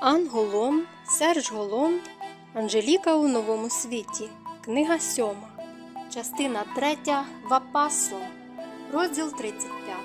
Ан Голом, Серж Голом, Анжеліка у новому світі. Книга сьома. Частина третя. Вапасо. Розділ 35.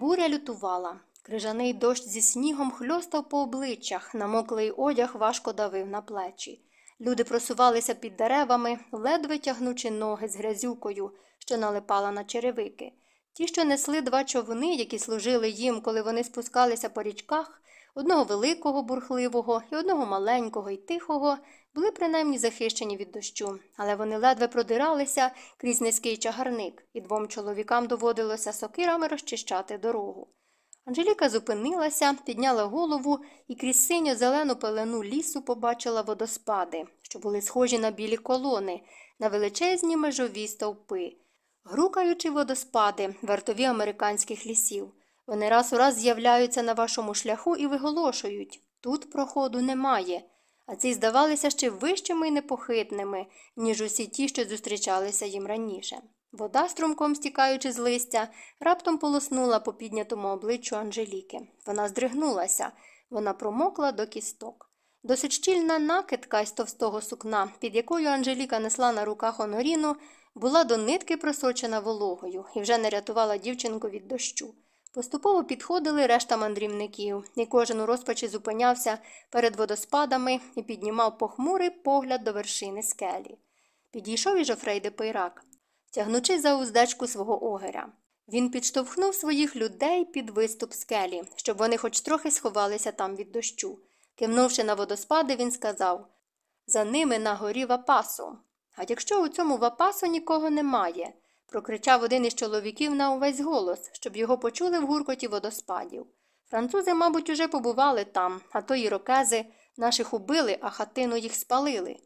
Буря лютувала. Крижаний дощ зі снігом хльостав по обличчях, намоклий одяг важко давив на плечі. Люди просувалися під деревами, ледве тягнучи ноги з грязюкою, що налипала на черевики. Ті, що несли два човни, які служили їм, коли вони спускалися по річках, одного великого, бурхливого і одного маленького і тихого, були принаймні захищені від дощу, але вони ледве продиралися крізь низький чагарник, і двом чоловікам доводилося сокирами розчищати дорогу. Анжеліка зупинилася, підняла голову і крізь синьо зелену пелену лісу побачила водоспади, що були схожі на білі колони, на величезні межові стовпи. Грукаючи водоспади, вартові американських лісів. Вони раз у раз з'являються на вашому шляху і виголошують тут проходу немає, а ці здавалися ще вищими і непохитними, ніж усі ті, що зустрічалися їм раніше. Вода, струмком стікаючи з листя, раптом полоснула по піднятому обличчю Анжеліки. Вона здригнулася, вона промокла до кісток. Досить щільна накидка із товстого сукна, під якою Анжеліка несла на руках Оноріну, була до нитки просочена вологою і вже не рятувала дівчинку від дощу. Поступово підходили решта мандрівників, і кожен у розпачі зупинявся перед водоспадами і піднімав похмурий погляд до вершини скелі. Підійшов і Жофрей де Пейрак, тягнучи за уздечку свого огеря. Він підштовхнув своїх людей під виступ скелі, щоб вони хоч трохи сховалися там від дощу. Кивнувши на водоспади, він сказав За ними на горі Вапасу. А якщо у цьому Вапасу нікого немає, прокричав один із чоловіків на увесь голос, щоб його почули в гуркоті водоспадів. Французи, мабуть, уже побували там, а то ірокези наших убили, а хатину їх спалили.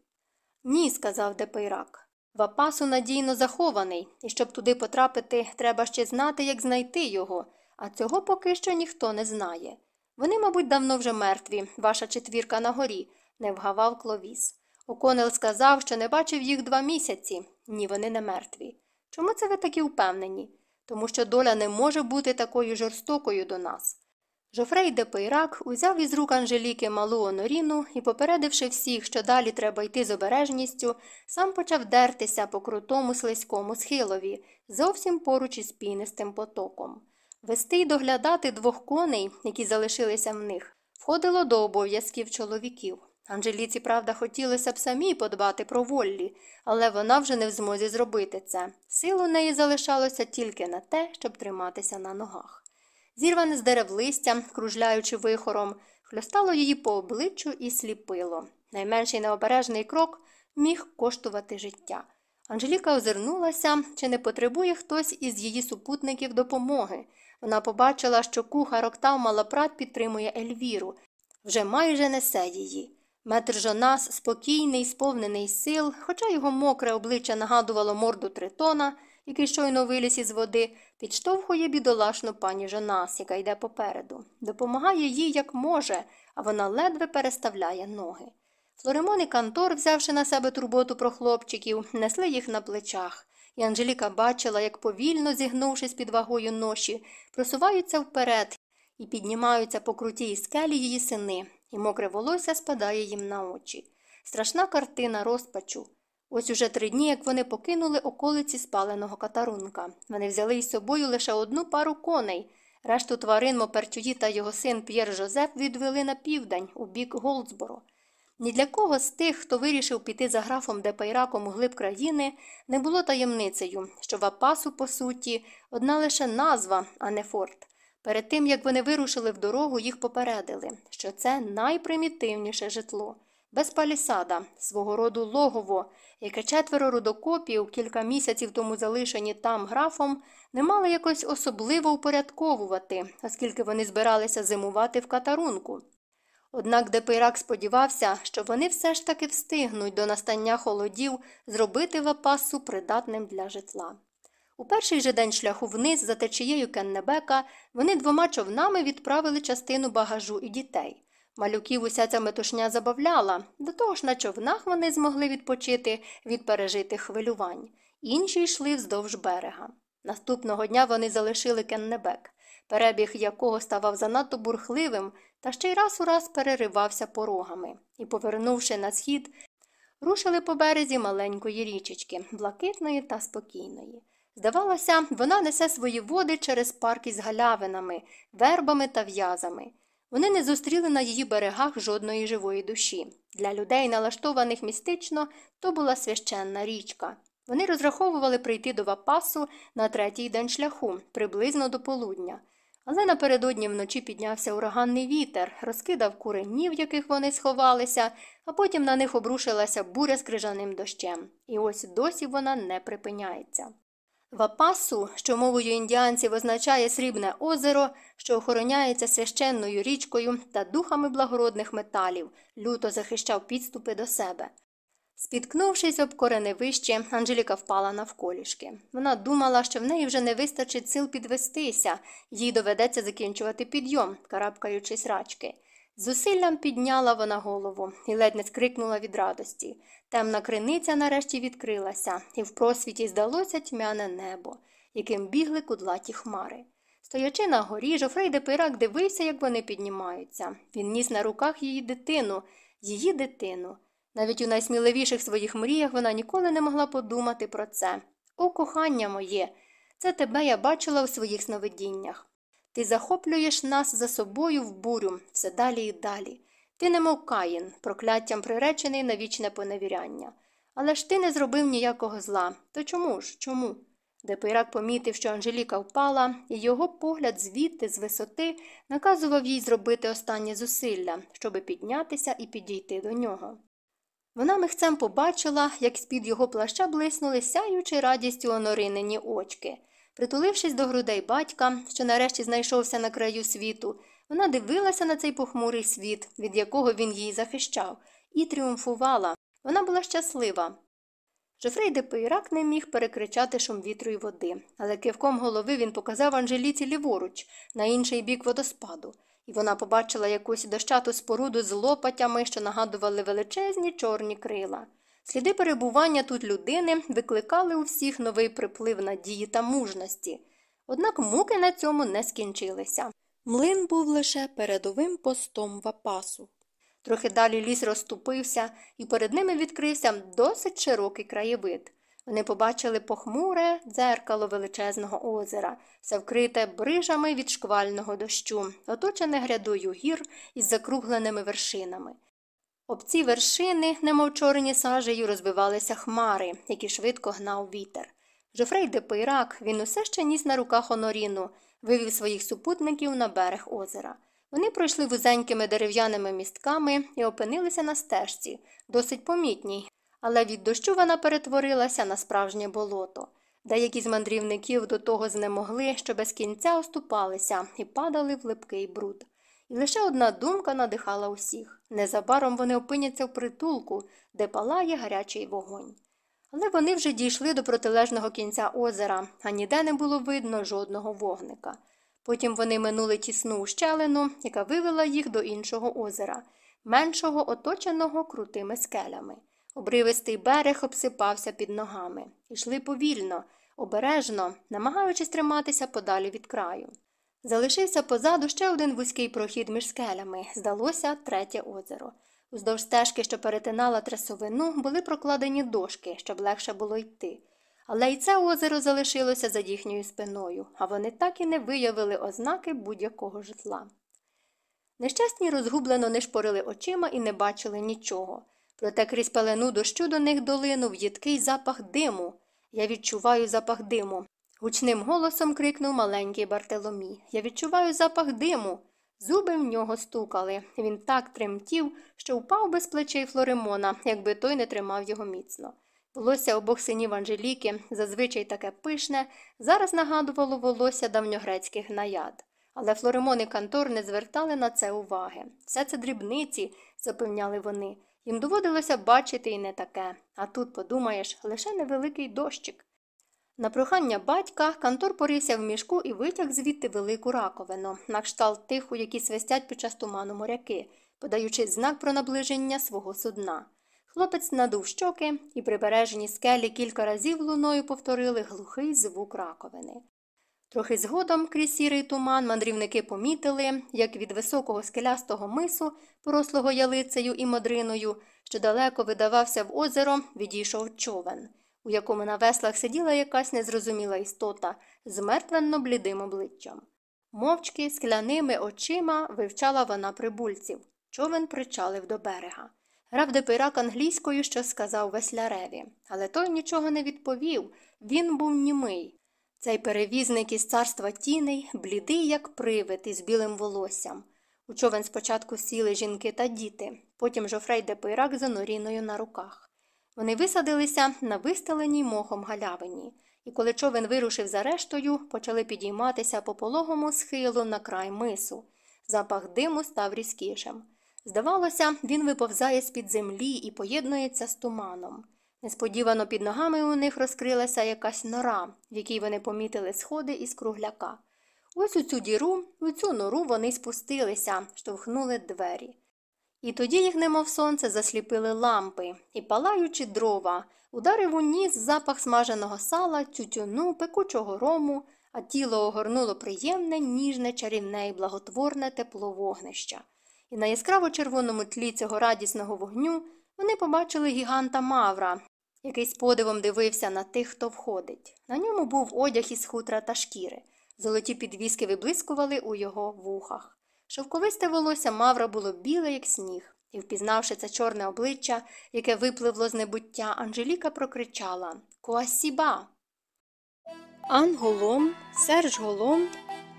Ні, сказав Депейрак. Вапасу надійно захований, і щоб туди потрапити, треба ще знати, як знайти його, а цього поки що ніхто не знає. Вони, мабуть, давно вже мертві, ваша четвірка на горі, не вгавав кловіс. Оконел сказав, що не бачив їх два місяці. Ні, вони не мертві. Чому це ви такі впевнені? Тому що доля не може бути такою жорстокою до нас. Жофрей де Пейрак узяв із рук Анжеліки малу Оноріну і, попередивши всіх, що далі треба йти з обережністю, сам почав дертися по крутому слизькому схилові, зовсім поруч із пінистим потоком. Вести й доглядати двох коней, які залишилися в них, входило до обов'язків чоловіків. Анжеліці, правда, хотілося б самій подбати про Воллі, але вона вже не в змозі зробити це. Сил у неї залишалося тільки на те, щоб триматися на ногах. Зірване з дерев листя, кружляючи вихором, хльостало її по обличчю і сліпило. Найменший необережний крок міг коштувати життя. Анжеліка озирнулася, чи не потребує хтось із її супутників допомоги. Вона побачила, що кухар Октав Малапрат підтримує Ельвіру, вже майже несе її. Метр Жонас, спокійний, сповнений сил, хоча його мокре обличчя нагадувало морду тритона, який щойно виліз із води, підштовхує бідолашну пані Жонас, яка йде попереду. Допомагає їй, як може, а вона ледве переставляє ноги. Флоремон і Кантор, взявши на себе турботу про хлопчиків, несли їх на плечах, і Анжеліка бачила, як повільно, зігнувшись під вагою ноші, просуваються вперед і піднімаються по крутій скелі її сини, і мокре волосся спадає їм на очі. Страшна картина розпачу. Ось уже три дні, як вони покинули околиці спаленого катарунка. Вони взяли із собою лише одну пару коней. Решту тварин Мопертюї та його син П'єр Жозеф відвели на південь, у бік Голдсборо. Ні для кого з тих, хто вирішив піти за графом Депейраком у глиб країни, не було таємницею, що Вапасу, по суті, одна лише назва, а не форт. Перед тим, як вони вирушили в дорогу, їх попередили, що це найпримітивніше житло, без палісада, свого роду логово, яке четверо рудокопів, кілька місяців тому залишені там графом, не мали якось особливо упорядковувати, оскільки вони збиралися зимувати в Катарунку. Однак Депейрак сподівався, що вони все ж таки встигнуть до настання холодів зробити Вапасу придатним для житла. У перший же день шляху вниз за течією Кеннебека вони двома човнами відправили частину багажу і дітей. Малюків уся ця метушня забавляла, до того ж на човнах вони змогли відпочити від пережитих хвилювань. Інші йшли вздовж берега. Наступного дня вони залишили Кеннебек. перебіг якого ставав занадто бурхливим та ще й раз у раз переривався порогами, і, повернувши на схід, рушили по березі маленької річечки, блакитної та спокійної. Здавалося, вона несе свої води через парк із галявинами, вербами та в'язами. Вони не зустріли на її берегах жодної живої душі. Для людей, налаштованих містично, то була священна річка. Вони розраховували прийти до Вапасу на третій день шляху, приблизно до полудня. Але напередодні вночі піднявся ураганний вітер, розкидав куренів, в яких вони сховалися, а потім на них обрушилася буря з крижаним дощем. І ось досі вона не припиняється. Вапасу, що мовою індіанців означає срібне озеро, що охороняється священною річкою та духами благородних металів, люто захищав підступи до себе. Спіткнувшись об кореневище, Анжеліка впала навколішки. Вона думала, що в неї вже не вистачить сил підвестися, їй доведеться закінчувати підйом, карабкаючись рачки. Зусиллям підняла вона голову і ледь не скрикнула від радості. Темна криниця нарешті відкрилася, і в просвіті здалося тьмяне небо, яким бігли кудлаті хмари. Стоячи на горі, Жофрей де Пирак дивився, як вони піднімаються. Він ніс на руках її дитину, її дитину. Навіть у найсміливіших своїх мріях вона ніколи не могла подумати про це. О, кохання моє, це тебе я бачила у своїх сновидіннях. Ти захоплюєш нас за собою в бурю, все далі і далі. Ти немов Каїн, прокляттям приречений на вічне поневіряння. Але ж ти не зробив ніякого зла. То чому ж? Чому? Депирак помітив, що Анжеліка впала, і його погляд звідти, з висоти, наказував їй зробити останнє зусилля, щоби піднятися і підійти до нього. Вона михцем побачила, як з-під його плаща блиснули сяючи радістю оноринені очки. Притулившись до грудей батька, що нарешті знайшовся на краю світу, вона дивилася на цей похмурий світ, від якого він її захищав, і тріумфувала. Вона була щаслива. Жофрей де не міг перекричати шум вітру й води, але кивком голови він показав Анжеліці ліворуч, на інший бік водоспаду, і вона побачила якусь дощату споруду з лопатями, що нагадували величезні чорні крила. Сліди перебування тут людини викликали у всіх новий приплив надії та мужності. Однак муки на цьому не скінчилися. Млин був лише передовим постом вапасу. Трохи далі ліс розступився, і перед ними відкрився досить широкий краєвид. Вони побачили похмуре дзеркало величезного озера, все вкрите брижами від шквального дощу, оточене грядою гір із закругленими вершинами. Об ці вершини, немов чорні сажею, розбивалися хмари, які швидко гнав вітер. Жофрей де Пейрак, він усе ще ніс на руках Оноріну, вивів своїх супутників на берег озера. Вони пройшли вузенькими дерев'яними містками і опинилися на стежці, досить помітній, але від дощу вона перетворилася на справжнє болото. Деякі з мандрівників до того знемогли, що без кінця оступалися і падали в липкий бруд. І лише одна думка надихала усіх незабаром вони опиняться в притулку, де палає гарячий вогонь. Але вони вже дійшли до протилежного кінця озера, а ніде не було видно жодного вогника. Потім вони минули тісну ущелину, яка вивела їх до іншого озера, меншого, оточеного крутими скелями. Обривистий берег обсипався під ногами. Ішли повільно, обережно, намагаючись триматися подалі від краю. Залишився позаду ще один вузький прохід між скелями, здалося третє озеро. Уздовж стежки, що перетинала трясовину, були прокладені дошки, щоб легше було йти. Але й це озеро залишилося за їхньою спиною, а вони так і не виявили ознаки будь-якого житла. Нещасні розгублено не шпорили очима і не бачили нічого. Проте крізь пелену дощу до них долинув їдкий запах диму. Я відчуваю запах диму. Гучним голосом крикнув маленький Бартеломі. Я відчуваю запах диму. Зуби в нього стукали. Він так тремтів, що впав без плечей Флоремона, якби той не тримав його міцно. Волосся обох синів Анжеліки, зазвичай таке пишне, зараз нагадувало волосся давньогрецьких наяд. Але Флоремон і Кантор не звертали на це уваги. Все це дрібниці, запевняли вони. Їм доводилося бачити і не таке. А тут, подумаєш, лише невеликий дощик. На прохання батька Кантор порився в мішку і витяг звідти велику раковину, на кшталт тих, у які свистять під час туману моряки, подаючи знак про наближення свого судна. Хлопець надув щоки, і прибережені скелі кілька разів луною повторили глухий звук раковини. Трохи згодом крізь сірий туман мандрівники помітили, як від високого скелястого мису, порослого ялицею і модриною, що далеко видавався в озеро, відійшов човен, у якому на веслах сиділа якась незрозуміла істота з мертвенно блідим обличчям. Мовчки, скляними очима вивчала вона прибульців. Човен причалив до берега. Грав Депирак англійською, що сказав весляреві, але той нічого не відповів, він був німий. Цей перевізник із царства тіней, блідий, як привид, із білим волоссям. У човен спочатку сіли жінки та діти, потім Жофрей Депирак за норіною на руках. Вони висадилися на вистеленій мохом галявині, і коли човен вирушив за рештою, почали підійматися по пологому схилу на край мису. Запах диму став різкішим. Здавалося, він виповзає з-під землі і поєднується з туманом. Несподівано під ногами у них розкрилася якась нора, в якій вони помітили сходи із кругляка. Ось у цю діру, у цю нору вони спустилися, штовхнули двері. І тоді їх, немов сонце, засліпили лампи, і, палаючи дрова, ударив у ніс запах смаженого сала, тютюну, пекучого рому, а тіло огорнуло приємне, ніжне, чарівне і благотворне тепло вогнища. І на яскраво червоному тлі цього радісного вогню вони побачили гіганта Мавра, який з подивом дивився на тих, хто входить. На ньому був одяг із хутра та шкіри. Золоті підвіски виблискували у його вухах. Шовковисте волосся Мавра було біле, як сніг, і, впізнавши це чорне обличчя, яке випливло з небуття, Анжеліка прокричала Куасіба. Анголом, Серж Голом,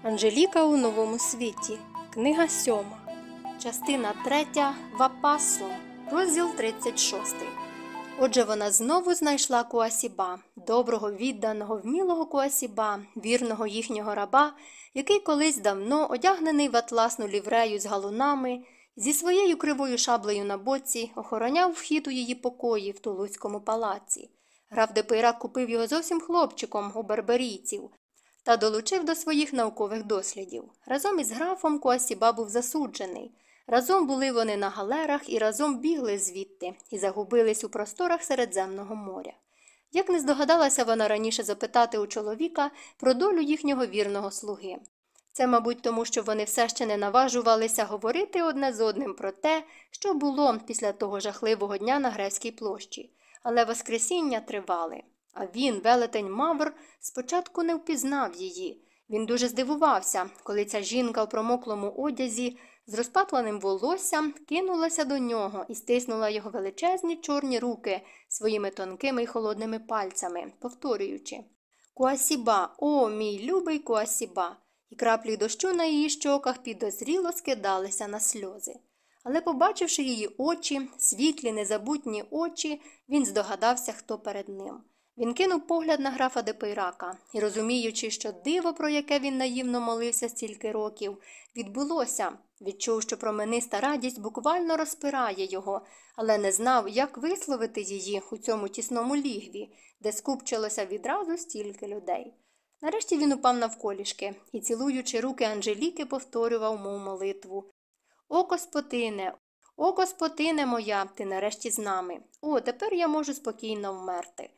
Анжеліка у новому світі. Книга сьома. Частина третя Вапасо, розділ 36. Отже, вона знову знайшла Куасіба, доброго, відданого, вмілого Куасіба, вірного їхнього раба, який колись давно, одягнений в атласну ліврею з галунами, зі своєю кривою шаблею на боці, охороняв вхід у її покої в Тулузькому палаці. Граф Депирак купив його зовсім хлопчиком у барбарійців та долучив до своїх наукових дослідів. Разом із графом Куасіба був засуджений. Разом були вони на галерах і разом бігли звідти і загубились у просторах Середземного моря. Як не здогадалася вона раніше запитати у чоловіка про долю їхнього вірного слуги. Це, мабуть, тому що вони все ще не наважувалися говорити одне з одним про те, що було після того жахливого дня на Грецькій площі, але Воскресіння тривали. А він, велетень Мавр, спочатку не впізнав її. Він дуже здивувався, коли ця жінка в промоклому одязі з розпатленим волоссям кинулася до нього і стиснула його величезні чорні руки своїми тонкими й холодними пальцями, повторюючи Куасіба, о, мій любий Куасіба. І краплі дощу на її щоках підозріло скидалися на сльози. Але, побачивши її очі, світлі, незабутні очі, він здогадався, хто перед ним. Він кинув погляд на графа Депейрака і, розуміючи, що диво, про яке він наївно молився стільки років, відбулося, відчув, що промениста радість буквально розпирає його, але не знав, як висловити її у цьому тісному лігві, де скупчилося відразу стільки людей. Нарешті він упав навколішки і, цілуючи руки Анжеліки, повторював мов молитву О, Господине, о, Господине моя, ти нарешті з нами. О, тепер я можу спокійно вмерти.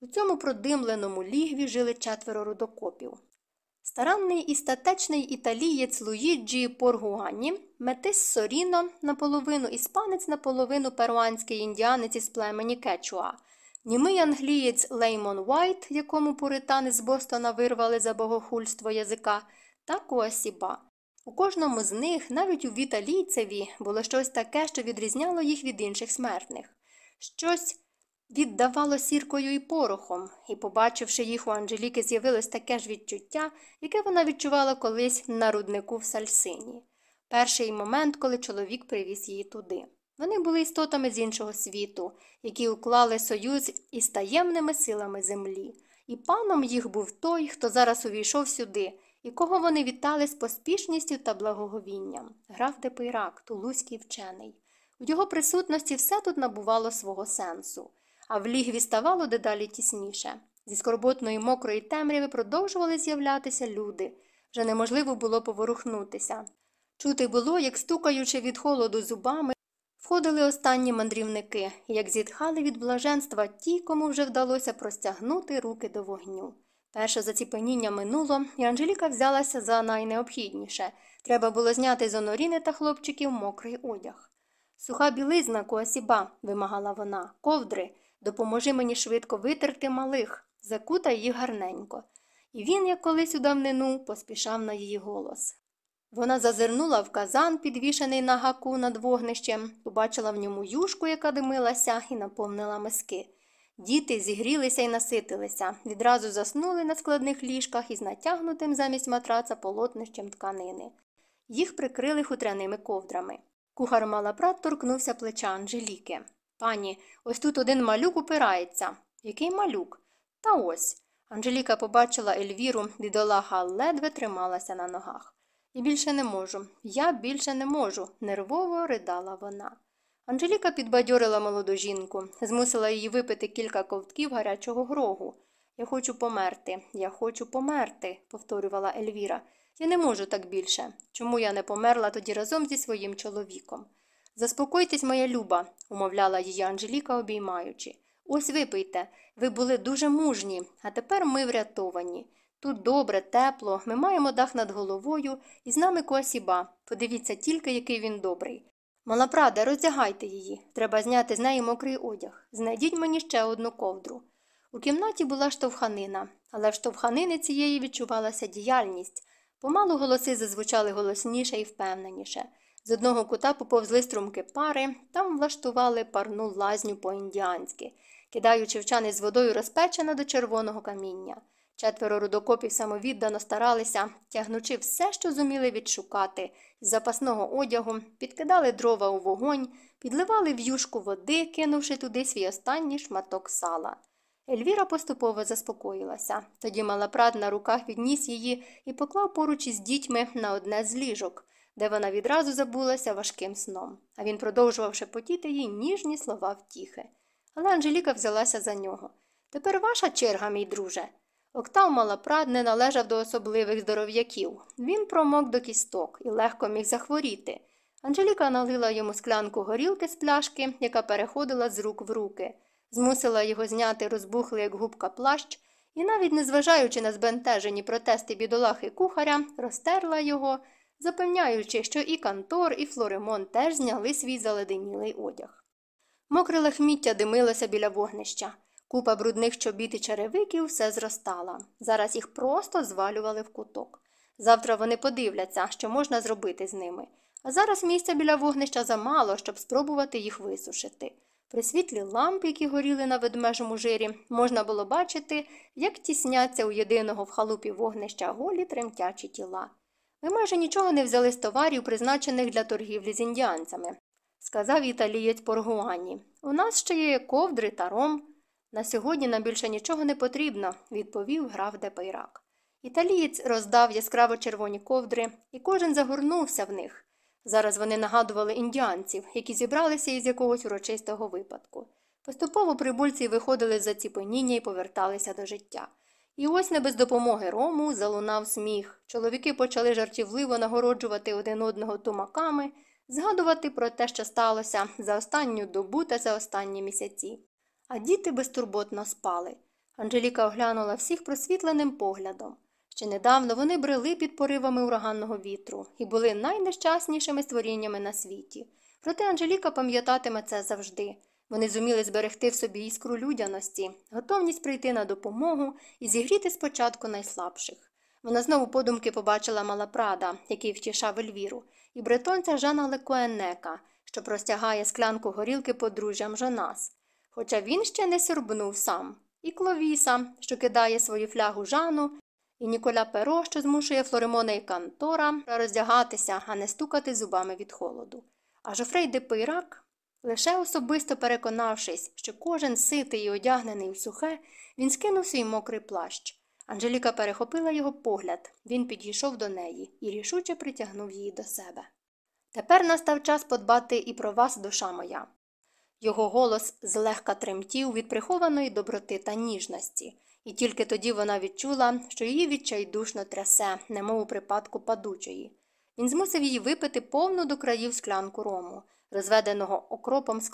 У цьому продимленому лігві жили четверо рудокопів. Старанний і статечний італієць Луїджі Поргуані, метис Соріно, наполовину іспанець, наполовину перуанський індіанець із племені Кечуа, німий англієць Леймон Уайт, якому пуритани з Бостона вирвали за богохульство язика, та Куасіба. У кожному з них, навіть у віталійцеві, було щось таке, що відрізняло їх від інших смертних. Щось віддавало сіркою і порохом, і, побачивши їх у Анжеліки, з'явилось таке ж відчуття, яке вона відчувала колись на руднику в Сальсині. Перший момент, коли чоловік привіз її туди. Вони були істотами з іншого світу, які уклали союз із таємними силами землі, і паном їх був той, хто зараз увійшов сюди, і кого вони вітали з поспішністю та благоговінням граф Депейрак, тулузький вчений. У його присутності все тут набувало свого сенсу а в лігві ставало дедалі тісніше. Зі скорботної мокрої темряви продовжували з'являтися люди. Вже неможливо було поворухнутися. Чути було, як стукаючи від холоду зубами, входили останні мандрівники, як зітхали від блаженства ті, кому вже вдалося простягнути руки до вогню. Перше заціпеніння минуло, і Анжеліка взялася за найнеобхідніше. Треба було зняти з оноріни та хлопчиків мокрий одяг. Суха білизна, Куасіба, вимагала вона, ковдри, допоможи мені швидко витерти малих, закутай їх гарненько. І він, як колись у давнину, поспішав на її голос. Вона зазирнула в казан, підвішений на гаку над вогнищем, побачила в ньому юшку, яка димилася, і наповнила миски. Діти зігрілися і наситилися, відразу заснули на складних ліжках із натягнутим замість матраца полотнищем тканини. Їх прикрили хутряними ковдрами. Кухар Малапрат торкнувся плеча Анжеліки. Пані, ось тут один малюк упирається. Який малюк? Та ось. Анжеліка побачила Ельвіру, бідолага ледве трималася на ногах. Я більше не можу, я більше не можу, нервово ридала вона. Анжеліка підбадьорила молоду жінку, змусила її випити кілька ковтків гарячого грогу. Я хочу померти, я хочу померти, повторювала Ельвіра. Я не можу так більше. Чому я не померла тоді разом зі своїм чоловіком? Заспокойтесь, моя люба, умовляла її Анжеліка, обіймаючи. Ось випийте. Ви були дуже мужні, а тепер ми врятовані. Тут добре, тепло, ми маємо дах над головою, і з нами Куасіба. Подивіться тільки, який він добрий. Малапраде, роздягайте її. Треба зняти з неї мокрий одяг. Знайдіть мені ще одну ковдру. У кімнаті була штовханина, але в штовханини цієї відчувалася діяльність. Помалу голоси зазвучали голосніше і впевненіше. З одного кута поповзли струмки пари, там влаштували парну лазню по-індіанськи, кидаючи в чани з водою розпечена до червоного каміння. Четверо рудокопів самовіддано старалися, тягнучи все, що зуміли відшукати, з запасного одягу, підкидали дрова у вогонь, підливали в юшку води, кинувши туди свій останній шматок сала. Ельвіра поступово заспокоїлася. Тоді малапрад на руках відніс її і поклав поруч із дітьми на одне з ліжок, де вона відразу забулася важким сном. А він продовжував шепотіти їй ніжні слова втіхи. Але Анжеліка взялася за нього. Тепер ваша черга, мій друже. Октав Малапрад не належав до особливих здоров'яків. Він промок до кісток і легко міг захворіти. Анжеліка налила йому склянку горілки з пляшки, яка переходила з рук в руки, змусила його зняти розбухлий, як губка плащ, і, навіть незважаючи на збентежені протести бідолахи кухаря, розтерла його, запевняючи, що і Кантор, і Флоремон теж зняли свій заледенілий одяг. Мокре лахміття димилося біля вогнища. Купа брудних чобіт і черевиків все зростала. Зараз їх просто звалювали в куток. Завтра вони подивляться, що можна зробити з ними. А зараз місця біля вогнища замало, щоб спробувати їх висушити. При світлі ламп, які горіли на ведмежому жирі, можна було бачити, як тісняться у єдиного в халупі вогнища голі тремтячі тіла. Ми майже нічого не взяли з товарів, призначених для торгівлі з індіанцями, сказав італієць Поргуані. У нас ще є ковдри та ром. На сьогодні нам більше нічого не потрібно, відповів граф Депейрак. Італієць роздав яскраво червоні ковдри, і кожен загорнувся в них. Зараз вони нагадували індіанців, які зібралися із якогось урочистого випадку. Поступово прибульці виходили з заціпеніння і поверталися до життя. І ось не без допомоги рому залунав сміх. Чоловіки почали жартівливо нагороджувати один одного тумаками, згадувати про те, що сталося за останню добу та за останні місяці. А діти безтурботно спали. Анжеліка оглянула всіх просвітленим поглядом. Ще недавно вони брели під поривами ураганного вітру і були найнещаснішими створіннями на світі. Проте Анжеліка пам'ятатиме це завжди. Вони зуміли зберегти в собі іскру людяності, готовність прийти на допомогу і зігріти спочатку найслабших. Вона знову подумки побачила Малапрада, який втішав Ельвіру, і бретонця Жана Лекуенека, що простягає склянку горілки подружжям Жонас. Хоча він ще не сюрбнув сам, і Кловіса, що кидає свою флягу Жану, і Ніколя Перо, що змушує Флоремона і Кантора роздягатися, а не стукати зубами від холоду. А Жофрей де Пейрак, лише особисто переконавшись, що кожен ситий і одягнений у сухе, він скинув свій мокрий плащ. Анжеліка перехопила його погляд, він підійшов до неї і рішуче притягнув її до себе. Тепер настав час подбати і про вас, душа моя. Його голос злегка тремтів від прихованої доброти та ніжності, і тільки тоді вона відчула, що її відчайдушно трясе, немов у припадку падучої. Він змусив її випити повну до країв склянку рому, розведеного окропом з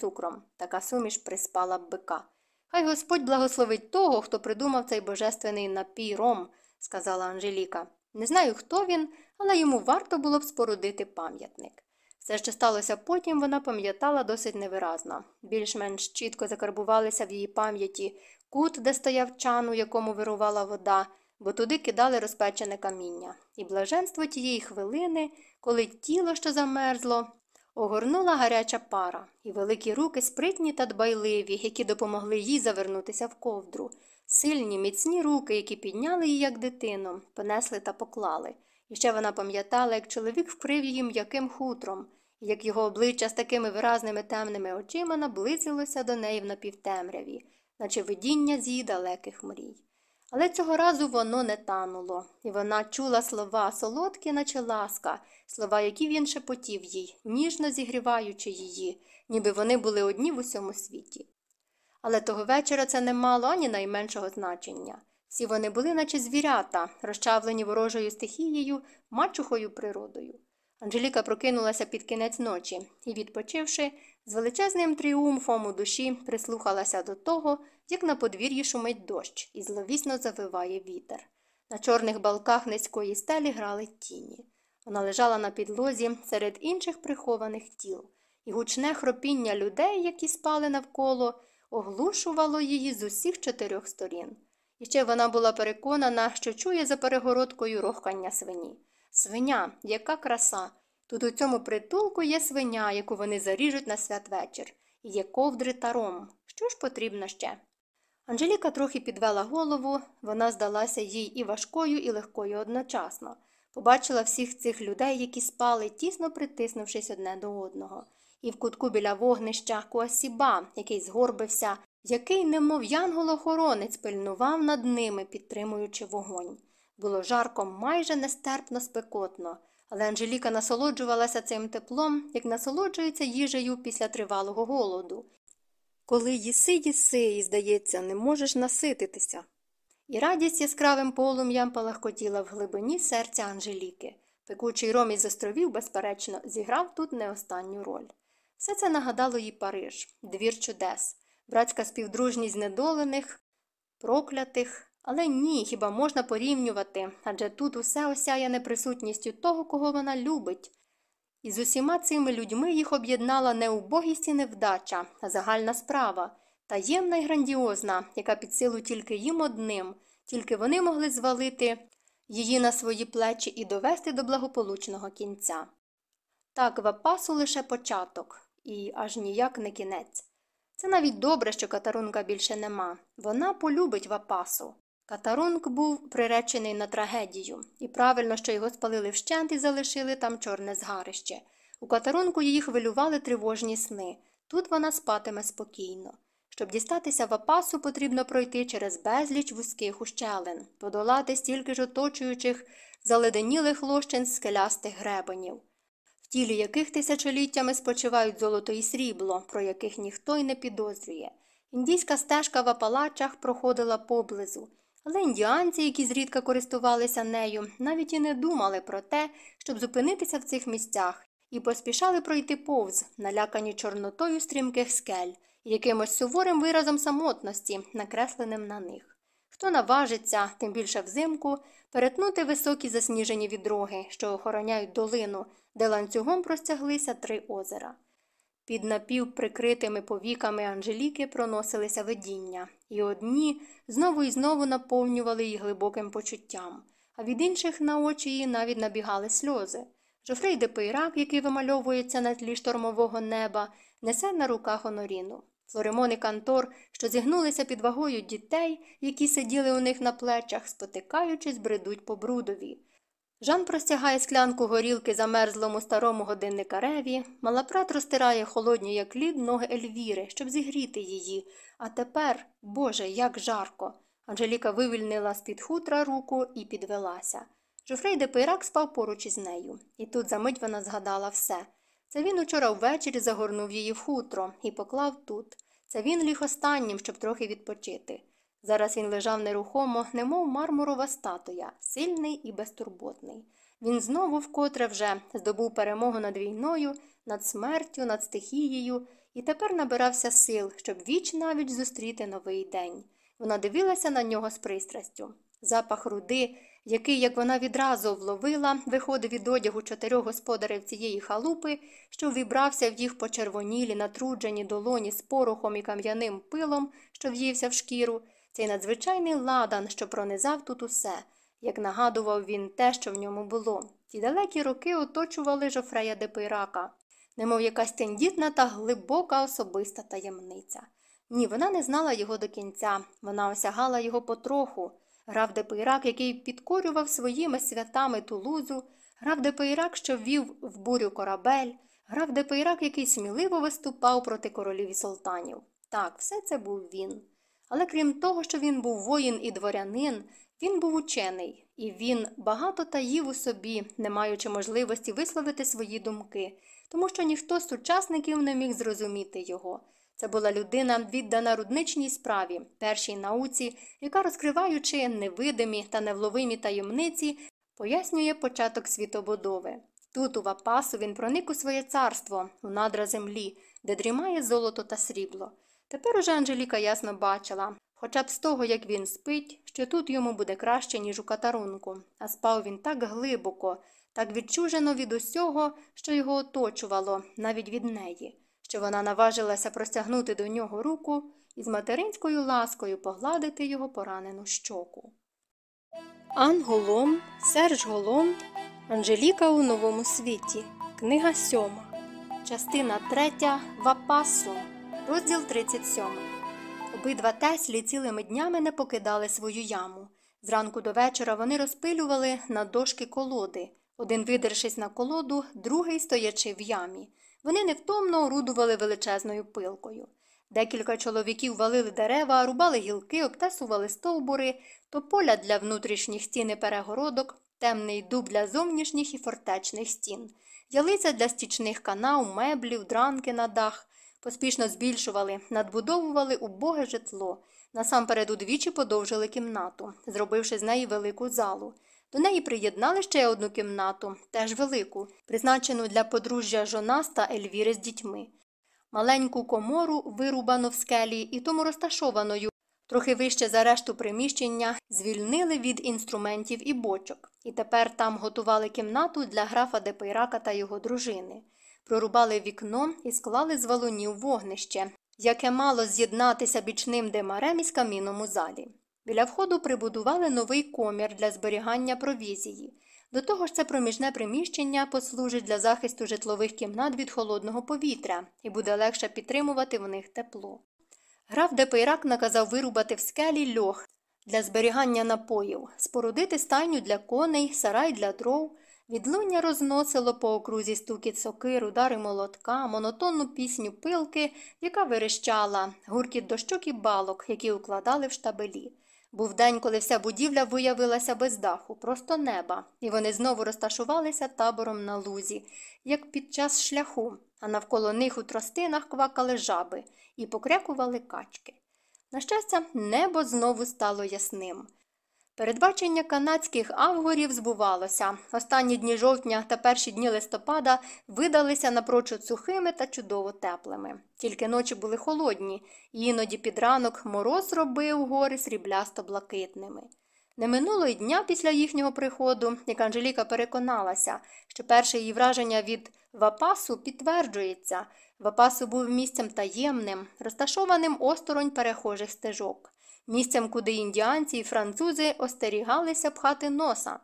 цукром. Така суміш приспала б бика. Хай Господь благословить того, хто придумав цей божественний напій ром, сказала Анжеліка. Не знаю, хто він, але йому варто було б спорудити пам'ятник. Все, що сталося потім, вона пам'ятала досить невиразно. Більш-менш чітко закарбувалися в її пам'яті кут, де стояв чан, у якому вирувала вода, бо туди кидали розпечене каміння, і блаженство тієї хвилини, коли тіло, що замерзло, огорнула гаряча пара, і великі руки спритні та дбайливі, які допомогли їй завернутися в ковдру, сильні, міцні руки, які підняли її, як дитину, понесли та поклали. І ще вона пам'ятала, як чоловік вкрив її м'яким хутром, і як його обличчя з такими виразними темними очима наблизилося до неї в напівтемряві, наче видіння з її далеких мрій. Але цього разу воно не тануло, і вона чула слова солодкі, наче ласка, слова, які він шепотів їй, ніжно зігріваючи її, ніби вони були одні в усьому світі. Але того вечора це не мало ані найменшого значення. Всі вони були, наче звірята, розчавлені ворожою стихією, мачухою природою. Анжеліка прокинулася під кінець ночі і, відпочивши, з величезним тріумфом у душі прислухалася до того, як на подвір'ї шумить дощ і зловісно завиває вітер. На чорних балках низької стелі грали тіні. Вона лежала на підлозі серед інших прихованих тіл, і гучне хропіння людей, які спали навколо, оглушувало її з усіх чотирьох сторін. І ще вона була переконана, що чує за перегородкою рохкання свині. Свиня, яка краса. Тут у цьому притулку є свиня, яку вони заріжуть на святвечір, і є ковдри та ром. Що ж потрібно ще? Анжеліка трохи підвела голову, вона здалася їй і важкою, і легкою одночасно. Побачила всіх цих людей, які спали, тісно притиснувшись одне до одного, і в кутку біля вогнища Куасіба, який згорбився, який, немов янголохоронець, пильнував над ними, підтримуючи вогонь. Було жарко, майже нестерпно спекотно, але Анжеліка насолоджувалася цим теплом, як насолоджується їжею після тривалого голоду. Коли їси їси і, здається, не можеш насититися. І радість яскравим полум'ям палахкотіла в глибині серця Анжеліки. Пекучий ром із островів, безперечно, зіграв тут не останню роль. Все це нагадало їй Париж, двір чудес, братська співдружність знедолених, проклятих, але ні, хіба можна порівнювати, адже тут усе осяяне присутністю того, кого вона любить. І з усіма цими людьми їх об'єднала не убогість і невдача, а загальна справа, таємна й грандіозна, яка під силу тільки їм одним, тільки вони могли звалити її на свої плечі і довести до благополучного кінця. Так, вапасу лише початок, і аж ніяк не кінець. Це навіть добре, що катарунка більше нема. Вона полюбить вапасу. Катарунг був приречений на трагедію, і правильно, що його спалили вщент і залишили там чорне згарище. У катарунку її хвилювали тривожні сни. Тут вона спатиме спокійно. Щоб дістатися в Апасу, потрібно пройти через безліч вузьких ущелин, подолати стільки ж оточуючих, заледенілих лощин скелястих гребенів, в тілі яких тисячоліттями спочивають золото і срібло, про яких ніхто й не підозрює. Індійська стежка в Апалачах проходила поблизу. Але індіанці, які зрідка користувалися нею, навіть і не думали про те, щоб зупинитися в цих місцях, і поспішали пройти повз, налякані чорнотою стрімких скель, якимось суворим виразом самотності, накресленим на них. Хто наважиться, тим більше взимку, перетнути високі засніжені відроги, що охороняють долину, де ланцюгом простяглися три озера. Під напівприкритими повіками Анжеліки проносилися видіння, і одні знову і знову наповнювали її глибоким почуттям, а від інших на очі її навіть набігали сльози. Жофрей де Пейрак, який вимальовується на тлі штормового неба, несе на руках оноріну. Флоремон і Кантор, що зігнулися під вагою дітей, які сиділи у них на плечах, спотикаючись, бредуть по брудові. Жан простягає склянку горілки замерзлому старому годинникареві, малапрат розтирає холодні, як лід, ноги Ельвіри, щоб зігріти її. А тепер, Боже, як жарко. Анжеліка вивільнила з під хутра руку і підвелася. Жофрей де Пейрак спав поруч із нею, і тут за мить вона згадала все. Це він учора ввечері загорнув її в хутро і поклав тут. Це він ліг останнім, щоб трохи відпочити. Зараз він лежав нерухомо, немов мармурова статуя, сильний і безтурботний. Він знову вкотре вже здобув перемогу над війною, над смертю, над стихією і тепер набирався сил, щоб віч навіть зустріти новий день. Вона дивилася на нього з пристрастю. Запах руди, який, як вона відразу вловила, виходив від одягу чотирьох господарів цієї халупи, що вібрався в їх почервонілі, натруджені долоні з порохом і кам'яним пилом, що в'ївся в шкіру, цей надзвичайний ладан, що пронизав тут усе, як нагадував він те, що в ньому було. Ті далекі роки оточували Жофрея де Пейрака, немов якась тендітна та глибока особиста таємниця. Ні, вона не знала його до кінця, вона осягала його потроху. Граф Депейрак, який підкорював своїми святами Тулузу, граф Депейрак, що ввів в бурю корабель, граф Депейрак, який сміливо виступав проти королів і султанів. Так, все це був він. Але крім того, що він був воїн і дворянин, він був учений, і він багато таїв у собі, не маючи можливості висловити свої думки, тому що ніхто з сучасників не міг зрозуміти його. Це була людина, віддана рудничній справі, першій науці, яка, розкриваючи невидимі та невловимі таємниці, пояснює початок світобудови. Тут, у Вапасу, він проник у своє царство, у надра землі, де дрімає золото та срібло. Тепер уже Анжеліка ясно бачила, хоча б з того, як він спить, що тут йому буде краще, ніж у катарунку, а спав він так глибоко, так відчужено від усього, що його оточувало, навіть від неї що вона наважилася простягнути до нього руку і з материнською ласкою погладити його поранену щоку. Ан Голом, Серж Голом, Анжеліка у новому світі. Книга сьома. Частина третя Вапасо. Розділ 37. Обидва Теслі цілими днями не покидали свою яму. Зранку до вечора вони розпилювали на дошки колоди, один видершись на колоду, другий стоячи в ямі. Вони невтомно орудували величезною пилкою. Декілька чоловіків валили дерева, рубали гілки, обтесували стовбури, тополя для внутрішніх стін і перегородок, темний дуб для зовнішніх і фортечних стін, ялиця для стічних канав, меблів, дранки на дах, поспішно збільшували, надбудовували убоге житло. Насамперед удвічі подовжили кімнату, зробивши з неї велику залу. До неї приєднали ще одну кімнату, теж велику, призначену для подружжя Жонас та Ельвіри з дітьми. Маленьку комору, вирубану в скелі і тому розташованою, трохи вище за решту приміщення, звільнили від інструментів і бочок, і тепер там готували кімнату для графа Депейрака та його дружини. Прорубали вікно і склали з валунів вогнище, яке мало з'єднатися бічним демарем із каміном у залі. Біля входу прибудували новий комір для зберігання провізії. До того ж, це проміжне приміщення послужить для захисту житлових кімнат від холодного повітря і буде легше підтримувати в них тепло. Граф Депейрак наказав вирубати в скелі льох для зберігання напоїв, спорудити стайню для коней, сарай для дров. Відлуння розносило по окрузі стукіт сокир, удари молотка, монотонну пісню пилки, яка верещала, гуркіт дощок і балок, які укладали в штабелі. Був день, коли вся будівля виявилася без даху, просто неба, і вони знову розташувалися табором на лузі, як під час шляху, а навколо них у тростинах квакали жаби і покрякували качки. На щастя, небо знову стало ясним. Передбачення канадських авгорів збувалося. Останні дні жовтня та перші дні листопада видалися напрочуд сухими та чудово теплими. Тільки ночі були холодні, і іноді під ранок мороз робив гори сріблясто блакитними. Не минуло й дня після їхнього приходу, як Анжеліка переконалася, що перше її враження від Вапасу підтверджується. Вапасу був місцем таємним, розташованим осторонь перехожих стежок місцем, куди індіанці і французи остерігалися пхати носа.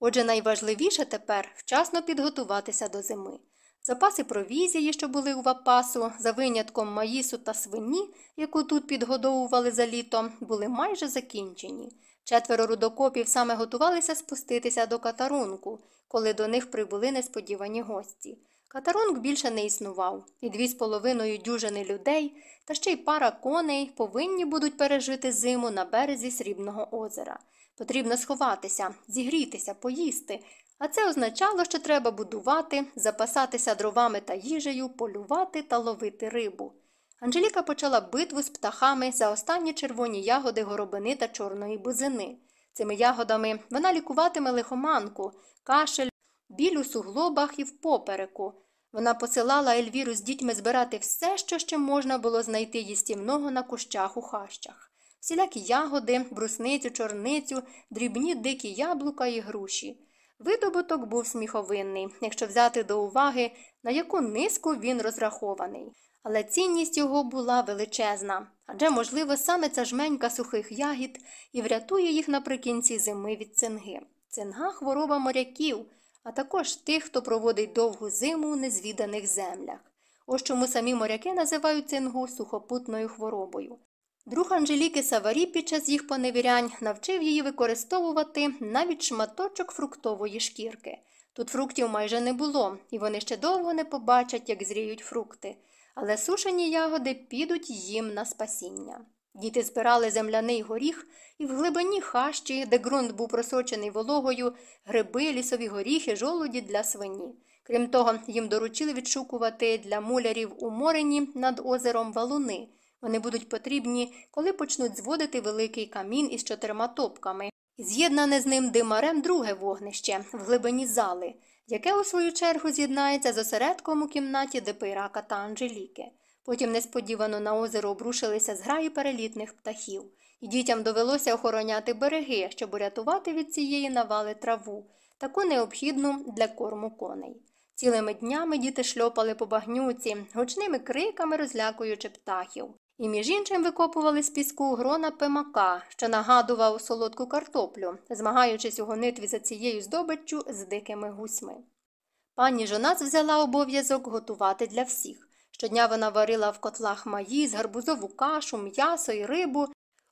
Отже, найважливіше тепер вчасно підготуватися до зими. Запаси провізії, що були у вапасу, за винятком маїсу та свині, яку тут підгодовували за літо, були майже закінчені. Четверо рудокопів саме готувалися спуститися до катарунку, коли до них прибули несподівані гості. Катарунг більше не існував, і дві з половиною дюжини людей та ще й пара коней повинні будуть пережити зиму на березі срібного озера. Потрібно сховатися, зігрітися, поїсти, а це означало, що треба будувати, запасатися дровами та їжею, полювати та ловити рибу. Анжеліка почала битву з птахами за останні червоні ягоди горобини та чорної бузини. Цими ягодами вона лікуватиме лихоманку, кашель, біль у суглобах і в попереку. Вона посилала Ельвіру з дітьми збирати все, що ще можна було знайти їстівного на кущах у хащах. Всілякі ягоди, брусницю, чорницю, дрібні дикі яблука і груші. Видобуток був сміховинний, якщо взяти до уваги, на яку низку він розрахований. Але цінність його була величезна, адже, можливо, саме ця жменька сухих ягід і врятує їх наприкінці зими від цинги. Цинга хвороба моряків, а також тих, хто проводить довгу зиму у незвіданих землях. Ось чому самі моряки називають цингу сухопутною хворобою. Друг Анжеліки Саварі під час їх поневірянь навчив її використовувати навіть шматочок фруктової шкірки. Тут фруктів майже не було, і вони ще довго не побачать, як зріють фрукти, але сушені ягоди підуть їм на спасіння. Діти збирали земляний горіх, і в глибині хащі, де ґрунт був просочений вологою, гриби, лісові горіхи, жолуді для свині. Крім того, їм доручили відшукувати для мулярів у морені над озером валуни. Вони будуть потрібні, коли почнуть зводити великий камін із чотирма топками, з'єднане з ним димарем друге вогнище в глибині зали, яке у свою чергу з'єднається з осередком у кімнаті Депейрака та Анжеліки. Потім несподівано на озеро обрушилися зграї перелітних птахів, і дітям довелося охороняти береги, щоб урятувати від цієї навали траву, таку необхідну для корму коней. Цілими днями діти шльопали по багнюці, гучними криками розлякуючи птахів. І між іншим викопували з піску грона пимака, що нагадував солодку картоплю, змагаючись у гонитві за цією здобиччю з дикими гусьми. Пані Жонас взяла обов'язок готувати для всіх. Щодня вона варила в котлах маїз, гарбузову кашу, м'ясо і рибу.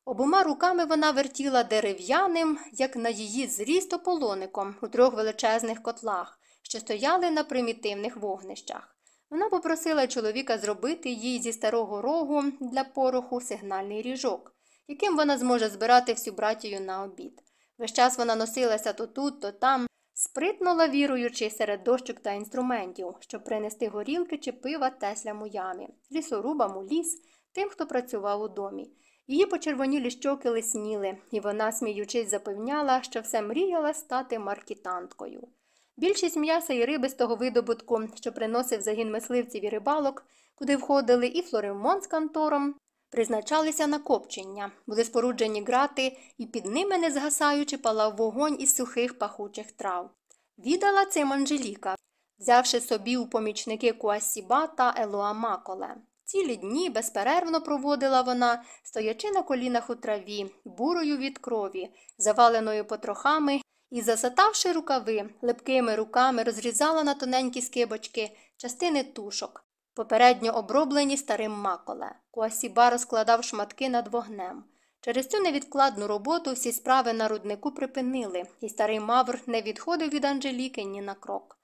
Обома руками вона вертіла дерев'яним, як на її зріст ополоником, у трьох величезних котлах, що стояли на примітивних вогнищах. Вона попросила чоловіка зробити їй зі старого рогу для пороху сигнальний ріжок, яким вона зможе збирати всю братію на обід. Весь час вона носилася то тут, то там, спритно лавіруючи серед дощок та інструментів, щоб принести горілки чи пива теслям у ямі, лісорубам у ліс, тим, хто працював у домі. Її почервонілі щоки лисніли, і вона, сміючись, запевняла, що все мріяла стати маркітанткою. Більшість м'яса і риби з того видобутку, що приносив загін мисливців і рибалок, куди входили і флоримон з кантором, призначалися на копчення, були споруджені грати, і під ними, не згасаючи, палав вогонь із сухих пахучих трав. Віддала цим Анжеліка, взявши собі у помічники Куасіба та Елоа Маколе. Цілі дні безперервно проводила вона, стоячи на колінах у траві, бурою від крові, заваленою потрохами і, засатавши рукави, липкими руками розрізала на тоненькі скибочки частини тушок, попередньо оброблені старим маколе. Куасіба розкладав шматки над вогнем. Через цю невідкладну роботу всі справи на руднику припинили, і старий мавр не відходив від Анжеліки ні на крок.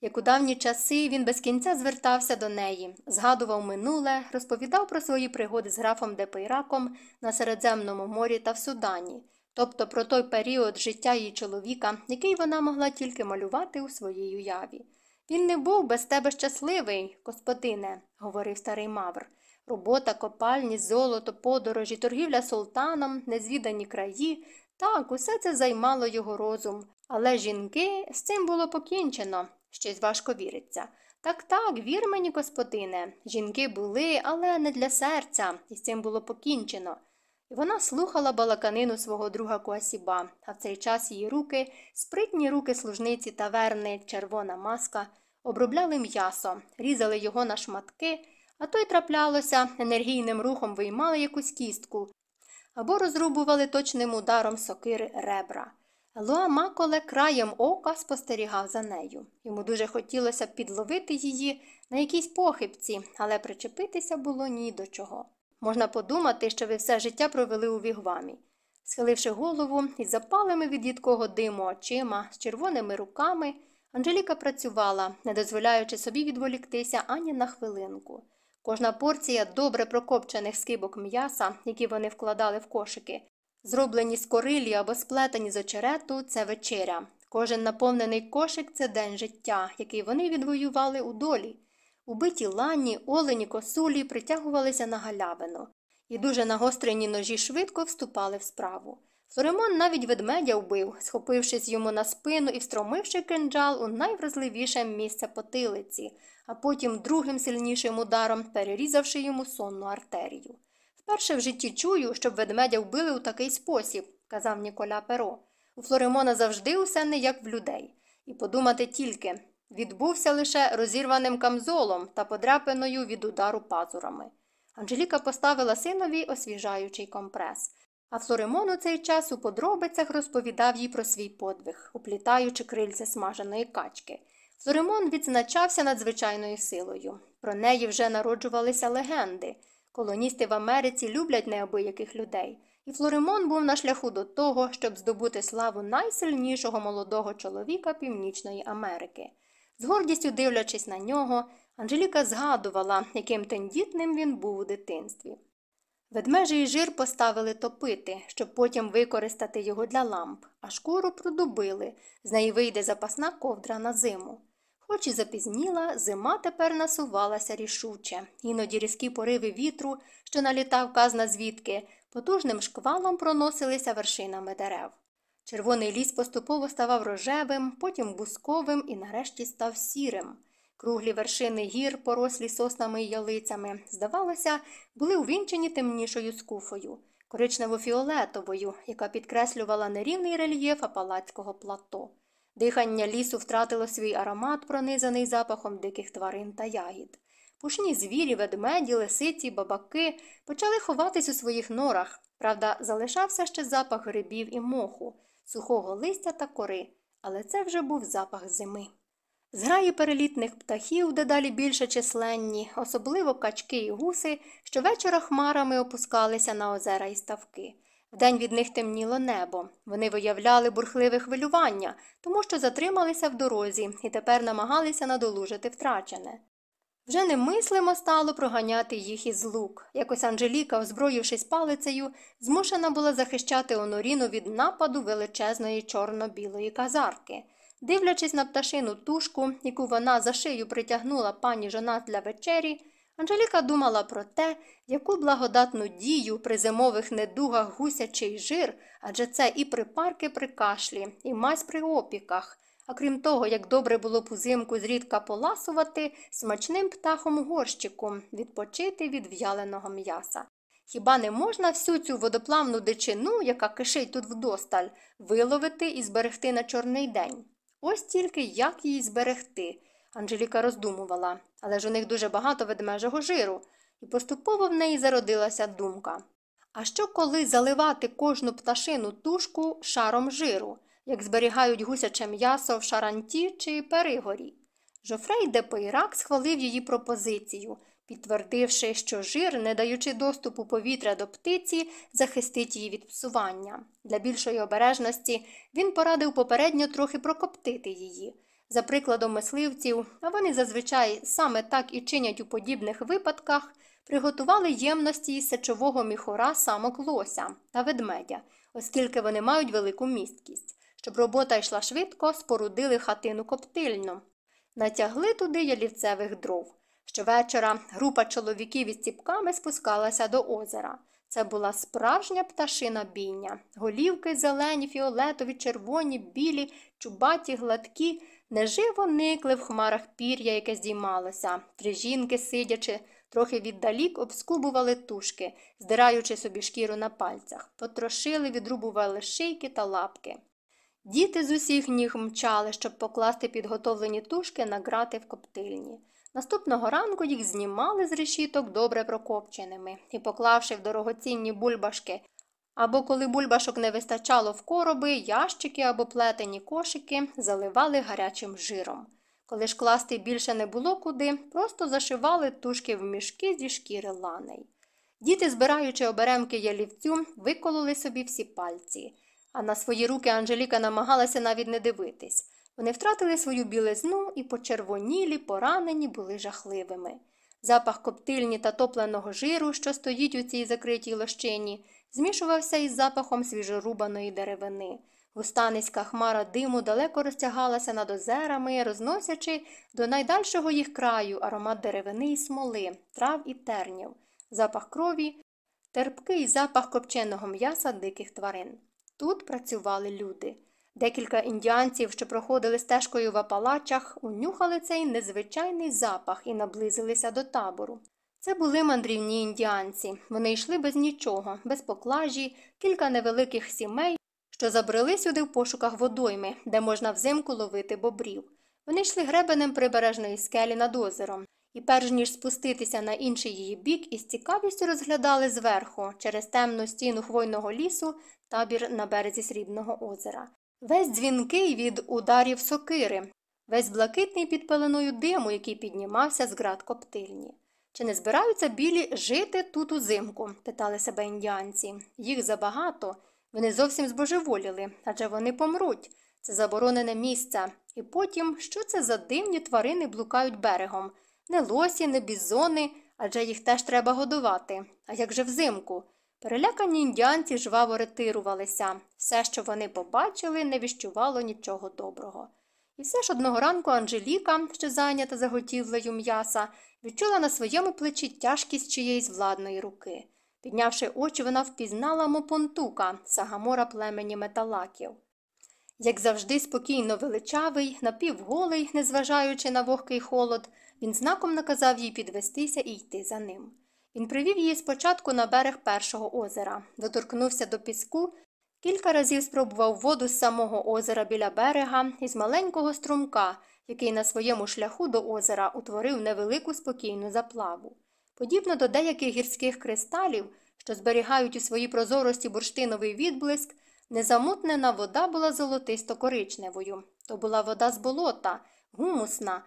Як у давні часи він без кінця звертався до неї, згадував минуле, розповідав про свої пригоди з графом Депейраком на Середземному морі та в Судані тобто про той період життя її чоловіка, який вона могла тільки малювати у своїй уяві. Він не був без тебе щасливий, господине, говорив старий Мавр. Робота, копальні, золото, подорожі, торгівля султаном, незвідані краї. Так, усе це займало його розум. Але жінки з цим було покінчено, щось важко віриться. Так, так, вір мені, господине. Жінки були, але не для серця, і з цим було покінчено. І вона слухала балаканину свого друга Куасіба, а в цей час її руки, спритні руки служниці таверни, червона маска, обробляли м'ясо, різали його на шматки, а то й траплялося, енергійним рухом виймали якусь кістку або розрубували точним ударом сокири ребра. Луа Маколе краєм ока спостерігав за нею. Йому дуже хотілося підловити її на якійсь похибці, але причепитися було ні до чого. Можна подумати, що ви все життя провели у вігвамі. Схиливши голову із запалими від їдкого диму очима, з червоними руками, Анжеліка працювала, не дозволяючи собі відволіктися ані на хвилинку. Кожна порція добре прокопчених скибок м'яса, які вони вкладали в кошики, зроблені з корилі або сплетені з очерету, це вечеря. Кожен наповнений кошик це день життя, який вони відвоювали у долі. Убиті лані, олені, косулі притягувалися на галявину, і дуже нагострені ножі швидко вступали в справу. Флоремон навіть ведмедя вбив, схопившись йому на спину і встромивши кинджал у найвразливіше місце потилиці, а потім другим сильнішим ударом перерізавши йому сонну артерію. Вперше в житті чую, щоб ведмедя вбили у такий спосіб, казав Ніколя Перо. У Флоремона завжди усе не як в людей. І подумати тільки відбувся лише розірваним камзолом та подряпиною від удару пазурами. Анжеліка поставила синові освіжаючий компрес. А Флоремон у цей час у подробицях розповідав їй про свій подвиг, уплітаючи крильця смаженої качки. Флоремон відзначався надзвичайною силою. Про неї вже народжувалися легенди. Колоністи в Америці люблять неабияких людей, і Флоремон був на шляху до того, щоб здобути славу найсильнішого молодого чоловіка Північної Америки. З гордістю дивлячись на нього, Анжеліка згадувала, яким тендітним він був у дитинстві. Ведмежий жир поставили топити, щоб потім використати його для ламп, а шкуру продубили, з неї вийде запасна ковдра на зиму. Хоч і запізніла, зима тепер насувалася рішуче, іноді різкі пориви вітру, що налітав казна звідки, потужним шквалом проносилися вершинами дерев. Червоний ліс поступово ставав рожевим, потім бусковим і нарешті став сірим. Круглі вершини гір, порослі соснами й ялицями, здавалося, були увінчені темнішою скуфою, коричнево-фіолетовою, яка підкреслювала нерівний рельєф апалацького плато. Дихання лісу втратило свій аромат, пронизаний запахом диких тварин та ягід. Пушні звірі, ведмеді, лисиці, бабаки почали ховатись у своїх норах. Правда, залишався ще запах грибів і моху, сухого листя та кори, але це вже був запах зими. Зграї перелітних птахів, дедалі більше численні, особливо качки і гуси, щовечора хмарами опускалися на озера і ставки. Вдень від них темніло небо. Вони виявляли бурхливе хвилювання, тому що затрималися в дорозі і тепер намагалися надолужити втрачене. Вже немислимо стало проганяти їх із лук. Якось Анжеліка, озброївшись палицею, змушена була захищати Оноріну від нападу величезної чорно-білої казарки. Дивлячись на пташину тушку, яку вона за шию притягнула пані жона для вечері, Анжеліка думала про те, яку благодатну дію при зимових недугах гусячий жир, адже це і припарки при кашлі, і мазь при опіках. А крім того, як добре було б узимку зрідка поласувати смачним птахом горщиком, відпочити від в'яленого м'яса. Хіба не можна всю цю водоплавну дичину, яка кишить тут вдосталь, виловити і зберегти на чорний день? Ось тільки як її зберегти. Анжеліка роздумувала, але ж у них дуже багато ведмежого жиру, і поступово в неї зародилася думка. А що коли заливати кожну пташину тушку шаром жиру, як зберігають гусяче м'ясо в шаранті чи перигорі? Жофрей де Пейрак схвалив її пропозицію, підтвердивши, що жир, не даючи доступу повітря до птиці, захистить її від псування. Для більшої обережності він порадив попередньо трохи прокоптити її. За прикладом мисливців, а вони зазвичай саме так і чинять у подібних випадках, приготували ємності із сечового міхора самок лося та ведмедя, оскільки вони мають велику місткість. Щоб робота йшла швидко, спорудили хатину коптильну, натягли туди ялівцевих дров. Щовечора група чоловіків із ціпками спускалася до озера. Це була справжня пташина бійня. Голівки зелені, фіолетові, червоні, білі, чубаті, гладкі, неживо никли в хмарах пір'я, яке здіймалося. Три жінки, сидячи, трохи віддалік, обскубували тушки, здираючи собі шкіру на пальцях, потрошили, відрубували шийки та лапки. Діти з усіх ніг мчали, щоб покласти підготовлені тушки на грати в коптильні. Наступного ранку їх знімали з решіток добре прокопченими і, поклавши в дорогоцінні бульбашки, або коли бульбашок не вистачало в короби, ящики або плетені кошики заливали гарячим жиром. Коли ж класти більше не було куди, просто зашивали тушки в мішки зі шкіри ланей. Діти, збираючи оберемки ялівцю, викололи собі всі пальці, а на свої руки Анжеліка намагалася навіть не дивитись. Вони втратили свою білизну і почервонілі, поранені були жахливими. Запах коптильні та топленого жиру, що стоїть у цій закритій лощині, змішувався із запахом свіжорубаної деревини. Густа низька хмара диму далеко розтягалася над озерами, розносячи до найдальшого їх краю аромат деревини і смоли, трав і тернів, запах крові, терпкий запах копченого м'яса диких тварин. Тут працювали люди. Декілька індіанців, що проходили стежкою в Апалачах, унюхали цей незвичайний запах і наблизилися до табору. Це були мандрівні індіанці. Вони йшли без нічого, без поклажі, кілька невеликих сімей, що забрели сюди в пошуках водойми, де можна взимку ловити бобрів. Вони йшли гребенем прибережної скелі над озером, і, перш ніж спуститися на інший її бік, із цікавістю розглядали зверху, через темну стіну хвойного лісу, табір на березі срібного озера. Весь дзвінкий від ударів сокири, весь блакитний під пеленою диму, який піднімався з град коптильні. Чи не збираються білі жити тут узимку? питали себе індіанці. Їх забагато, вони зовсім збожеволіли, адже вони помруть. Це заборонене місце. І потім, що це за дивні тварини блукають берегом? Не лосі, не бізони, адже їх теж треба годувати. А як же взимку? Перелякані індіанці жваво ретирувалися. Все, що вони побачили, не віщувало нічого доброго. І все ж одного ранку Анжеліка, що зайнята заготівлею м'яса, відчула на своєму плечі тяжкість чиєїсь владної руки. Піднявши очі, вона впізнала мопонтука, сагамора племені металаків. Як завжди, спокійно величавий, напівголий, незважаючи на вогкий холод, він знаком наказав їй підвестися і йти за ним. Він привів її спочатку на берег першого озера, доторкнувся до піску, кілька разів спробував воду з самого озера біля берега і з маленького струмка, який на своєму шляху до озера утворив невелику спокійну заплаву. Подібно до деяких гірських кристалів, що зберігають у своїй прозорості бурштиновий відблиск, незамутнена вода була золотисто коричневою. То була вода з болота, гумусна,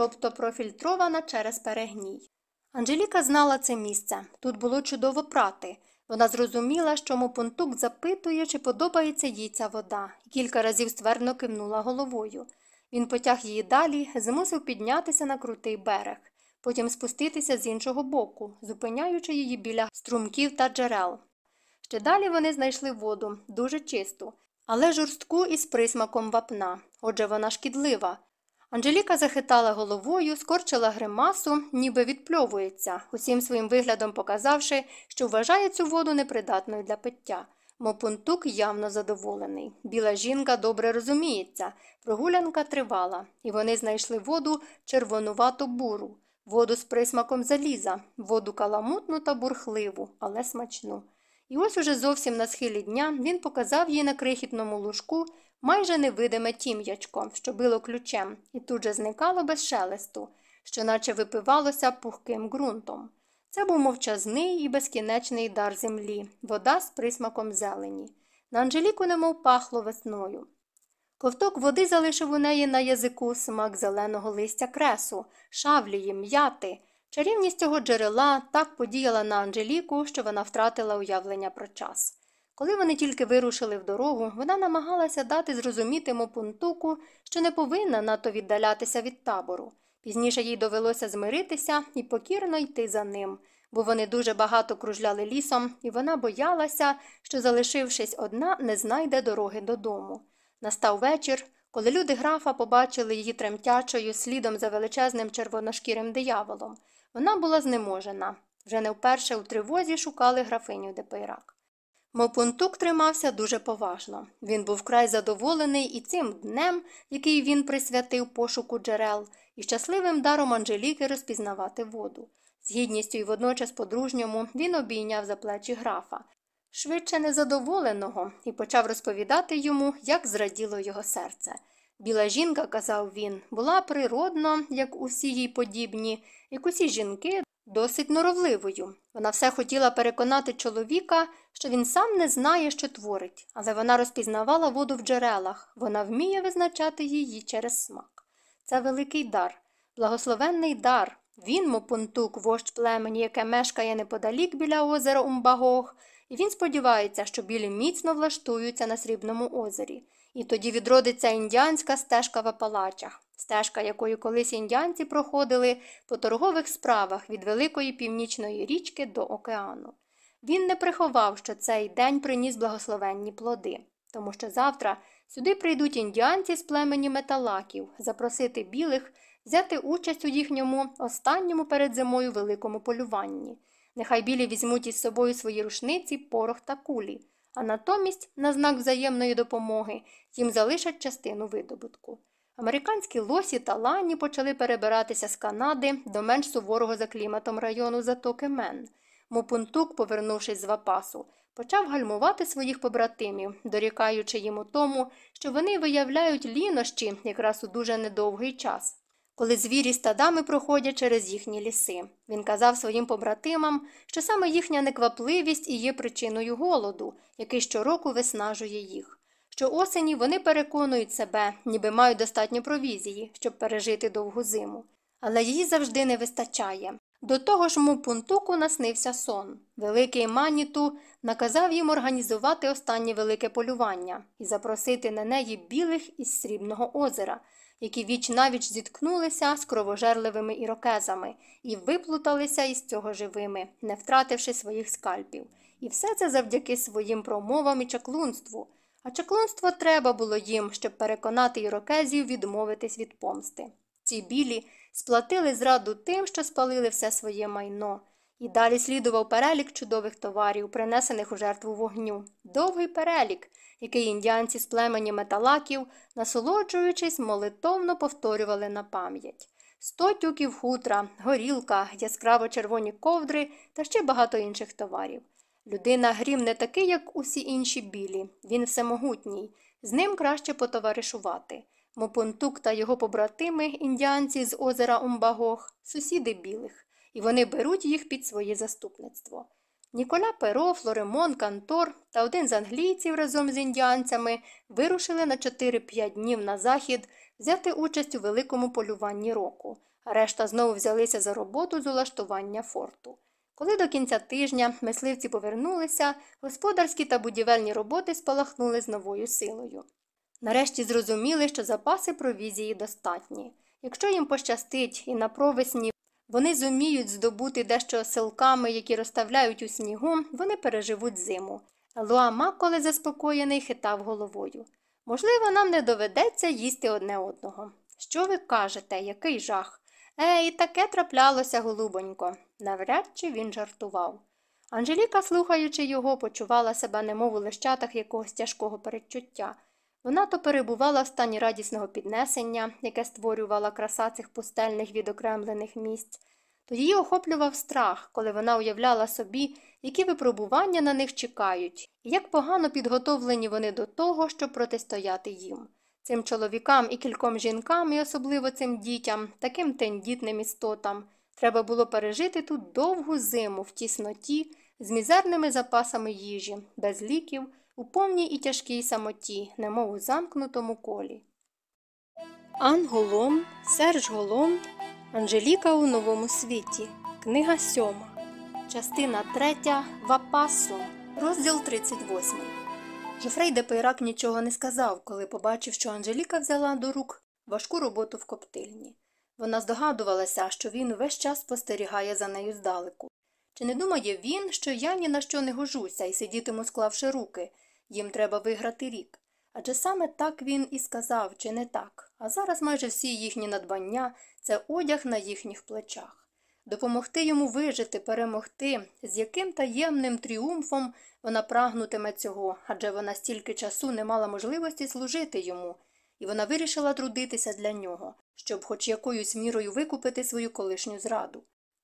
тобто профільтрована через перегній. Анжеліка знала це місце. Тут було чудово прати. Вона зрозуміла, що Мопунтук запитує, чи подобається їй ця вода, і кілька разів ствердно кивнула головою. Він потяг її далі, змусив піднятися на крутий берег, потім спуститися з іншого боку, зупиняючи її біля струмків та джерел. Ще далі вони знайшли воду, дуже чисту, але жорстку із присмаком вапна, отже, вона шкідлива. Анжеліка захитала головою, скорчила гримасу, ніби відпльовується, усім своїм виглядом показавши, що вважає цю воду непридатною для пиття. Мопунтук явно задоволений. Біла жінка добре розуміється, прогулянка тривала, і вони знайшли воду червонувато буру, воду з присмаком заліза, воду каламутну та бурхливу, але смачну. І ось уже зовсім на схилі дня він показав їй на крихітному лужку майже невидиме тім'ячко, що било ключем, і тут же зникало без шелесту, що наче випивалося пухким ґрунтом. Це був мовчазний і безкінечний дар землі, вода з присмаком зелені. На Анжеліку немов пахло весною. Ковток води залишив у неї на язику смак зеленого листя кресу, шавлії, м'яти. Чарівність цього джерела так подіяла на Анжеліку, що вона втратила уявлення про час. Коли вони тільки вирушили в дорогу, вона намагалася дати зрозуміти Мопунтуку, що не повинна надто віддалятися від табору. Пізніше їй довелося змиритися і покірно йти за ним, бо вони дуже багато кружляли лісом, і вона боялася, що, залишившись одна, не знайде дороги додому. Настав вечір, коли люди графа побачили її тремтячою слідом за величезним червоношкірим дияволом. Вона була знеможена. Вже не вперше у тривозі шукали графиню Депейрак. Мопунтук тримався дуже поважно. Він був край задоволений і цим днем, який він присвятив пошуку джерел, і щасливим даром Анжеліки розпізнавати воду. З гідністю і водночас по-дружньому він обійняв за плечі графа, швидше незадоволеного, і почав розповідати йому, як зраділо його серце. Біла жінка, казав він, була природно, як усі їй подібні, як усі жінки, досить норовливою. Вона все хотіла переконати чоловіка, що він сам не знає, що творить, але вона розпізнавала воду в джерелах, вона вміє визначати її через смак. Це великий дар, благословенний дар. Він, мопунтук, вождь племені, яке мешкає неподалік біля озера Умбагог, і він сподівається, що білі міцно влаштуються на срібному озері. І тоді відродиться індіанська стежка в Апалачах, стежка, якою колись індіанці проходили по торгових справах від великої північної річки до океану. Він не приховав, що цей день приніс благословенні плоди, тому що завтра сюди прийдуть індіанці з племені металаків, запросити білих, взяти участь у їхньому останньому перед зимою великому полюванні. Нехай білі візьмуть із собою свої рушниці, порох та кулі, а натомість, на знак взаємної допомоги, їм залишать частину видобутку. Американські лосі та лані почали перебиратися з Канади до менш суворого за кліматом району затоки Мен. Мопунтук, повернувшись з Вапасу, почав гальмувати своїх побратимів, дорікаючи їм у тому, що вони виявляють лінощі якраз у дуже недовгий час, коли звірі стадами проходять через їхні ліси. Він казав своїм побратимам, що саме їхня неквапливість і є причиною голоду, який щороку виснажує їх. Щоосені вони переконують себе, ніби мають достатньо провізії, щоб пережити довгу зиму. Але її завжди не вистачає. До того ж Мупунтуку наснився сон. Великий Маніту наказав їм організувати останнє велике полювання і запросити на неї білих із срібного озера, які віч-на-віч зіткнулися з кровожерливими ірокезами і виплуталися із цього живими, не втративши своїх скальпів. І все це завдяки своїм промовам і чаклунству. А чаклунство треба було їм, щоб переконати ірокезів відмовитись від помсти. Ці білі сплатили зраду тим, що спалили все своє майно, і далі слідував перелік чудових товарів, принесених у жертву вогню, довгий перелік, який індіанці з племені металаків, насолоджуючись, молитовно повторювали на пам'ять. Сто тюків хутра, горілка, яскраво червоні ковдри та ще багато інших товарів. Людина грім не такий, як усі інші білі, він всемогутній, з ним краще потоваришувати. Мопунтук та його побратими, індіанці з озера Умбагох, сусіди білих, і вони беруть їх під своє заступництво. Ніколя Перо, Флоремон, Кантор та один з англійців разом з індіанцями вирушили на 4-5 днів на захід взяти участь у великому полюванні року, а решта знову взялися за роботу з улаштування форту. Коли до кінця тижня мисливці повернулися, господарські та будівельні роботи спалахнули з новою силою. Нарешті зрозуміли, що запаси провізії достатні. Якщо їм пощастить і на провесні вони зуміють здобути дещо силками, які розставляють у снігу, вони переживуть зиму. Луа Макколе заспокоєний хитав головою. Можливо, нам не доведеться їсти одне одного. Що ви кажете, який жах? Е, і таке траплялося, голубонько. Навряд чи він жартував. Анжеліка, слухаючи його, почувала себе немов у лищатах якогось тяжкого передчуття. Вона то перебувала в стані радісного піднесення, яке створювала краса цих пустельних відокремлених місць, то її охоплював страх, коли вона уявляла собі, які випробування на них чекають, і як погано підготовлені вони до того, щоб протистояти їм. Цим чоловікам і кільком жінкам, і особливо цим дітям, таким тендітним істотам, треба було пережити тут довгу зиму в тісноті, з мізерними запасами їжі, без ліків, у повній і тяжкій самоті, немов у замкнутому колі. Ан Голом, Серж Голом, Анжеліка у новому світі. Книга сьома. Частина третя. Вапасо. Розділ 38. Жофрей де Пейрак нічого не сказав, коли побачив, що Анжеліка взяла до рук важку роботу в коптильні. Вона здогадувалася, що він весь час спостерігає за нею здалеку. Чи не думає він, що я ні на що не гожуся і сидітиму, склавши руки, їм треба виграти рік. Адже саме так він і сказав, чи не так, а зараз майже всі їхні надбання це одяг на їхніх плечах. Допомогти йому вижити, перемогти, з яким таємним тріумфом вона прагнутиме цього, адже вона стільки часу не мала можливості служити йому, і вона вирішила трудитися для нього, щоб хоч якоюсь мірою викупити свою колишню зраду.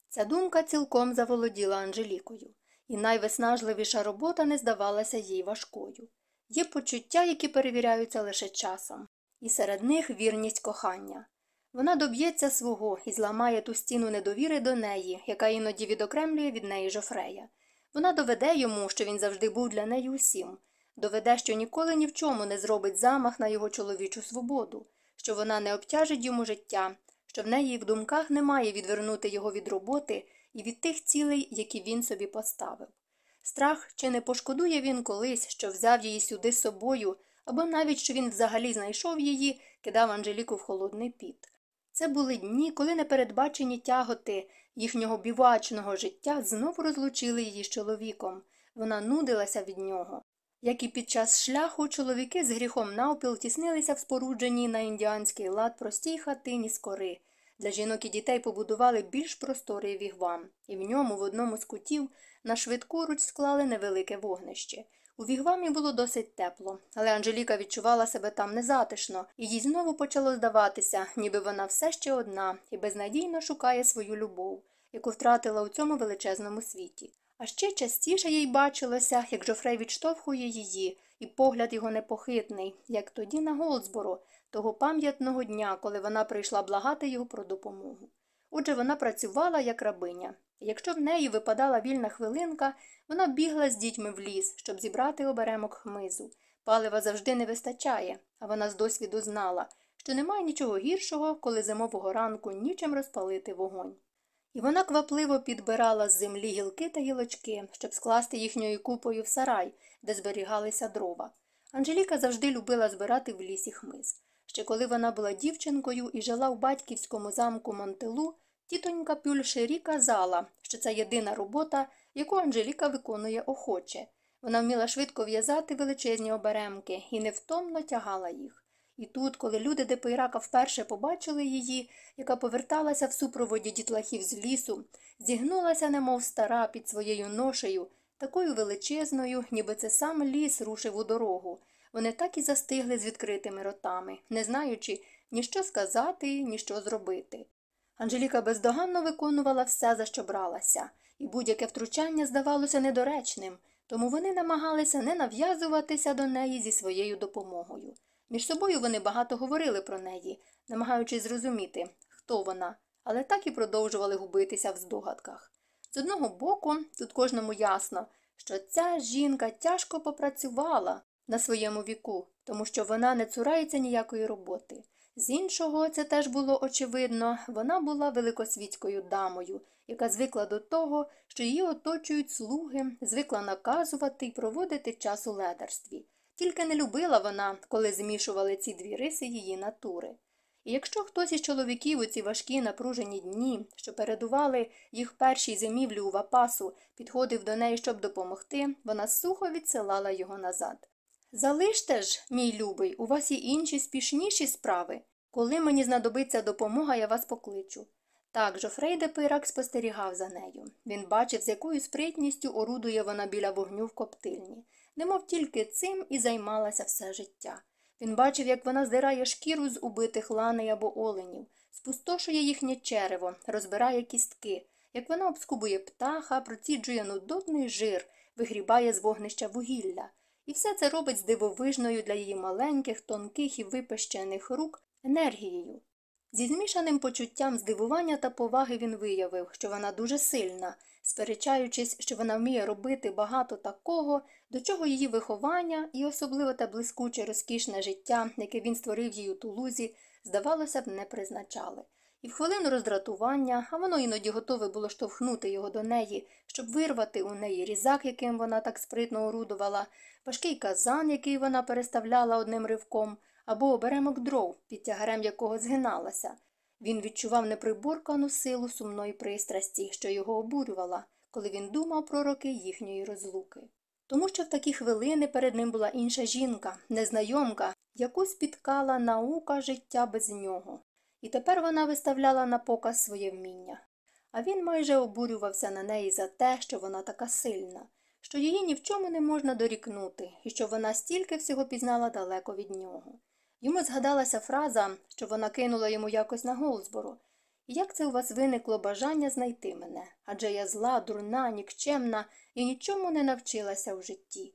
Ця думка цілком заволоділа Анжелікою, і найвиснажливіша робота не здавалася їй важкою. Є почуття, які перевіряються лише часом, і серед них вірність кохання. Вона доб'ється свого і зламає ту стіну недовіри до неї, яка іноді відокремлює від неї жофрея. Вона доведе йому, що він завжди був для неї усім, доведе, що ніколи ні в чому не зробить замах на його чоловічу свободу, що вона не обтяжить йому життя, що в неї в думках немає відвернути його від роботи і від тих цілей, які він собі поставив. Страх, чи не пошкодує він колись, що взяв її сюди з собою, або навіть що він взагалі знайшов її, кидав Анжеліку в холодний піт. Це були дні, коли непередбачені тяготи їхнього бівачного життя знову розлучили її з чоловіком. Вона нудилася від нього. Як і під час шляху, чоловіки з гріхом навпіл тіснилися в спорудженій на індіанський лад простій хатині з кори. Для жінок і дітей побудували більш просторий вігвам, і в ньому в одному з кутів на швидку руч склали невелике вогнище. У вігвамі було досить тепло, але Анжеліка відчувала себе там незатишно, і їй знову почало здаватися, ніби вона все ще одна і безнадійно шукає свою любов, яку втратила у цьому величезному світі. А ще частіше їй бачилося, як Жофрей відштовхує її, і погляд його непохитний, як тоді на Голдсборо, того пам'ятного дня, коли вона прийшла благати його про допомогу. Отже, вона працювала як рабиня, якщо в неї випадала вільна хвилинка, вона бігла з дітьми в ліс, щоб зібрати оберемок хмизу. Палива завжди не вистачає, а вона з досвіду знала, що немає нічого гіршого, коли зимового ранку нічим розпалити вогонь. І вона квапливо підбирала з землі гілки та гілочки, щоб скласти їхньою купою в сарай, де зберігалися дрова. Анжеліка завжди любила збирати в лісі хмиз. Ще коли вона була дівчинкою і жила в батьківському замку Монтелу, тітонька Пюльшері казала, що це єдина робота, яку Анжеліка виконує охоче. Вона вміла швидко в'язати величезні оберемки і невтомно тягала їх. І тут, коли люди Депейрака вперше побачили її, яка поверталася в супроводі дітлахів з лісу, зігнулася, немов стара під своєю ношею, такою величезною, ніби це сам ліс рушив у дорогу. Вони так і застигли з відкритими ротами, не знаючи ні що сказати, ні що зробити. Анжеліка бездоганно виконувала все, за що бралася, і будь-яке втручання здавалося недоречним, тому вони намагалися не нав'язуватися до неї зі своєю допомогою. Між собою вони багато говорили про неї, намагаючись зрозуміти, хто вона, але так і продовжували губитися в здогадках. З одного боку, тут кожному ясно, що ця жінка тяжко попрацювала на своєму віку, тому що вона не цурається ніякої роботи. З іншого, це теж було очевидно, вона була великосвітською дамою, яка звикла до того, що її оточують слуги, звикла наказувати і проводити час у ледарстві. Тільки не любила вона, коли змішували ці дві риси її натури. І якщо хтось із чоловіків у ці важкі напружені дні, що передували їх першій зимівлі у вапасу, підходив до неї, щоб допомогти, вона сухо відсилала його назад. Залиште ж, мій любий, у вас є інші спішніші справи. Коли мені знадобиться допомога, я вас покличу. Так, Жофрей де Пирак спостерігав за нею. Він бачив, з якою спритністю орудує вона біля вогню в коптильні, немов тільки цим і займалася все життя. Він бачив, як вона здирає шкіру з убитих ланей або оленів, спустошує їхнє черево, розбирає кістки, як вона обскубує птаха, проціджує нудотний жир, вигрібає з вогнища вугілля. І все це робить з дивовижною для її маленьких, тонких і випещених рук енергією. Зі змішаним почуттям здивування та поваги він виявив, що вона дуже сильна, сперечаючись, що вона вміє робити багато такого, до чого її виховання і особливо те блискуче розкішне життя, яке він створив їй у тулузі, здавалося б, не призначали. І в хвилину роздратування, а воно іноді готове було штовхнути його до неї, щоб вирвати у неї різак, яким вона так спритно орудувала, важкий казан, який вона переставляла одним ривком, або оберемок дров, під тягарем якого згиналася. Він відчував неприборкану силу сумної пристрасті, що його обурювала, коли він думав про роки їхньої розлуки. Тому що в такі хвилини перед ним була інша жінка, незнайомка, яку спіткала наука життя без нього. І тепер вона виставляла на показ своє вміння. А він майже обурювався на неї за те, що вона така сильна, що її ні в чому не можна дорікнути, і що вона стільки всього пізнала далеко від нього. Йому згадалася фраза, що вона кинула йому якось на Голзбору. Як це у вас виникло бажання знайти мене? Адже я зла, дурна, нікчемна і нічому не навчилася в житті.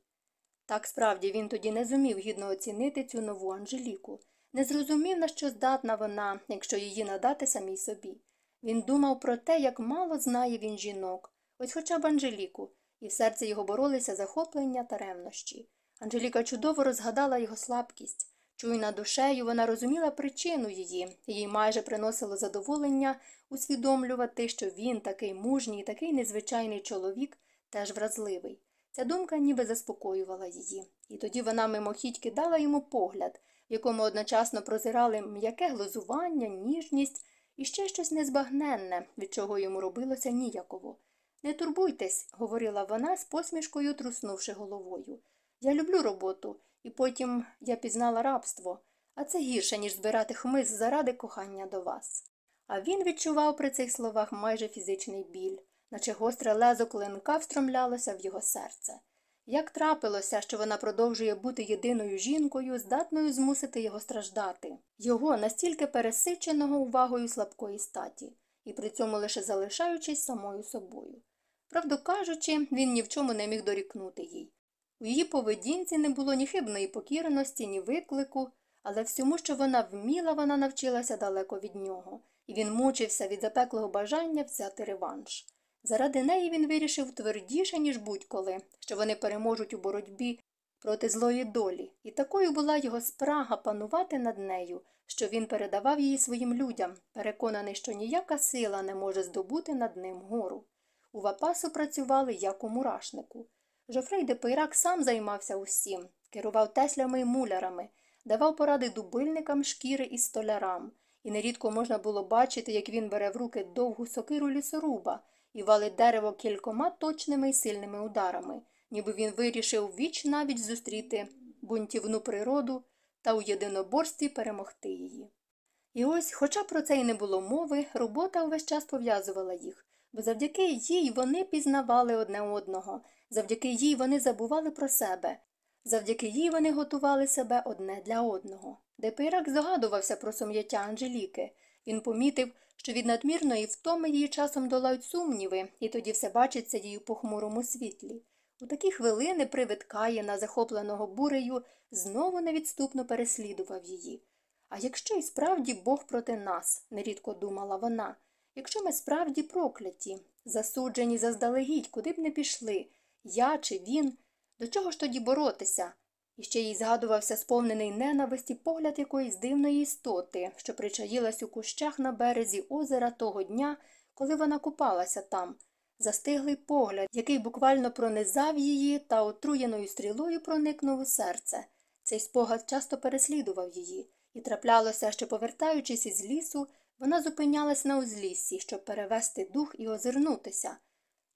Так справді він тоді не зумів гідно оцінити цю нову Анжеліку, не зрозумів, на що здатна вона, якщо її надати самій собі. Він думав про те, як мало знає він жінок, ось хоча б Анжеліку, і в серці його боролися захоплення та ревнощі. Анжеліка чудово розгадала його слабкість. Чуйна душею вона розуміла причину її, їй майже приносило задоволення усвідомлювати, що він, такий мужній, такий незвичайний чоловік, теж вразливий. Ця думка ніби заспокоювала її, і тоді вона мимохідь кидала йому погляд, якому одночасно прозирали м'яке глузування, ніжність і ще щось незбагненне, від чого йому робилося ніяково. Не турбуйтесь, говорила вона з посмішкою, труснувши головою. Я люблю роботу, і потім я пізнала рабство, а це гірше, ніж збирати хмиз заради кохання до вас. А він відчував при цих словах майже фізичний біль, наче гостре лезо клинка встромлялося в його серце. Як трапилося, що вона продовжує бути єдиною жінкою, здатною змусити його страждати, його настільки пересиченого увагою слабкої статі, і при цьому лише залишаючись самою собою. Правду кажучи, він ні в чому не міг дорікнути їй. У її поведінці не було ні хибної покірності, ні виклику, але всьому, що вона вміла, вона навчилася далеко від нього, і він мучився від запеклого бажання взяти реванш. Заради неї він вирішив твердіше, ніж будь-коли, що вони переможуть у боротьбі проти злої долі, і такою була його спрага панувати над нею, що він передавав її своїм людям, переконаний, що ніяка сила не може здобути над ним гору. У Вапасу працювали як у мурашнику. Жофрей де Пейрак сам займався усім, керував теслями і мулярами, давав поради дубильникам шкіри і столярам, і нерідко можна було бачити, як він бере в руки довгу сокиру лісоруба і валить дерево кількома точними і сильними ударами, ніби він вирішив віч навіть зустріти бунтівну природу та у єдиноборстві перемогти її. І ось, хоча про це й не було мови, робота увесь час пов'язувала їх, бо завдяки їй вони пізнавали одне одного, завдяки їй вони забували про себе, завдяки їй вони готували себе одне для одного. Депирак здогадувався про сум'яття Анжеліки. Він помітив, що від надмірної втоми її часом долають сумніви, і тоді все бачиться їй у похмурому світлі. У такі хвилини привид Каїна, захопленого бурею, знову невідступно переслідував її. А якщо і справді Бог проти нас, нерідко думала вона, якщо ми справді прокляті, засуджені заздалегідь, куди б не пішли, я чи він, до чого ж тоді боротися? І ще їй згадувався сповнений ненависті погляд якоїсь дивної істоти, що причаїлась у кущах на березі озера того дня, коли вона купалася там, застиглий погляд, який буквально пронизав її та отруєною стрілою проникнув у серце. Цей спогад часто переслідував її, і траплялося, що, повертаючись із лісу, вона зупинялась на узліссі, щоб перевести дух і озирнутися.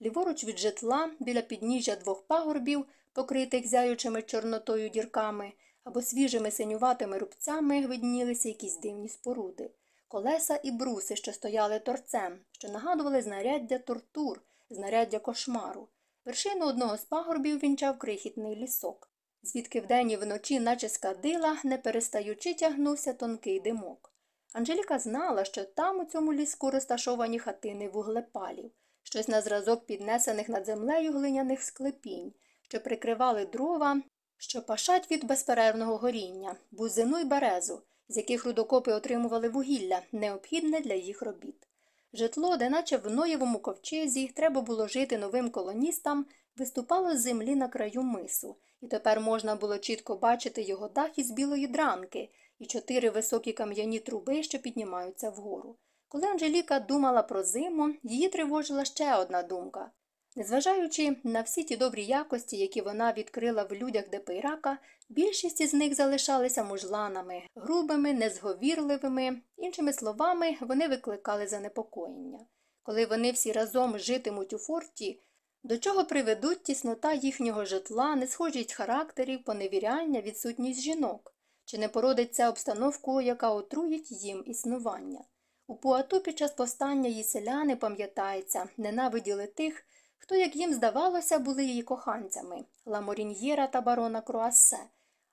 Ліворуч від житла, біля підніжжя двох пагорбів, покритих зяючими чорнотою дірками, або свіжими синюватими рубцями виднілися якісь дивні споруди, колеса і бруси, що стояли торцем, що нагадували знаряддя тортур, знаряддя кошмару. Вершину одного з пагорбів вінчав крихітний лісок, звідки вдень і вночі, наче скадила, не перестаючи тягнувся тонкий димок. Анжеліка знала, що там у цьому ліску розташовані хатини вуглепалів, щось на зразок піднесених над землею глиняних склепінь, що прикривали дрова, що пашать від безперервного горіння, бузину й березу, з яких рудокопи отримували вугілля, необхідне для їх робіт. Житло, де наче в Ноєвому ковчезі треба було жити новим колоністам, виступало з землі на краю мису, і тепер можна було чітко бачити його дах із білої дранки і чотири високі кам'яні труби, що піднімаються вгору. Коли Анжеліка думала про зиму, її тривожила ще одна думка. Незважаючи на всі ті добрі якості, які вона відкрила в людях Депейрака, більшість із них залишалися мужланами, грубими, незговірливими, іншими словами, вони викликали занепокоєння. Коли вони всі разом житимуть у форті, до чого приведуть тіснота їхнього житла, несхожість характерів, поневіряння, відсутність жінок, чи не породиться обстановку, яка отруїть їм існування. У Пуату під час повстання її селяни, пам'ятається, ненавиділи тих, хто, як їм здавалося, були її коханцями Ламоріньєра та барона Круасе.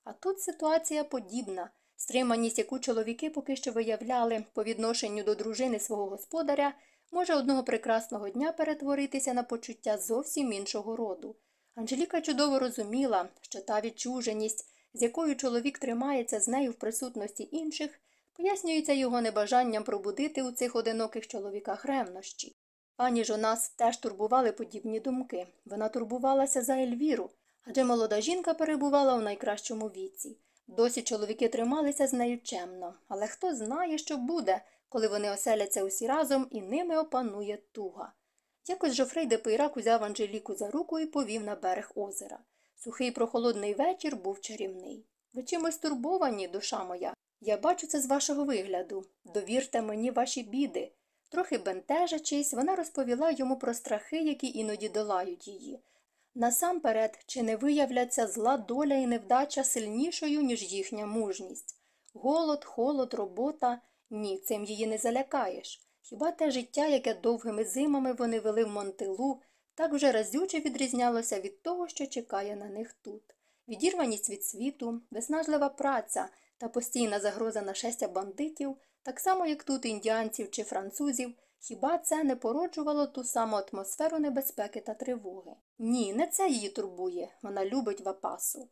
А тут ситуація подібна. Стриманість, яку чоловіки поки що виявляли по відношенню до дружини свого господаря, може одного прекрасного дня перетворитися на почуття зовсім іншого роду. Анжеліка чудово розуміла, що та відчуженість, з якою чоловік тримається з нею в присутності інших, пояснюється його небажанням пробудити у цих одиноких чоловіках ревнощі. Пані Жонас теж турбували подібні думки. Вона турбувалася за Ельвіру, адже молода жінка перебувала у найкращому віці. Досі чоловіки трималися з нею чемно, але хто знає, що буде, коли вони оселяться усі разом і ними опанує туга. Якось Жофрей де Пейрак узяв Анжеліку за руку і повів на берег озера. Сухий прохолодний вечір був чарівний. Ви чимось турбовані, душа моя. Я бачу це з вашого вигляду. Довірте мені ваші біди. Трохи бентежачись, вона розповіла йому про страхи, які іноді долають її. Насамперед, чи не виявляться зла доля і невдача сильнішою, ніж їхня мужність. Голод, холод, робота ні, цим її не залякаєш. Хіба те життя, яке довгими зимами вони вели в Монтилу, так вже разюче відрізнялося від того, що чекає на них тут. Відірваність від світу, виснажлива праця та постійна загроза нашестя бандитів, так само як тут індіанців чи французів, хіба це не породжувало ту саму атмосферу небезпеки та тривоги? Ні, не це її турбує, вона любить вапасу.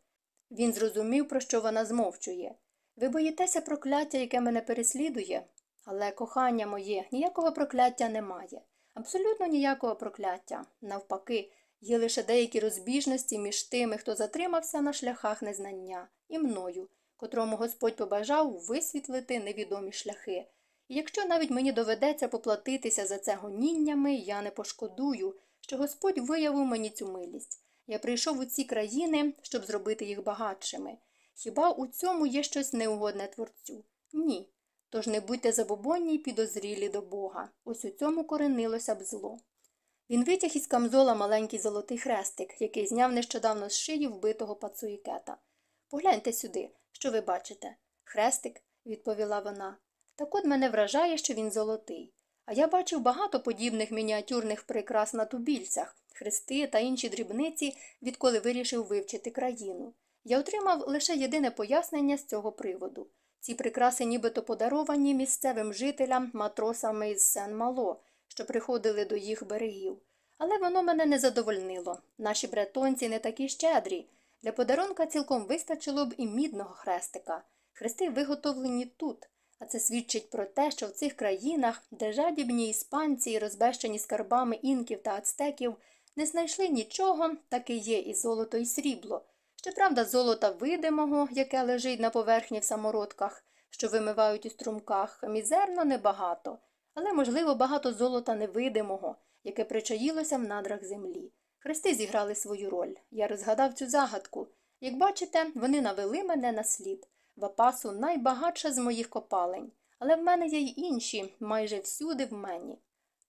Він зрозумів, про що вона змовчує. Ви боїтеся прокляття, яке мене переслідує? Але, кохання моє, ніякого прокляття немає. Абсолютно ніякого прокляття. Навпаки, є лише деякі розбіжності між тими, хто затримався на шляхах незнання, і мною, котрому Господь побажав висвітлити невідомі шляхи. І якщо навіть мені доведеться поплатитися за це гоніннями, я не пошкодую, що Господь виявив мені цю милість. Я прийшов у ці країни, щоб зробити їх багатшими. Хіба у цьому є щось неугодне творцю? Ні. Тож не будьте забобонні й підозрілі до Бога. Ось у цьому коренилося б зло. Він витяг із камзола маленький золотий хрестик, який зняв нещодавно з шиї вбитого пацуїкета. Погляньте сюди, що ви бачите. Хрестик, відповіла вона. Так от мене вражає, що він золотий. А я бачив багато подібних мініатюрних прикрас на тубільцях, хрести та інші дрібниці, відколи вирішив вивчити країну. Я отримав лише єдине пояснення з цього приводу. Ці прикраси нібито подаровані місцевим жителям, матросами із Сен-Мало, що приходили до їх берегів. Але воно мене не задовольнило. Наші бретонці не такі щедрі. Для подарунка цілком вистачило б і мідного хрестика. Хрести виготовлені тут. А це свідчить про те, що в цих країнах, де жадібні іспанці розбещені скарбами інків та ацтеків, не знайшли нічого, таки є і золото, і срібло. Щоправда, золота видимого, яке лежить на поверхні в самородках, що вимивають у струмках, мізерно небагато, але, можливо, багато золота невидимого, яке причаїлося в надрах землі. Хрести зіграли свою роль. Я розгадав цю загадку. Як бачите, вони навели мене на слід. Вапасу найбагатша з моїх копалень, але в мене є й інші, майже всюди в мені.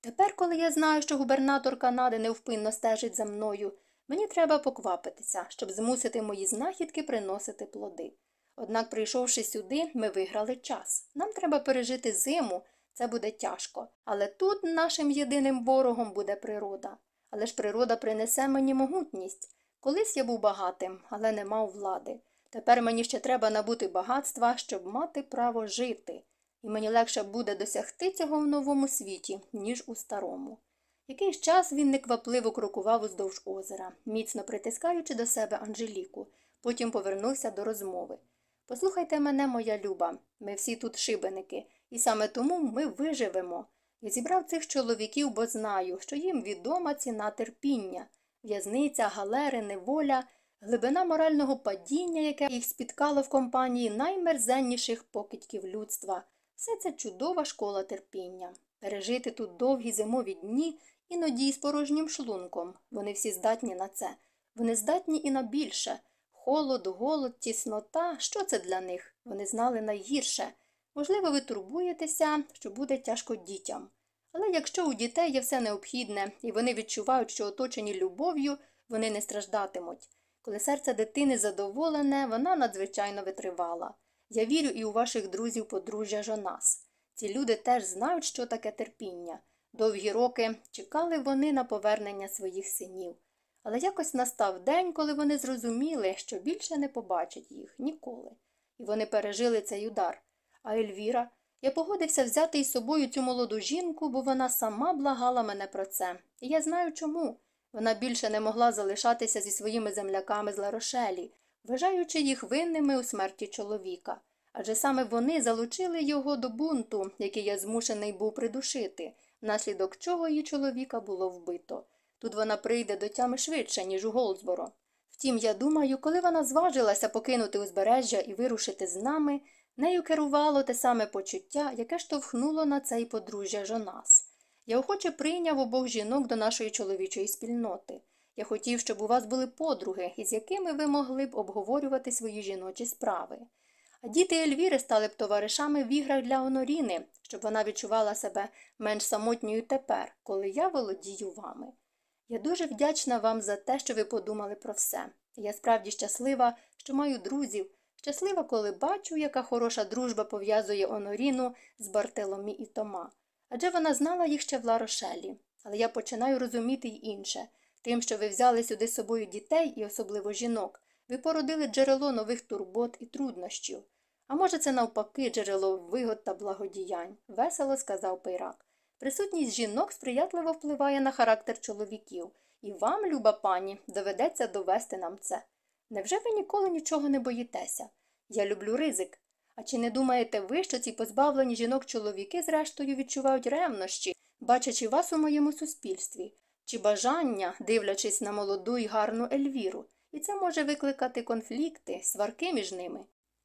Тепер, коли я знаю, що губернатор Канади невпинно стежить за мною, мені треба поквапитися, щоб змусити мої знахідки приносити плоди. Однак, прийшовши сюди, ми виграли час. Нам треба пережити зиму, це буде тяжко. Але тут нашим єдиним ворогом буде природа. Але ж природа принесе мені могутність. Колись я був багатим, але не мав влади. Тепер мені ще треба набути багатства, щоб мати право жити, і мені легше буде досягти цього в новому світі, ніж у старому. Якийсь час він неквапливо крокував уздовж озера, міцно притискаючи до себе Анжеліку, потім повернувся до розмови. Послухайте мене, моя люба, ми всі тут шибеники, і саме тому ми виживемо. Я зібрав цих чоловіків, бо знаю, що їм відома ціна терпіння, в'язниця, галери, неволя. Глибина морального падіння, яке їх спіткало в компанії наймерзенніших покидьків людства, все це чудова школа терпіння. Пережити тут довгі зимові дні, іноді із порожнім шлунком. Вони всі здатні на це. Вони здатні і на більше. Холод, голод, тіснота що це для них? Вони знали найгірше. Можливо, ви турбуєтеся, що буде тяжко дітям. Але якщо у дітей є все необхідне, і вони відчувають, що оточені любов'ю, вони не страждатимуть. Коли серце дитини задоволене, вона надзвичайно витривала. Я вірю і у ваших друзів подружжя Жонас. Ці люди теж знають, що таке терпіння. Довгі роки чекали вони на повернення своїх синів. Але якось настав день, коли вони зрозуміли, що більше не побачать їх ніколи. І вони пережили цей удар. А Ельвіра, я погодився взяти із собою цю молоду жінку, бо вона сама благала мене про це. І я знаю чому. Вона більше не могла залишатися зі своїми земляками з Ларошелі, вважаючи їх винними у смерті чоловіка. Адже саме вони залучили його до бунту, який я змушений був придушити, внаслідок чого її чоловіка було вбито. Тут вона прийде до тями швидше, ніж у Голдсборо. Втім, я думаю, коли вона зважилася покинути узбережжя і вирушити з нами, нею керувало те саме почуття, яке штовхнуло на цей подружжя Жонас. Я охоче прийняв обох жінок до нашої чоловічої спільноти. Я хотів, щоб у вас були подруги, із якими ви могли б обговорювати свої жіночі справи. А діти Ельвіри стали б товаришами в іграх для Оноріни, щоб вона відчувала себе менш самотньою тепер, коли я володію вами. Я дуже вдячна вам за те, що ви подумали про все. Я справді щаслива, що маю друзів, щаслива, коли бачу, яка хороша дружба пов'язує Оноріну з Бартеломі і Тома. Адже вона знала їх ще в Ларошелі. Але я починаю розуміти й інше. Тим, що ви взяли сюди з собою дітей і особливо жінок, ви породили джерело нових турбот і труднощів. А може, це навпаки джерело вигод та благодіянь, весело сказав Пейрак. Присутність жінок сприятливо впливає на характер чоловіків, і вам, люба пані, доведеться довести нам це. Невже ви ніколи нічого не боїтеся? Я люблю ризик. А чи не думаєте ви, що ці позбавлені жінок чоловіки, зрештою, відчувають ревнощі, бачачи вас у моєму суспільстві, чи бажання, дивлячись на молоду й гарну Ельвіру, і це може викликати конфлікти, сварки між ними?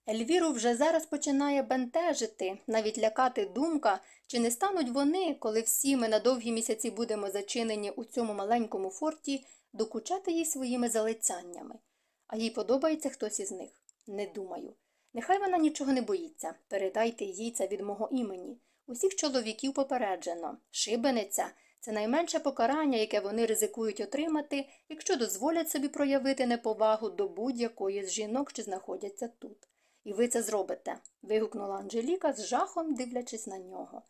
Ельвіру вже зараз починає бентежити, навіть лякати думка, чи не стануть вони, коли всі ми на довгі місяці будемо зачинені у цьому маленькому форті, докучати їй своїми залицяннями. А їй подобається хтось із них? Не думаю. Нехай вона нічого не боїться. Передайте їй це від мого імені. Усіх чоловіків попереджено. Шибениця це найменше покарання, яке вони ризикують отримати, якщо дозволять собі проявити неповагу до будь-якої з жінок, що знаходяться тут. І ви це зробите. вигукнула Анжеліка з жахом, дивлячись на нього.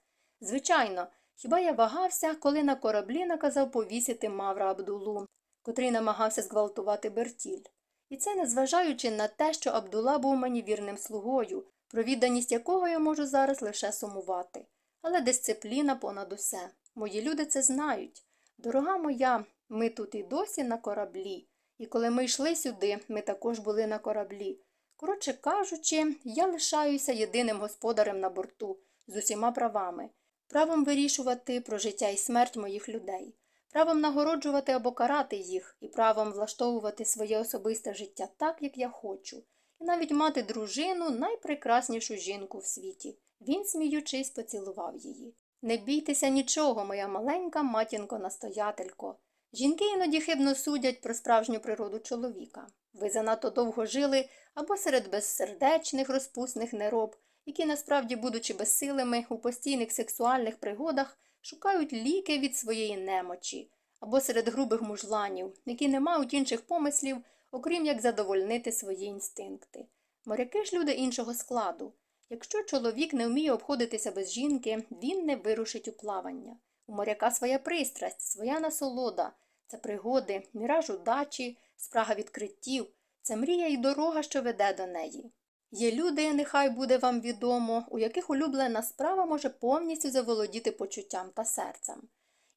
Звичайно, хіба я вагався, коли на кораблі наказав повісити Мавра Абдулу, котрий намагався зґвалтувати Бертіль. І це незважаючи на те, що Абдула був мені вірним слугою, про відданість якого я можу зараз лише сумувати. Але дисципліна понад усе. Мої люди це знають. Дорога моя, ми тут і досі на кораблі. І коли ми йшли сюди, ми також були на кораблі. Коротше кажучи, я лишаюся єдиним господарем на борту з усіма правами, правом вирішувати про життя і смерть моїх людей, правом нагороджувати або карати їх, і правом влаштовувати своє особисте життя так, як я хочу, і навіть мати дружину найпрекраснішу жінку в світі. Він, сміючись, поцілував її. Не бійтеся нічого, моя маленька матінко настоятелько. Жінки іноді хибно судять про справжню природу чоловіка. Ви занадто довго жили або серед безсердечних, розпусних нероб, які, насправді, будучи безсилими, у постійних сексуальних пригодах, шукають ліки від своєї немочі, або серед грубих мужланів, які не мають інших помислів, окрім як задовольнити свої інстинкти. Моряки ж люди іншого складу. Якщо чоловік не вміє обходитися без жінки, він не вирушить у плавання. У моряка своя пристрасть, своя насолода, це пригоди, міраж удачі, спрага відкриттів, це мрія і дорога, що веде до неї. Є люди, нехай буде вам відомо, у яких улюблена справа може повністю заволодіти почуттям та серцем.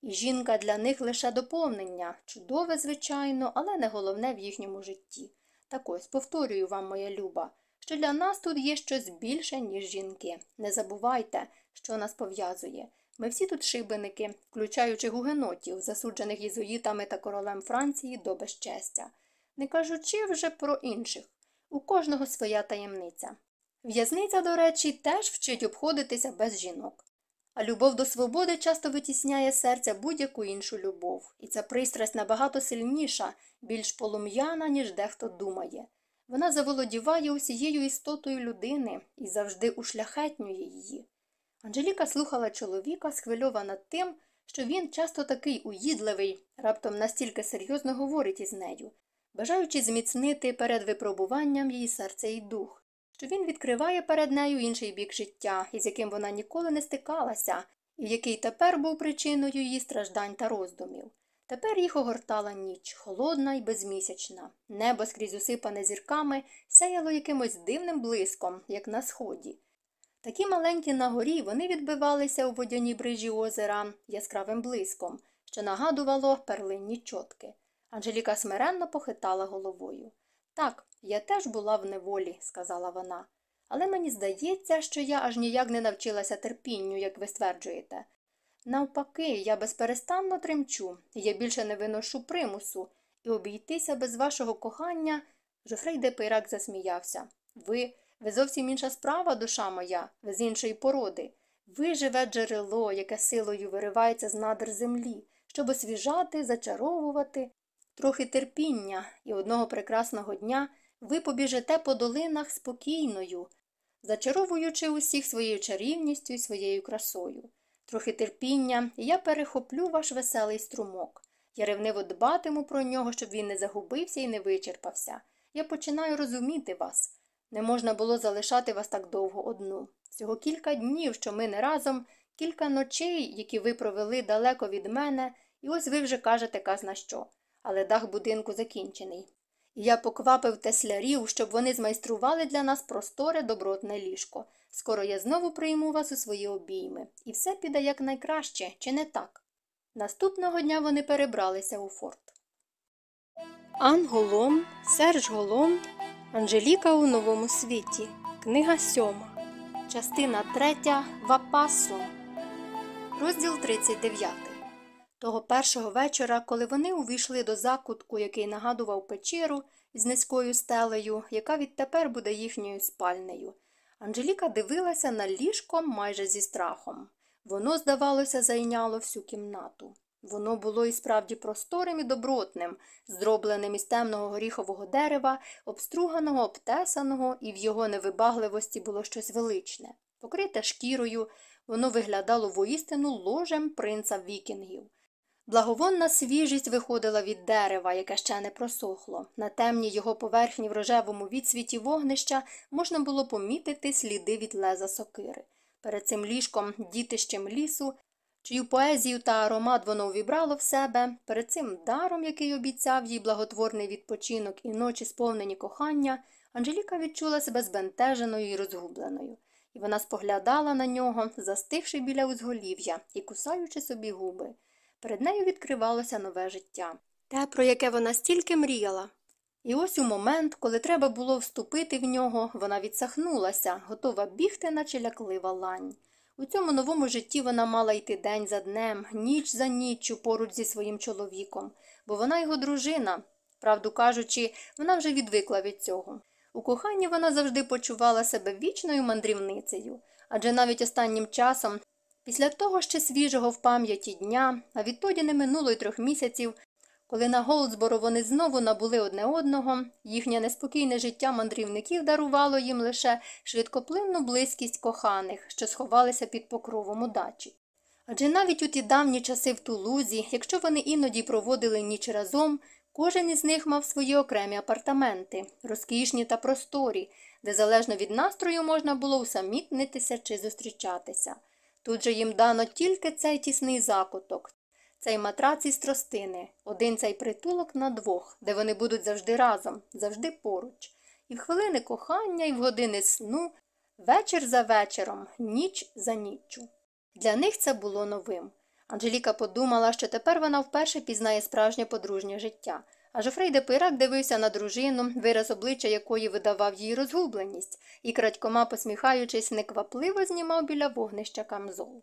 І жінка для них лише доповнення, чудове, звичайно, але не головне в їхньому житті. Так ось повторюю вам, моя люба, що для нас тут є щось більше, ніж жінки. Не забувайте, що нас пов'язує. Ми всі тут шибеники, включаючи гугенотів, засуджених єзуїтами та королем Франції до безчестя, не кажучи вже про інших. У кожного своя таємниця. В'язниця, до речі, теж вчить обходитися без жінок. А любов до свободи часто витісняє серця будь-яку іншу любов, і ця пристрасть набагато сильніша, більш полум'яна, ніж дехто думає. Вона заволодіває усією істотою людини і завжди ушляхетнює її. Анжеліка слухала чоловіка, схвильована тим, що він часто такий уїдливий, раптом настільки серйозно говорить із нею, бажаючи зміцнити перед випробуванням її серце і дух, що він відкриває перед нею інший бік життя, із яким вона ніколи не стикалася, і який тепер був причиною її страждань та роздумів. Тепер їх огортала ніч, холодна й безмісячна. Небо скрізь усипане зірками сяяло якимось дивним блиском, як на сході. Такі маленькі на горі вони відбивалися у водяній брижі озера яскравим блиском, що нагадувало перлинні чотки. Анжеліка смиренно похитала головою. Так, я теж була в неволі, сказала вона. Але мені здається, що я аж ніяк не навчилася терпінню, як ви стверджуєте. Навпаки, я безперестанно тремчу, я більше не виношу примусу, і обійтися без вашого кохання. Жофрей де засміявся. Ви, ви зовсім інша справа, душа моя, ви з іншої породи. Ви живе джерело, яке силою виривається з надр землі, щоб освіжати, зачаровувати, трохи терпіння, і одного прекрасного дня ви побіжете по долинах спокійною, зачаровуючи усіх своєю чарівністю і своєю красою. Трохи терпіння, і я перехоплю ваш веселий струмок. Я ревниво дбатиму про нього, щоб він не загубився і не вичерпався. Я починаю розуміти вас. Не можна було залишати вас так довго одну. Всього кілька днів, що ми не разом, кілька ночей, які ви провели далеко від мене, і ось ви вже кажете казна що. Але дах будинку закінчений. Я поквапив теслярів, щоб вони змайстрували для нас просторе добротне ліжко. Скоро я знову прийму вас у свої обійми, і все піде якнайкраще, чи не так? Наступного дня вони перебралися у форт. Ан Серж Голом, Анжеліка у новому світі. Книга сьома. Частина третя. Вапасо. Розділ 39. Того першого вечора, коли вони увійшли до закутку, який нагадував печеру з низькою стелею, яка відтепер буде їхньою спальнею, Анжеліка дивилася на ліжко майже зі страхом. Воно, здавалося, зайняло всю кімнату. Воно було і справді просторим і добротним, зробленим із темного горіхового дерева, обструганого, обтесаного, і в його невибагливості було щось величне. Покрите шкірою, воно виглядало воістину ложем принца вікінгів. Благовонна свіжість виходила від дерева, яке ще не просохло. На темній його поверхні в рожевому відсвіті вогнища можна було помітити сліди від леза сокири. Перед цим ліжком, дітищем лісу, чию поезію та аромат воно увібрало в себе, перед цим даром, який обіцяв їй благотворний відпочинок і ночі сповнені кохання, Анжеліка відчула себе збентеженою і розгубленою, і вона споглядала на нього, застигши біля узголів'я і кусаючи собі губи. Перед нею відкривалося нове життя, те, про яке вона стільки мріяла. І ось у момент, коли треба було вступити в нього, вона відсахнулася, готова бігти, наче ляклива лань. У цьому новому житті вона мала йти день за днем, ніч за ніччю поруч зі своїм чоловіком, бо вона його дружина. Правду кажучи, вона вже відвикла від цього. У коханні вона завжди почувала себе вічною мандрівницею, адже навіть останнім часом Після того ще свіжого в пам'яті дня, а відтоді не минуло й трьох місяців, коли на Голдсборо вони знову набули одне одного, їхнє неспокійне життя мандрівників дарувало їм лише швидкоплинну близькість коханих, що сховалися під покровом удачі. Адже навіть у ті давні часи в Тулузі, якщо вони іноді проводили ніч разом, кожен із них мав свої окремі апартаменти, розкішні та просторі, де залежно від настрою можна було усамітнитися чи зустрічатися. Тут же їм дано тільки цей тісний закуток, цей матрац із тростини, один цей притулок на двох, де вони будуть завжди разом, завжди поруч. І в хвилини кохання, і в години сну, вечір за вечором, ніч за ніччю. Для них це було новим. Анжеліка подумала, що тепер вона вперше пізнає справжнє подружнє життя. А Жофрей де Пирак дивився на дружину, вираз обличчя якої видавав їй розгубленість, і, крадькома посміхаючись, неквапливо знімав біля вогнища камзол.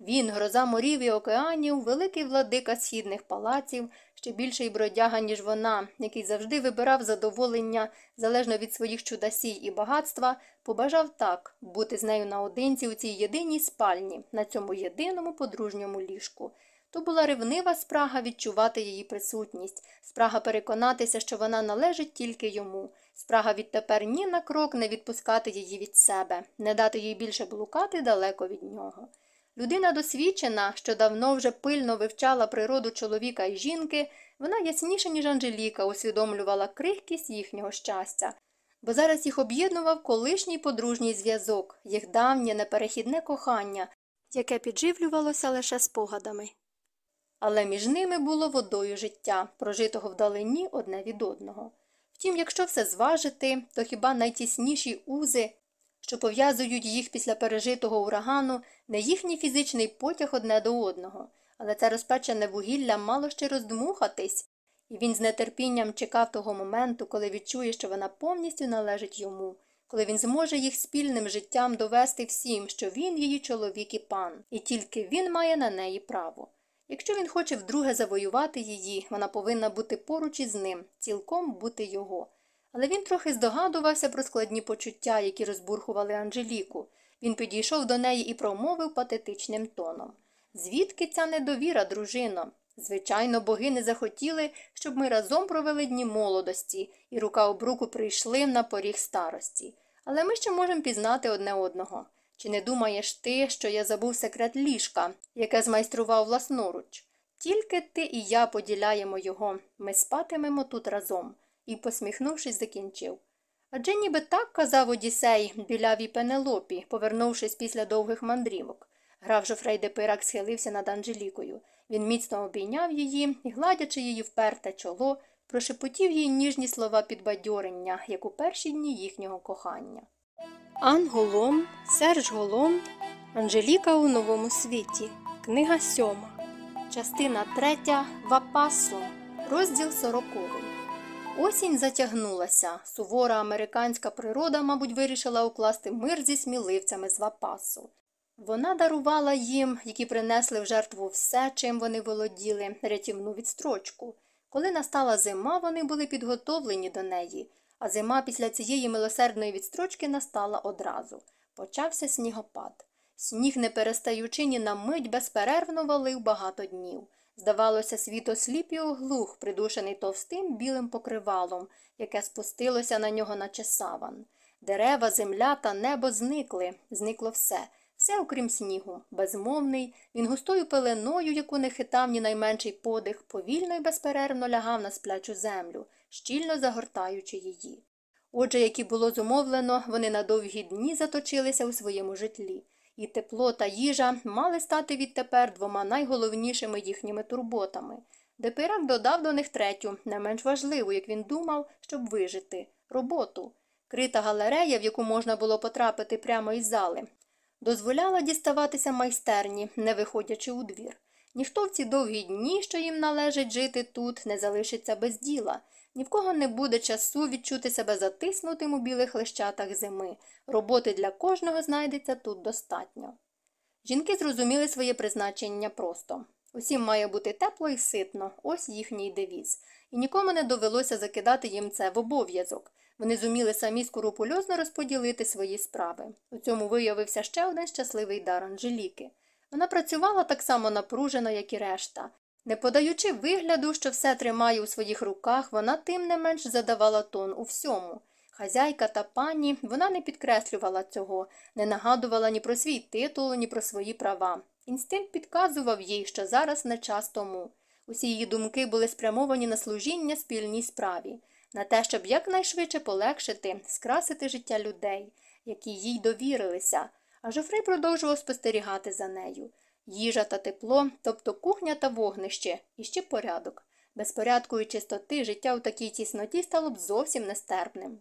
Він, гроза морів і океанів, великий владика східних палаців, ще більший бродяга, ніж вона, який завжди вибирав задоволення залежно від своїх чудасій і багатства, побажав так бути з нею наодинці у цій єдиній спальні, на цьому єдиному подружньому ліжку. То була ревнива спрага відчувати її присутність, спрага переконатися, що вона належить тільки йому, спрага відтепер ні на крок не відпускати її від себе, не дати їй більше блукати далеко від нього. Людина досвідчена, що давно вже пильно вивчала природу чоловіка і жінки, вона ясніше, ніж Анжеліка, усвідомлювала крихкість їхнього щастя, бо зараз їх об'єднував колишній подружній зв'язок, їх давнє неперехідне кохання, яке підживлювалося лише спогадами але між ними було водою життя, прожитого вдалині одне від одного. Втім, якщо все зважити, то хіба найтісніші узи, що пов'язують їх після пережитого урагану, не їхній фізичний потяг одне до одного, але це розпечене вугілля мало ще роздмухатись, і він з нетерпінням чекав того моменту, коли відчує, що вона повністю належить йому, коли він зможе їх спільним життям довести всім, що він її чоловік і пан, і тільки він має на неї право. Якщо він хоче вдруге завоювати її, вона повинна бути поруч із ним, цілком бути його. Але він трохи здогадувався про складні почуття, які розбурхували Анжеліку. Він підійшов до неї і промовив патетичним тоном Звідки ця недовіра, дружино? Звичайно, боги не захотіли, щоб ми разом провели дні молодості і рука об руку прийшли на поріг старості. Але ми ще можемо пізнати одне одного. Чи не думаєш ти, що я забув секрет ліжка, яке змайстрував власноруч? Тільки ти і я поділяємо його, ми спатимемо тут разом, і, посміхнувшись, закінчив. Адже ніби так казав Одіссей білявій Пенелопі, повернувшись після довгих мандрівок. Грав Жофрей де Пирак схилився над Анжелікою, Він міцно обійняв її і, гладячи її вперте чоло, прошепотів їй ніжні слова підбадьорення, як у перші дні їхнього кохання. Ан Голом, Серж Голом, Анжеліка у новому світі. Книга сьома. Частина третя. Вапасо. Розділ сороковий. Осінь затягнулася. Сувора американська природа, мабуть, вирішила укласти мир зі сміливцями з Вапасу. Вона дарувала їм, які принесли в жертву все, чим вони володіли, рятівну відстрочку. Коли настала зима, вони були підготовлені до неї, а зима після цієї милосердної відстрочки настала одразу. Почався снігопад. Сніг, не перестаючи ні на мить, безперервно валив багато днів. Здавалося, світ осліп і оглух, придушений товстим білим покривалом, яке спустилося на нього, наче саван. Дерева, земля та небо зникли, зникло все, все окрім снігу, безмовний, він густою пеленою, яку не хитав ні найменший подих, повільно і безперервно лягав на сплячу землю, щільно загортаючи її. Отже, як і було зумовлено, вони на довгі дні заточилися у своєму житлі і тепло та їжа мали стати відтепер двома найголовнішими їхніми турботами. Депирак додав до них третю, не менш важливу, як він думав, щоб вижити роботу. Крита галерея, в яку можна було потрапити прямо із зали, дозволяла діставатися майстерні, не виходячи у двір. Ніхто в ці довгі дні, що їм належить жити тут, не залишиться без діла. Ні в кого не буде часу відчути себе затиснутим у білих лещатах зими. Роботи для кожного знайдеться тут достатньо. Жінки зрозуміли своє призначення просто. Усім має бути тепло і ситно, ось їхній девіз. І нікому не довелося закидати їм це в обов'язок. Вони зуміли самі скрупульозно розподілити свої справи. У цьому виявився ще один щасливий дар Анжеліки. Вона працювала так само напружено, як і решта. Не подаючи вигляду, що все тримає у своїх руках, вона тим не менш задавала тон у всьому. Хазяйка та пані вона не підкреслювала цього, не нагадувала ні про свій титул, ні про свої права. Інстинкт підказував їй, що зараз не час тому. Усі її думки були спрямовані на служіння спільній справі, на те, щоб якнайшвидше полегшити, скрасити життя людей, які їй довірилися, а Жофрей продовжував спостерігати за нею. Їжа та тепло, тобто кухня та вогнище, і ще порядок. Без порядку і чистоти життя у такій тісноті стало б зовсім нестерпним.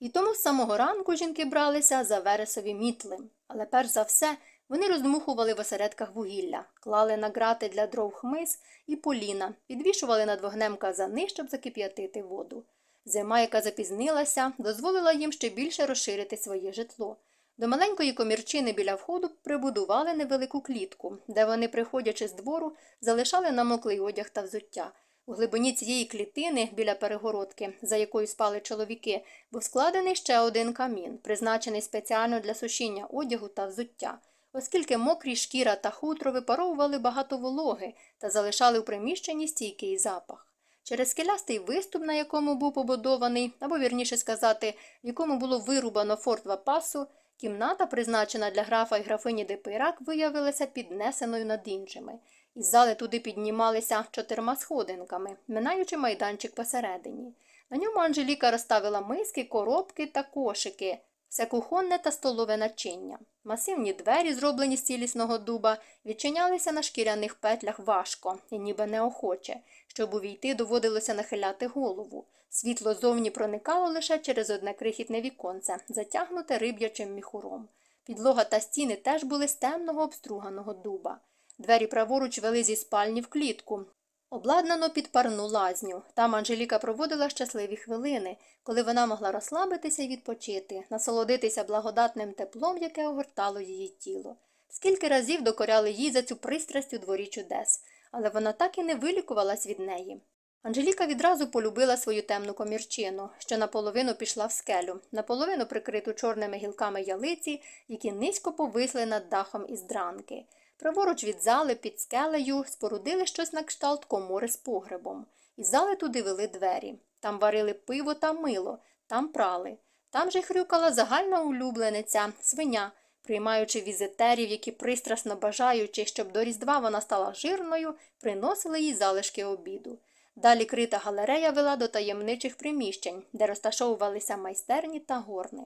І тому з самого ранку жінки бралися за вересові мітли. Але перш за все вони роздмухували в осередках вугілля, клали на грати для дров хмиз і поліна, підвішували над вогнем казани, щоб закип'ятити воду. Зима, яка запізнилася, дозволила їм ще більше розширити своє житло. До маленької комірчини біля входу прибудували невелику клітку, де вони, приходячи з двору, залишали намоклий одяг та взуття. У глибині цієї клітини, біля перегородки, за якою спали чоловіки, був складений ще один камін, призначений спеціально для сушіння одягу та взуття, оскільки мокрі шкіра та хутро випаровували багато вологи та залишали у приміщенні стійкий запах. Через скелястий виступ, на якому був побудований, або вірніше сказати, в якому було вирубано форт Вапасу, кімната, призначена для графа і графині Депирак, виявилася піднесеною над іншими. Із зали туди піднімалися чотирма сходинками, минаючи майданчик посередині. На ньому Анжеліка розставила миски, коробки та кошики, все кухонне та столове начиння. Масивні двері, зроблені з цілісного дуба, відчинялися на шкіряних петлях важко і ніби неохоче. Щоб увійти, доводилося нахиляти голову. Світло зовні проникало лише через одне крихітне віконце, затягнуте риб'ячим міхуром. Підлога та стіни теж були з темного обструганого дуба. Двері праворуч вели зі спальні в клітку. Обладнано під парну лазню. Там Анжеліка проводила щасливі хвилини, коли вона могла розслабитися і відпочити, насолодитися благодатним теплом, яке огортало її тіло. Скільки разів докоряли їй за цю пристрасть у дворі чудес, але вона так і не вилікувалась від неї. Анжеліка відразу полюбила свою темну комірчину, що наполовину пішла в скелю, наполовину прикриту чорними гілками ялиці, які низько повисли над дахом із дранки. Праворуч від зали під скелею спорудили щось на кшталт комори з погребом. Із зали туди вели двері. Там варили пиво та мило, там прали. Там же хрюкала загальна улюблениця, свиня, приймаючи візитерів, які пристрасно бажаючи, щоб до Різдва вона стала жирною, приносили їй залишки обіду. Далі крита галерея вела до таємничих приміщень, де розташовувалися майстерні та горни.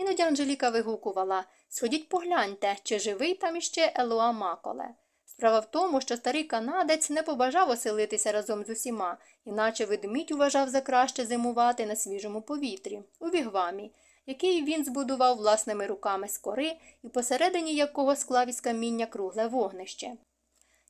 Іноді Анжеліка вигукувала Сходіть погляньте, чи живий там іще Елоа Маколе. Справа в тому, що старий канадець не побажав оселитися разом з усіма, іначе ведмідь уважав за краще зимувати на свіжому повітрі, у вігвамі, який він збудував власними руками з кори і посередині якого склав із каміння кругле вогнище.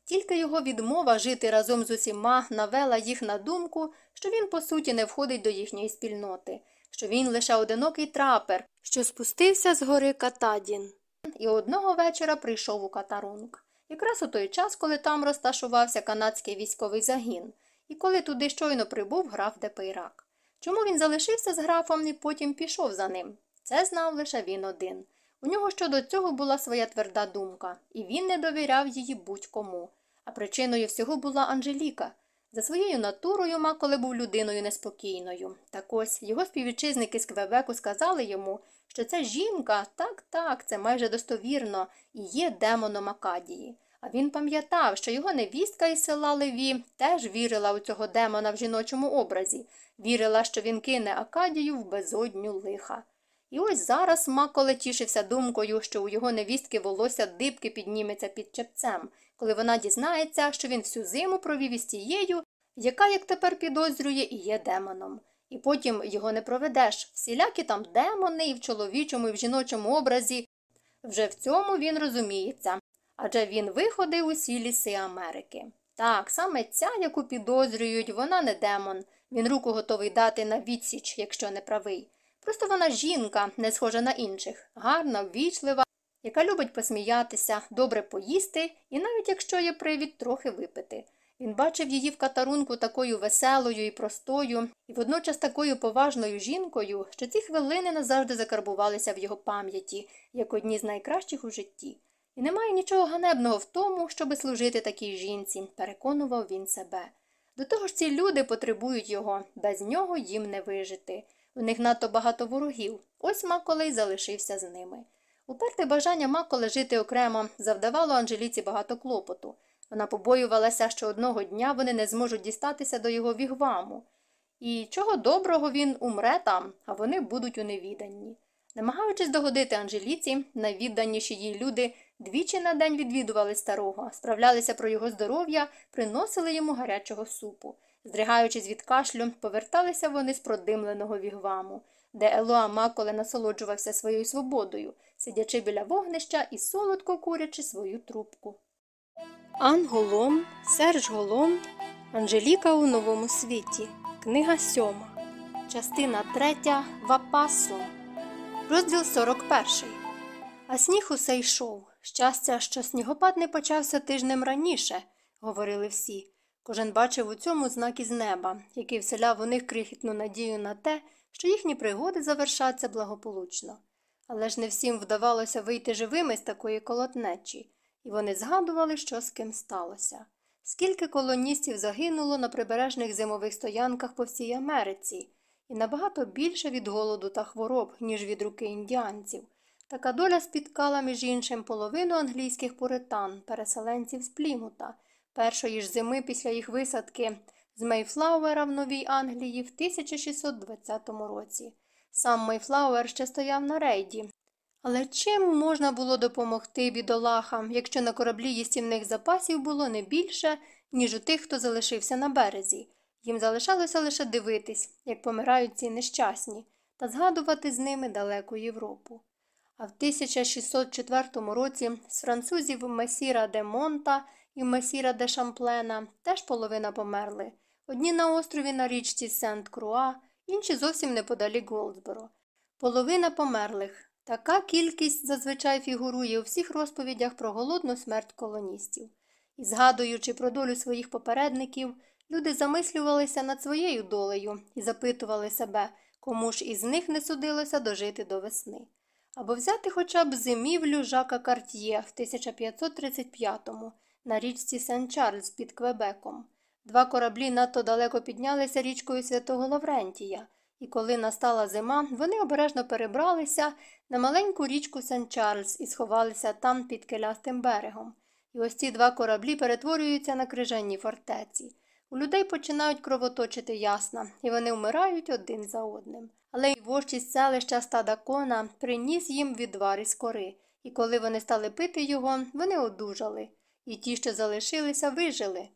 Тільки його відмова жити разом з усіма навела їх на думку, що він, по суті, не входить до їхньої спільноти, що він лише одинокий трапер, що спустився з гори Катадін. І одного вечора прийшов у Катарунг. Якраз у той час, коли там розташувався канадський військовий загін, і коли туди щойно прибув граф Депейрак. Чому він залишився з графом і потім пішов за ним? Це знав лише він один. У нього щодо цього була своя тверда думка, і він не довіряв її будь-кому. А причиною всього була Анжеліка. За своєю натурою Маколе був людиною неспокійною. Так ось його співвітчизники з Квебеку сказали йому, що ця жінка, так, так, це майже достовірно, і є демоном Акадії. А він пам'ятав, що його невістка із села Леві теж вірила у цього демона в жіночому образі, вірила, що він кине Акадію в безодню лиха. І ось зараз Маколе тішився думкою, що у його невістки волосся дибки підніметься під чепцем, коли вона дізнається, що він всю зиму провів із тією, яка, як тепер підозрює, і є демоном. І потім його не проведеш. Всілякі там демони і в чоловічому, і в жіночому образі. Вже в цьому він розуміється. Адже він виходив усі ліси Америки. Так, саме ця, яку підозрюють, вона не демон. Він руку готовий дати на відсіч, якщо не правий. Просто вона жінка, не схожа на інших, гарна, ввічлива, яка любить посміятися, добре поїсти і навіть якщо є привід трохи випити. Він бачив її в катарунку такою веселою і простою, і водночас такою поважною жінкою, що ці хвилини назавжди закарбувалися в його пам'яті, як одні з найкращих у житті. І немає нічого ганебного в тому, щоби служити такій жінці, переконував він себе. До того ж ці люди потребують його, без нього їм не вижити. У них надто багато ворогів. Ось Маколей залишився з ними. Уперте бажання Маколе жити окремо завдавало Анжеліці багато клопоту. Вона побоювалася, що одного дня вони не зможуть дістатися до його вігваму. І чого доброго він умре там, а вони будуть у невіданні. Намагаючись догодити Анжеліці, найвідданіші їй люди двічі на день відвідували старого, справлялися про його здоров'я, приносили йому гарячого супу. Здригаючись від кашлю, поверталися вони з продимленого вігваму, де Елоа Маколе насолоджувався своєю свободою, сидячи біля вогнища і солодко курячи свою трубку. Ан Голом, Серж Голом, Анжеліка у новому світі. Книга сьома. Частина третя. Вапасо. Розділ 41. А сніг усе йшов. Щастя, що снігопад не почався тижнем раніше, говорили всі. Кожен бачив у цьому знак із неба, який вселяв у них крихітну надію на те, що їхні пригоди завершаться благополучно. Але ж не всім вдавалося вийти живими з такої колотнечі, і вони згадували, що з ким сталося. Скільки колоністів загинуло на прибережних зимових стоянках по всій Америці, і набагато більше від голоду та хвороб, ніж від руки індіанців. Така доля спіткала, між іншим, половину англійських пуритан, переселенців з Плімута, першої ж зими після їх висадки з Мейфлауера в Новій Англії в 1620 році. Сам Мейфлауер ще стояв на рейді. Але чим можна було допомогти бідолахам, якщо на кораблі їстівних запасів було не більше, ніж у тих, хто залишився на березі? Їм залишалося лише дивитись, як помирають ці нещасні, та згадувати з ними далеку Європу. А в 1604 році з французів Месіра де Монта і Месіра де Шамплена теж половина померли. Одні на острові на річці Сент-Круа, інші зовсім неподалік Голдсборо. Половина померлих. Така кількість зазвичай фігурує у всіх розповідях про голодну смерть колоністів. І, згадуючи про долю своїх попередників, люди замислювалися над своєю долею і запитували себе, кому ж із них не судилося дожити до весни. Або взяти хоча б зимівлю Жака Карт'є в 1535-му на річці Сен-Чарльз під Квебеком. Два кораблі надто далеко піднялися річкою Святого Лаврентія, і коли настала зима, вони обережно перебралися на маленьку річку Сен-Чарльз і сховалися там під келястим берегом. І ось ці два кораблі перетворюються на крижанні фортеці. У людей починають кровоточити ясна, і вони вмирають один за одним. Але й вождь із селища стада кона приніс їм відвар із кори, і коли вони стали пити його, вони одужали. І ті, що залишилися, вижили.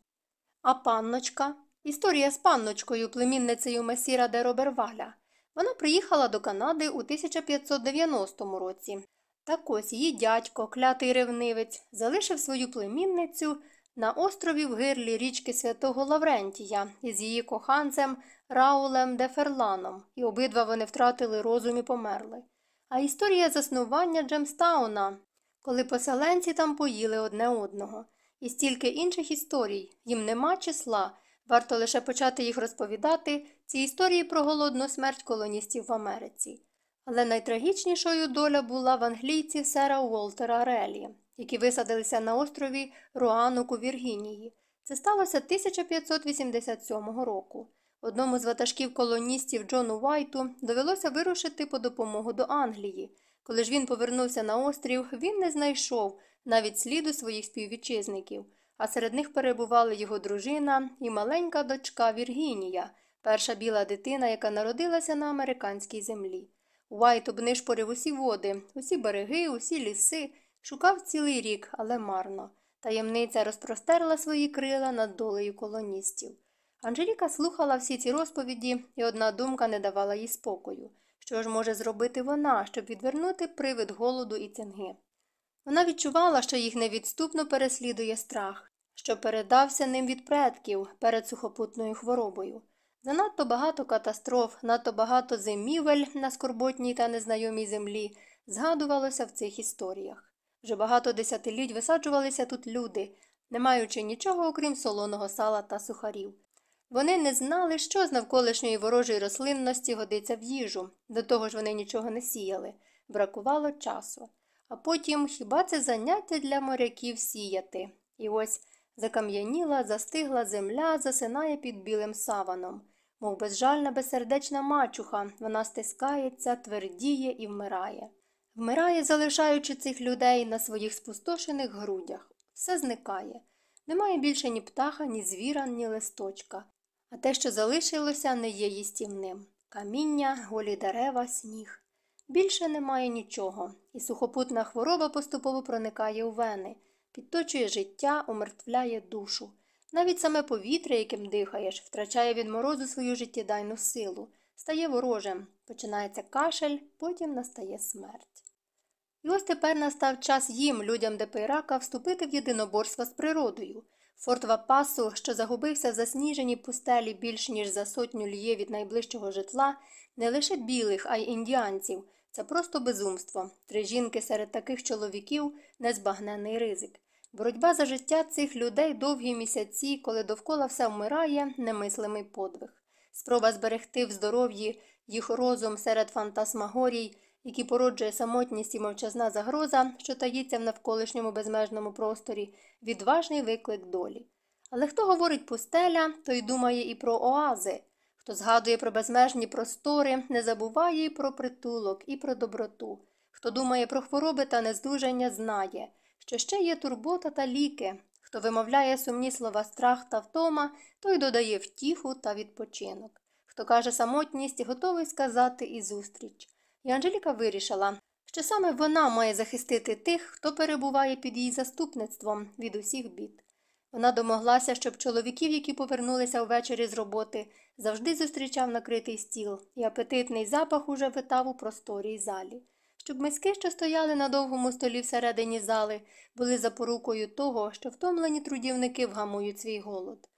А панночка? Історія з панночкою, племінницею месіра де Роберваля. Вона приїхала до Канади у 1590 році. Так ось її дядько, клятий ревнивець, залишив свою племінницю на острові в гирлі річки святого Лаврентія із її коханцем Раулем де Ферланом, і обидва вони втратили розум і померли. А історія заснування Джемстауна, коли поселенці там поїли одне одного, і стільки інших історій, їм нема числа, варто лише почати їх розповідати, ці історії про голодну смерть колоністів в Америці. Але найтрагічнішою доля була в англійців сера Уолтера Релі, які висадилися на острові Руанок у Віргінії. Це сталося 1587 року. Одному з ватажків колоністів Джону Вайту довелося вирушити по допомогу до Англії. Коли ж він повернувся на острів, він не знайшов навіть сліду своїх співвітчизників, а серед них перебували його дружина і маленька дочка Віргінія, перша біла дитина, яка народилася на американській землі. Уайт обнишпорив усі води, усі береги, усі ліси, шукав цілий рік, але марно. Таємниця розпростерла свої крила над долею колоністів. Анжеліка слухала всі ці розповіді, і одна думка не давала їй спокою. Що ж може зробити вона, щоб відвернути привид голоду і цинги? Вона відчувала, що їх невідступно переслідує страх, що передався ним від предків перед сухопутною хворобою. Занадто багато катастроф, надто багато зимівель на скорботній та незнайомій землі згадувалося в цих історіях. Вже багато десятиліть висаджувалися тут люди, не маючи нічого, окрім солоного сала та сухарів. Вони не знали, що з навколишньої ворожої рослинності годиться в їжу, до того ж вони нічого не сіяли, бракувало часу. А потім хіба це заняття для моряків сіяти? І ось закам'яніла, застигла земля, засинає під білим саваном, мов безжальна, безсердечна мачуха, вона стискається, твердіє і вмирає. Вмирає, залишаючи цих людей на своїх спустошених грудях. Все зникає. Немає більше ні птаха, ні звіра, ні листочка. А те, що залишилося, не є їстівним. Каміння, голі дерева, сніг. Більше немає нічого, і сухопутна хвороба поступово проникає у вени, підточує життя, умертвляє душу. Навіть саме повітря, яким дихаєш, втрачає від морозу свою життєдайну силу, стає ворожим, починається кашель, потім настає смерть. І ось тепер настав час їм, людям Депейрака, вступити в єдиноборство з природою. Форт Вапасу, що загубився в засніженій пустелі більш ніж за сотню ліє від найближчого житла, не лише білих, а й індіанців. Це просто безумство. Три жінки серед таких чоловіків незбагнений ризик. Боротьба за життя цих людей довгі місяці, коли довкола все вмирає, немислимий подвиг. Спроба зберегти в здоров'ї їх розум серед фантасмагорій, які породжує самотність і мовчазна загроза, що таїться в навколишньому безмежному просторі, відважний виклик долі. Але хто говорить пустеля, той думає і про оази. Хто згадує про безмежні простори, не забуває і про притулок, і про доброту. Хто думає про хвороби та нездужання, знає, що ще є турбота та ліки. Хто вимовляє сумні слова страх та втома, той додає втіху та відпочинок. Хто каже самотність, готовий сказати і зустріч. І Анжеліка вирішила, що саме вона має захистити тих, хто перебуває під її заступництвом від усіх бід. Вона домоглася, щоб чоловіків, які повернулися ввечері з роботи, завжди зустрічав накритий стіл, і апетитний запах уже витав у просторій залі, щоб миски, що стояли на довгому столі всередині зали, були запорукою того, що втомлені трудівники вгамують свій голод,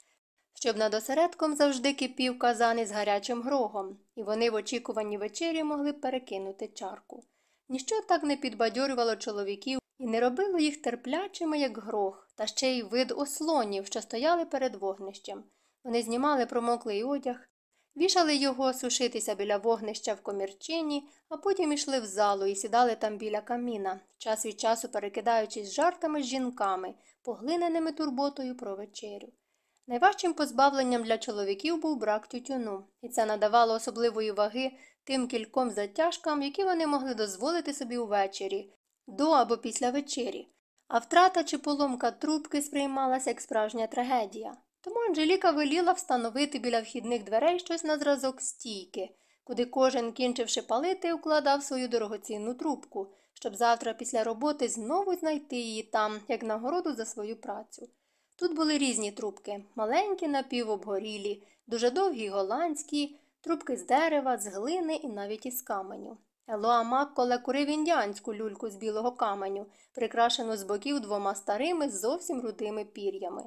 щоб над осередком завжди кипів казан із гарячим грогом, і вони в очікуванні вечері могли перекинути чарку. Ніщо так не підбадьорювало чоловіків і не робило їх терплячими, як грох, та ще й вид ослонів, що стояли перед вогнищем. Вони знімали промоклий одяг, вішали його сушитися біля вогнища в комірчині, а потім ішли в залу і сідали там біля каміна, час від часу перекидаючись жартами з жінками, поглиненими турботою про вечерю. Найважчим позбавленням для чоловіків був брак тютюну, і це надавало особливої ваги тим кільком затяжкам, які вони могли дозволити собі увечері, до або після вечері. А втрата чи поломка трубки сприймалася як справжня трагедія. Тому Анжеліка веліла встановити біля вхідних дверей щось на зразок стійки, куди кожен, кінчивши палити, укладав свою дорогоцінну трубку, щоб завтра після роботи знову знайти її там, як нагороду за свою працю. Тут були різні трубки маленькі напівобгорілі, дуже довгі голландські, трубки з дерева, з глини і навіть із каменю. Елоа Макколе курив індіанську люльку з білого каменю, прикрашену з боків двома старими, зовсім рудими пір'ями.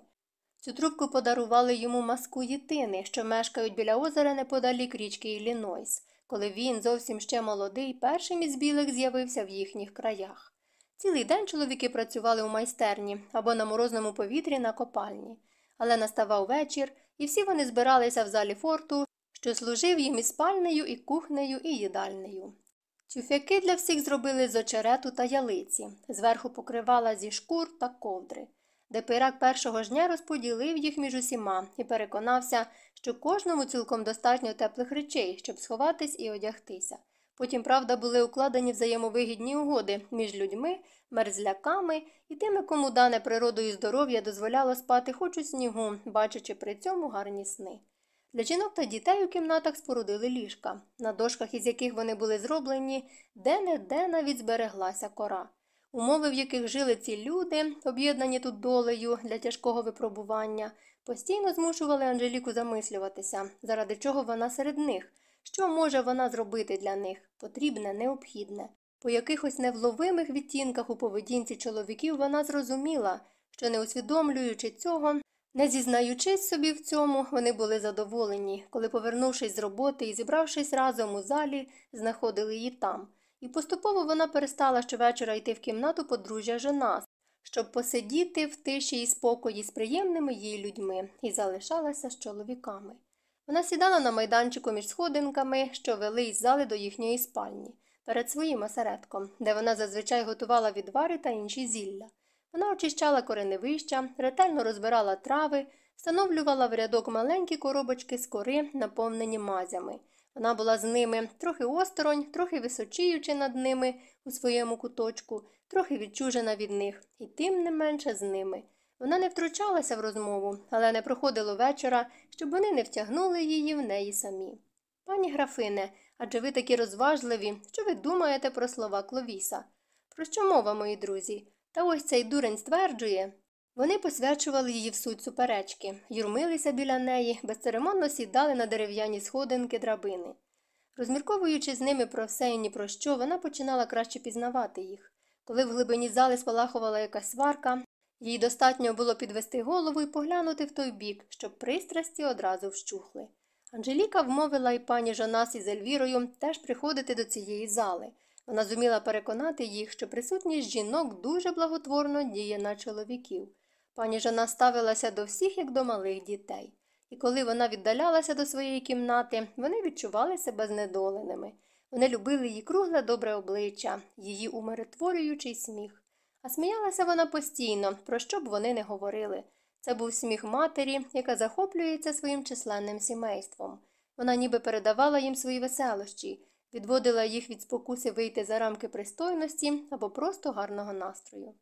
Цю трубку подарували йому маску єтини, що мешкають біля озера неподалік річки Іллінойс, коли він, зовсім ще молодий, першим із білих з'явився в їхніх краях. Цілий день чоловіки працювали у майстерні або на морозному повітрі на копальні. Але наставав вечір, і всі вони збиралися в залі форту, що служив їм і спальнею, і кухнею, і їдальнею. Тюфяки для всіх зробили з очерету та ялиці, зверху покривала зі шкур та ковдри. Депирак першого ж дня розподілив їх між усіма і переконався, що кожному цілком достатньо теплих речей, щоб сховатись і одягтися. Потім, правда, були укладені взаємовигідні угоди між людьми, мерзляками і тими, кому дане природою здоров'я дозволяло спати хоч у снігу, бачачи при цьому гарні сни. Для жінок та дітей у кімнатах спорудили ліжка, на дошках, із яких вони були зроблені, де не де навіть збереглася кора. Умови, в яких жили ці люди, об'єднані тут долею для тяжкого випробування, постійно змушували Анжеліку замислюватися, заради чого вона серед них, що може вона зробити для них, потрібне, необхідне. По якихось невловимих відтінках у поведінці чоловіків вона зрозуміла, що, не усвідомлюючи цього, не зізнаючись собі в цьому, вони були задоволені, коли, повернувшись з роботи і зібравшись разом у залі, знаходили її там. І поступово вона перестала щовечора йти в кімнату подружжя жона, щоб посидіти в тиші і спокої з приємними їй людьми, і залишалася з чоловіками. Вона сідала на майданчику між сходинками, що вели із зали до їхньої спальні, перед своїм осередком, де вона зазвичай готувала відвари та інші зілля. Вона очищала кореневища, ретельно розбирала трави, встановлювала в рядок маленькі коробочки з кори, наповнені мазями. Вона була з ними трохи осторонь, трохи височіючи над ними у своєму куточку, трохи відчужена від них, і тим не менше з ними. Вона не втручалася в розмову, але не проходило вечора, щоб вони не втягнули її в неї самі. Пані графине, адже ви такі розважливі, що ви думаєте про слова Кловіса? Про що мова, мої друзі? Та ось цей дурень стверджує. Вони посвячували її в суть суперечки, юрмилися біля неї, безцеремонно сідали на дерев'яні сходинки драбини. Розмірковуючи з ними про все і ні про що, вона починала краще пізнавати їх. Коли в глибині зали спалахувала якась сварка, їй достатньо було підвести голову і поглянути в той бік, щоб пристрасті одразу вщухли. Анжеліка вмовила і пані Жонас із Ельвірою теж приходити до цієї зали. Вона зуміла переконати їх, що присутність жінок дуже благотворно діє на чоловіків. Пані Жана ставилася до всіх, як до малих дітей, і коли вона віддалялася до своєї кімнати, вони відчували себе знедоленими. Вони любили її кругле добре обличчя, її умиротворюючий сміх. А сміялася вона постійно, про що б вони не говорили. Це був сміх матері, яка захоплюється своїм численним сімейством. Вона ніби передавала їм свої веселощі, відводила їх від спокуси вийти за рамки пристойності або просто гарного настрою.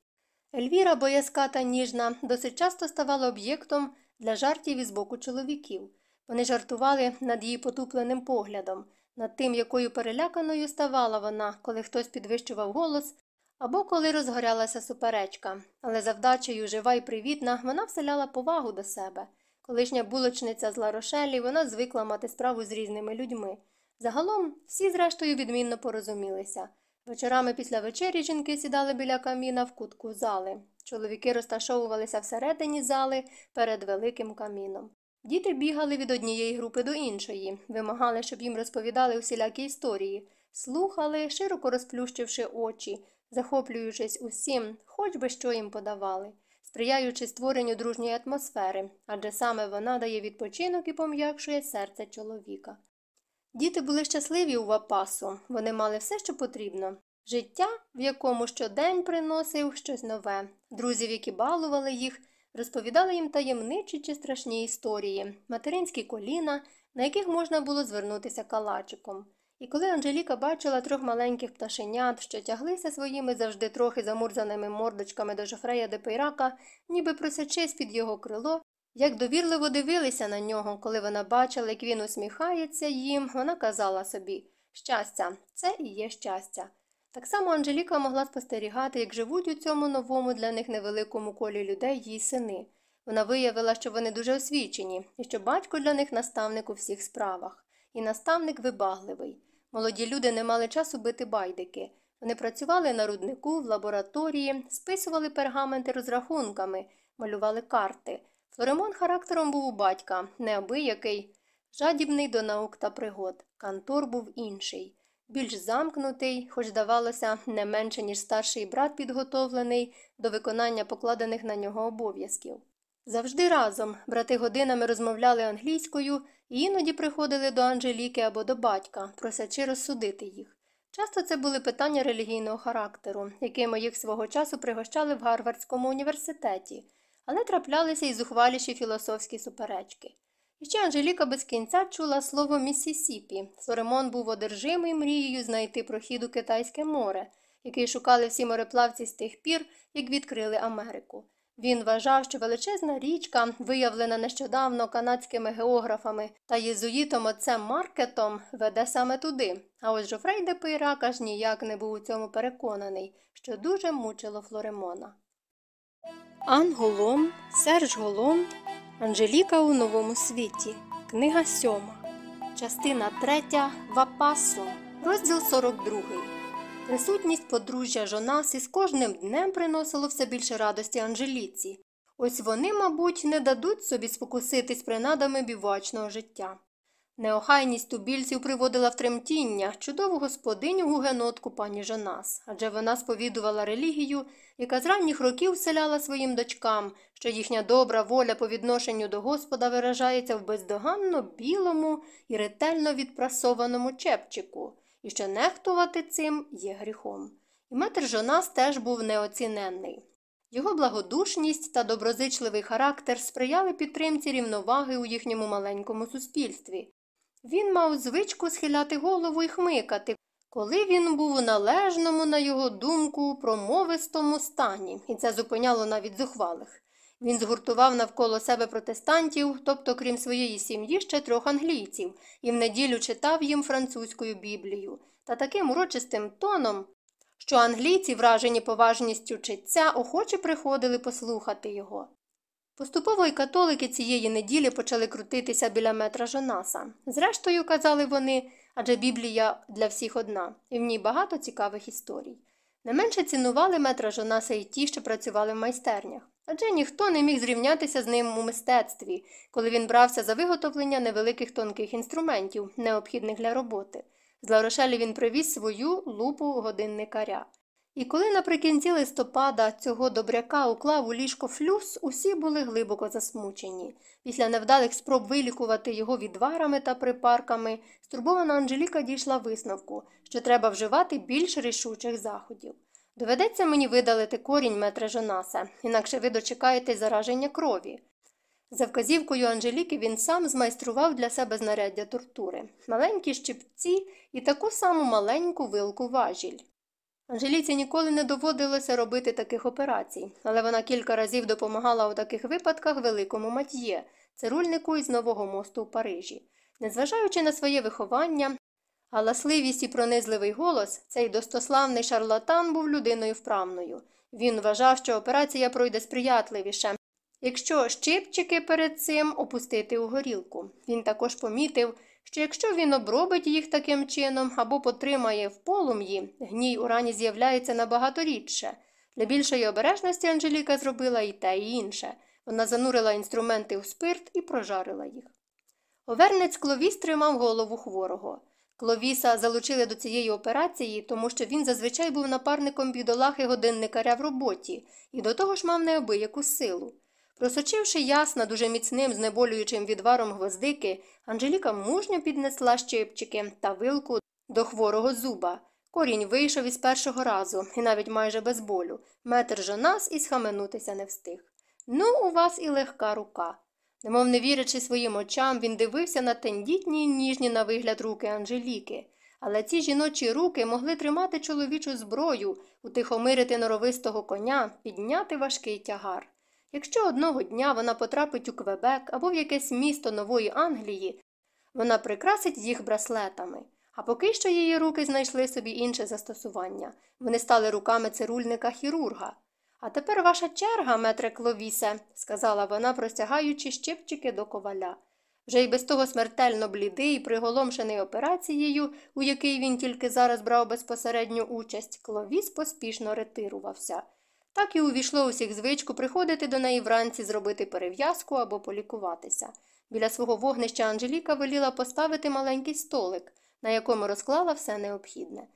Ельвіра, боязка та ніжна, досить часто ставала об'єктом для жартів із боку чоловіків. Вони жартували над її потупленим поглядом, над тим, якою переляканою ставала вона, коли хтось підвищував голос, або коли розгорялася суперечка, але за вдачею жива і привітна вона вселяла повагу до себе. Колишня булочниця з Ларошелі вона звикла мати справу з різними людьми. Загалом всі, зрештою, відмінно порозумілися. Вечорами після вечері жінки сідали біля каміна в кутку зали. Чоловіки розташовувалися всередині зали перед великим каміном. Діти бігали від однієї групи до іншої, вимагали, щоб їм розповідали усілякі історії, слухали, широко розплющивши очі, захоплюючись усім, хоч би що їм подавали, сприяючи створенню дружньої атмосфери, адже саме вона дає відпочинок і пом'якшує серце чоловіка. Діти були щасливі у Вапасу, вони мали все, що потрібно. Життя, в якому щодень приносив щось нове, друзів, які балували їх, розповідали їм таємничі чи страшні історії, материнські коліна, на яких можна було звернутися калачиком. І коли Анжеліка бачила трьох маленьких пташенят, що тяглися своїми завжди трохи замурзаними мордочками до жофрея де Пейрака, ніби просячись під його крило, як довірливо дивилися на нього, коли вона бачила, як він усміхається їм, вона казала собі щастя, це і є щастя. Так само Анжеліка могла спостерігати, як живуть у цьому новому для них невеликому колі людей її сини. Вона виявила, що вони дуже освічені, і що батько для них наставник у всіх справах. І наставник вибагливий. Молоді люди не мали часу бити байдики. Вони працювали на руднику, в лабораторії, списували пергаменти розрахунками, малювали карти. Флоремон характером був у батька, неабиякий, жадібний до наук та пригод. Кантор був інший, більш замкнутий, хоч здавалося, не менше, ніж старший брат підготовлений до виконання покладених на нього обов'язків. Завжди разом брати годинами розмовляли англійською і іноді приходили до Анжеліки або до батька, просячи розсудити їх. Часто це були питання релігійного характеру, якими їх свого часу пригощали в Гарвардському університеті, але траплялися й зухваліші філософські суперечки. І ще Анжеліка без кінця чула слово Міссісіпі. Соремон був одержимий мрією знайти прохід у Китайське море, який шукали всі мореплавці з тих пір, як відкрили Америку. Він вважав, що величезна річка, виявлена нещодавно канадськими географами та єзуїтом отцем Маркетом, веде саме туди. А ось Жофрей де Пейрак аж ніяк не був у цьому переконаний, що дуже мучило Флоремона. Ан Голом, Серж Голом, Анжеліка у новому світі. Книга сьома. Частина третя. Вапасо. Розділ 42. Присутність подружжя Жонаси з кожним днем приносило все більше радості Анжеліці. Ось вони, мабуть, не дадуть собі спокуситись принадами бівачного життя. Неохайність тубільців приводила в тремтіння чудову господиню гугенотку пані Жонас, адже вона сповідувала релігію, яка з ранніх років вселяла своїм дочкам, що їхня добра воля по відношенню до Господа виражається в бездоганно білому і ретельно відпрасованому чепчику, і що нехтувати цим є гріхом. І матер Жонас теж був неоціненний. Його благодушність та доброзичливий характер сприяли підтримці рівноваги у їхньому маленькому суспільстві. Він мав звичку схиляти голову і хмикати, коли він був у належному, на його думку, промовистому стані, і це зупиняло навіть зухвалих. Він згуртував навколо себе протестантів, тобто, крім своєї сім'ї, ще трьох англійців, і в неділю читав їм французькою біблію, та таким урочистим тоном, що англійці, вражені поважністю читця, охоче приходили послухати його. Поступово й католики цієї неділі почали крутитися біля метра Жонаса. Зрештою, казали вони, адже Біблія для всіх одна, і в ній багато цікавих історій. Не менше цінували метра Жонаса і ті, що працювали в майстернях, адже ніхто не міг зрівнятися з ним у мистецтві, коли він брався за виготовлення невеликих тонких інструментів, необхідних для роботи. З Ларошелі він привіз свою лупу годинникаря. І коли наприкінці листопада цього добряка уклав у ліжко флюс, усі були глибоко засмучені. Після невдалих спроб вилікувати його відварами та припарками, стурбована Анжеліка дійшла висновку, що треба вживати більш рішучих заходів. Доведеться мені видалити корінь метра Жонаса, інакше ви дочекаєтесь зараження крові. За вказівкою Анжеліки він сам змайстрував для себе знаряддя тортури, маленькі щипці і таку саму маленьку вилку важіль. Анжеліці ніколи не доводилося робити таких операцій, але вона кілька разів допомагала у таких випадках великому матьє, цирульнику із нового мосту у Парижі. Незважаючи на своє виховання, галасливість і пронизливий голос, цей достославний шарлатан був людиною вправною. Він вважав, що операція пройде сприятливіше, якщо щипчики перед цим опустити у горілку. Він також помітив, що якщо він обробить їх таким чином або потримає в полум'ї, гній у рані з'являється набагато рідше. Для більшої обережності Анжеліка зробила і те, і інше. Вона занурила інструменти у спирт і прожарила їх. Овернець Кловіс тримав голову хворого. Кловіса залучили до цієї операції, тому що він зазвичай був напарником бідолахи годинникаря в роботі і до того ж мав неабияку силу. Просочивши ясна дуже міцним, знеболюючим відваром гвоздики, Анжеліка мужньо піднесла щипчики та вилку до хворого зуба. Корінь вийшов із першого разу, і навіть майже без болю. Метр Жонас і схаменутися не встиг. Ну, у вас і легка рука. Немов не вірячи своїм очам, він дивився на тендітні й ніжні на вигляд руки Анжеліки. Але ці жіночі руки могли тримати чоловічу зброю, утихомирити норовистого коня, підняти важкий тягар. Якщо одного дня вона потрапить у Квебек або в якесь місто Нової Англії, вона прикрасить їх браслетами, А поки що її руки знайшли собі інше застосування. Вони стали руками цирульника хірурга. А тепер ваша черга, метре Кловісе, сказала вона, простягаючи щипчики до коваля. Вже й без того смертельно блідий приголомшений операцією, у якій він тільки зараз брав безпосередню участь, Кловіс поспішно ретирувався. Так і увійшло усіх звичку приходити до неї вранці зробити перев'язку або полікуватися. Біля свого вогнища Анжеліка веліла поставити маленький столик, на якому розклала все необхідне.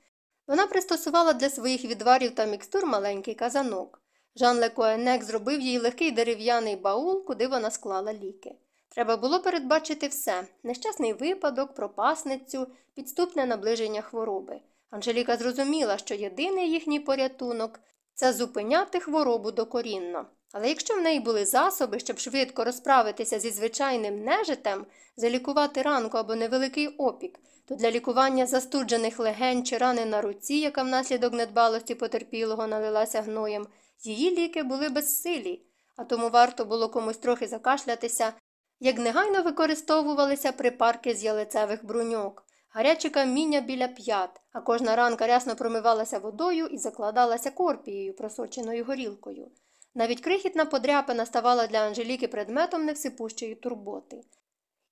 Вона пристосувала для своїх відварів та мікстур маленький казанок. Жан Лекоенек зробив їй легкий дерев'яний баул, куди вона склала ліки. Треба було передбачити все нещасний випадок, пропасницю, підступне наближення хвороби. Анжеліка зрозуміла, що єдиний їхній порятунок це зупиняти хворобу докорінно. Але якщо в неї були засоби, щоб швидко розправитися зі звичайним нежитем, залікувати ранку або невеликий опік, то для лікування застуджених легень чи рани на руці, яка внаслідок недбалості потерпілого налилася гноєм, її ліки були безсилі, а тому варто було комусь трохи закашлятися, як негайно використовувалися припарки з ялицевих бруньок, гаряче каміння біля п'ят, а кожна ранка рясно промивалася водою і закладалася корпією, просоченою горілкою. Навіть крихітна подряпина ставала для Анжеліки предметом невсипущої турботи.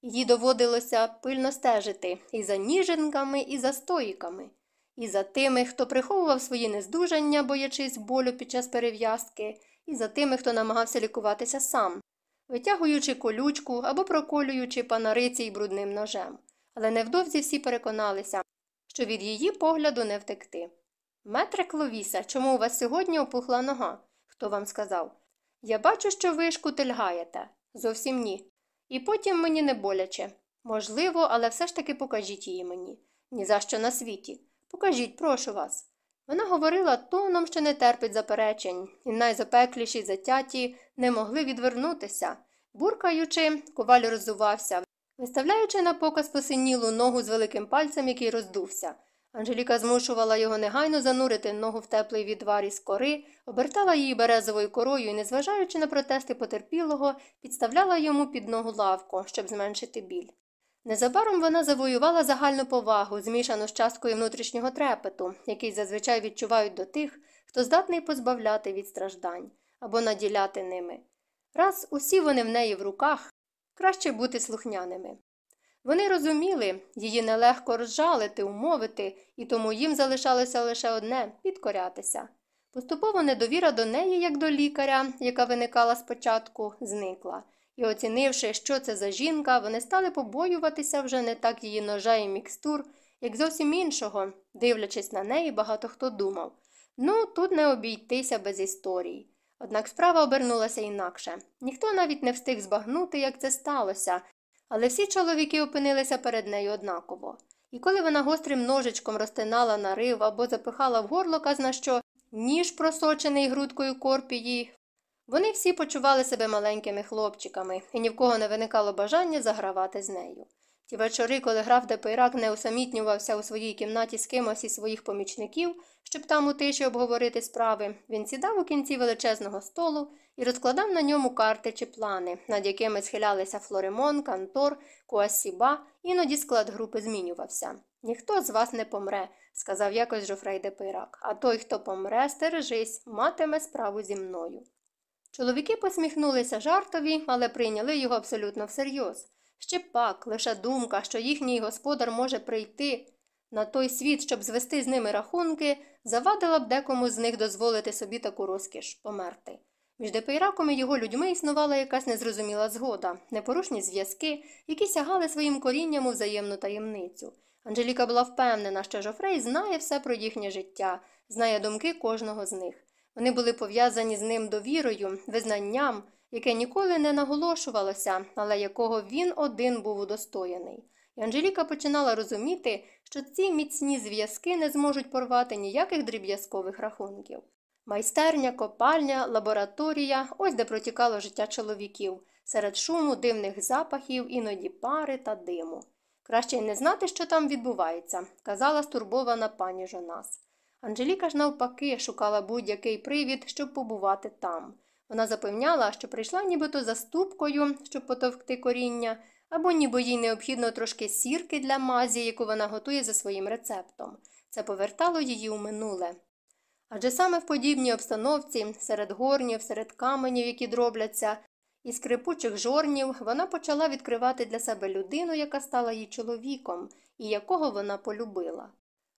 Їй доводилося пильно стежити і за ніженками, і за стоїками, і за тими, хто приховував свої нездужання, боячись болю під час перев'язки, і за тими, хто намагався лікуватися сам, витягуючи колючку або проколюючи панариці й брудним ножем. Але невдовзі всі переконалися, що від її погляду не втекти. Метре Кловіса, чому у вас сьогодні опухла нога? Хто вам сказав? Я бачу, що ви шкутильгаєте. Зовсім ні. І потім мені не боляче. Можливо, але все ж таки покажіть її мені. Ні за що на світі. Покажіть, прошу вас. Вона говорила тоном, що не терпить заперечень, і найзапекліші затяті не могли відвернутися. Буркаючи, коваль роззувався, виставляючи на показ посинілу ногу з великим пальцем, який роздувся. Анжеліка змушувала його негайно занурити ногу в теплий відвар із кори, обертала її березовою корою і, незважаючи на протести потерпілого, підставляла йому під ногу лавку, щоб зменшити біль. Незабаром вона завоювала загальну повагу, змішану з часткою внутрішнього трепету, який зазвичай відчувають до тих, хто здатний позбавляти від страждань або наділяти ними. Раз усі вони в неї в руках, краще бути слухняними. Вони розуміли, її нелегко розжалити, умовити, і тому їм залишалося лише одне підкорятися. Поступово недовіра до неї, як до лікаря, яка виникала спочатку, зникла, і, оцінивши, що це за жінка, вони стали побоюватися вже не так її ножа і мікстур, як зовсім іншого, дивлячись на неї, багато хто думав ну, тут не обійтися без історій. Однак справа обернулася інакше. Ніхто навіть не встиг збагнути, як це сталося, але всі чоловіки опинилися перед нею однаково. І коли вона гострим ножичком розтинала нарив або запихала в горло казна-що, ніж просочений грудкою корпії, вони всі почували себе маленькими хлопчиками, і ні в кого не виникало бажання загравати з нею. Ті вечори, коли граф Депейрак не усамітнювався у своїй кімнаті з кимось із своїх помічників, щоб там у тиші обговорити справи, він сідав у кінці величезного столу і розкладав на ньому карти чи плани, над якими схилялися Флорімон, Кантор, Куасіба, іноді склад групи змінювався. Ніхто з вас не помре, сказав якось Жофрей де Пейрак, а той, хто помре, стережись, матиме справу зі мною. Чоловіки посміхнулися жартові, але прийняли його абсолютно всерйоз. Ще б пак, лише думка, що їхній господар може прийти на той світ, щоб звести з ними рахунки, завадила б декому з них дозволити собі таку розкіш померти. Між де Пейраком і його людьми існувала якась незрозуміла згода, непорушні зв'язки, які сягали своїм корінням у взаємну таємницю. Анжеліка була впевнена, що Жофрей знає все про їхнє життя, знає думки кожного з них. Вони були пов'язані з ним довірою, визнанням, яке ніколи не наголошувалося, але якого він один був удостоєний. І Анжеліка починала розуміти, що ці міцні зв'язки не зможуть порвати ніяких дріб'язкових рахунків. Майстерня, копальня, лабораторія ось де протікало життя чоловіків, серед шуму, дивних запахів, іноді пари та диму. Краще й не знати, що там відбувається, казала стурбована пані Жонас. Анжеліка ж навпаки шукала будь-який привід, щоб побувати там. Вона запевняла, що прийшла нібито заступкою, щоб потовкти коріння, або ніби їй необхідно трошки сірки для мазі, яку вона готує за своїм рецептом. Це повертало її у минуле. Адже саме в подібній обстановці, серед горнів, серед каменів, які дробляться, і скрипучих жорнів, вона почала відкривати для себе людину, яка стала їй чоловіком, і якого вона полюбила.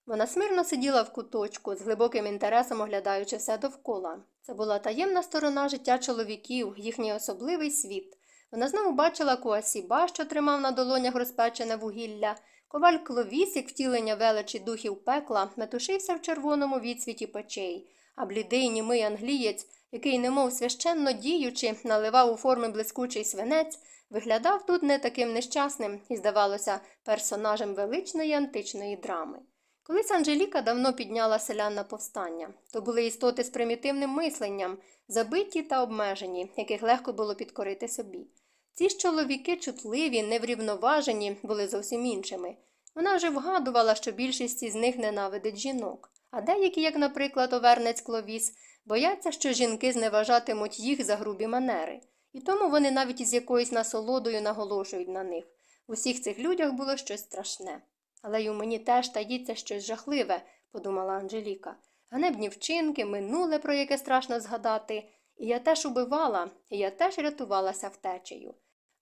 Вона смирно сиділа в куточку, з глибоким інтересом оглядаючи все довкола. Це була таємна сторона життя чоловіків, їхній особливий світ. Вона знову бачила Куасіба, що тримав на долонях розпечене вугілля. Коваль кловіс, як втілення величі духів пекла, метушився в червоному відсвіті печей, а блідий німий англієць, який, немов священно діючи, наливав у форми блискучий свинець, виглядав тут не таким нещасним і, здавалося, персонажем величної античної драми. Колись Анжеліка давно підняла селян на повстання. То були істоти з примітивним мисленням, забиті та обмежені, яких легко було підкорити собі. Ці ж чоловіки чутливі, неврівноважені, були зовсім іншими. Вона вже вгадувала, що більшість із них ненавидить жінок, а деякі, як, наприклад, овернець Кловіс, бояться, що жінки зневажатимуть їх за грубі манери, і тому вони навіть із якоюсь насолодою наголошують на них. В усіх цих людях було щось страшне. Але й у мені теж таїться щось жахливе, подумала Анжеліка. Ганебні вчинки, минуле, про яке страшно згадати, і я теж убивала, і я теж рятувалася втечею.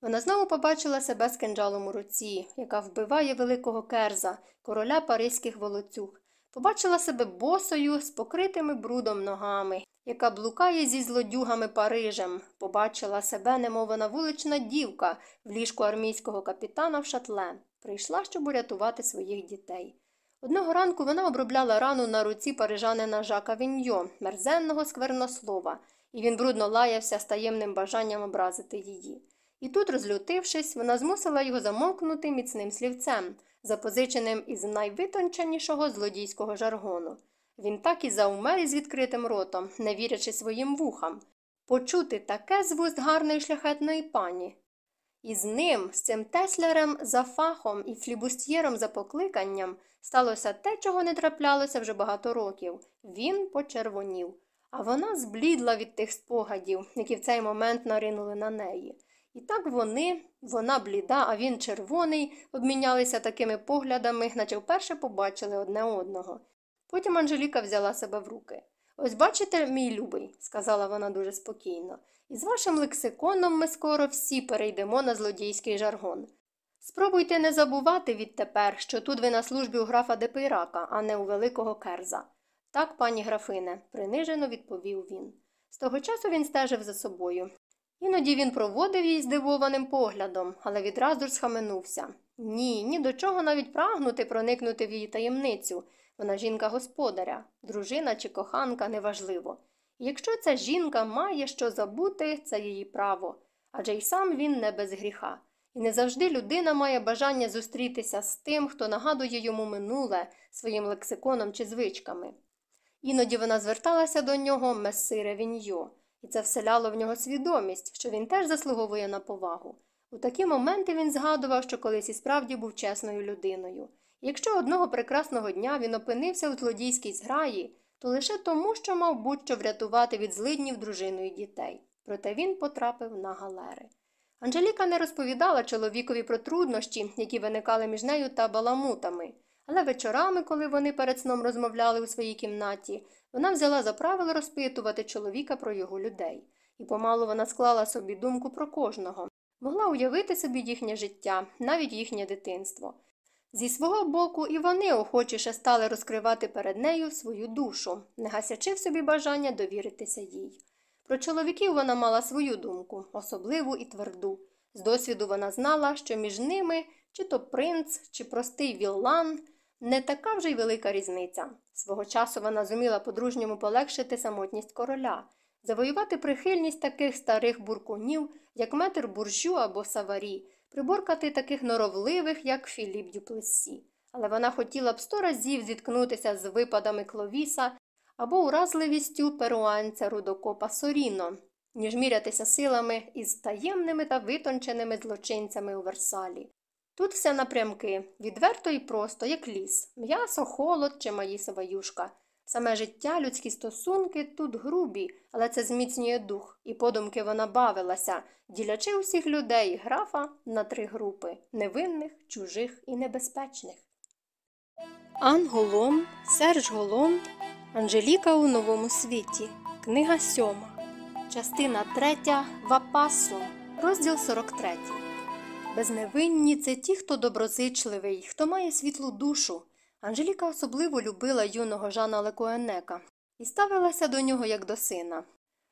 Вона знову побачила себе з кинджалом у руці, яка вбиває великого керза, короля паризьких волоцюг. Побачила себе босою з покритими брудом ногами, яка блукає зі злодюгами Парижем. Побачила себе, немов вона вулична дівка в ліжку армійського капітана в шатле. Прийшла, щоб урятувати своїх дітей. Одного ранку вона обробляла рану на руці парижанина Жака Віньо, мерзенного сквернослова, і він брудно лаявся з таємним бажанням образити її. І тут, розлютившись, вона змусила його замовкнути міцним слівцем, запозиченим із найвитонченішого злодійського жаргону. Він так і заумер із відкритим ротом, не вірячи своїм вухам. Почути таке з вуст гарної шляхетної пані. І з ним, з цим теслярем за фахом і флібустьєром за покликанням, сталося те, чого не траплялося вже багато років. Він почервонів, а вона зблідла від тих спогадів, які в цей момент наринули на неї. І так вони, вона бліда, а він червоний, обмінялися такими поглядами, наче вперше побачили одне одного. Потім Анжеліка взяла себе в руки. Ось бачите, мій любий, сказала вона дуже спокійно, і з вашим лексиконом ми скоро всі перейдемо на злодійський жаргон. Спробуйте не забувати відтепер, що тут ви на службі у графа Депейрака, а не у великого керза. Так, пані графине, принижено відповів він. З того часу він стежив за собою. Іноді він проводив її здивованим поглядом, але відразу ж схаменувся. Ні, ні до чого навіть прагнути проникнути в її таємницю. Вона жінка господаря, дружина чи коханка неважливо. Якщо ця жінка має що забути, це її право, адже й сам він не без гріха. І не завжди людина має бажання зустрітися з тим, хто нагадує йому минуле своїм лексиконом чи звичками. Іноді вона зверталася до нього месире віньо, і це вселяло в нього свідомість, що він теж заслуговує на повагу. У такі моменти він згадував, що колись і справді був чесною людиною. Якщо одного прекрасного дня він опинився у злодійській зграї, то лише тому, що мав будь-що врятувати від злиднів дружину і дітей. Проте він потрапив на галери. Анжеліка не розповідала чоловікові про труднощі, які виникали між нею та баламутами, але вечорами, коли вони перед сном розмовляли у своїй кімнаті, вона взяла за правило розпитувати чоловіка про його людей, і помалу вона склала собі думку про кожного, могла уявити собі їхнє життя, навіть їхнє дитинство. Зі свого боку, і вони охочіше стали розкривати перед нею свою душу, не гасячи в собі бажання довіритися їй. Про чоловіків вона мала свою думку, особливу і тверду. З досвіду вона знала, що між ними чи то принц, чи простий віллан не така вже й велика різниця. Свого часу вона зуміла по-дружньому полегшити самотність короля, завоювати прихильність таких старих буркунів, як метр буржу або саварі, приборкати таких норовливих, як Філіп Дюплесі. Але вона хотіла б сто разів зіткнутися з випадами кловіса або уразливістю перуанця рудокопа Соріно, ніж мірятися силами із таємними та витонченими злочинцями у Версалі. Тут все напрямки, відверто і просто, як ліс, м'ясо, холод чи маїсова юшка. Саме життя, людські стосунки тут грубі, але це зміцнює дух, і подумки вона бавилася, ділячи усіх людей графа на три групи невинних, чужих і небезпечних. Ан Голом, Серж Голом, Анжеліка у новому світі. Книга сьома. Частина третя Вапасо. Розділ 43. Безневинні це ті, хто доброзичливий, хто має світлу душу. Анжеліка особливо любила юного Жана Лекуенека і ставилася до нього як до сина.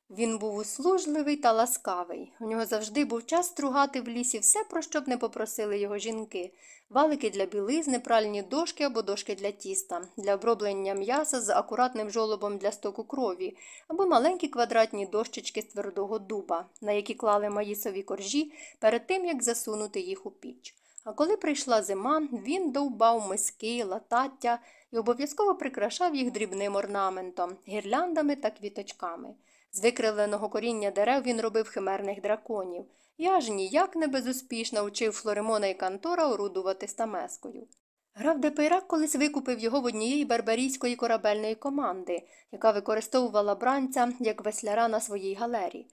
Він був услужливий та ласкавий. У нього завжди був час стругати в лісі все, про що б не попросили його жінки валики для білизни, пральні дошки або дошки для тіста, для оброблення м'яса з акуратним жолобом для стоку крові, або маленькі квадратні дощечки з твердого дуба, на які клали маїсові коржі перед тим, як засунути їх у піч. А коли прийшла зима, він довбав миски, латаття і обов'язково прикрашав їх дрібним орнаментом, гірляндами та квіточками. З викривленого коріння дерев він робив химерних драконів. Я ж ніяк не безуспішно вчив Флорімона і Кантора орудувати стамескою. Граф де Пейрак колись викупив його в однієї барбарійської корабельної команди, яка використовувала бранця як весляра на своїй галері.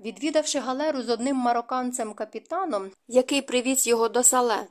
Відвідавши галеру з одним марокканцем капітаном, який привіз його до Сале,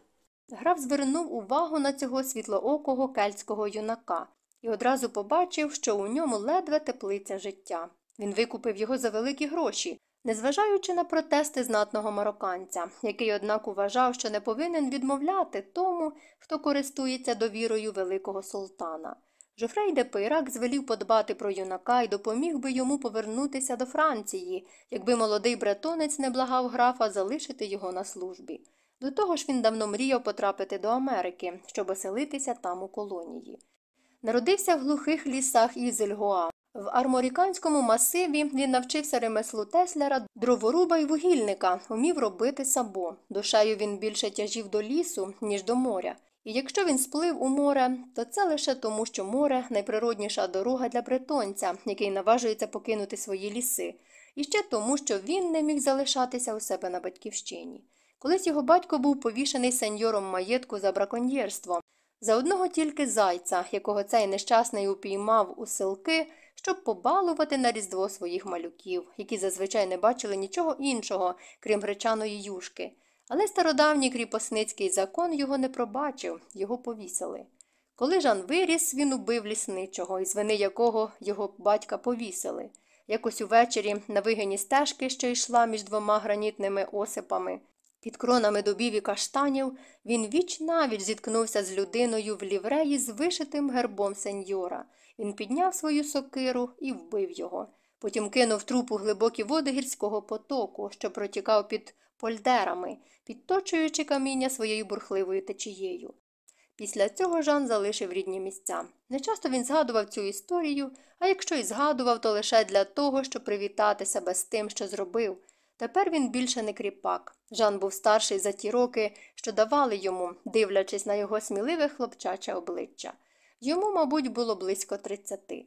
граф звернув увагу на цього світлоокого кельтського юнака і одразу побачив, що у ньому ледве теплиться життя. Він викупив його за великі гроші, незважаючи на протести знатного марокканця, який, однак, вважав, що не повинен відмовляти тому, хто користується довірою великого султана. Жофрей де Пейрак звелів подбати про юнака і допоміг би йому повернутися до Франції, якби молодий бретонець не благав графа залишити його на службі. До того ж він давно мріяв потрапити до Америки, щоб оселитися там у колонії. Народився в глухих лісах Ізельгоа. В арморіканському масиві він навчився ремеслу Тесляра, дроворуба й вугільника, умів робити сабо. Душею він більше тяжів до лісу, ніж до моря. І якщо він сплив у море, то це лише тому, що море найприродніша дорога для бретонця, який наважується покинути свої ліси, і ще тому, що він не міг залишатися у себе на батьківщині. Колись його батько був повішений сеньором маєтку за браконьєрство, за одного тільки зайця, якого цей нещасний упіймав у селки, щоб побалувати на різдво своїх малюків, які зазвичай не бачили нічого іншого, крім гречаної юшки. Але стародавній кріпосницький закон його не пробачив, його повісили. Коли Жан виріс, він убив лісничого, із вини якого його батька повісили. Якось увечері на вигині стежки, що йшла між двома гранітними осипами, під кронами дубів і каштанів, він віч навіть зіткнувся з людиною в лівреї з вишитим гербом сеньора. Він підняв свою сокиру і вбив його. Потім кинув труп у глибокі води гірського потоку, що протікав під польдерами, підточуючи каміння своєю бурхливою течією. Після цього Жан залишив рідні місця. Нечасто він згадував цю історію, а якщо й згадував, то лише для того, щоб привітати себе з тим, що зробив. Тепер він більше не кріпак. Жан був старший за ті роки, що давали йому, дивлячись на його сміливе хлопчаче обличчя. Йому, мабуть, було близько тридцяти.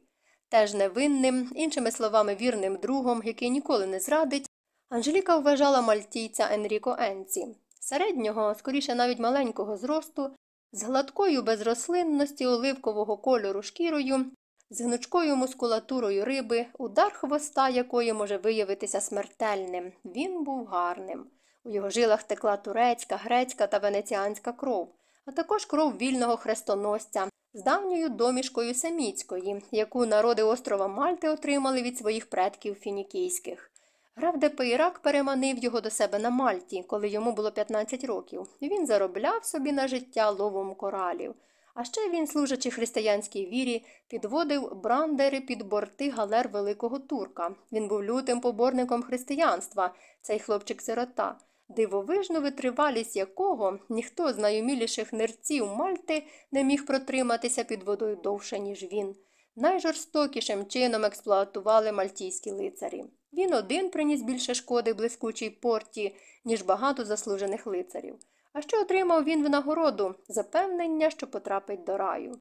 Теж невинним, іншими словами, вірним другом, який ніколи не зрадить, Анжеліка вважала мальтійця Енріко Енці, середнього, скоріше навіть маленького зросту, з гладкою безрослинності оливкового кольору шкірою, з гнучкою мускулатурою риби, удар хвоста якої може виявитися смертельним. Він був гарним. У його жилах текла турецька, грецька та венеціанська кров, а також кров вільного хрестоносця з давньою домішкою семітської, яку народи острова Мальти отримали від своїх предків фінікійських. Граф де Пейрак переманив його до себе на Мальті, коли йому було 15 років, він заробляв собі на життя ловом коралів. А ще він, служачи християнській вірі, підводив брандери під борти галер Великого Турка. Він був лютим поборником християнства, цей хлопчик-сирота, дивовижну витривалість якого ніхто з найуміліших нерців Мальти не міг протриматися під водою довше, ніж він. Найжорстокішим чином експлуатували мальтійські лицарі. Він один приніс більше шкоди блискучій порті, ніж багато заслужених лицарів. А що отримав він в нагороду запевнення, що потрапить до раю.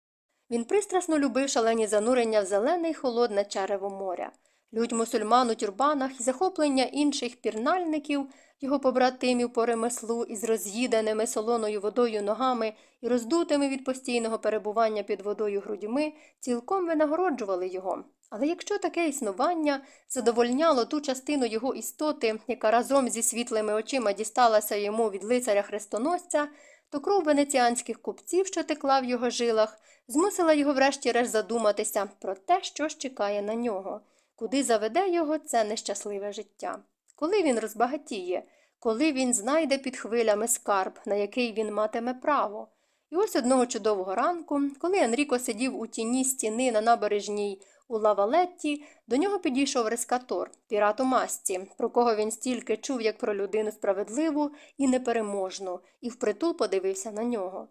Він пристрасно любив шалені занурення в зелене й холодне черево моря. Лють мусульман у тюрбанах і захоплення інших пірнальників, його побратимів по ремеслу із роз'їданими солоною водою ногами і роздутими від постійного перебування під водою грудьми, цілком винагороджували його. Але якщо таке існування задовольняло ту частину його істоти, яка разом зі світлими очима дісталася йому від лицаря хрестоносця, то кров венеціанських купців, що текла в його жилах, змусила його врешті-решт задуматися про те, що ж чекає на нього, куди заведе його це нещасливе життя. Коли він розбагатіє, коли він знайде під хвилями скарб, на який він матиме право. І ось одного чудового ранку, коли Енріко сидів у тіні стіни на набережній у Лавалетті, до нього підійшов рескатор, пірат у масці, про кого він стільки чув, як про людину справедливу і непереможну, і впритул подивився на нього.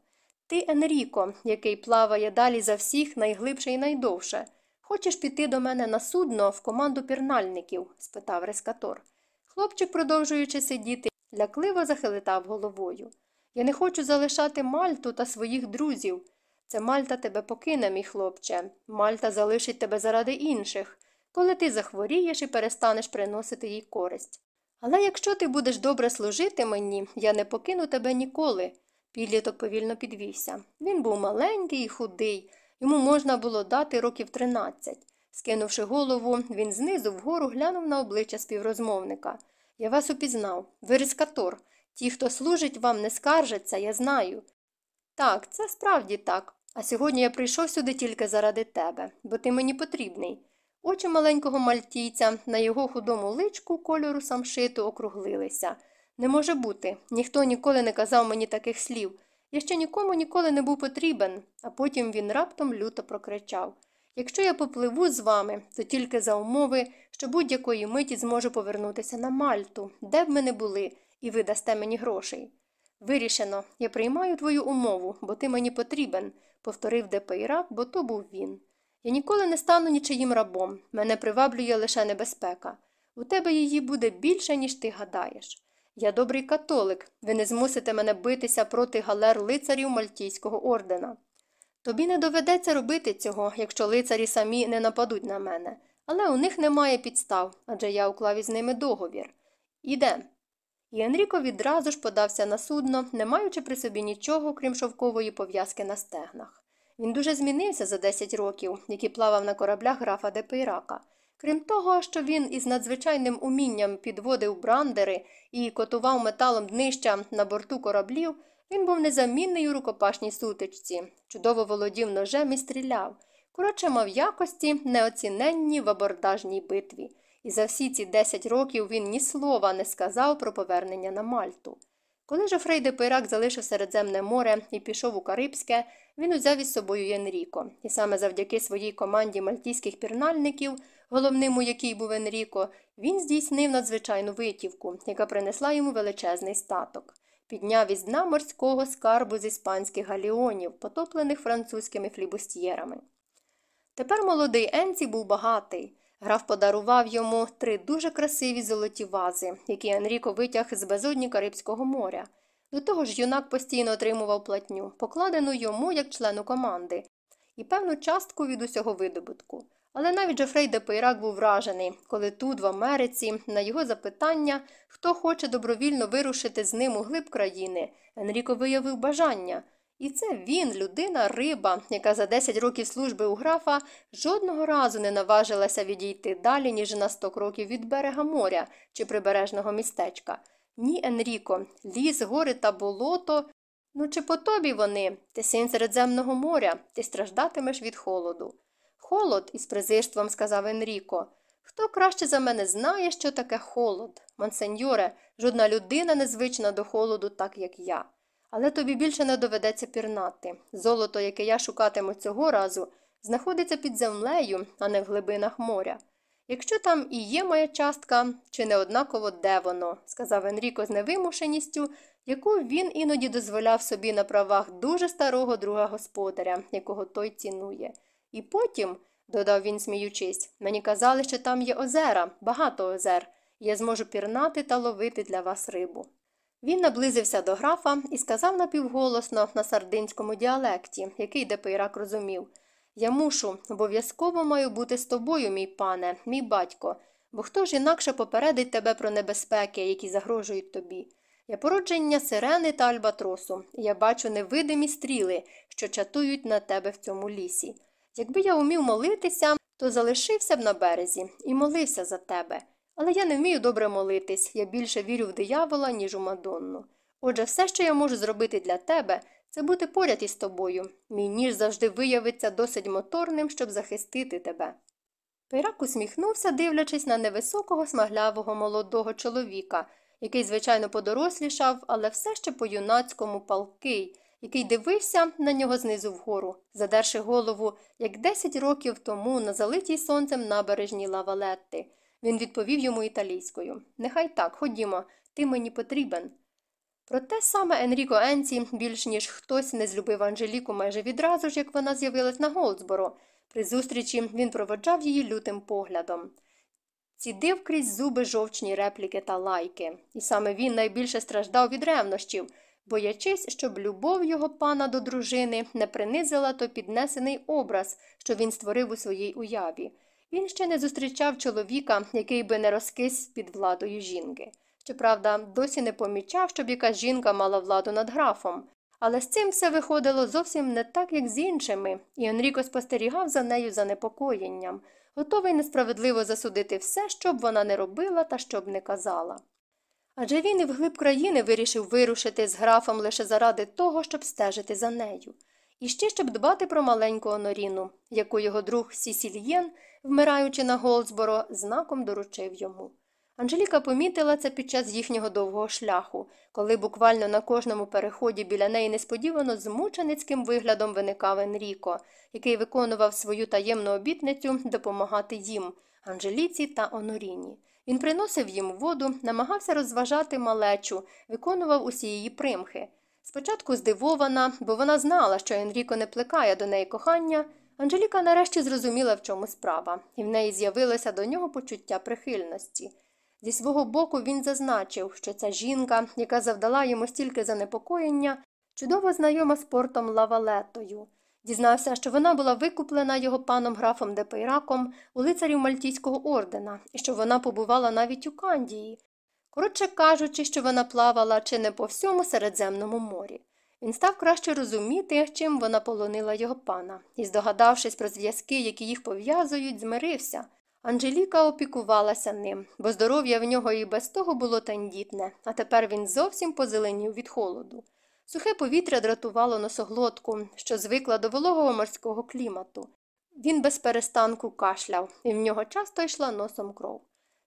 Ти, Енріко, який плаває далі за всіх найглибше і найдовше. Хочеш піти до мене на судно в команду пірнальників? спитав рескатор. Хлопчик, продовжуючи сидіти, лякливо захилитав головою. Я не хочу залишати Мальту та своїх друзів. Це Мальта тебе покине, мій хлопче. Мальта залишить тебе заради інших, коли ти захворієш і перестанеш приносити їй користь. Але якщо ти будеш добре служити мені, я не покину тебе ніколи. Підліток повільно підвівся. Він був маленький і худий, йому можна було дати років тринадцять. Скинувши голову, він знизу вгору глянув на обличчя співрозмовника. Я вас упізнав. Ви рискатор. Ті, хто служить вам, не скаржаться, я знаю. Так, це справді так. А сьогодні я прийшов сюди тільки заради тебе, бо ти мені потрібний. Очі маленького мальтійця на його худому личку кольору самшиту округлилися. Не може бути, ніхто ніколи не казав мені таких слів. Я ще нікому ніколи не був потрібен, а потім він раптом люто прокричав Якщо я попливу з вами, то тільки за умови, що будь-якої миті зможу повернутися на Мальту, де б ми не були, і ви дасте мені грошей. Вирішено, я приймаю твою умову, бо ти мені потрібен, повторив де Пейрак, бо то був він. Я ніколи не стану нічиїм рабом, мене приваблює лише небезпека. У тебе її буде більше, ніж ти гадаєш. Я добрий католик, ви не змусите мене битися проти галер лицарів Мальтійського ордена. Тобі не доведеться робити цього, якщо лицарі самі не нападуть на мене, але у них немає підстав, адже я уклав із ними договір. Іде. І Енріко відразу ж подався на судно, не маючи при собі нічого, крім шовкової пов'язки на стегнах. Він дуже змінився за 10 років, які плавав на кораблях графа Депейрака. Крім того, що він із надзвичайним умінням підводив брандери і котував металом днища на борту кораблів, він був незамінний у рукопашній сутичці, чудово володів ножем і стріляв. Коротше, мав якості, неоціненні в абордажній битві і за всі ці 10 років він ні слова не сказав про повернення на Мальту. Коли Жофрей де Пейрак залишив Середземне море і пішов у Карибське, він узяв із собою Єнріко, і саме завдяки своїй команді мальтійських пірнальників, головним у якій був Енріко, він здійснив надзвичайну витівку, яка принесла йому величезний статок. Підняв із дна морського скарбу з іспанських галіонів, потоплених французькими флібустьєрами. Тепер молодий Енці був багатий. Граф подарував йому три дуже красиві золоті вази, які Енріко витяг з безодні Карибського моря. До того ж, юнак постійно отримував платню, покладену йому як члену команди, і певну частку від усього видобутку. Але навіть Джофрей де Пейрак був вражений, коли тут, в Америці, на його запитання, хто хоче добровільно вирушити з ним у глиб країни, Енріко виявив бажання. І це він, людина, риба, яка за 10 років служби у графа жодного разу не наважилася відійти далі, ніж на 100 кроків від берега моря чи прибережного містечка. Ні, Енріко, ліс, гори та болото. Ну, чи по тобі вони? Ти син Середземного моря, ти страждатимеш від холоду. Холод, із презирством сказав Енріко. Хто краще за мене знає, що таке холод? Монсеньоре, жодна людина незвична до холоду, так як я. Але тобі більше не доведеться пірнати. Золото, яке я шукатиму цього разу, знаходиться під землею, а не в глибинах моря. Якщо там і є моя частка, чи не однаково де воно, сказав Енріко з невимушеністю, яку він іноді дозволяв собі на правах дуже старого друга господаря, якого той цінує. І потім, додав він, сміючись, мені казали, що там є озера, багато озер, і я зможу пірнати та ловити для вас рибу. Він наблизився до графа і сказав напівголосно на сардинському діалекті, який де Пейрак розумів Я мушу, обов'язково маю бути з тобою, мій пане, мій батько, бо хто ж інакше попередить тебе про небезпеки, які загрожують тобі. Я породження сирени та альбатросу, і я бачу невидимі стріли, що чатують на тебе в цьому лісі. Якби я умів молитися, то залишився б на березі і молився за тебе. Але я не вмію добре молитись, я більше вірю в диявола, ніж у Мадонну. Отже, все, що я можу зробити для тебе, це бути поряд із тобою. Мій ніж завжди виявиться досить моторним, щоб захистити тебе. Пейрак усміхнувся, дивлячись на невисокого, смаглявого молодого чоловіка, який, звичайно, подорослішав, але все ще по юнацькому палкий, який дивився на нього знизу вгору, задерши голову, як десять років тому на залитій сонцем набережній лавалетти. Він відповів йому італійською Нехай так, ходімо, ти мені потрібен. Проте саме Енріко Енці більш ніж хтось не злюбив Анжеліку майже відразу ж, як вона з'явилась на Голдсборо. При зустрічі він проводжав її лютим поглядом. Цідив крізь зуби жовчні репліки та лайки, і саме він найбільше страждав від ревнощів, боячись, щоб любов його пана до дружини не принизила той піднесений образ, що він створив у своїй уяві. Він ще не зустрічав чоловіка, який би не розкис під владою жінки. Щоправда, досі не помічав, щоб якась жінка мала владу над графом. Але з цим все виходило зовсім не так, як з іншими, і Енріко спостерігав за нею занепокоєнням, готовий несправедливо засудити все, що б вона не робила та що б не казала. Адже він і вглиб країни вирішив вирушити з графом лише заради того, щоб стежити за нею, і ще щоб дбати про маленьку Оноріну, яку його друг Сісільєн, вмираючи на Голдсборо, знаком доручив йому. Анжеліка помітила це під час їхнього довгого шляху, коли буквально на кожному переході біля неї несподівано з мученицьким виглядом виникав Енріко, який виконував свою таємну обітницю допомагати їм, Анжеліці та Оноріні. Він приносив їм воду, намагався розважати малечу, виконував усі її примхи. Спочатку здивована, бо вона знала, що Енріко не плекає до неї кохання. Анжеліка нарешті зрозуміла, в чому справа, і в неї з'явилося до нього почуття прихильності. Зі свого боку він зазначив, що ця жінка, яка завдала йому стільки занепокоєння, чудово знайома з портом Ла-Валеттою. Дізнався, що вона була викуплена його паном графом де Пейраком у лицарів Мальтійського ордена і що вона побувала навіть у Кандії. Коротше кажучи, що вона плавала чи не по всьому Середземному морі. Він став краще розуміти, чим вона полонила його пана, і, здогадавшись про зв'язки, які їх пов'язують, змирився. Анжеліка опікувалася ним, бо здоров'я в нього і без того було тендітне, а тепер він зовсім позеленів від холоду. Сухе повітря дратувало носоглотку, що звикла до вологого морського клімату. Він без перестанку кашляв, і в нього часто йшла носом кров.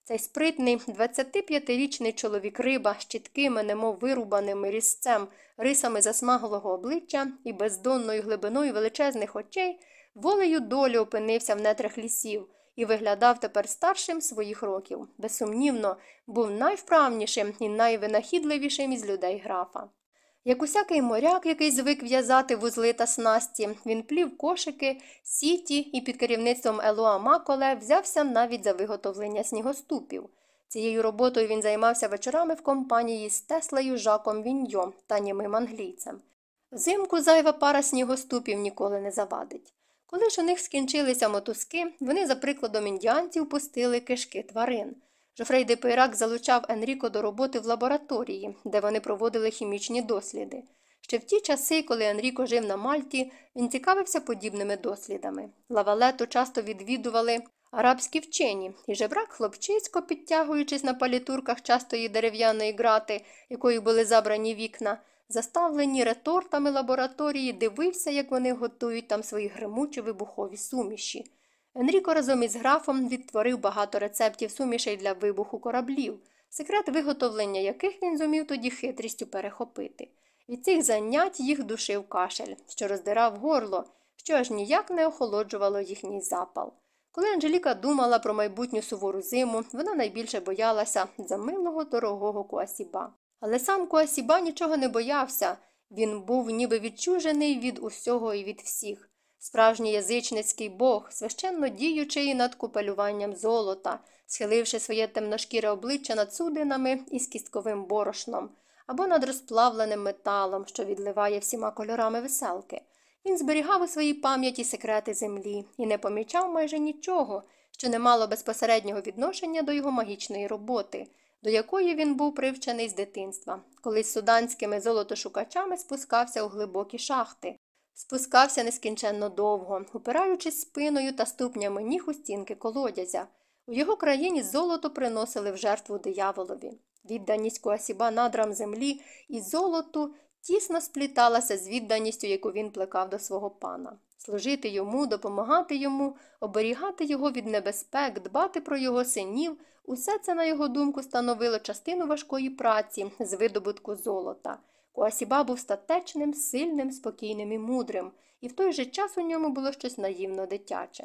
Цей спритний 25-річний чоловік риба з чіткими, немов вирубаними різцем, рисами засмаглого обличчя і бездонною глибиною величезних очей, волею долі опинився в нетрах лісів і виглядав тепер старшим своїх років. Безсумнівно, був найвправнішим і найвинахідливішим із людей графа. Як усякий моряк, який звик в'язати вузли та снасті, він плів кошики, сіті і під керівництвом Елуа Маколе взявся навіть за виготовлення снігоступів. Цією роботою він займався вечорами в компанії з Теслею Жаком Віньйом та німим англійцем. Взимку зайва пара снігоступів ніколи не завадить. Коли ж у них скінчилися мотузки, вони, за прикладом індіанців, пустили кишки тварин. Жофрей де Пейрак залучав Енріко до роботи в лабораторії, де вони проводили хімічні досліди. Ще в ті часи, коли Енріко жив на Мальті, він цікавився подібними дослідами. Лавалету часто відвідували арабські вчені, і жебрак хлопчисько, підтягуючись на палітурках частої дерев'яної грати, якою були забрані вікна, заставлені ретортами лабораторії, дивився, як вони готують там свої гримучі вибухові суміші. Енріко разом із графом відтворив багато рецептів сумішей для вибуху кораблів, секрет виготовлення яких він зумів тоді хитрістю перехопити. Від цих занять їх душив кашель, що роздирав горло, що аж ніяк не охолоджувало їхній запал. Коли Анжеліка думала про майбутню сувору зиму, вона найбільше боялася за милого дорогого Куасіба. Але сам Куасіба нічого не боявся він був ніби відчужений від усього і від всіх. Справжній язичницький бог, священно діючий над купелюванням золота, схиливши своє темношкіре обличчя над судинами із кістковим борошном або над розплавленим металом, що відливає всіма кольорами веселки. Він зберігав у своїй пам'яті секрети землі і не помічав майже нічого, що не мало безпосереднього відношення до його магічної роботи, до якої він був привчений з дитинства, коли з суданськими золотошукачами спускався у глибокі шахти, спускався нескінченно довго, упираючись спиною та ступнями ніг у стінки колодязя. У його країні золото приносили в жертву дияволові. Відданість Куасіба надрам землі і золоту тісно спліталася з відданістю, яку він плекав до свого пана. Служити йому, допомагати йому, оберігати його від небезпек, дбати про його синів усе це, на його думку, становило частину важкої праці з видобутку золота. Куасіба був статечним, сильним, спокійним і мудрим, і в той же час у ньому було щось наївно дитяче.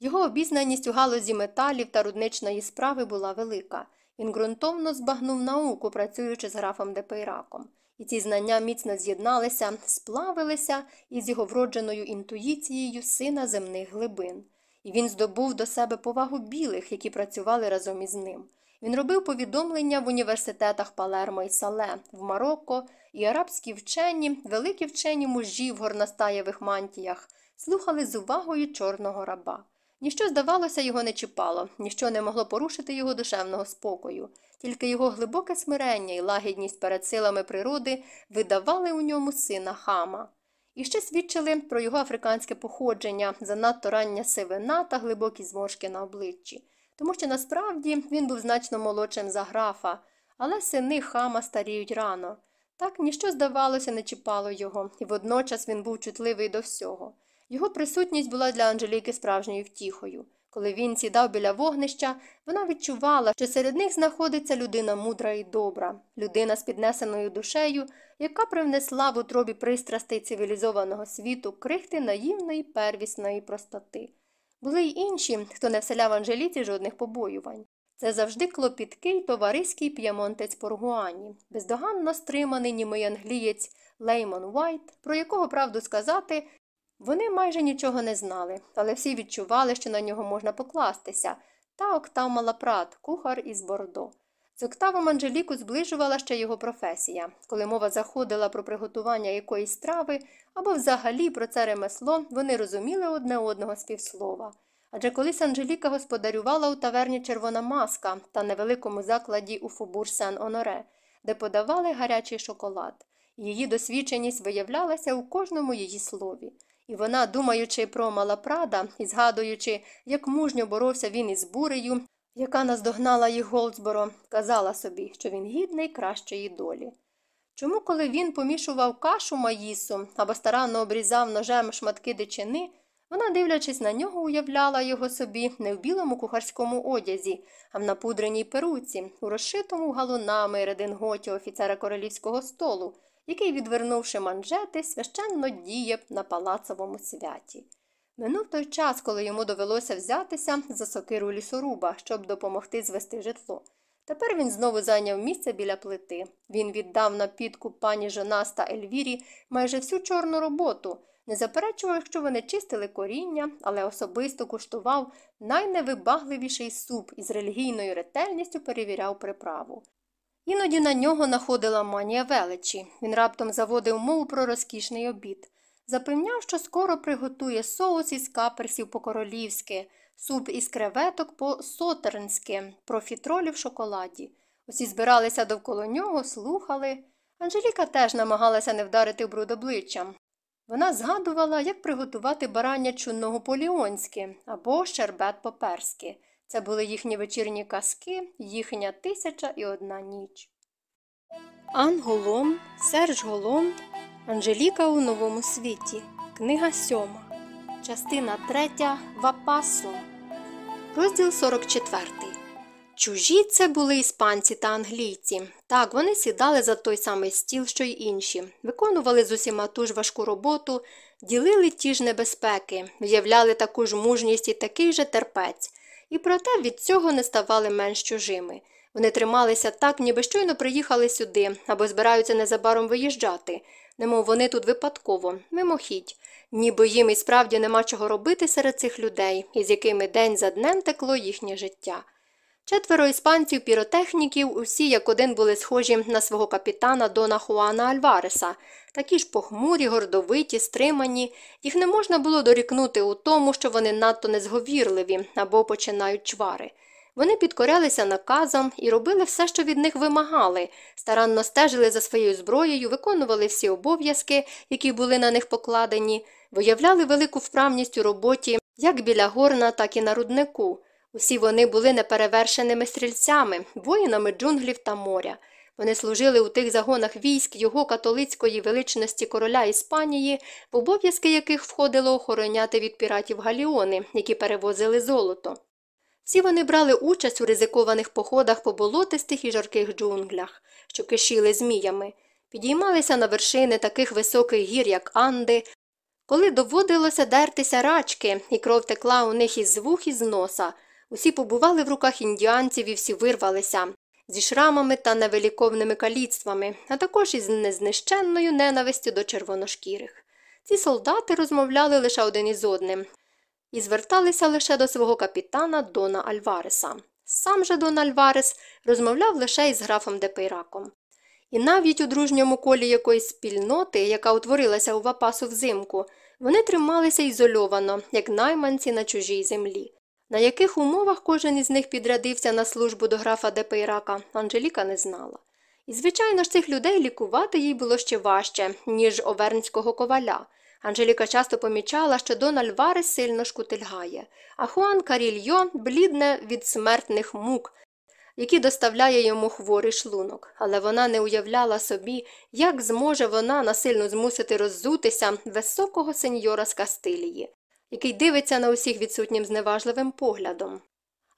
Його обізнаність у галузі металів та рудничної справи була велика. Він ґрунтовно збагнув науку, працюючи з графом де Пейраком. І ці знання міцно з'єдналися, сплавилися із його вродженою інтуїцією сина земних глибин. І він здобув до себе повагу білих, які працювали разом із ним. Він робив повідомлення в університетах Палермо і Сале, в Марокко, і арабські вчені, великі вчені мужі в горностаєвих мантіях, слухали з увагою чорного раба. Ніщо, здавалося, його не чіпало, ніщо не могло порушити його душевного спокою, тільки його глибоке смирення і лагідність перед силами природи видавали у ньому сина хама. І ще свідчили про його африканське походження, занадто рання сивина та глибокі зморшки на обличчі, тому що насправді він був значно молодшим за графа, але сини хама старіють рано. Так ніщо, здавалося, не чіпало його, і водночас він був чутливий до всього. Його присутність була для Анжеліки справжньою втіхою. Коли він сідав біля вогнища, вона відчувала, що серед них знаходиться людина мудра і добра, людина з піднесеною душею, яка привнесла в утробі пристрастей цивілізованого світу крихти наївної первісної простоти. Були й інші, хто не вселяв Анжеліці жодних побоювань. Це завжди клопіткий товариський п'ямонтець Поргуані, бездоганно стриманий німий англієць Леймон Уайт, про якого правду сказати, вони майже нічого не знали, але всі відчували, що на нього можна покластися, та Октав Малапрат, кухар із Бордо. З Октавом Анжеліку зближувала ще його професія. Коли мова заходила про приготування якоїсь страви або взагалі про це ремесло, вони розуміли одне одного з півслова. Адже колись Анжеліка господарювала у таверні Червона маска та невеликому закладі у Фубур Сен Оноре, де подавали гарячий шоколад. Її досвідченість виявлялася у кожному її слові. І вона, думаючи про Малапрада і згадуючи, як мужньо боровся він із бурею, яка наздогнала їх Голдсборо, казала собі, що він гідний кращої долі. Чому, коли він помішував кашу маїсу або старанно обрізав ножем шматки дичини, вона, дивлячись на нього, уявляла його собі не в білому кухарському одязі, а в напудреній перуці, у розшитому галунами рединготі офіцера королівського столу, який, відвернувши манжети, священно діє на палацовому святі. Минув той час, коли йому довелося взятися за сокиру лісоруба, щоб допомогти звести житло. Тепер він знову зайняв місце біля плити. Він віддав на підкуп пані Жонас та Ельвірі майже всю чорну роботу, не заперечував, якщо вони чистили коріння, але особисто куштував найневибагливіший суп і з релігійною ретельністю перевіряв приправу. Іноді на нього находила манія величі. Він раптом заводив мову про розкішний обід. Запевняв, що скоро приготує соус із каперсів по королівськи, суп із креветок по сотернськи, профітролі в шоколаді. Усі збиралися довкола нього, слухали. Анжеліка теж намагалася не вдарити в бруд обличчям. Вона згадувала, як приготувати барання чунного поліонське або щербет поперське. Це були їхні вечірні казки, їхня тисяча і одна ніч. Ан Голом, Серж Голом, Анжеліка у новому світі. Книга сьома. Частина третя. Вапасо. Розділ 44. Чужі це були іспанці та англійці. Так, вони сідали за той самий стіл, що й інші, виконували з усіма ту ж важку роботу, ділили ті ж небезпеки, виявляли таку ж мужність і такий же терпець і проте від цього не ставали менш чужими. Вони трималися так, ніби щойно приїхали сюди або збираються незабаром виїжджати, немов вони тут випадково, мимохідь, ніби їм і справді нема чого робити серед цих людей, із якими день за днем текло їхнє життя. Четверо іспанців піротехніків усі як один були схожі на свого капітана Дона Хуана Альвареса, такі ж похмурі, гордовиті, стримані. Їх не можна було дорікнути у тому, що вони надто незговірливі або починають чвари. Вони підкорялися наказам і робили все, що від них вимагали, старанно стежили за своєю зброєю, виконували всі обов'язки, які були на них покладені, виявляли велику вправність у роботі як біля горна, так і на руднику. Усі вони були неперевершеними стрільцями, воїнами джунглів та моря. Вони служили у тих загонах військ його католицької величності короля Іспанії, в обов'язки яких входило охороняти від піратів галіони, які перевозили золото. Всі вони брали участь у ризикованих походах по болотистих і жарких джунглях, що кишіли зміями, підіймалися на вершини таких високих гір, як Анди, коли доводилося дертися рачки, і кров текла у них із вух і з носа. Усі побували в руках індіанців і всі вирвалися зі шрамами та невеликовними каліцтвами, а також із незнищенною ненавистю до червоношкірих. Ці солдати розмовляли лише один із одним і зверталися лише до свого капітана Дона Альвареса. Сам же Дон Альварес розмовляв лише із графом де Пейраком. І навіть у дружньому колі якоїсь спільноти, яка утворилася у Вапасу взимку, вони трималися ізольовано, як найманці на чужій землі. На яких умовах кожен із них підрядився на службу до графа де Пейрака, Анжеліка не знала. І, звичайно ж, цих людей лікувати їй було ще важче, ніж овернського коваля. Анжеліка часто помічала, що Дон Альварес сильно шкутильгає, а Хуан Карільйо блідне від смертних мук, які доставляє йому хворий шлунок, але вона не уявляла собі, як зможе вона насильно змусити роззутися високого сеньора з Кастилії, який дивиться на усіх відсутнім зневажливим поглядом,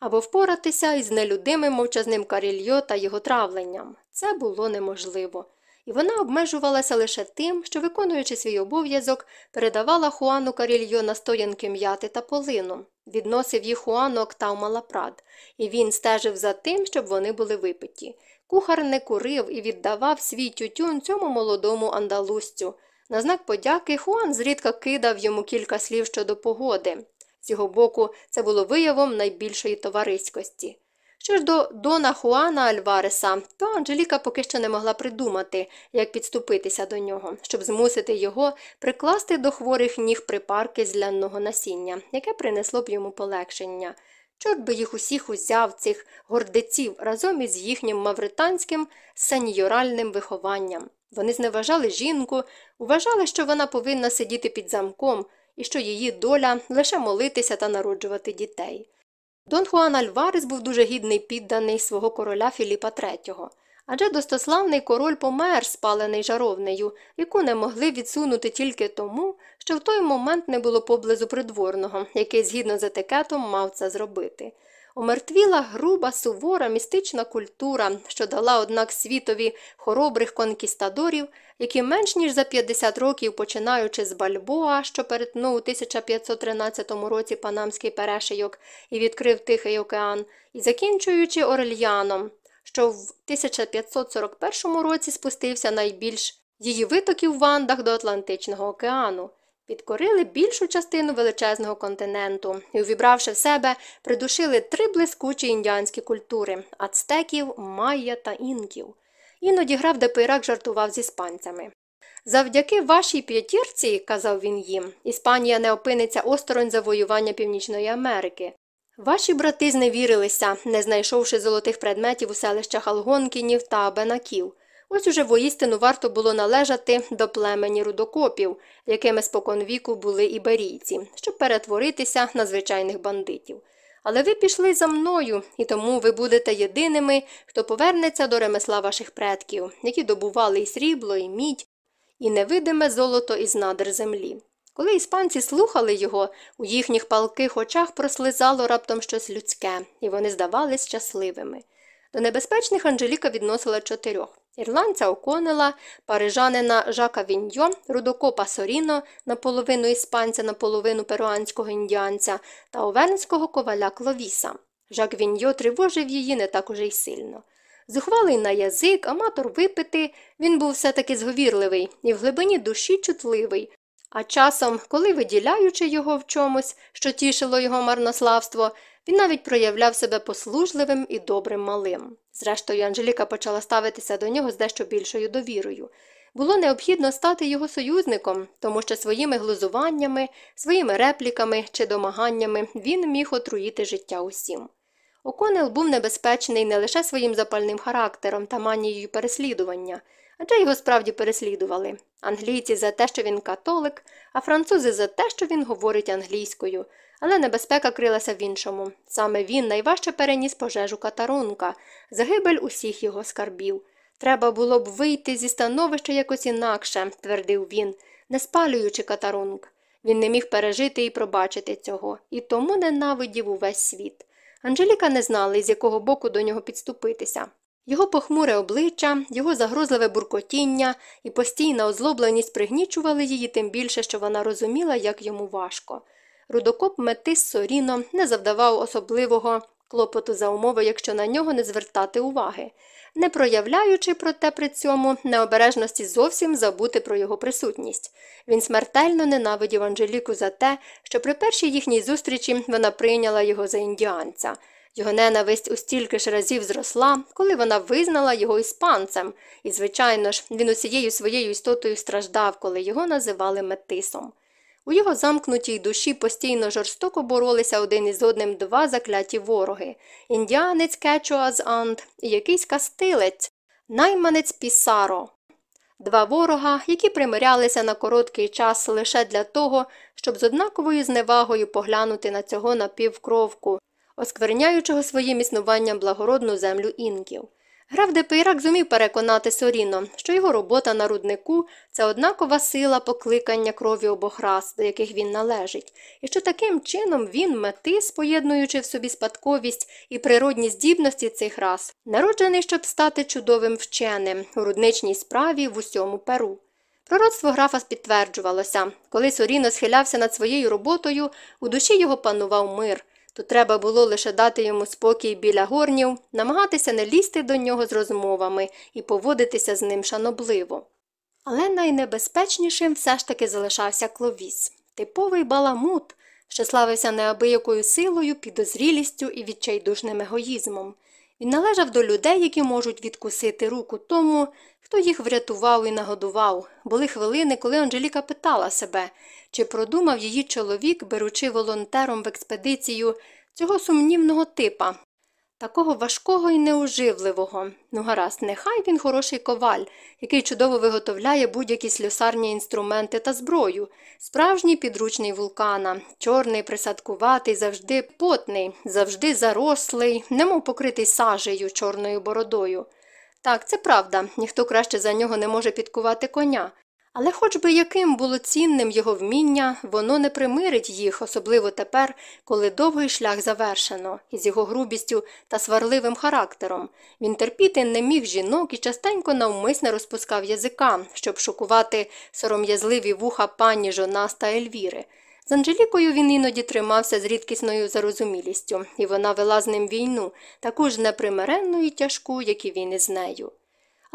або впоратися із нелюдимим мовчазним карільйо та його травленням. Це було неможливо. І вона обмежувалася лише тим, що, виконуючи свій обов'язок, передавала Хуану Карільйо настоянки м'яти та полину, відносив їх Хуану Октав Малапрад, і він стежив за тим, щоб вони були випиті. Кухар не курив і віддавав свій тютюн цьому молодому андалузцю. На знак подяки Хуан зрідка кидав йому кілька слів щодо погоди. З його боку, це було виявом найбільшої товариськості. Що ж до Дона Хуана Альвареса, то Анжеліка поки що не могла придумати, як підступитися до нього, щоб змусити його прикласти до хворих ніг припарки з ляного насіння, яке принесло б йому полегшення. Чорт би їх усіх узяв цих гордеців разом із їхнім мавританським сеньоральним вихованням. Вони зневажали жінку, вважали, що вона повинна сидіти під замком і що її доля лише молитися та народжувати дітей. Дон Хуан Альварес був дуже гідний підданий свого короля Філіпа III, адже достославний король помер, спалений жаровнею, яку не могли відсунути тільки тому, що в той момент не було поблизу придворного, який згідно з етикетом мав це зробити. Умертвіла груба, сувора, містична культура, що дала, однак, світові хоробрих конкістадорів, які менш ніж за 50 років, починаючи з Бальбоа, що перетнув у 1513 році Панамський перешийок і відкрив Тихий океан, і закінчуючи Орельяном, що в 1541 році спустився найбільш її витоків в Андах до Атлантичного океану. Підкорили більшу частину величезного континенту і, увібравши в себе, придушили три блискучі індіанські культури ацтеків, майя та інків. Іноді граф де Пейрак жартував з іспанцями. Завдяки вашій п'ятірці, казав він їм, Іспанія не опиниться осторонь завоювання Північної Америки. Ваші брати зневірилися, не знайшовши золотих предметів у селищах Алгонкінів та Абенаків. Ось уже воістину варто було належати до племені рудокопів, якими споконвіку були іберійці, щоб перетворитися на звичайних бандитів. Але ви пішли за мною, і тому ви будете єдиними, хто повернеться до ремесла ваших предків, які добували і срібло, і мідь, і невидиме золото із надр землі. Коли іспанці слухали його, у їхніх палких очах прослизало раптом щось людське, і вони здавались щасливими. До небезпечних Анжеліка відносила чотирьох ірландця Оконела, парижанина Жака Віньо, рудокопа Соріно, наполовину іспанця, наполовину перуанського індіанця та овенського коваля Кловіса. Жак Віньо тривожив її не так уже й сильно. Зухвалий на язик, аматор випити, він був все таки зговірливий і в глибині душі чутливий, А часом, коли виділяючи його в чомусь, що тішило його марнославство, він навіть проявляв себе послужливим і добрим малим. Зрештою, Анжеліка почала ставитися до нього з дещо більшою довірою. Було необхідно стати його союзником, тому що своїми глузуваннями, своїми репліками чи домаганнями він міг отруїти життя усім. Оконел був небезпечний не лише своїм запальним характером та манією переслідування, адже його справді переслідували англійці за те, що він католик, а французи за те, що він говорить англійською. Але небезпека крилася в іншому. Саме він найважче переніс пожежу катарунка, загибель усіх його скарбів. Треба було б вийти зі становища якось інакше, твердив він, не спалюючи катарунг. Він не міг пережити і пробачити цього, і тому ненавидів увесь світ. Анжеліка не знала, з якого боку до нього підступитися. Його похмуре обличчя, його загрозливе буркотіння і постійна озлобленість пригнічували її тим більше, що вона розуміла, як йому важко. Рудокоп метис Соріно не завдавав особливого клопоту за умови, якщо на нього не звертати уваги, не проявляючи, проте при цьому необережності зовсім забути про його присутність. Він смертельно ненавидів Анжеліку за те, що при першій їхній зустрічі вона прийняла його за індіанця. Його ненависть у стільки ж разів зросла, коли вона визнала його іспанцем, і, звичайно ж, він усією своєю істотою страждав, коли його називали метисом. У його замкнутій душі постійно жорстоко боролися один із одним два закляті вороги індіанець Кечуаз Анд і якийсь кастилець, найманець Пісаро. Два ворога, які примирялися на короткий час лише для того, щоб з однаковою зневагою поглянути на цього напівкровку, оскверняючого своїм існуванням благородну землю інків. Граф де Пейрак зумів переконати Соріно, що його робота на руднику це однакова сила покликання крові обох рас, до яких він належить, і що таким чином він метис, поєднуючи в собі спадковість і природні здібності цих рас, народжений, щоб стати чудовим вченим у рудничній справі в усьому Перу. Пророцтво графа підтверджувалося коли Соріно схилявся над своєю роботою, у душі його панував мир то треба було лише дати йому спокій біля горнів, намагатися не лізти до нього з розмовами і поводитися з ним шанобливо. Але найнебезпечнішим все ж таки залишався кловіс типовий баламут, що славився неабиякою силою, підозрілістю і відчайдушним егоїзмом. Він належав до людей, які можуть відкусити руку тому, хто їх врятував і нагодував. Були хвилини, коли Анжеліка питала себе, чи продумав її чоловік, беручи волонтером в експедицію цього сумнівного типа, такого важкого і неуживливого. Ну, гаразд, нехай він хороший коваль, який чудово виготовляє будь-які слюсарні інструменти та зброю, справжній підручний вулкана, чорний, присадкуватий, завжди потний, завжди зарослий, немов покритий сажею, чорною бородою. Так, це правда, ніхто краще за нього не може підкувати коня. Але хоч би яким було цінним його вміння, воно не примирить їх, особливо тепер, коли довгий шлях завершено, із його грубістю та сварливим характером. Він терпіти не міг жінок і частенько навмисне розпускав язика, щоб шокувати сором'язливі вуха пані Жонас та Ельвіри. З Анжелікою він іноді тримався з рідкісною зарозумілістю, і вона вела з ним війну, таку ж непримиренну і тяжку, як і він із нею.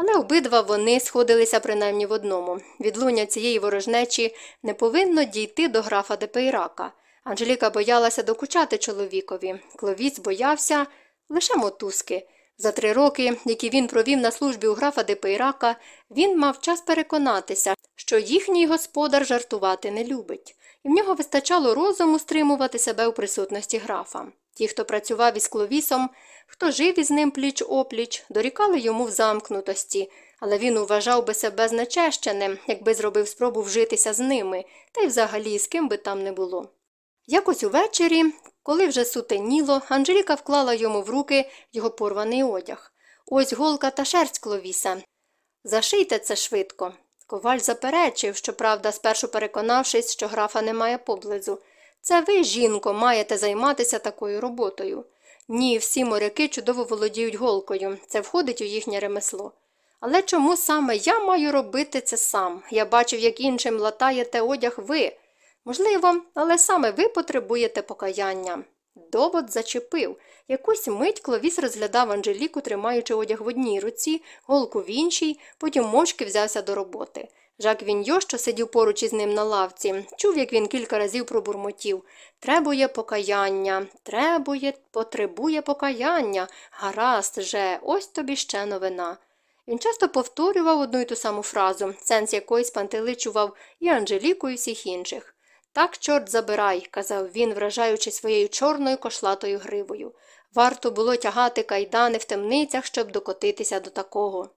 Але обидва вони сходилися принаймні в одному відлуння цієї ворожнечі не повинно дійти до графа де Пейрака. Анжеліка боялася докучати чоловікові, Кловіц боявся лише мотузки. За три роки, які він провів на службі у графа де Пейрака, він мав час переконатися, що їхній господар жартувати не любить, і в нього вистачало розуму стримувати себе у присутності графа. Ті, хто працював із кловісом, хто жив із ним пліч опліч, дорікали йому в замкнутості, але він вважав би себе знечещеним, якби зробив спробу вжитися з ними, та й взагалі з ким би там не було. Якось увечері, коли вже сутеніло, Анжеліка вклала йому в руки його порваний одяг. Ось голка та шерсть кловіса. Зашийте це швидко. Коваль заперечив, щоправда, спершу переконавшись, що графа немає поблизу. Це ви, жінко, маєте займатися такою роботою. Ні, всі моряки чудово володіють голкою, це входить у їхнє ремесло. Але чому саме я маю робити це сам? Я бачив, як іншим латаєте одяг ви. Можливо, але саме ви потребуєте покаяння. Довод зачепив. Якусь мить кловіс розглядав Анжеліку, тримаючи одяг в одній руці, голку в іншій, потім мовчки взявся до роботи. Жак Віньо, що сидів поруч із ним на лавці, чув, як він кілька разів пробурмотів Требує покаяння, требує, потребує покаяння. Гаразд же, ось тобі ще новина. Він часто повторював одну й ту саму фразу, сенс якої спантеличував і Анжеліку, і всіх інших. Так, чорт забирай, казав він, вражаючи своєю чорною кошлатою гривою. Варто було тягати кайдани в темницях, щоб докотитися до такого.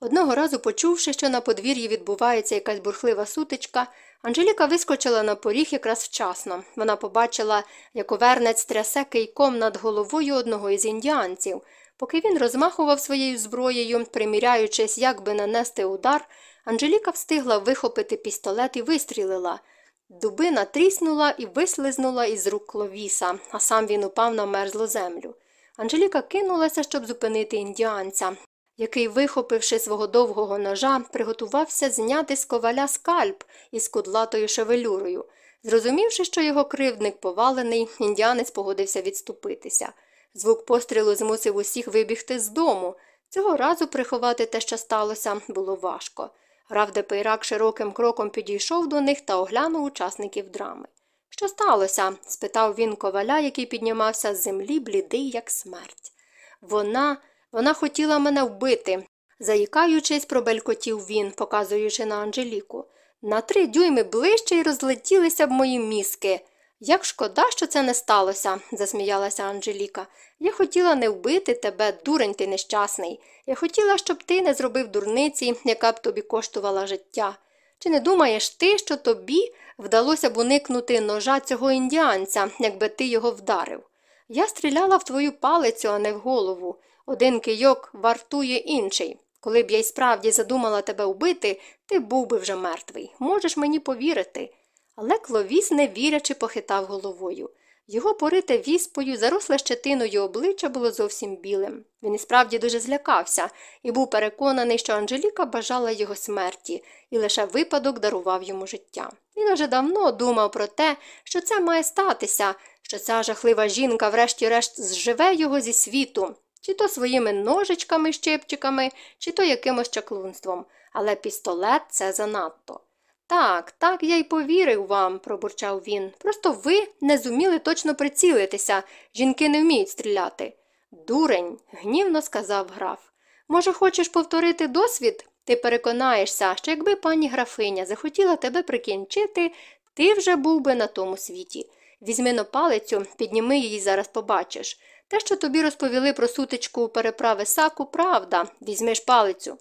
Одного разу, почувши, що на подвір'ї відбувається якась бурхлива сутичка, Анжеліка вискочила на поріг якраз вчасно. Вона побачила, як овернець трясе кийком над головою одного із індіанців. Поки він розмахував своєю зброєю, приміряючись, як би нанести удар, Анжеліка встигла вихопити пістолет і вистрілила. Дубина тріснула і вислизнула із рук кловіса, а сам він упав на мерзлу землю. Анжеліка кинулася, щоб зупинити індіанця, який, вихопивши свого довгого ножа, приготувався зняти з коваля скальп із кудлатою шевелюрою. Зрозумівши, що його кривдник повалений, індіанець погодився відступитися. Звук пострілу змусив усіх вибігти з дому. Цього разу приховати те, що сталося, було важко. Граф Депейрак широким кроком підійшов до них та оглянув учасників драми. Що сталося? спитав він коваля, який піднімався з землі, блідий, як смерть. Вона, вона хотіла мене вбити, заїкаючись, пробелькотів він, показуючи на Анжеліку. На три дюйми ближче й розлетілися б мої мізки. Як шкода, що це не сталося, засміялася Анжеліка. Я хотіла не вбити тебе, дурень ти нещасний. Я хотіла, щоб ти не зробив дурниці, яка б тобі коштувала життя. Чи не думаєш ти, що тобі вдалося б уникнути ножа цього індіанця, якби ти його вдарив? Я стріляла в твою палицю, а не в голову. Один кийок вартує інший. Коли б я й справді задумала тебе вбити, ти був би вже мертвий. Можеш мені повірити. Але кловіс, не вірячи, похитав головою. Його порите віспою, заросле щетиною обличчя було зовсім білим. Він і справді дуже злякався і був переконаний, що Анжеліка бажала його смерті, і лише випадок дарував йому життя. Він уже давно думав про те, що це має статися, що ця жахлива жінка, врешті-решт, зживе його зі світу, чи то своїми ножичками, щепчиками, чи то якимось чаклунством, але пістолет це занадто. Так, так я й повірив вам, пробурчав він. Просто ви не зуміли точно прицілитися. Жінки не вміють стріляти. Дурень, гнівно сказав граф. Може, хочеш повторити досвід? Ти переконаєшся, що якби пані графиня захотіла тебе прикінчити, ти вже був би на тому світі. Візьми на палицю, підніми її зараз побачиш. Те, що тобі розповіли про сутичку переправи саку, правда. Візьмеш палицю.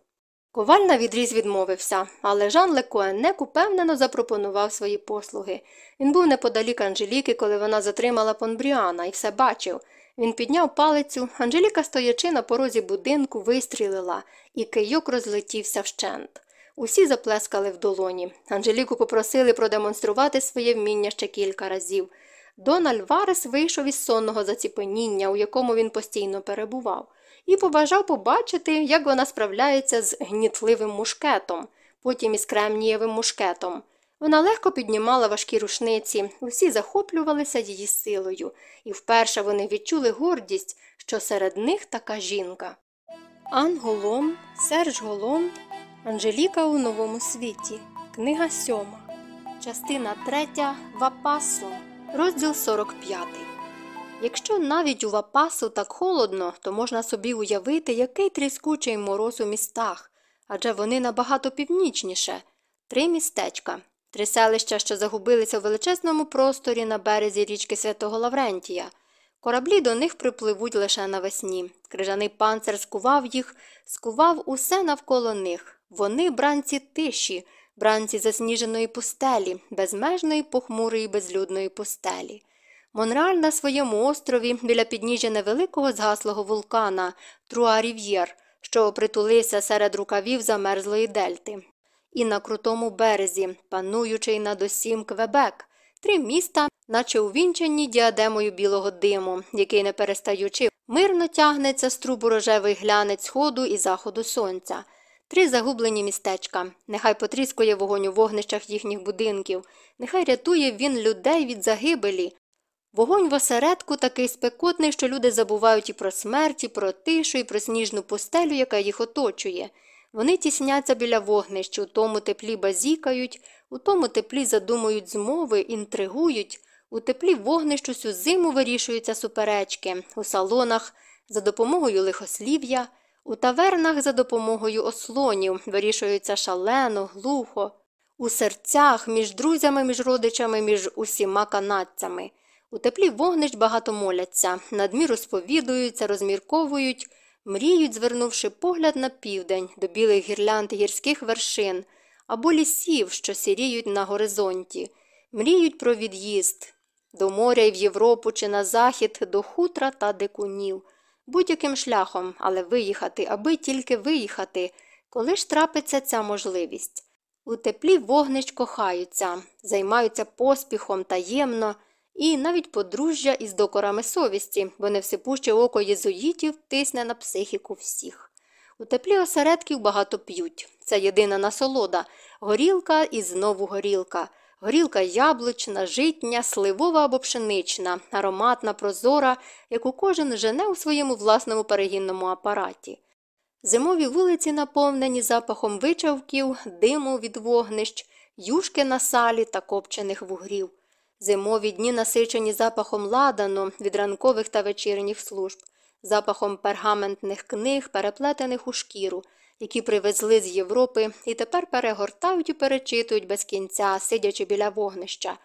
Коваль на відріз відмовився, але Жан Лекуеннек упевнено запропонував свої послуги. Він був неподалік Анжеліки, коли вона затримала Понбріана, і все бачив. Він підняв палицю, Анжеліка, стоячи на порозі будинку, вистрілила, і кийок розлетівся вщент. Усі заплескали в долоні. Анжеліку попросили продемонструвати своє вміння ще кілька разів. Дон Альварес вийшов із сонного заціпеніння, у якому він постійно перебував і побажав побачити, як вона справляється з гнітливим мушкетом, потім із кремнієвим мушкетом. Вона легко піднімала важкі рушниці, усі захоплювалися її силою, і вперше вони відчули гордість, що серед них така жінка. Ан Голон, Серж Голон, Анжеліка у новому світі. Книга сьома. Частина третя Вапасо. Розділ 45. Якщо навіть у Вапасу так холодно, то можна собі уявити, який тріскучий мороз у містах, адже вони набагато північніше. Три містечка, три селища, що загубилися в величезному просторі на березі річки Святого Лаврентія. Кораблі до них припливуть лише навесні. Крижаний панцир скував їх, скував усе навколо них. Вони бранці тиші, бранці засніженої пустелі, безмежної похмурої безлюдної пустелі. Монреаль на своєму острові біля підніжжя невеликого згаслого вулкана Труа-Рів'єр, що притулився серед рукавів замерзлої дельти. І на крутому березі, пануючий над усім Квебек, три міста, наче увінчені діадемою білого диму, який, не перестаючи, мирно тягнеться з трубу рожевий глянець сходу і заходу сонця. Три загублені містечка. Нехай потріскує вогонь у вогнищах їхніх будинків, нехай рятує він людей від загибелі, Вогонь в осередку такий спекотний, що люди забувають і про смерть, і про тишу, і про сніжну пустелю, яка їх оточує. Вони тісняться біля вогнищ, у тому теплі базікають, у тому теплі задумують змови, інтригують, у теплі вогнищ усю зиму вирішуються суперечки, у салонах за допомогою лихослів'я, у тавернах за допомогою ослонів вирішуються шалено, глухо, у серцях, між друзями, між родичами, між усіма канадцями. У теплі вогнищ багато моляться, надміру сповідуються, розмірковують, мріють, звернувши погляд на південь до білих гірлянд гірських вершин або лісів, що сіріють на горизонті, мріють про від'їзд до моря і в Європу чи на захід, до хутра та дикунів, будь-яким шляхом, але виїхати, аби тільки виїхати, коли ж трапиться ця можливість. У теплі вогнищ кохаються, займаються поспіхом таємно, і навіть подружжя із докорами совісті, бо невсипуще око єзуїтів тисне на психіку всіх. У теплі осередків багато п'ють. Це єдина насолода горілка і знову горілка. Горілка яблучна, житня, сливова або пшенична, ароматна, прозора, яку кожен жене у своєму власному перегінному апараті. Зимові вулиці наповнені запахом вичавків, диму від вогнищ, юшки на салі та копчених вугрів. Зимові дні насичені запахом ладану від ранкових та вечірніх служб, запахом пергаментних книг, переплетених у шкіру, які привезли з Європи і тепер перегортають і перечитують без кінця, сидячи біля вогнища.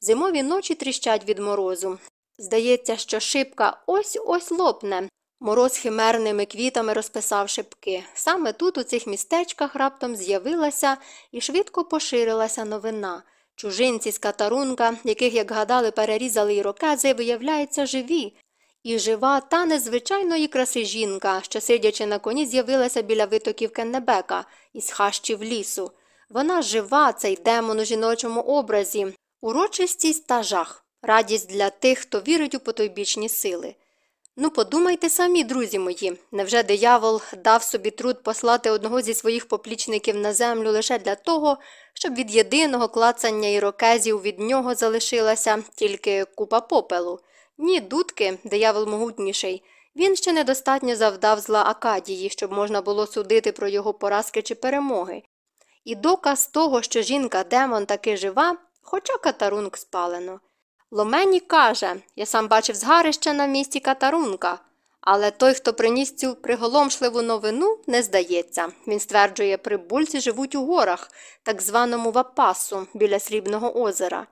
Зимові ночі тріщать від морозу. Здається, що шибка ось ось лопне. Мороз химерними квітами розписав шибки. Саме тут, у цих містечках, раптом з'явилася і швидко поширилася новина. Чужинці з катарунка, яких, як гадали, перерізали ірокези, виявляються живі. І жива та незвичайної краси жінка, що, сидячи на коні, з'явилася біля витоків Кеннебека із хащів лісу. Вона жива, цей демон у жіночому образі, урочистість та жах, радість для тих, хто вірить у потойбічні сили. Ну, подумайте самі, друзі мої, невже диявол дав собі труд послати одного зі своїх поплічників на землю лише для того, щоб від єдиного клацання ірокезів від нього залишилася тільки купа попелу? Ні, дудки, диявол могутніший. Він ще недостатньо завдав зла Акадії, щоб можна було судити про його поразки чи перемоги. І доказ того, що жінка демон таки жива, хоча катарунг спалено. Ломені каже я сам бачив згарище на місці катарунка. Але той, хто приніс цю приголомшливу новину, не здається. Він стверджує, прибульці живуть у горах, так званому Вапасу, біля Срібного озера.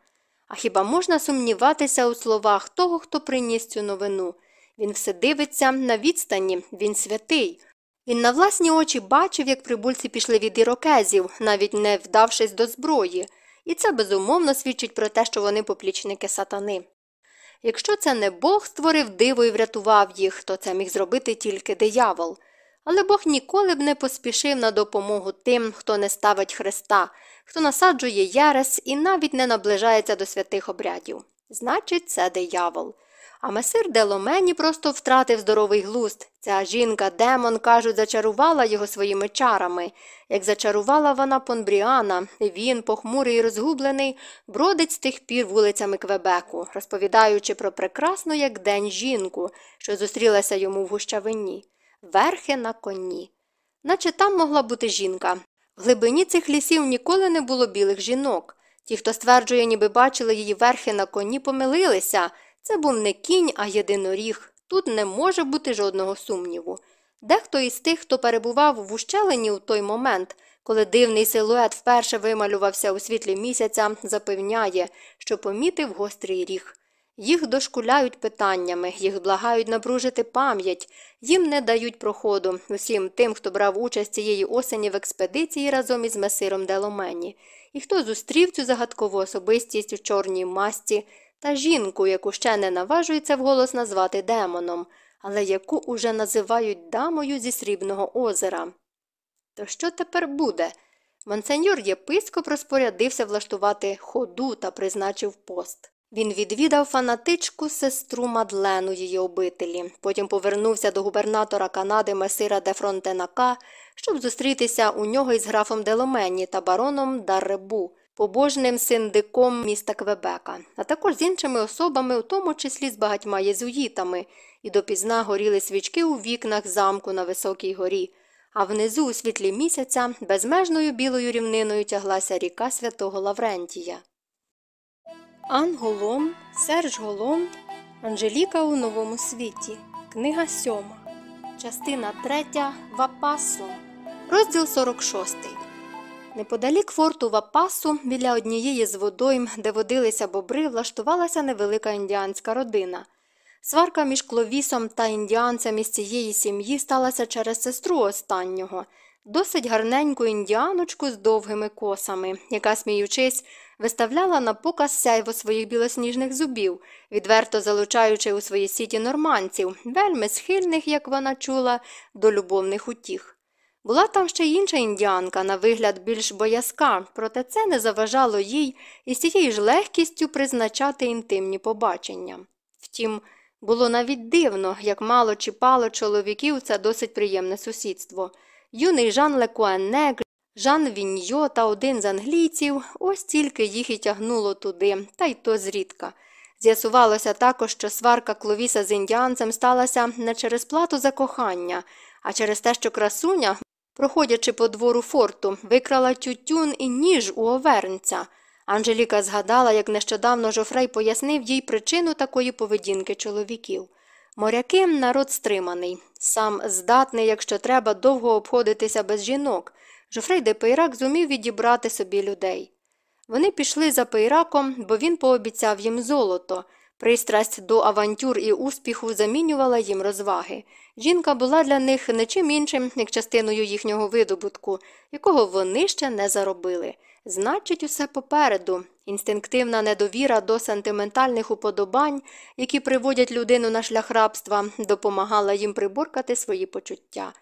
А хіба можна сумніватися у словах того, хто приніс цю новину? Він все дивиться на відстані, він святий. Він на власні очі бачив, як прибульці пішли від ірокезів, навіть не вдавшись до зброї, і це безумовно свідчить про те, що вони поплічники сатани. Якщо це не Бог створив диво і врятував їх, то це міг зробити тільки диявол. Але Бог ніколи б не поспішив на допомогу тим, хто не ставить Христа, хто насаджує ярес і навіть не наближається до святих обрядів. Значить, це диявол. А месир Деломені просто втратив здоровий глузд. Ця жінка, демон, кажуть, зачарувала його своїми чарами. Як зачарувала вона Понбріана, він, похмурий і розгублений, бродить з тих пір вулицями Квебеку, розповідаючи про прекрасну, як день жінку, що зустрілася йому в гущавині, верхи на коні. Наче там могла бути жінка. В глибині цих лісів ніколи не було білих жінок. Ті, хто стверджує, ніби бачили її верхи на коні, помилилися. Це був не кінь, а єдиноріг. Тут не може бути жодного сумніву. Дехто із тих, хто перебував в ущелині у той момент, коли дивний силует вперше вималювався у світлі місяця, запевняє, що помітив гострий ріг. Їх дошкуляють питаннями, їх благають напружити пам'ять, їм не дають проходу усім тим, хто брав участь цієї осені в експедиції разом із месиром Деломені, і хто зустрів цю загадкову особистість у чорній масці та жінку, яку ще не наважується вголос назвати демоном, але яку уже називають дамою зі срібного озера. То що тепер буде? Монсеньор єпископ розпорядився влаштувати ходу та призначив пост. Він відвідав фанатичку сестру Мадлену її обителі, потім повернувся до губернатора Канади Месира де Фронтенака, щоб зустрітися у нього із графом Деломені та бароном Дарребу, побожним синдиком міста Квебека, а також з іншими особами, у тому числі з багатьма єзуїтами, і допізна горіли свічки у вікнах замку на високій горі. а внизу у світлі місяця безмежною білою рівниною тяглася ріка святого Лаврентія. Ан Голом, Серж Голом, Анжеліка у новому світі. Книга сьома. Частина третя Вапасо. Розділ 46. Неподалік форту Вапасу, біля однієї з водойм, де водилися бобри, влаштувалася невелика індіанська родина. Сварка між кловісом та індіанцем із цієї сім'ї сталася через сестру останнього, досить гарненьку індіаночку з довгими косами, яка, сміючись, виставляла на показ сяйво своїх білосніжних зубів, відверто залучаючи у свої сіті норманців, вельми схильних, як вона чула, до любовних утіх. Була там ще інша індіанка, на вигляд більш боязка, проте це не заважало їй із тією ж легкістю призначати інтимні побачення. Втім, було навіть дивно, як мало чіпало чоловіків це досить приємне сусідство. Юний Жан Лекуенек, Жан Віньйо та один з англійців, ось тільки їх і тягнуло туди, та й то зрідка. З'ясувалося також, що сварка кловіса з індіанцем сталася не через плату за кохання, а через те, що красуня проходячи по двору форту, викрала тютюн і ніж у овернця. Анжеліка згадала, як нещодавно Жофрей пояснив їй причину такої поведінки чоловіків. Моряки народ стриманий, сам здатний, якщо треба, довго обходитися без жінок. Жофрей де Пейрак зумів відібрати собі людей. Вони пішли за Пейраком, бо він пообіцяв їм золото. Пристрасть до авантюр і успіху замінювала їм розваги. Жінка була для них не чим іншим, як частиною їхнього видобутку, якого вони ще не заробили. Значить, усе попереду. Інстинктивна недовіра до сентиментальних уподобань, які приводять людину на шлях рабства, допомагала їм приборкати свої почуття.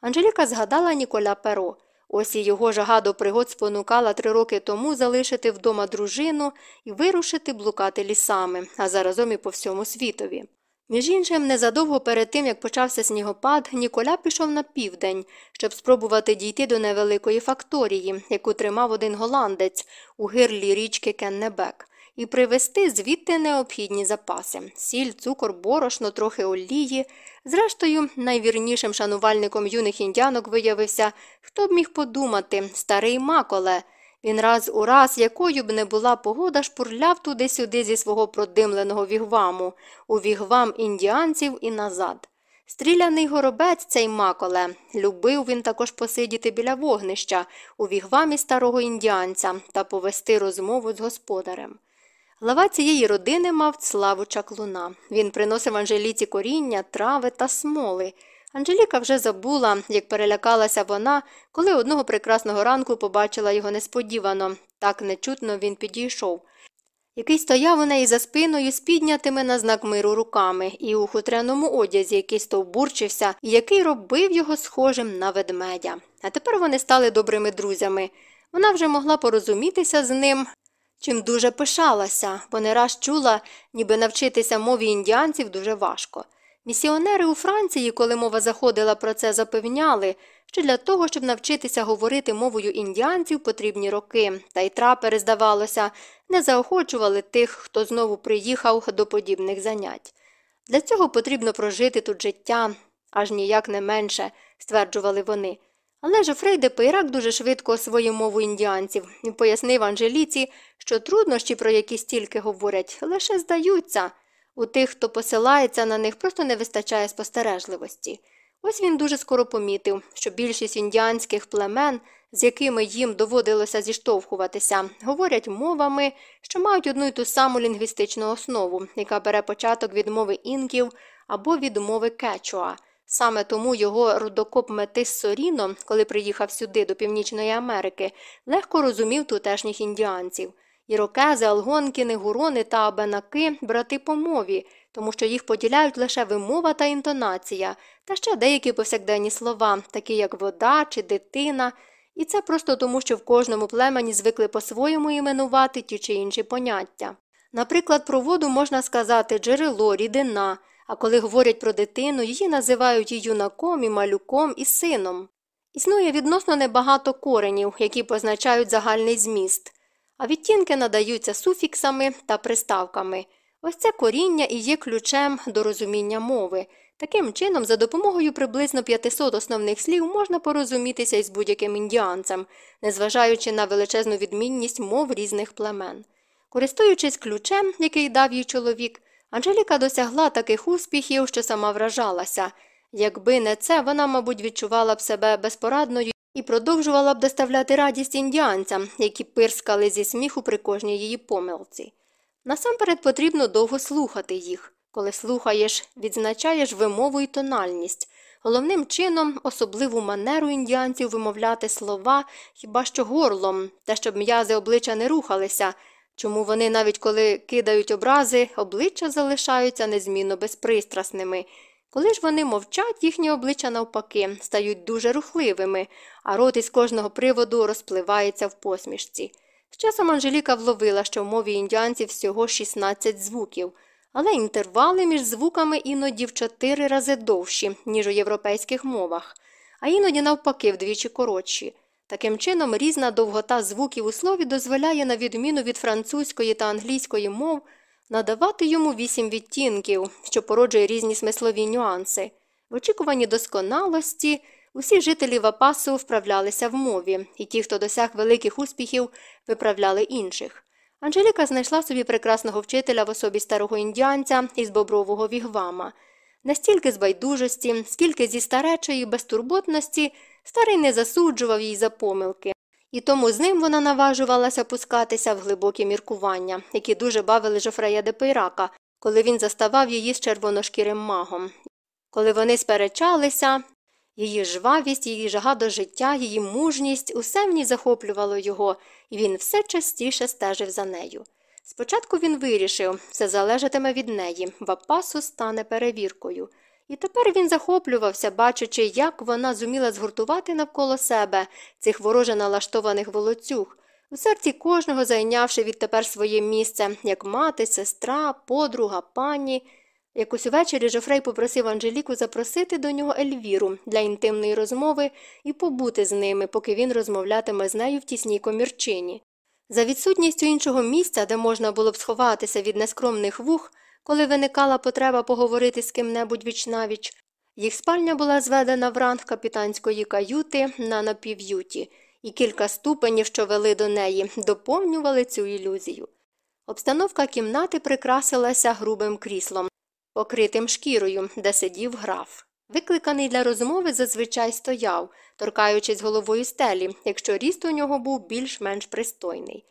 Анжеліка згадала Ніколя Перо. Ось і його жага до пригод спонукала три роки тому залишити вдома дружину і вирушити блукати лісами, а заразом і по всьому світові. Між іншим, незадовго перед тим, як почався снігопад, Ніколя пішов на південь, щоб спробувати дійти до невеликої факторії, яку тримав один голландець у гирлі річки Кеннебек, і привезти звідти необхідні запаси сіль, цукор, борошно, трохи олії. Зрештою, найвірнішим шанувальником юних індіанок виявився, хто б міг подумати, старий маколе. Він раз у раз, якою б не була погода, шпурляв туди-сюди зі свого продимленого вігваму, у вігвам індіанців і назад. Стріляний горобець цей маколе. Любив він також посидіти біля вогнища у вігвамі старого індіанця та повести розмову з господарем. Глава цієї родини мав славу чаклуна. Він приносив Анжеліці коріння, трави та смоли. Анжеліка вже забула, як перелякалася вона, коли одного прекрасного ранку побачила його несподівано. Так нечутно він підійшов. Який стояв у неї за спиною з піднятими на знак миру руками, і у хутряному одязі, який стовбурчився, і який робив його схожим на ведмедя. А тепер вони стали добрими друзями. Вона вже могла порозумітися з ним, чим дуже пишалася, бо не раз чула, ніби навчитися мові індіанців дуже важко. Місіонери у Франції, коли мова заходила про це, запевняли, що для того, щоб навчитися говорити мовою індіанців, потрібні роки, та й трапери, здавалося, не заохочували тих, хто знову приїхав до подібних занять. Для цього потрібно прожити тут життя, аж ніяк не менше, стверджували вони. Але Жофрей де Пейрак дуже швидко освоїв мову індіанців і пояснив Анжеліці, що труднощі, про які стільки говорять, лише здаються. У тих, хто посилається на них, просто не вистачає спостережливості. Ось він дуже скоро помітив, що більшість індіанських племен, з якими їм доводилося зіштовхуватися, говорять мовами, що мають одну й ту саму лінгвістичну основу, яка бере початок від мови інків або від мови кечуа. Саме тому його рудокоп Метис Соріно, коли приїхав сюди, до Північної Америки, легко розумів тутешніх індіанців. Ірокези, алгонкіни, гурони та абенаки брати по мові, тому що їх поділяють лише вимова та інтонація, та ще деякі повсякденні слова, такі як вода чи дитина, і це просто тому, що в кожному племені звикли по-своєму іменувати ті чи інші поняття. Наприклад, про воду можна сказати джерело, рідина, а коли говорять про дитину, її називають і юнаком, і малюком, і сином. Існує відносно небагато коренів, які позначають загальний зміст а відтінки надаються суфіксами та приставками. Ось це коріння і є ключем до розуміння мови. Таким чином, за допомогою приблизно 500 основних слів можна порозумітися із будь-яким індіанцем, незважаючи на величезну відмінність мов різних племен. Користуючись ключем, який дав їй чоловік, Анжеліка досягла таких успіхів, що сама вражалася. Якби не це, вона, мабуть, відчувала б себе безпорадною і продовжувала б доставляти радість індіанцям, які пирскали зі сміху при кожній її помилці. Насамперед потрібно довго слухати їх. Коли слухаєш, відзначаєш вимову і тональність. Головним чином особливу манеру індіанців вимовляти слова хіба що горлом, те, щоб м'язи обличчя не рухалися, чому вони, навіть коли кидають образи, обличчя залишаються незмінно безпристрасними. Коли ж вони мовчать, їхні обличчя навпаки стають дуже рухливими, а рот із кожного приводу розпливається в посмішці. З часом Анжеліка вловила, що в мові індіанців всього 16 звуків, але інтервали між звуками іноді в чотири рази довші, ніж у європейських мовах, а іноді навпаки вдвічі коротші. Таким чином, різна довгота звуків у слові дозволяє, на відміну від французької та англійської мов, надавати йому вісім відтінків, що породжує різні смислові нюанси. В очікуванні досконалості усі жителі Вапасу вправлялися в мові, і ті, хто досяг великих успіхів, виправляли інших. Анжеліка знайшла собі прекрасного вчителя в особі старого індіанця із бобрового вігвама. Настільки з байдужості, скільки зі старечої безтурботності старий не засуджував їй за помилки, і тому з ним вона наважувалася пускатися в глибокі міркування, які дуже бавили Жофрея де Пейрака, коли він заставав її з червоношкірим магом. Коли вони сперечалися, її жвавість, її жага до життя, її мужність усе в ній захоплювало його, і він все частіше стежив за нею. Спочатку він вирішив, все залежатиме від неї, Вапасу стане перевіркою. І тепер він захоплювався, бачачи, як вона зуміла згуртувати навколо себе цих вороже налаштованих волоцюг, у серці кожного зайнявши відтепер своє місце, як мати, сестра, подруга, пані. Якось увечері Жофрей попросив Анжеліку запросити до нього Ельвіру для інтимної розмови і побути з ними, поки він розмовлятиме з нею в тісній комірчині. За відсутністю іншого місця, де можна було б сховатися від нескромних вух, коли виникала потреба поговорити з ким-небудь вічнавіч, їх спальня була зведена в ранг капітанської каюти на напів'юті, і кілька ступенів, що вели до неї, доповнювали цю ілюзію. Обстановка кімнати прикрасилася грубим кріслом, покритим шкірою, де сидів граф. Викликаний для розмови зазвичай стояв, торкаючись головою стелі, якщо ріст у нього був більш-менш пристойний.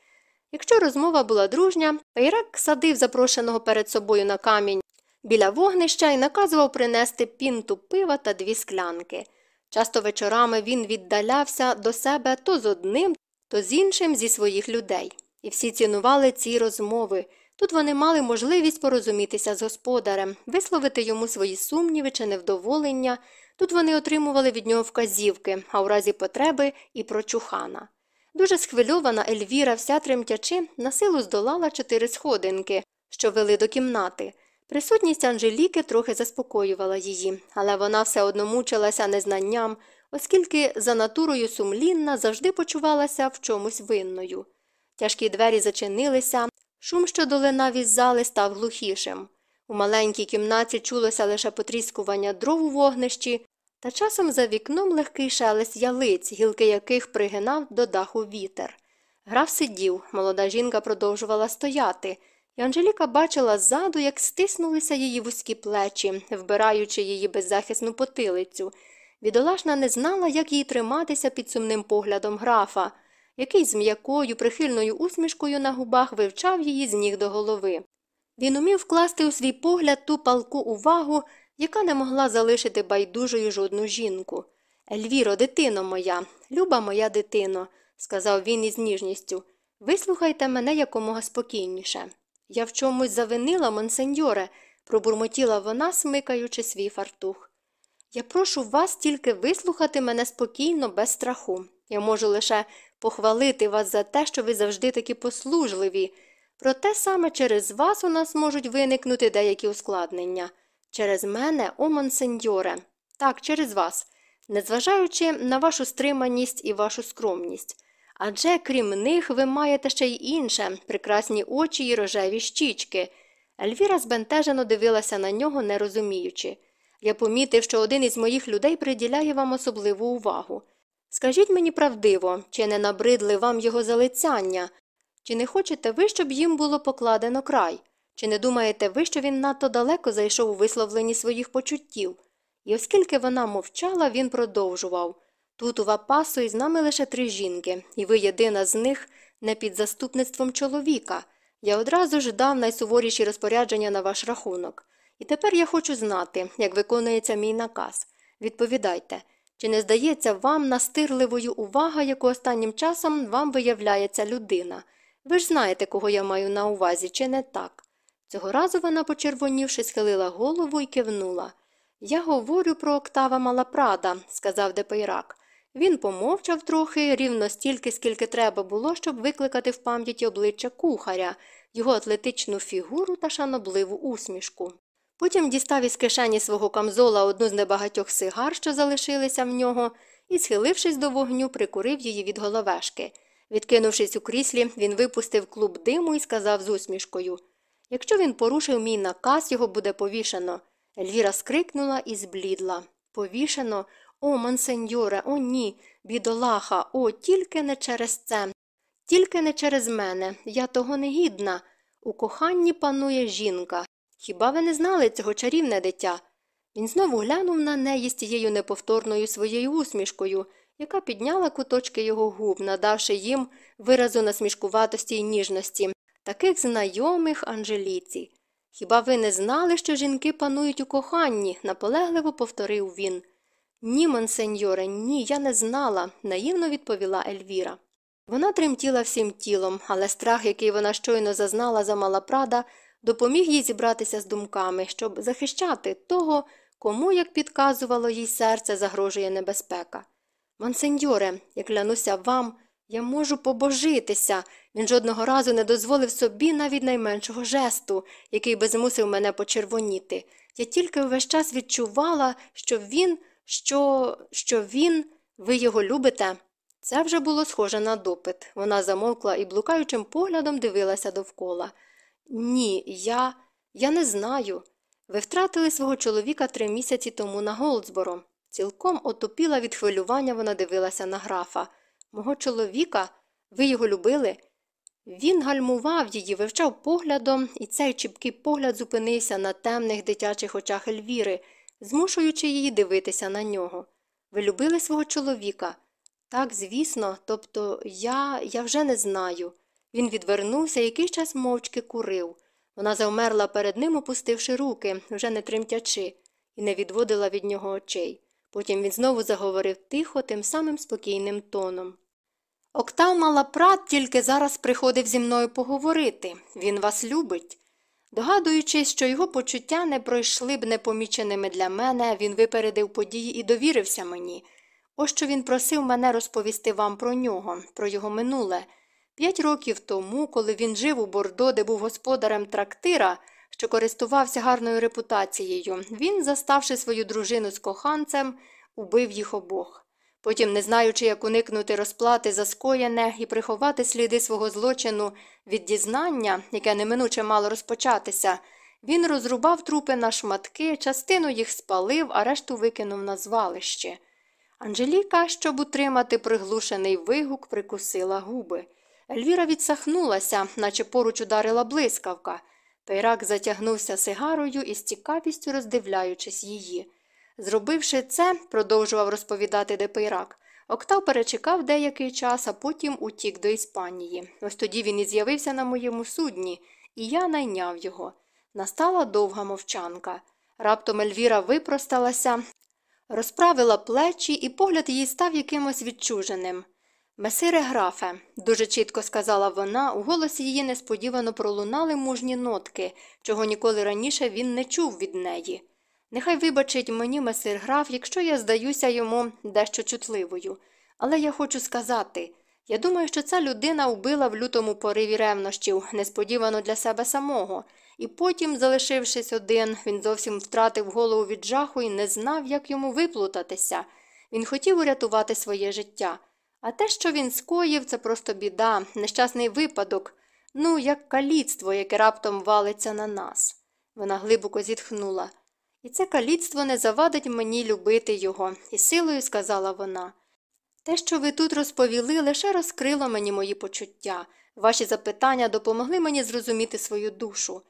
Якщо розмова була дружня, Пейрак садив запрошеного перед собою на камінь біля вогнища і наказував принести пінту пива та дві склянки. Часто вечорами він віддалявся до себе то з одним, то з іншим зі своїх людей. І всі цінували ці розмови. Тут вони мали можливість порозумітися з господарем, висловити йому свої сумніви чи невдоволення. Тут вони отримували від нього вказівки, а у разі потреби і прочухана. Дуже схвильована Ельвіра, вся тремтячи, на силу здолала чотири сходинки, що вели до кімнати. Присутність Анжеліки трохи заспокоювала її, але вона все одно мучилася незнанням, оскільки за натурою сумлінна завжди почувалася в чомусь винною. Тяжкі двері зачинилися, шум, що долинав із зали, став глухішим. У маленькій кімнаті чулося лише потріскування дров у вогнищі, та часом за вікном легкий шелест ялиць, гілки яких пригинав до даху вітер. Граф сидів, молода жінка продовжувала стояти, і Анжеліка бачила ззаду, як стиснулися її вузькі плечі, вбираючи її беззахисну потилицю. Відолашна не знала, як їй триматися під сумним поглядом графа, який з м'якою, прихильною усмішкою на губах вивчав її з ніг до голови. Він умів вкласти у свій погляд ту палку увагу, яка не могла залишити байдужою жодну жінку. Ельвіро, дитино моя, люба моя дитино, сказав він із ніжністю, вислухайте мене якомога спокійніше. Я в чомусь завинила, монсеньоре, пробурмотіла вона, смикаючи свій фартух. Я прошу вас тільки вислухати мене спокійно, без страху. Я можу лише похвалити вас за те, що ви завжди такі послужливі. Проте саме через вас у нас можуть виникнути деякі ускладнення. Через мене, о монсеньоре, так, через вас, незважаючи на вашу стриманість і вашу скромність. Адже крім них ви маєте ще й інше прекрасні очі й рожеві щічки. Ельвіра збентежено дивилася на нього, не розуміючи. Я помітив, що один із моїх людей приділяє вам особливу увагу. Скажіть мені правдиво, чи не набридли вам його залицяння? Чи не хочете ви, щоб їм було покладено край? Чи не думаєте ви, що він надто далеко зайшов у висловленні своїх почуттів? І оскільки вона мовчала, він продовжував тут у Вапасу із нами лише три жінки, і ви єдина з них не під заступництвом чоловіка. Я одразу ж дав найсуворіші розпорядження на ваш рахунок. І тепер я хочу знати, як виконується мій наказ. Відповідайте, чи не здається вам настирливою увага, яку останнім часом вам виявляє ця людина? Ви ж знаєте, кого я маю на увазі, чи не так? Цього разу вона, почервонівши, схилила голову і кивнула. Я говорю про Октава Малапрада, сказав Депейрак. Він помовчав трохи, рівно стільки, скільки треба було, щоб викликати в пам'яті обличчя кухаря, його атлетичну фігуру та шанобливу усмішку. Потім дістав із кишені свого камзола одну з небагатьох сигар, що залишилися в нього, і, схилившись до вогню, прикурив її від головешки. Відкинувшись у кріслі, він випустив клуб диму і сказав з усмішкою Якщо він порушив мій наказ, його буде повішено. Ельвіра скрикнула і зблідла. Повішено? О, монсеньоре, о, ні, бідолаха, о, тільки не через це. Тільки не через мене. Я того не гідна. У коханні панує жінка. Хіба ви не знали цього чарівне дитя? Він знову глянув на неї з тією неповторною своєю усмішкою, яка підняла куточки його губ, надавши їм виразу насмішкуватості й ніжності, таких знайомих Анжеліці. Хіба ви не знали, що жінки панують у коханні? наполегливо повторив він. Ні, монсеньоре, ні, я не знала, наївно відповіла Ельвіра. Вона тремтіла всім тілом, але страх, який вона щойно зазнала за Малапрада, допоміг їй зібратися з думками, щоб захищати того, кому, як підказувало їй серце, загрожує небезпека. Монсеньоре, я клянуся вам, я можу побожитися. Він жодного разу не дозволив собі навіть найменшого жесту, який би змусив мене почервоніти. Я тільки увесь час відчувала, що він, що, що він, ви його любите. Це вже було схоже на допит. Вона замовкла і блукаючим поглядом дивилася довкола. Ні, я. я не знаю. Ви втратили свого чоловіка три місяці тому на Голдсборо. Цілком отупіла від хвилювання вона дивилася на графа. Мого чоловіка? Ви його любили? Він гальмував її, вивчав поглядом, і цей чіпкий погляд зупинився на темних дитячих очах Ельвіри, змушуючи її дивитися на нього. Ви любили свого чоловіка? Так, звісно, тобто я, я вже не знаю. Він відвернувся і якийсь час мовчки курив. Вона завмерла перед ним, опустивши руки, вже не тремтячи, і не відводила від нього очей. Потім він знову заговорив тихо, тим самим спокійним тоном. Октав Малапрат тільки зараз приходив зі мною поговорити. Він вас любить. Догадуючись, що його почуття не пройшли б непоміченими для мене, він випередив події і довірився мені. Ось що він просив мене розповісти вам про нього, про його минуле. П'ять років тому, коли він жив у Бордо, де був господарем трактира, що користувався гарною репутацією, він, заставши свою дружину з коханцем, убив їх обох. Потім, не знаючи, як уникнути розплати за скоєне і приховати сліди свого злочину від дізнання, яке неминуче мало розпочатися, він розрубав трупи на шматки, частину їх спалив, а решту викинув на звалище. Анжеліка, щоб утримати приглушений вигук, прикусила губи. Ельвіра відсахнулася, наче поруч ударила блискавка. Пейрак затягнувся сигарою і з цікавістю роздивляючись її. Зробивши це, продовжував розповідати Депейрак, Октав перечекав деякий час, а потім утік до Іспанії. Ось тоді він і з'явився на моєму судні, і я найняв його. Настала довга мовчанка. Раптом Ельвіра випросталася, розправила плечі, і погляд її став якимось відчуженим. Месире графе, дуже чітко сказала вона, у голосі її несподівано пролунали мужні нотки, чого ніколи раніше він не чув від неї. Нехай вибачить мені месир граф, якщо я здаюся йому дещо чутливою. Але я хочу сказати я думаю, що ця людина вбила в лютому пориві ревнощів, несподівано для себе самого, і потім, залишившись один, він зовсім втратив голову від жаху і не знав, як йому виплутатися. Він хотів урятувати своє життя. А те, що він скоїв, це просто біда, нещасний випадок. ну, як каліцтво, яке раптом валиться на нас. Вона глибоко зітхнула. І це каліцтво не завадить мені любити його, і силою сказала вона. Те, що ви тут розповіли, лише розкрило мені мої почуття. Ваші запитання допомогли мені зрозуміти свою душу.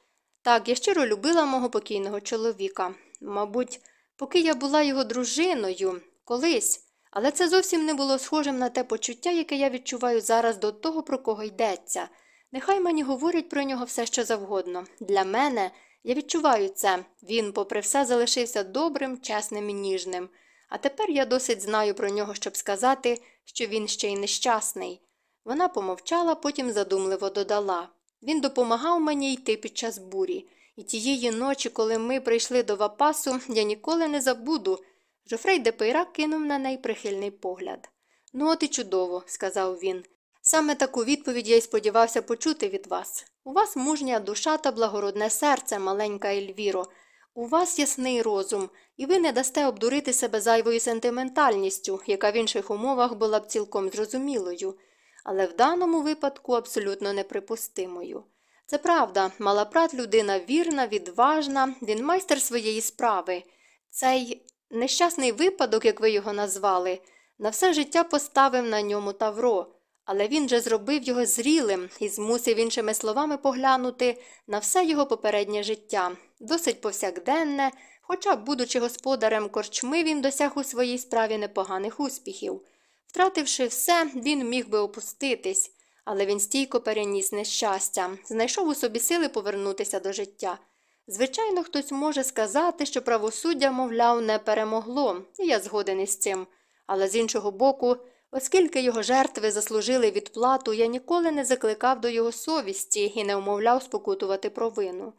Так, я щиро любила мого покійного чоловіка. Мабуть, поки я була його дружиною, колись, але це зовсім не було схожим на те почуття, яке я відчуваю зараз до того, про кого йдеться. Нехай мені говорять про нього все, що завгодно. Для мене я відчуваю це. Він, попри все, залишився добрим, чесним і ніжним. А тепер я досить знаю про нього, щоб сказати, що він ще й нещасний. Вона помовчала, потім задумливо додала він допомагав мені йти під час бурі, і тієї ночі, коли ми прийшли до Вапасу, я ніколи не забуду. Жофрей де кинув на неї прихильний погляд. Ну, от і чудово, сказав він. Саме таку відповідь я й сподівався почути від вас. У вас мужня душа та благородне серце, маленька Ельвіро. У вас ясний розум, і ви не дасте обдурити себе зайвою сентиментальністю, яка в інших умовах була б цілком зрозумілою, але в даному випадку абсолютно неприпустимою. Це правда, Малапрат людина вірна, відважна, він майстер своєї справи. Цей нещасний випадок, як ви його назвали, на все життя поставив на ньому Тавро. Але він же зробив його зрілим і змусив іншими словами поглянути на все його попереднє життя, досить повсякденне, хоча, будучи господарем корчми, він досяг у своїй справі непоганих успіхів. Втративши все, він міг би опуститись, але він стійко переніс нещастя, знайшов у собі сили повернутися до життя. Звичайно, хтось може сказати, що правосуддя, мовляв, не перемогло, і я згоден із цим, але з іншого боку, Оскільки його жертви заслужили відплату, я ніколи не закликав до його совісті і не умовляв спокутувати провину.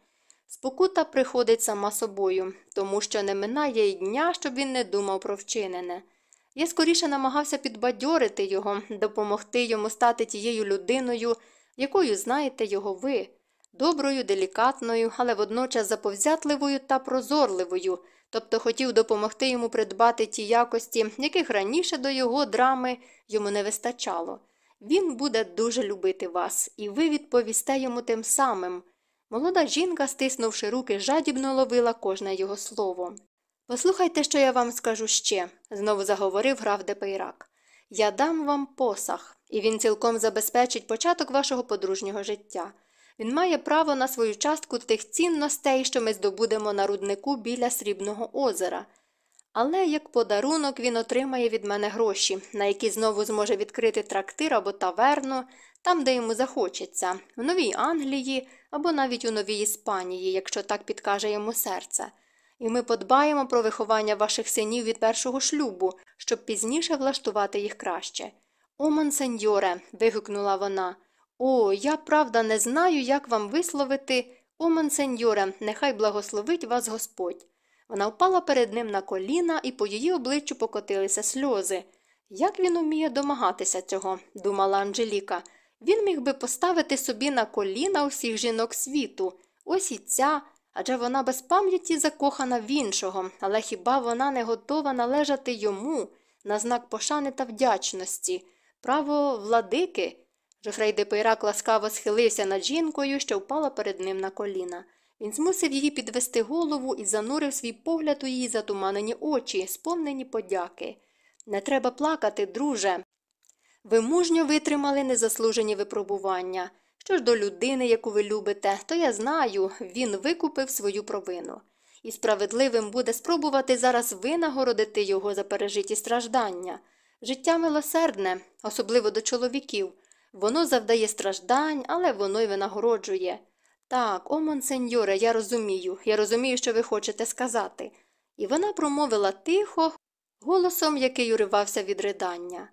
Спокута приходить сама собою, тому що не минає й дня, щоб він не думав про вчинене. Я скоріше намагався підбадьорити його, допомогти йому стати тією людиною, якою знаєте його ви, доброю, делікатною, але водночас заповзятливою та прозорливою, тобто хотів допомогти йому придбати ті якості, яких раніше до його драми йому не вистачало. Він буде дуже любити вас, і ви відповісте йому тим самим. Молода жінка, стиснувши руки, жадібно ловила кожне його слово. Послухайте, що я вам скажу ще, знову заговорив граф Депейрак. Я дам вам посаг, і він цілком забезпечить початок вашого подружнього життя. Він має право на свою частку тих цінностей, що ми здобудемо на руднику біля срібного озера. Але як подарунок він отримає від мене гроші, на які знову зможе відкрити трактир або таверну, там, де йому захочеться, в Новій Англії або навіть у Новій Іспанії, якщо так підкаже йому серце. І ми подбаємо про виховання ваших синів від першого шлюбу, щоб пізніше влаштувати їх краще. О, монсеньоре. вигукнула вона. О, я правда не знаю, як вам висловити. О, монсеньоре, нехай благословить вас Господь. Вона впала перед ним на коліна, і по її обличчю покотилися сльози. Як він уміє домагатися цього, думала Анжеліка. Він міг би поставити собі на коліна усіх жінок світу. Ось і ця, адже вона без пам'яті закохана в іншого, але хіба вона не готова належати йому на знак пошани та вдячності? Право владики? Жофрей де Пейрак ласкаво схилився над жінкою, що впала перед ним на коліна. Він змусив її підвести голову і занурив свій погляд у її затуманені очі, сповнені подяки. Не треба плакати, друже. Ви мужньо витримали незаслужені випробування. Що ж до людини, яку ви любите, то я знаю, він викупив свою провину. І справедливим буде спробувати зараз винагородити його за пережиті страждання. Життя милосердне, особливо до чоловіків. Воно завдає страждань, але воно й винагороджує. Так, о, монсеньоре, я розумію, я розумію, що ви хочете сказати. І вона промовила тихо, голосом, який уривався від ридання.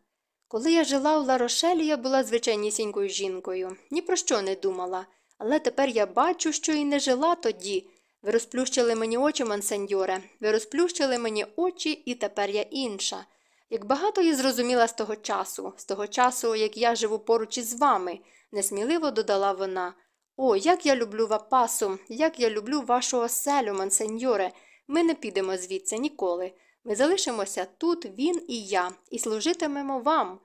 Коли я жила у Ларошелі, я була звичайнісінькою жінкою, ні про що не думала, але тепер я бачу, що і не жила тоді. Ви розплющили мені очі, монсеньоре, ви розплющили мені очі, і тепер я інша. Як багато я зрозуміла з того часу, з того часу, як я живу поруч із вами, несміливо додала вона. О, як я люблю вапасу, як я люблю вашу оселю, монсеньоре. Ми не підемо звідси ніколи. Ми залишимося тут, він і я, і служитимемо вам.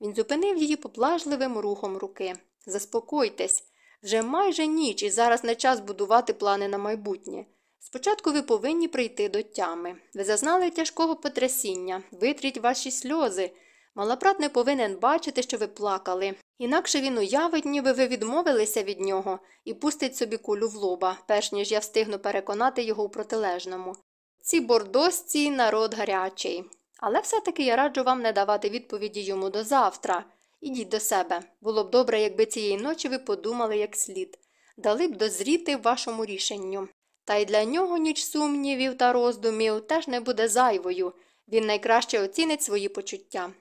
Він зупинив її поблажливим рухом руки. Заспокойтесь. Вже майже ніч, і зараз не час будувати плани на майбутнє. Спочатку ви повинні прийти до тями. Ви зазнали тяжкого потрясіння, витріть ваші сльози. Малапрат не повинен бачити, що ви плакали. Інакше він уявить, ніби ви відмовилися від нього і пустить собі кулю в лоба, перш ніж я встигну переконати його у протилежному. Ці бордосці народ гарячий. Але все-таки я раджу вам не давати відповіді йому до завтра. Ідіть до себе. Було б добре, якби цієї ночі ви подумали як слід, дали б дозріти вашому рішенню. Та й для нього ніч сумнівів та роздумів теж не буде зайвою. Він найкраще оцінить свої почуття.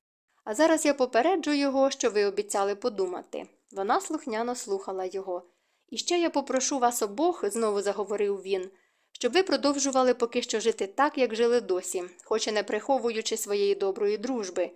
А зараз я попереджу його, що ви обіцяли подумати. Вона слухняно слухала його. І ще я попрошу вас обох, знову заговорив він, щоб ви продовжували поки що жити так, як жили досі, хоч і не приховуючи своєї доброї дружби.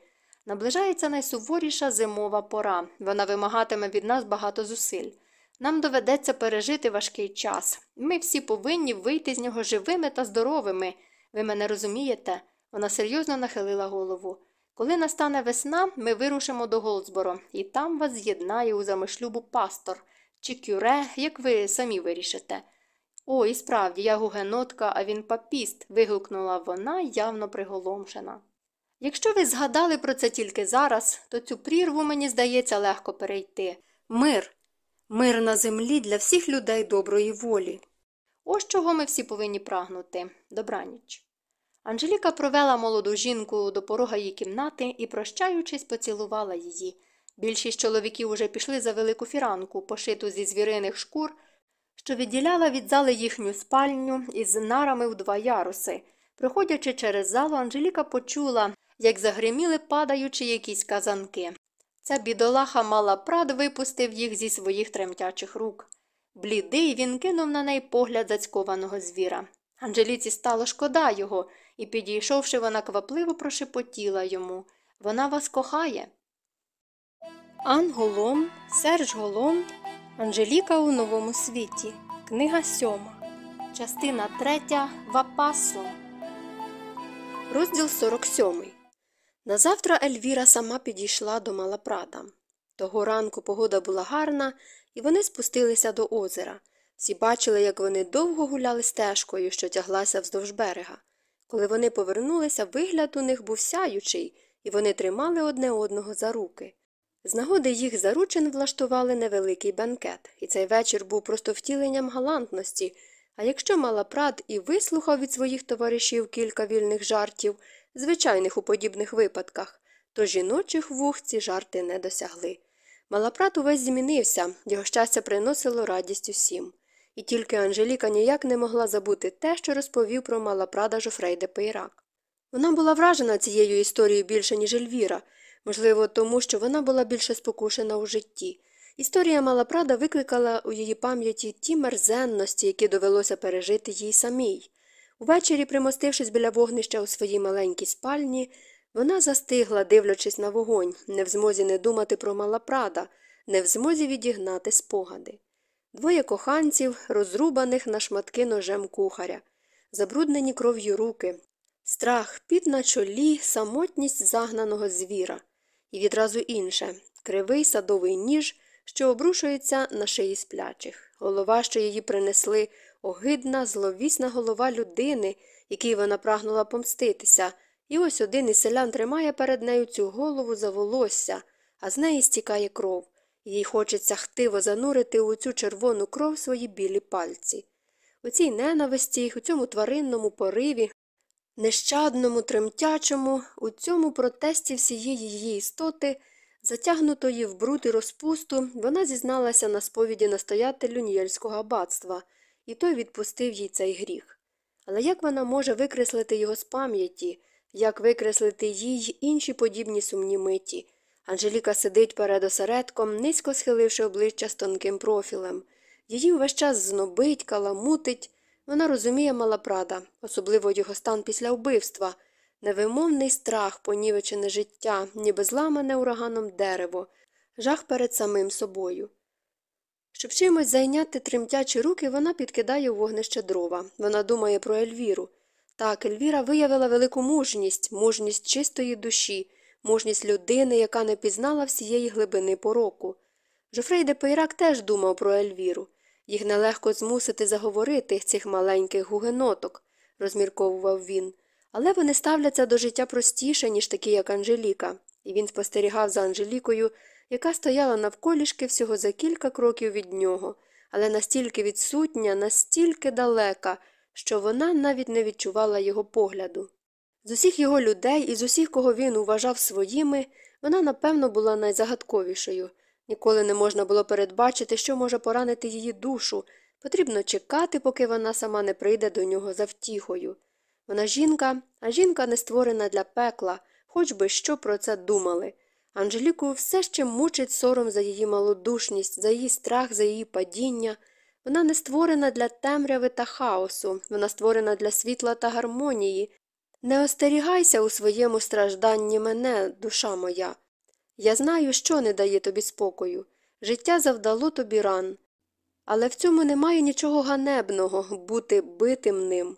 Наближається найсуворіша зимова пора. Вона вимагатиме від нас багато зусиль. Нам доведеться пережити важкий час. Ми всі повинні вийти з нього живими та здоровими. Ви мене розумієте? Вона серйозно нахилила голову. Коли настане весна, ми вирушимо до Голдсборо, і там вас з'єднає у замишлюбу пастор чи кюре, як ви самі вирішите. О, і справді, я гугенотка, а він папіст, вигукнула вона, явно приголомшена. Якщо ви згадали про це тільки зараз, то цю прірву, мені здається, легко перейти. Мир. Мир на землі для всіх людей доброї волі. Ось чого ми всі повинні прагнути. Добраніч. Анжеліка провела молоду жінку до порога її кімнати і, прощаючись, поцілувала її. Більшість чоловіків уже пішли за велику фіранку, пошиту зі звіриних шкур, що відділяла від зали їхню спальню із нарами в два яруси. Проходячи через залу, Анжеліка почула, як загриміли падаючи якісь казанки. Ця бідолаха мала прад випустив їх зі своїх тремтячих рук. Блідий він кинув на неї погляд зацькованого звіра. Анжеліці стало шкода його, і, підійшовши, вона квапливо прошепотіла йому Вона вас кохає. Ан Голом, Серж Голом, Анжеліка у новому світі. Книга сьома. Частина третя. Вапасо. Розділ 47. Назавтра Ельвіра сама підійшла до Малапрада. Того ранку погода була гарна, і вони спустилися до озера. Всі бачили, як вони довго гуляли стежкою, що тяглася вздовж берега. Коли вони повернулися, вигляд у них був сяючий, і вони тримали одне одного за руки. З нагоди їх заручин влаштували невеликий бенкет, і цей вечір був просто втіленням галантності. А якщо Малапрад і вислухав від своїх товаришів кілька вільних жартів, звичайних у подібних випадках, то жіночих вух ці жарти не досягли. Малапрат увесь змінився, його щастя приносило радість усім. І тільки Анжеліка ніяк не могла забути те, що розповів про Малапрада Жофрей де Пейрак. Вона була вражена цією історією більше, ніж Ельвіра, можливо, тому що вона була більше спокушена у житті. Історія Малапрада викликала у її пам'яті ті мерзенності, які довелося пережити їй самій. Увечері, примостившись біля вогнища у своїй маленькій спальні, вона застигла, дивлячись на вогонь, не в змозі не думати про Малапрада, не в змозі відігнати спогади. Двоє коханців, розрубаних на шматки ножем кухаря, забруднені кров'ю руки, страх, під на чолі, самотність загнаного звіра, і відразу інше кривий садовий ніж, що обрушується на шиї сплячих, голова, що її принесли, огидна, зловісна голова людини, якій вона прагнула помститися, і ось один із селян тримає перед нею цю голову за волосся, а з неї стікає кров. Їй хочеться хтиво занурити у цю червону кров свої білі пальці. У цій ненависті, у цьому тваринному пориві, нещадному, тремтячому, у цьому протесті всієї її істоти, затягнутої в бруд і розпусту, вона зізналася на сповіді настоятелю Нієльського аббатства, і той відпустив їй цей гріх. Але як вона може викреслити його з пам'яті, як викреслити їй інші подібні сумні миті? Анжеліка сидить перед осередком, низько схиливши обличчя з тонким профілем. Її увесь час знобить, каламутить. Вона розуміє Малапрада, особливо його стан після вбивства, невимовний страх, понівечене життя, ніби зламане ураганом дерево, жах перед самим собою. Щоб чимось зайняти тремтячі руки, вона підкидає у вогнище дрова. Вона думає про Ельвіру. Так, Ельвіра виявила велику мужність, мужність чистої душі, мужність людини, яка не пізнала всієї глибини пороку. Жофрей де Пейрак теж думав про Ельвіру. Їх нелегко змусити заговорити цих маленьких гугеноток, розмірковував він, але вони ставляться до життя простіше, ніж такі, як Анжеліка, і він спостерігав за Анжелікою, яка стояла навколішки всього за кілька кроків від нього, але настільки відсутня, настільки далека, що вона навіть не відчувала його погляду. З усіх його людей і з усіх, кого він уважав своїми, вона, напевно, була найзагадковішою. Ніколи не можна було передбачити, що може поранити її душу. Потрібно чекати, поки вона сама не прийде до нього за втіхою. Вона жінка, а жінка не створена для пекла, хоч би що про це думали. Анжеліку все ще мучить сором за її малодушність, за її страх, за її падіння. Вона не створена для темряви та хаосу, вона створена для світла та гармонії. Не остерігайся у своєму стражданні мене, душа моя. Я знаю, що не дає тобі спокою. Життя завдало тобі ран. Але в цьому немає нічого ганебного бути битим ним.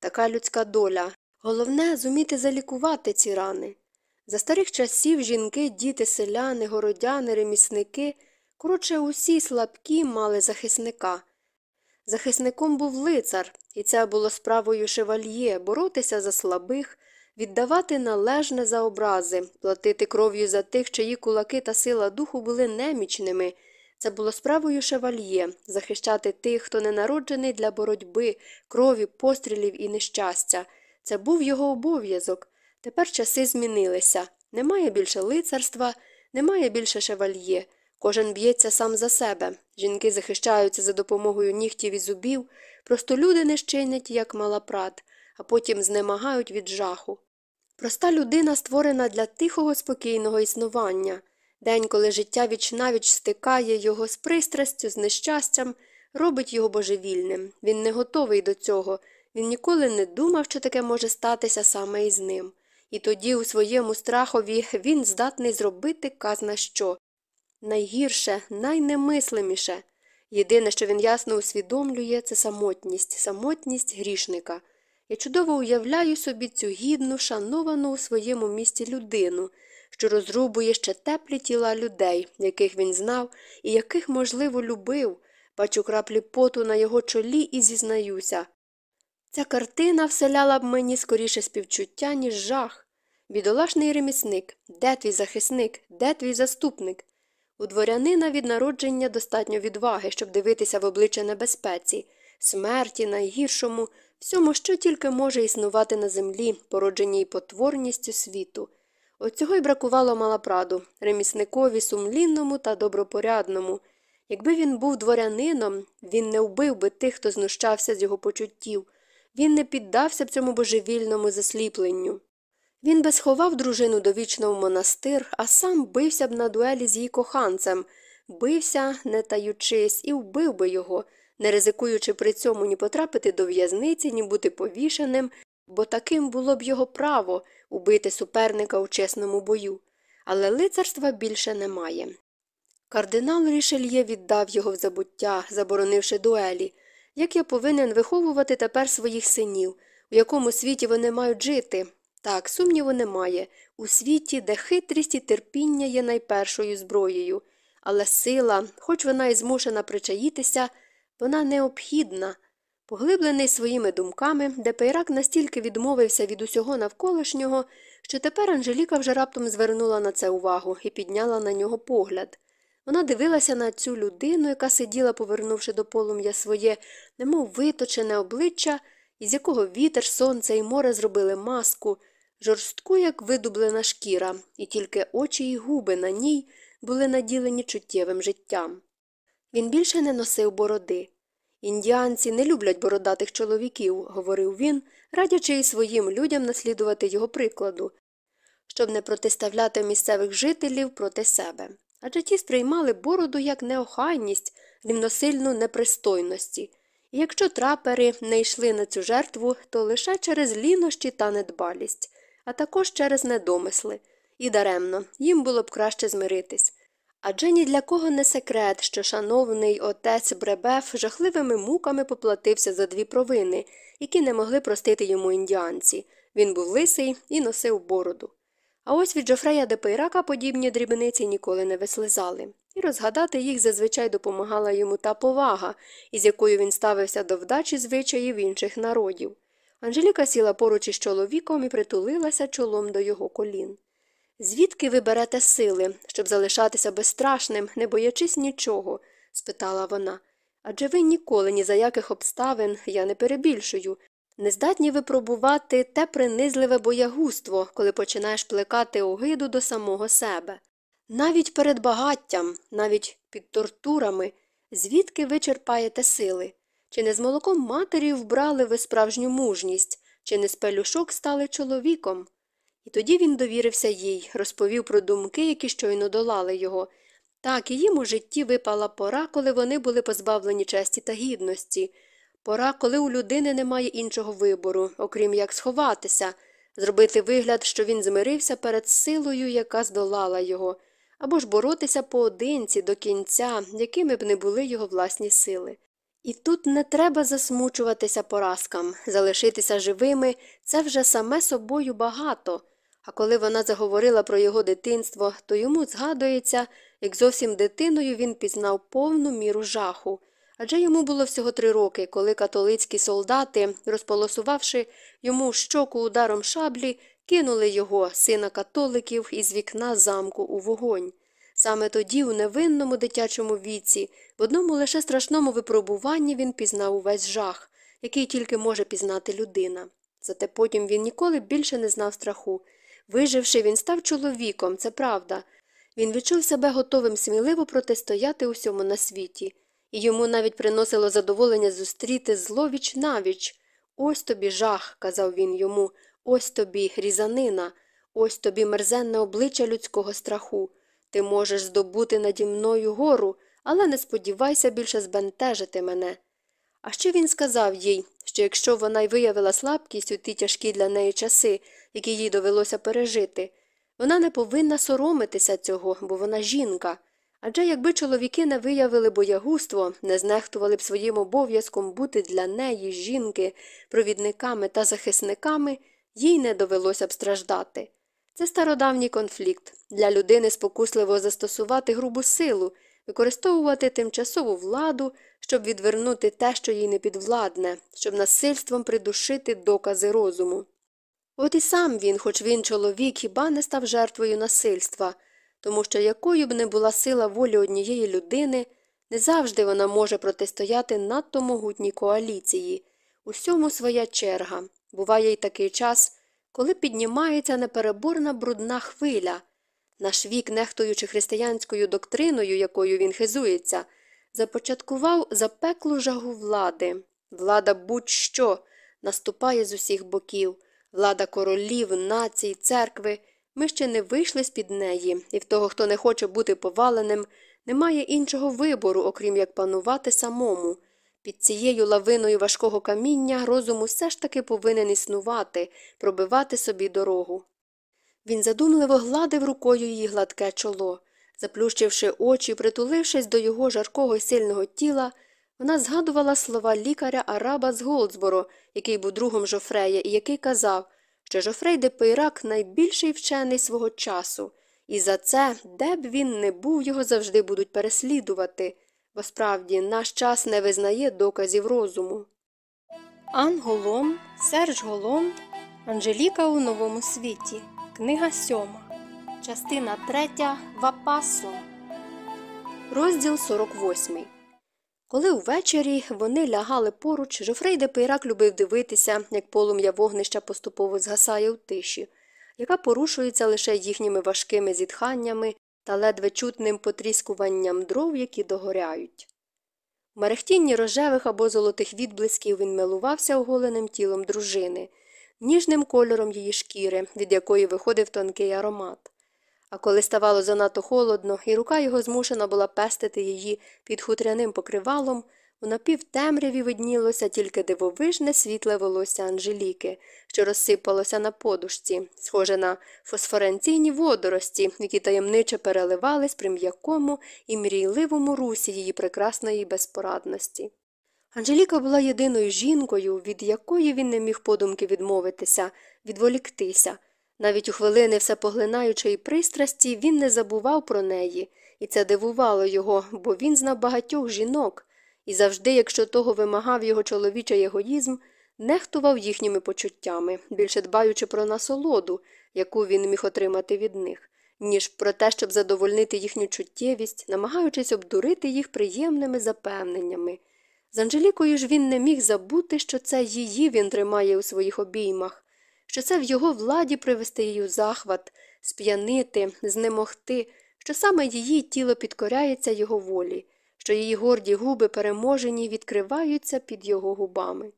Така людська доля. Головне зуміти залікувати ці рани. За старих часів жінки, діти, селяни, городяни, ремісники, коротше, усі слабкі мали захисника. Захисником був лицар, і це було справою шевальє боротися за слабих, віддавати належне за образи, платити кров'ю за тих, чиї кулаки та сила духу були немічними. Це було справою шевальє захищати тих, хто не народжений для боротьби, крові, пострілів і нещастя. Це був його обов'язок. Тепер часи змінилися. Немає більше лицарства, немає більше шевальє. Кожен б'ється сам за себе. Жінки захищаються за допомогою нігтів і зубів, просто люди не щинять, як малапрат, а потім знемагають від жаху. Проста людина створена для тихого, спокійного існування. День, коли життя вічнавіч стикає його з пристрастю, з нещастям, робить його божевільним. Він не готовий до цього, він ніколи не думав, що таке може статися саме із ним. І тоді, у своєму страхові, він здатний зробити казна що. Найгірше, найнемислиміше. Єдине, що він ясно усвідомлює, це самотність, самотність грішника. Я чудово уявляю собі цю гідну, шановану у своєму місті людину, що розрубує ще теплі тіла людей, яких він знав і яких, можливо, любив, бачу краплі поту на його чолі і зізнаюся. Ця картина вселяла б мені скоріше співчуття, ніж жах. Бідолашний ремісник, де твій захисник, де твій заступник? У дворянина від народження достатньо відваги, щоб дивитися в обличчя небезпеці, смерті, найгіршому, всьому, що тільки може існувати на землі, породженій потворністю світу. От цього й бракувало малапраду, ремісникові сумлінному та добропорядному. Якби він був дворянином, він не вбив би тих, хто знущався з його почуттів, він не піддався б цьому божевільному засліпленню. Він би сховав дружину довічно в монастир, а сам бився б на дуелі з її коханцем, бився, не таючись, і вбив би його, не ризикуючи при цьому ні потрапити до в'язниці, ні бути повішеним, бо таким було б його право убити суперника у чесному бою. Але лицарства більше немає. Кардинал Рішельє віддав його в забуття, заборонивши дуелі. Як я повинен виховувати тепер своїх синів, у якому світі вони мають жити? Так, сумніву немає, у світі, де хитрість і терпіння є найпершою зброєю, але сила, хоч вона і змушена причаїтися, вона необхідна. Поглинений своїми думками, Депейрак настільки відмовився від усього навколишнього, що тепер Анжеліка вже раптом звернула на це увагу і підняла на нього погляд. Вона дивилася на цю людину, яка сиділа, повернувши до полум'я своє, немов виточене обличчя, із якого вітер, сонце і море зробили маску, жорстку, як видублена шкіра, і тільки очі й губи на ній були наділені чуттєвим життям. Він більше не носив бороди. Індіанці не люблять бородатих чоловіків, говорив він, радячи й своїм людям наслідувати його прикладу, щоб не протиставляти місцевих жителів проти себе. Адже ті сприймали бороду як неохайність, рівносильну непристойності, і якщо трапери не йшли на цю жертву, то лише через лінощі та недбалість, а також через недомисли, і даремно їм було б краще змиритись. Адже ні для кого не секрет, що шановний отець Бребеф жахливими муками поплатився за дві провини, які не могли простити йому індіанці. Він був лисий і носив бороду. А ось від Джофрея де подібні дрібниці ніколи не вислизали, і розгадати їх зазвичай допомагала йому та повага, із якою він ставився до вдачі звичаїв інших народів. Анжеліка сіла поруч із чоловіком і притулилася чолом до його колін. Звідки ви берете сили, щоб залишатися безстрашним, не боячись нічого? спитала вона. Адже ви ніколи ні за яких обставин, я не перебільшую, не здатні випробувати те принизливе боягузтво, коли починаєш плекати огиду до самого себе. Навіть перед багаттям, навіть під тортурами, звідки ви черпаєте сили? Чи не з молоком матері вбрали ви справжню мужність, чи не з пелюшок стали чоловіком? І тоді він довірився їй, розповів про думки, які щойно долали його. Так, і їм у житті випала пора, коли вони були позбавлені честі та гідності, пора, коли у людини немає іншого вибору, окрім як сховатися, зробити вигляд, що він змирився перед силою, яка здолала його, або ж боротися поодинці до кінця, якими б не були його власні сили. І тут не треба засмучуватися поразкам, залишитися живими це вже саме собою багато. А коли вона заговорила про його дитинство, то йому згадується, як зовсім дитиною він пізнав повну міру жаху. Адже йому було всього три роки, коли католицькі солдати, розполосувавши йому щоку ударом шаблі, кинули його, сина католиків, із вікна замку у вогонь. Саме тоді, у невинному дитячому віці, в одному лише страшному випробуванні він пізнав увесь жах, який тільки може пізнати людина. Зате потім він ніколи більше не знав страху. Виживши, він став чоловіком, це правда. Він відчув себе готовим сміливо протистояти усьому на світі, і йому навіть приносило задоволення зустріти зло віч навіч. Ось тобі жах, казав він йому, ось тобі різанина, ось тобі мерзенне обличчя людського страху. Ти можеш здобути наді мною гору, але не сподівайся більше збентежити мене. А ще він сказав їй, що якщо вона й виявила слабкість у ті тяжкі для неї часи, які їй довелося пережити, вона не повинна соромитися цього, бо вона жінка. Адже якби чоловіки не виявили боягузтво, не знехтували б своїм обов'язком бути для неї, жінки, провідниками та захисниками, їй не довелося б страждати. Це стародавній конфлікт для людини спокусливо застосувати грубу силу, використовувати тимчасову владу, щоб відвернути те, що їй не підвладне, щоб насильством придушити докази розуму. От і сам він, хоч він чоловік, хіба не став жертвою насильства, тому що якою б не була сила волі однієї людини, не завжди вона може протистояти надто могутній коаліції. Усьому своя черга. Буває й такий час, коли піднімається непереборна брудна хвиля. Наш вік, нехтуючи християнською доктриною, якою він хизується, започаткував запеклу жагу влади. Влада будь-що наступає з усіх боків, влада королів, націй, церкви. Ми ще не вийшли з під неї, і в того, хто не хоче бути поваленим, немає іншого вибору, окрім як панувати самому. Під цією лавиною важкого каміння розум усе ж таки повинен існувати, пробивати собі дорогу. Він задумливо гладив рукою її гладке чоло. Заплющивши очі, притулившись до його жаркого й сильного тіла, вона згадувала слова лікаря араба з Голдсборо, який був другом Жофрея, і який казав, що Жофрей де Пейрак найбільший вчений свого часу, і за це, де б він не був, його завжди будуть переслідувати, бо справді наш час не визнає доказів розуму. Ан Голом, Серж Голом, Анжеліка у новому світі. Книга сьома. Частина третя. Вапасо. Розділ 48. Коли увечері вони лягали поруч, Жофрей де Пейрак любив дивитися, як полум'я вогнища поступово згасає у тиші, яка порушується лише їхніми важкими зітханнями та ледве чутним потріскуванням дров, які догоряють. У мерехтінні рожевих або золотих відблисків він милувався оголеним тілом дружини, ніжним кольором її шкіри, від якої виходив тонкий аромат. А коли ставало занадто холодно, і рука його змушена була пестити її під хутряним покривалом, у напівтемряві виднілося тільки дивовижне світле волосся Анжеліки, що розсипалося на подушці, схоже на фосфоренційні водорості, які таємниче переливались при м'якому і мрійливому русі її прекрасної безпорадності. Анжеліка була єдиною жінкою, від якої він не міг подумки відмовитися, відволіктися. Навіть у хвилини всепоглинаючої пристрасті він не забував про неї, і це дивувало його, бо він знав багатьох жінок, і завжди, якщо того вимагав його чоловічий егоїзм, нехтував їхніми почуттями, більше дбаючи про насолоду, яку він міг отримати від них, ніж про те, щоб задовольнити їхню чуттєвість, намагаючись обдурити їх приємними запевненнями. З Анжелікою ж він не міг забути, що це її він тримає у своїх обіймах, що це в його владі привести її у захват, сп'янити, знемогти, що саме її тіло підкоряється його волі, що її горді губи переможені відкриваються під його губами.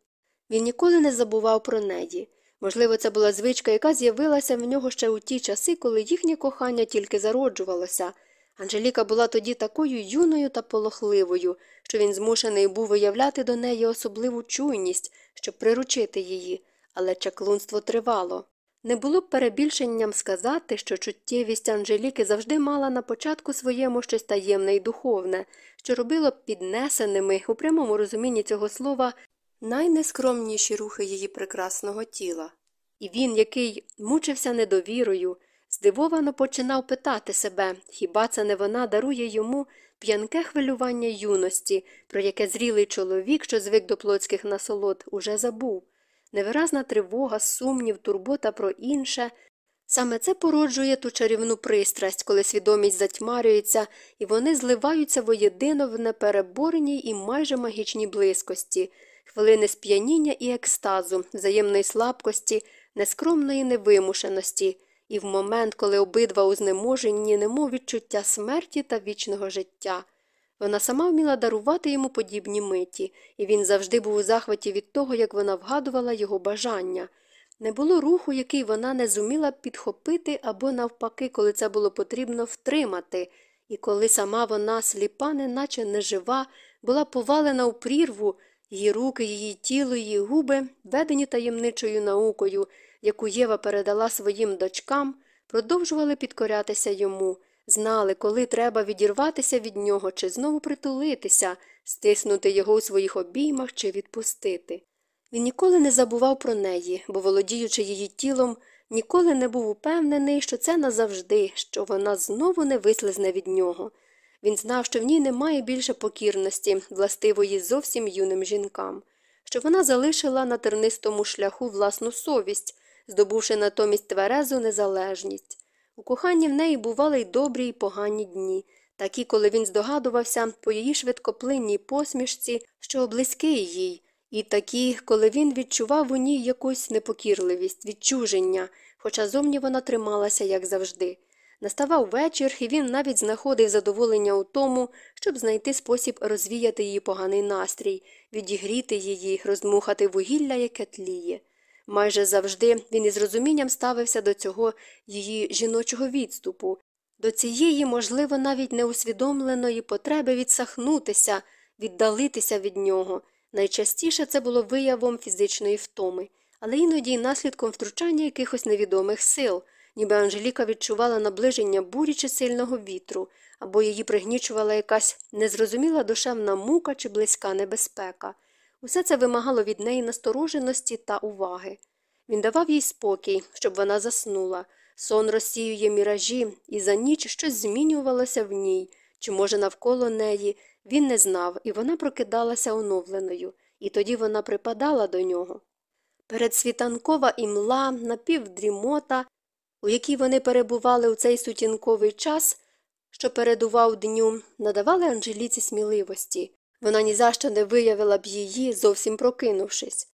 Він ніколи не забував про неї. Можливо, це була звичка, яка з'явилася в нього ще у ті часи, коли їхнє кохання тільки зароджувалося. Анжеліка була тоді такою юною та полохливою, що він змушений був виявляти до неї особливу чуйність, щоб приручити її, але чаклунство тривало. Не було б перебільшенням сказати, що чуттєвість Анжеліки завжди мала на початку своєму щось таємне і духовне, що робило б піднесеними, у прямому розумінні цього слова, найнескромніші рухи її прекрасного тіла. І він, який мучився недовірою, здивовано починав питати себе, хіба це не вона дарує йому п'янке хвилювання юності, про яке зрілий чоловік, що звик до плотських насолод, уже забув. Невиразна тривога, сумнів, турбота про інше. Саме це породжує ту чарівну пристрасть, коли свідомість затьмарюється, і вони зливаються воєдино в непереборній і майже магічній близькості, хвилини сп'яніння і екстазу, взаємної слабкості, нескромної невимушеності, і в момент, коли обидва узнеможені, немов відчуття смерті та вічного життя. Вона сама вміла дарувати йому подібні миті, і він завжди був у захваті від того, як вона вгадувала його бажання. Не було руху, який вона не зуміла підхопити або, навпаки, коли це було потрібно втримати, і коли сама вона, сліпа, неначе нежива, була повалена у прірву, її руки, її тіло, її губи, ведені таємничою наукою, яку Єва передала своїм дочкам, продовжували підкорятися йому, знали, коли треба відірватися від нього чи знову притулитися, стиснути його у своїх обіймах чи відпустити. Він ніколи не забував про неї, бо, володіючи її тілом, ніколи не був упевнений, що це назавжди, що вона знову не вислизне від нього. Він знав, що в ній немає більше покірності, властивої зовсім юним жінкам, що вона залишила на тернистому шляху власну совість, здобувши натомість тверезу незалежність. У коханні в неї бували й добрі, й погані дні, такі, коли він здогадувався по її швидкоплинній посмішці, що близький їй, і такі, коли він відчував у ній якусь непокірливість, відчуження, хоча зовні вона трималася, як завжди. Наставав вечір, і він навіть знаходив задоволення у тому, щоб знайти спосіб розвіяти її поганий настрій, відігріти її, роздмухати вугілля, яке тліє. Майже завжди він із розумінням ставився до цього її жіночого відступу, до цієї, можливо, навіть неусвідомленої потреби відсахнутися, віддалитися від нього. Найчастіше це було виявом фізичної втоми, але іноді й наслідком втручання якихось невідомих сил, ніби Анжеліка відчувала наближення бурі чи сильного вітру, або її пригнічувала якась незрозуміла душевна мука чи близька небезпека. Усе це вимагало від неї настороженості та уваги. Він давав їй спокій, щоб вона заснула. Сон розсіює міражі, і за ніч щось змінювалося в ній, чи, може, навколо неї. Він не знав, і вона прокидалася оновленою, і тоді вона припадала до нього. Передсвітанкова імла, напівдрімота, у якій вони перебували у цей сутінковий час, що передував дню, надавали Анжеліці сміливості. Вона ні за що не виявила б її, зовсім прокинувшись.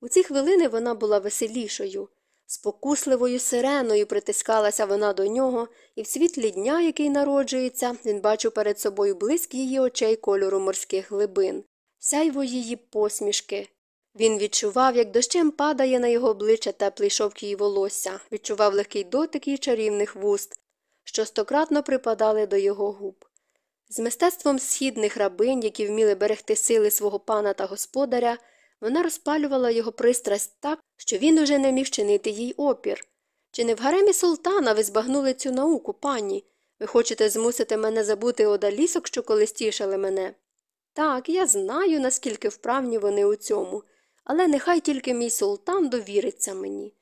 У ці хвилини вона була веселішою. Спокусливою сиреною притискалася вона до нього, і в світлі дня, який народжується, він бачив перед собою блиск її очей кольору морських глибин, сяйво її посмішки. Він відчував, як дощем падає на його обличчя теплий шовк її волосся, відчував легкий дотик її чарівних вуст, що стократно припадали до його губ. З мистецтвом східних рабинь, які вміли берегти сили свого пана та господаря, вона розпалювала його пристрасть так, що він уже не міг чинити їй опір. Чи не в гаремі султана ви збагнули цю науку, пані? Ви хочете змусити мене забути одалісок, що колись тішили мене? Так, я знаю, наскільки вправні вони у цьому, але нехай тільки мій султан довіриться мені.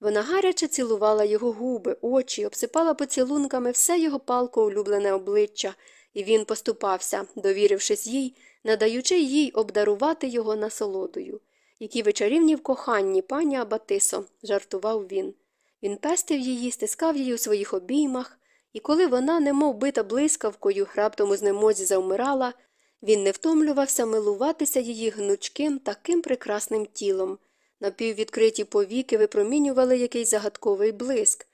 Вона гаряче цілувала його губи, очі, обсипала поцілунками все його палко улюблене обличчя, і він поступався, довірившись їй, надаючи їй обдарувати його насолодою. Які ви чарівні в коханні, пані Абатисо, жартував він. Він пестив її, стискав її у своїх обіймах, і коли вона, немов бита блискавкою, раптом у знемозі завмирала, він не втомлювався милуватися її гнучким таким прекрасним тілом. Напіввідкриті повіки випромінювали якийсь загадковий блиск.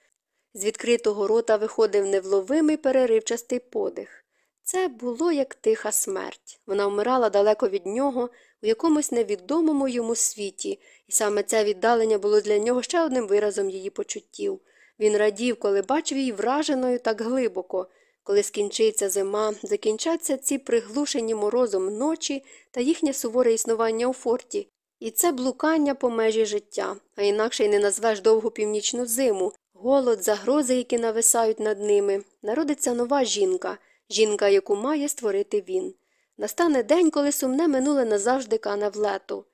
З відкритого рота виходив невловимий переривчастий подих. Це було як тиха смерть. Вона вмирала далеко від нього, у якомусь невідомому йому світі, і саме це віддалення було для нього ще одним виразом її почуттів. Він радів, коли бачив її враженою так глибоко, коли скінчиться зима, закінчаться ці приглушені морозом ночі та їхнє суворе існування у форті. І це блукання по межі життя, а інакше й не назвеш довгу північну зиму, голод, загрози, які нависають над ними. Народиться нова жінка, жінка, яку має створити він. Настане день, коли сумне минуле назавжди кане лету.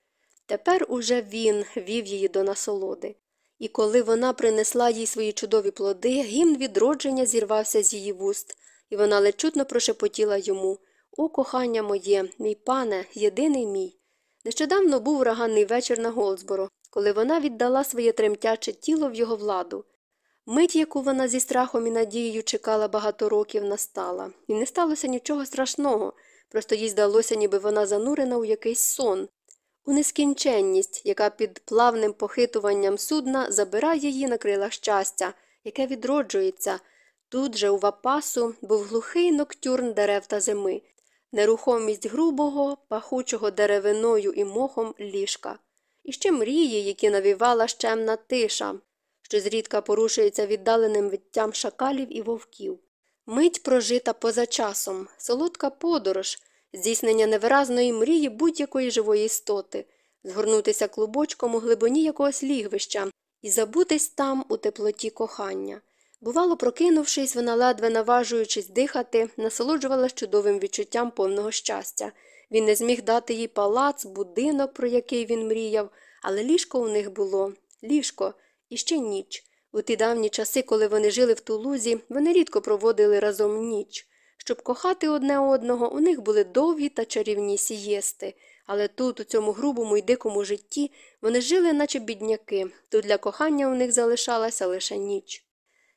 Тепер уже він вів її до насолоди. І коли вона принесла їй свої чудові плоди, гімн відродження зірвався з її вуст, і вона ледь чутно прошепотіла йому О, кохання моє, мій пане, єдиний мій. Нещодавно був ураганний вечір на Голдсборо, коли вона віддала своє тремтяче тіло в його владу. Мить, яку вона зі страхом і надією чекала багато років, настала, і не сталося нічого страшного, просто їй здалося, ніби вона занурена у якийсь сон, у нескінченність, яка під плавним похитуванням судна забирає її на крилах щастя, яке відроджується. Тут же у вапасу був глухий ноктюрн дерев та зими, нерухомість грубого, пахучого деревиною і мохом ліжка, і ще мрії, які навівала щемна тиша, що зрідка порушується віддаленим виттям шакалів і вовків. Мить прожита поза часом, солодка подорож, здійснення невиразної мрії будь-якої живої істоти, згорнутися клубочком у глибині якогось лігвища і забутись там у теплоті кохання. Бувало, прокинувшись, вона, ледве наважуючись дихати, насолоджувалась чудовим відчуттям повного щастя. Він не зміг дати їй палац, будинок, про який він мріяв, але ліжко у них було ліжко і ще ніч. У ті давні часи, коли вони жили в Тулузі, вони рідко проводили разом ніч. Щоб кохати одне одного, у них були довгі та чарівні сієсти, але тут, у цьому грубому й дикому житті, вони жили, наче бідняки, тут для кохання у них залишалася лише ніч.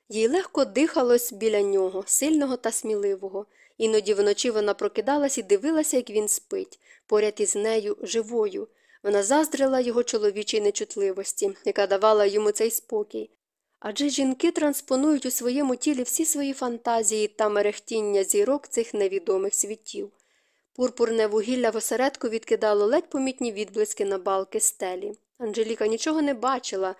Їй легко дихалось біля нього, сильного та сміливого. Іноді вночі вона прокидалась і дивилася, як він спить, поряд із нею живою. Вона заздрила його чоловічій нечутливості, яка давала йому цей спокій. Адже жінки транспонують у своєму тілі всі свої фантазії та мерехтіння зірок цих невідомих світів. Пурпурне вугілля в осередку відкидало ледь помітні відблиски на балки стелі. Анжеліка нічого не бачила,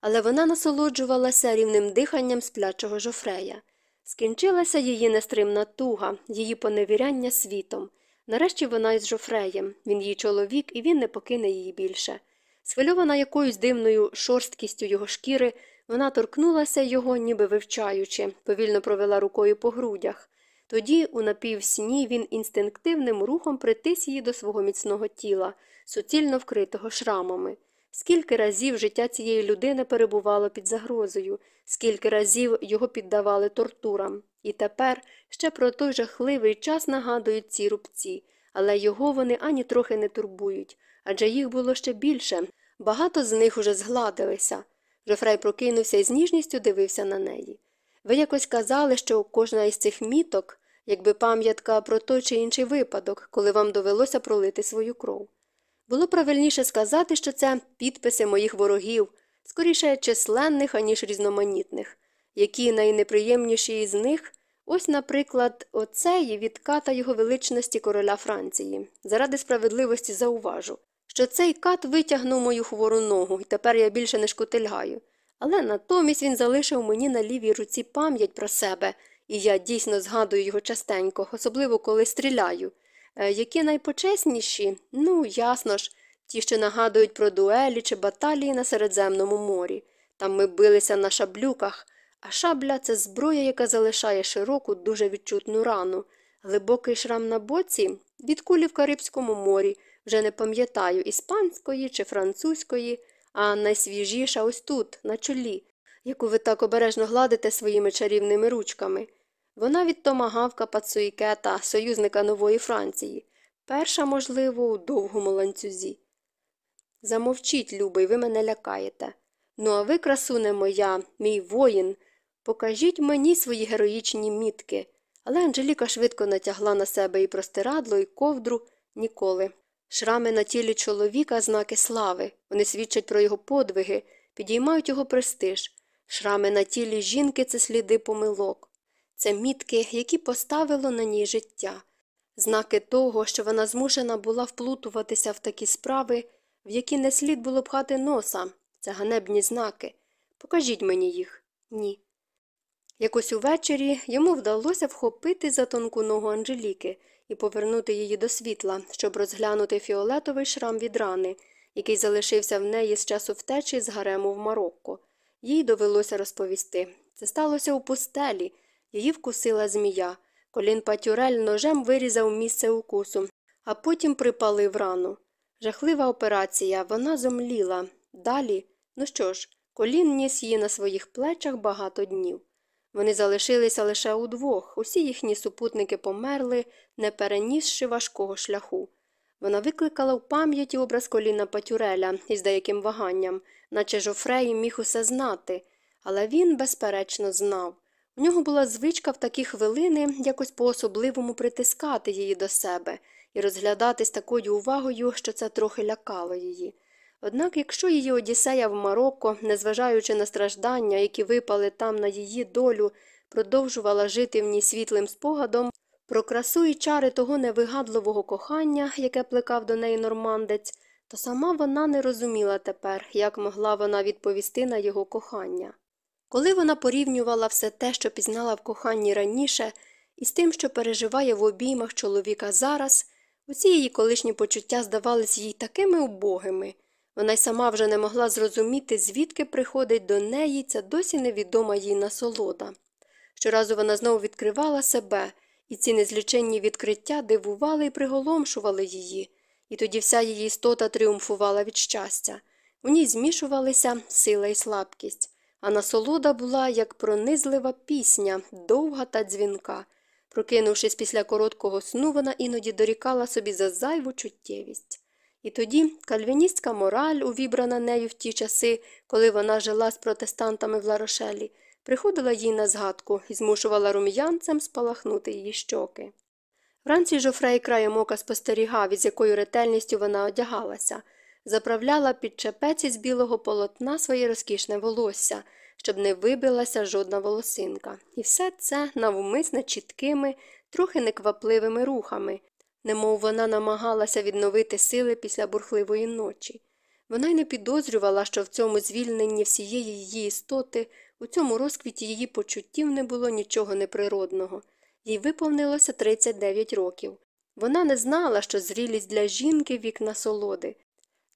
але вона насолоджувалася рівним диханням сплячого жофрея. Скінчилася її нестримна туга, її поневіряння світом. Нарешті вона із жофреєм, він її чоловік, і він не покине її більше. Схвильована якоюсь дивною шорсткістю його шкіри, вона торкнулася його, ніби вивчаючи, повільно провела рукою по грудях. Тоді, у напівсні, він інстинктивним рухом притис її до свого міцного тіла, суцільно вкритого шрамами. Скільки разів життя цієї людини перебувало під загрозою, скільки разів його піддавали тортурам. І тепер ще про той жахливий час нагадують ці рубці, але його вони ані трохи не турбують, адже їх було ще більше, багато з них уже згладилися. Жофрей прокинувся і з ніжністю дивився на неї. Ви якось казали, що кожна із цих міток, якби пам'ятка про той чи інший випадок, коли вам довелося пролити свою кров. Було правильніше сказати, що це підписи моїх ворогів, скоріше численних, аніж різноманітних, які найнеприємніші із них, ось, наприклад, оцей від ката його величності короля Франції. Заради справедливості зауважу, що цей кат витягнув мою хвору ногу, і тепер я більше не шкутильгаю. Але натомість він залишив мені на лівій руці пам'ять про себе, і я дійсно згадую його частенько, особливо коли стріляю. Е, які найпочесніші? Ну, ясно ж, ті, що нагадують про дуелі чи баталії на Середземному морі. Там ми билися на шаблюках, а шабля це зброя, яка залишає широку, дуже відчутну рану. Глибокий шрам на боці від кулі в Карибському морі, вже не пам'ятаю, іспанської чи французької, а найсвіжіша ось тут, на чолі, яку ви так обережно гладите своїми чарівними ручками. Вона від томагавка Пацуїкета, союзника нової Франції, перша, можливо, у довгому ланцюзі. Замовчіть, любий, ви мене лякаєте. Ну, а ви, красуне моя, мій воїн, покажіть мені свої героїчні мітки. Але Анжеліка швидко натягла на себе і простирадло, і ковдру ніколи. Шрами на тілі чоловіка знаки слави, вони свідчать про його подвиги, підіймають його престиж. Шрами на тілі жінки це сліди помилок. Це мітки, які поставило на ній життя, знаки того, що вона змушена була вплутуватися в такі справи, в які не слід було пхати носа. Це ганебні знаки. Покажіть мені їх. Ні. Якось увечері йому вдалося вхопити за тонку ногу Анжеліки і повернути її до світла, щоб розглянути фіолетовий шрам від рани, який залишився в неї з часу втечі з гарему в Марокко. Їй довелося розповісти. Це сталося у пустелі. Її вкусила змія. Колін Патюрель ножем вирізав місце укусу, а потім припалив рану. Жахлива операція, вона зомліла. Далі, ну що ж, колін ніс її на своїх плечах багато днів. Вони залишилися лише удвох, усі їхні супутники померли, не перенісши важкого шляху. Вона викликала в пам'яті образ коліна Патюреля із деяким ваганням, наче Жофрей міг усе знати, але він, безперечно, знав. У нього була звичка в такі хвилини якось по особливому притискати її до себе і розглядати з такою увагою, що це трохи лякало її. Однак, якщо її Одіссея в Марокко, незважаючи на страждання, які випали там на її долю, продовжувала жити в ній світлим спогадом, про красу і чари того невигадливого кохання, яке плекав до неї нормандець, то сама вона не розуміла тепер, як могла вона відповісти на його кохання. Коли вона порівнювала все те, що пізнала в коханні раніше, із тим, що переживає в обіймах чоловіка зараз, усі її колишні почуття здавались їй такими убогими. Вона й сама вже не могла зрозуміти, звідки приходить до неї ця досі невідома їй насолода. Щоразу вона знову відкривала себе, і ці незліченні відкриття дивували і приголомшували її, і тоді вся її істота тріумфувала від щастя. У ній змішувалися сила і слабкість, а насолода була, як пронизлива пісня, довга та дзвінка. Прокинувшись після короткого сну, вона іноді дорікала собі за зайву чуттєвість. І тоді кальвіністська мораль, увібрана нею в ті часи, коли вона жила з протестантами в Ларошелі, приходила їй на згадку і змушувала рум'янцем спалахнути її щоки. Вранці Жофрей краєм ока спостерігав, із якою ретельністю вона одягалася, заправляла під чепець із білого полотна своє розкішне волосся, щоб не вибилася жодна волосинка, і все це навмисне чіткими, трохи неквапливими рухами, немов вона намагалася відновити сили після бурхливої ночі. Вона й не підозрювала, що в цьому звільненні всієї її істоти, у цьому розквіті її почуттів не було нічого неприродного. Їй виповнилося 39 років. Вона не знала, що зрілість для жінки вік насолоди.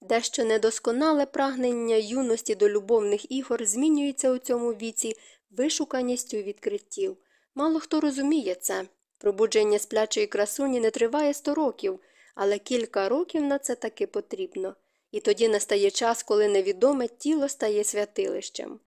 Дещо недосконале прагнення юності до любовних ігор змінюється у цьому віці вишуканістю відкриттів. Мало хто розуміє це. Пробудження сплячої красуні не триває сто років, але кілька років на це таки потрібно. І тоді настає час, коли невідоме тіло стає святилищем.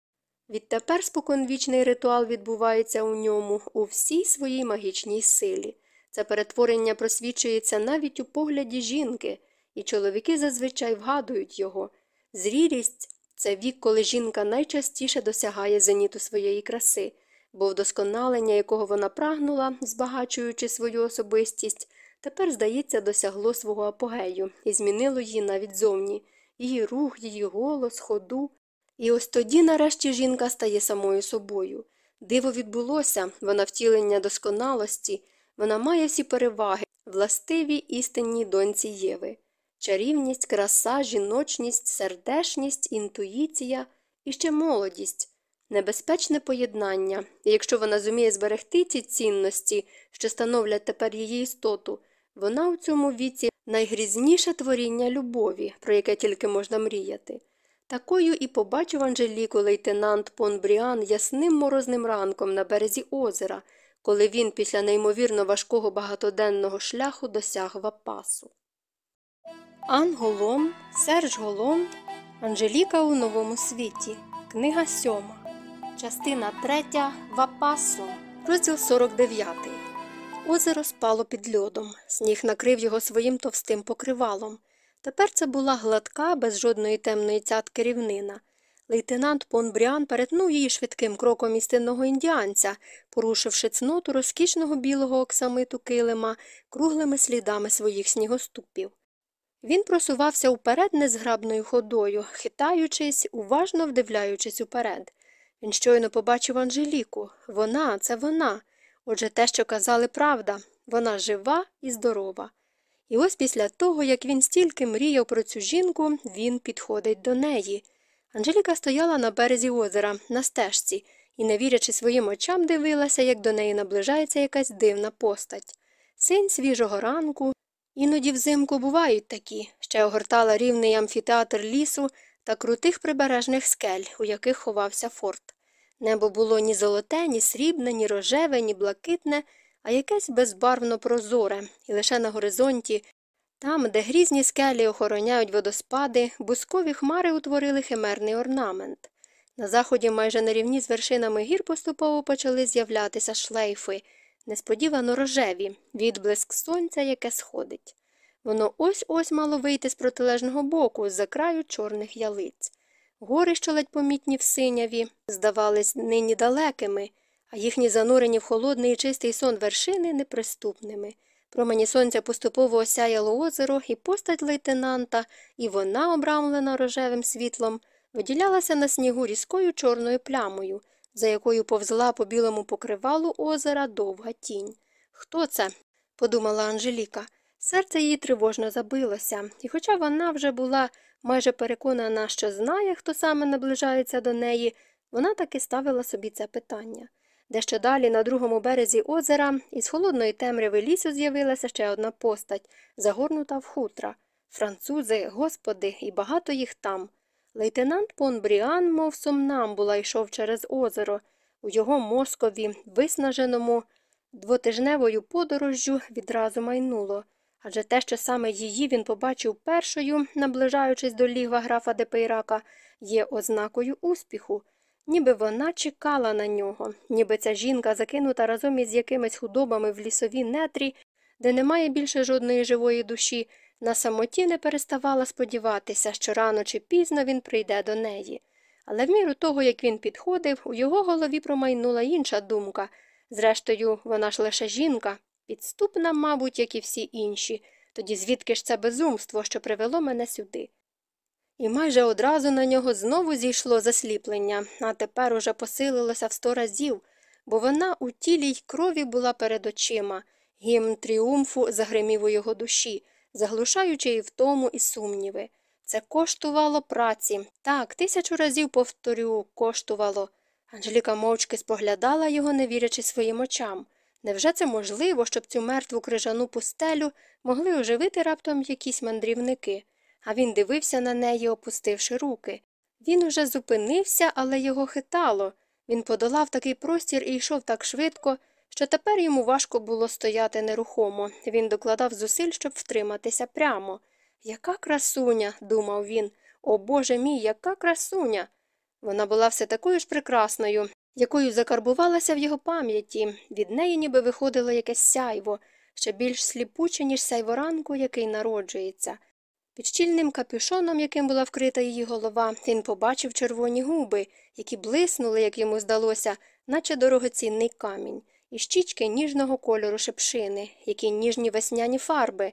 Відтепер споконвічний ритуал відбувається у ньому у всій своїй магічній силі. Це перетворення просвічується навіть у погляді жінки, і чоловіки зазвичай вгадують його. Зрілість це вік, коли жінка найчастіше досягає зеніту своєї краси, бо вдосконалення, якого вона прагнула, збагачуючи свою особистість, тепер, здається, досягло свого апогею і змінило її навіть зовні, її рух, її голос, ходу. І ось тоді, нарешті, жінка стає самою собою. Диво відбулося, вона втілення досконалості, вона має всі переваги, властиві істинній доньці Єви. Чарівність, краса, жіночність, сердешність, інтуїція і ще молодість, небезпечне поєднання, і якщо вона зуміє зберегти ці цінності, що становлять тепер її істоту, вона у цьому віці найгрізніше творіння любові, про яке тільки можна мріяти. Такою і побачив Анжеліку лейтенант Понбріан ясним морозним ранком на березі озера, коли він після неймовірно важкого багатоденного шляху досяг Вапасу. Ан Голом, Серж Голом, Анжеліка у новому світі. Книга сьома. Частина третя. Вапасо. Розділ 49. Озеро спало під льодом. Сніг накрив його своїм товстим покривалом. Тепер це була гладка, без жодної темної цятки рівнина. Лейтенант Понбріан перетнув її швидким кроком істинного індіанця, порушивши цноту розкішного білого оксамиту килима круглими слідами своїх снігоступів. Він просувався уперед незграбною ходою, хитаючись, уважно вдивляючись уперед. Він щойно побачив Анжеліку. Вона, це вона. Отже, те, що казали правда, вона жива і здорова. І ось після того, як він стільки мріяв про цю жінку, він підходить до неї. Анжеліка стояла на березі озера, на стежці, і, не вірячи своїм очам, дивилася, як до неї наближається якась дивна постать. Синь свіжого ранку, Іноді взимку бувають такі, ще огортала рівний амфітеатр лісу та крутих прибережних скель, у яких ховався форт. Небо було ні золоте, ні срібне, ні рожеве, ні блакитне, а якесь безбарвно прозоре, і лише на горизонті, там, де грізні скелі охороняють водоспади, бускові хмари утворили химерний орнамент. На заході, майже на рівні з вершинами гір поступово почали з'являтися шлейфи несподівано рожеві, відблиск сонця, яке сходить. Воно ось ось мало вийти з протилежного боку, з-за краю чорних ялиць. Гори, що ледь помітні в синяві, здавались нині далекими, а їхні занурені в холодний і чистий сон вершини неприступними. Промені сонця поступово осяяло озеро, і постать лейтенанта, і вона, обрамлена рожевим світлом, виділялася на снігу різкою чорною плямою, за якою повзла по білому покривалу озера довга тінь. Хто це? подумала Анжеліка. Серце її тривожно забилося, і хоча вона вже була майже переконана, що знає, хто саме наближається до неї, вона таки ставила собі це питання. Дещо далі, на другому березі озера, із холодної темряви лісу з'явилася ще одна постать, загорнута в хутра. Французи, господи, і багато їх там. Лейтенант Понбріан, мов сумнамбула, йшов через озеро. У його мозкові, виснаженому двотижневою подорожжю, відразу майнуло. Адже те, що саме її він побачив першою, наближаючись до лігва графа Депейрака, є ознакою успіху. Ніби вона чекала на нього, ніби ця жінка, закинута разом із якимись худобами в лісові нетрі, де немає більше жодної живої душі, на самоті не переставала сподіватися, що рано чи пізно він прийде до неї. Але в міру того, як він підходив, у його голові промайнула інша думка. Зрештою, вона ж лише жінка, підступна, мабуть, як і всі інші, тоді звідки ж це безумство, що привело мене сюди. І майже одразу на нього знову зійшло засліплення, а тепер уже посилилося в сто разів, бо вона у тілі й крові була перед очима, гімн тріумфу загримів у його душі заглушаючи і втому і сумніви. Це коштувало праці. Так, тисячу разів повторю, коштувало. Анжеліка мовчки споглядала його, не вірячи своїм очам. Невже це можливо, щоб цю мертву крижану пустелю могли оживити раптом якісь мандрівники? А він дивився на неї, опустивши руки. Він уже зупинився, але його хитало. Він подолав такий простір і йшов так швидко, що тепер йому важко було стояти нерухомо. Він докладав зусиль, щоб втриматися прямо. Яка красуня, думав він. О Боже мій, яка красуня. Вона була все такою ж прекрасною, якою закарбувалася в його пам'яті. Від неї ніби виходило якесь сяйво, ще більш сліпуче, ніж сяйво ранку, який народжується. Під щільним капюшоном, яким була вкрита її голова, він побачив червоні губи, які блиснули, як йому здалося, наче дорогоцінний камінь і щічки ніжного кольору шепшини, які ніжні весняні фарби,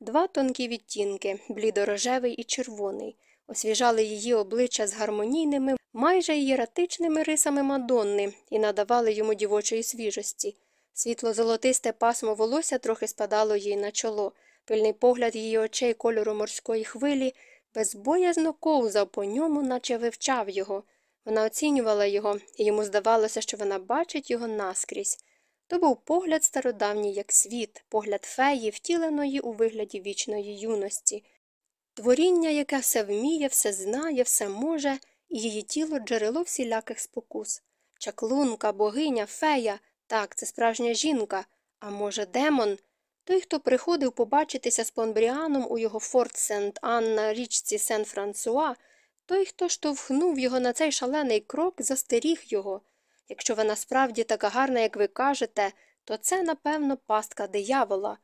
два тонкі відтінки, блідорожевий і червоний, освіжали її обличчя з гармонійними, майже ієратичними рисами мадонни і надавали йому дівочої свіжості. Світло золотисте пасмо волосся трохи спадало їй на чоло, пильний погляд її очей кольору морської хвилі безбоязно ковзав по ньому, наче вивчав його. Вона оцінювала його, і йому здавалося, що вона бачить його наскрізь. То був погляд стародавній, як світ, погляд феї, втіленої у вигляді вічної юності, творіння, яке все вміє, все знає, все може, і її тіло джерело всіляких спокус. Чаклунка, богиня, фея, так, це справжня жінка, а може, демон. Той, хто приходив побачитися з Понбріаном у його форт Сент Ан на річці Сен Франсуа, Той, хто штовхнув його на цей шалений крок, застеріг його. Якщо вона справді така гарна, як ви кажете, то це, напевно, пастка диявола.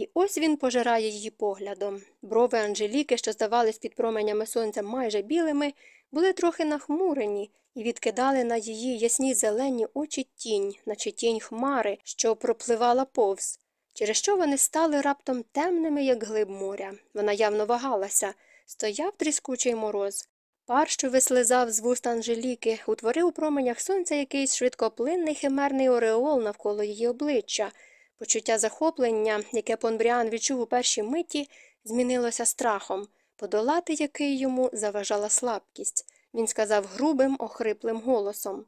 І ось він пожирає її поглядом. Брови Анжеліки, що здавались під променями сонця майже білими, були трохи нахмурені і відкидали на її ясні зелені очі тінь, наче тінь хмари, що пропливала повз, через що вони стали раптом темними, як глиб моря. Вона явно вагалася. Стояв тріскучий мороз. Пар, що вислизав з вуст Анжеліки, утворив у променях сонця якийсь швидкоплинний химерний ореол навколо її обличчя. Почуття захоплення, яке Понбріан відчув у першій миті, змінилося страхом, подолати який йому заважала слабкість. Він сказав грубим, охриплим голосом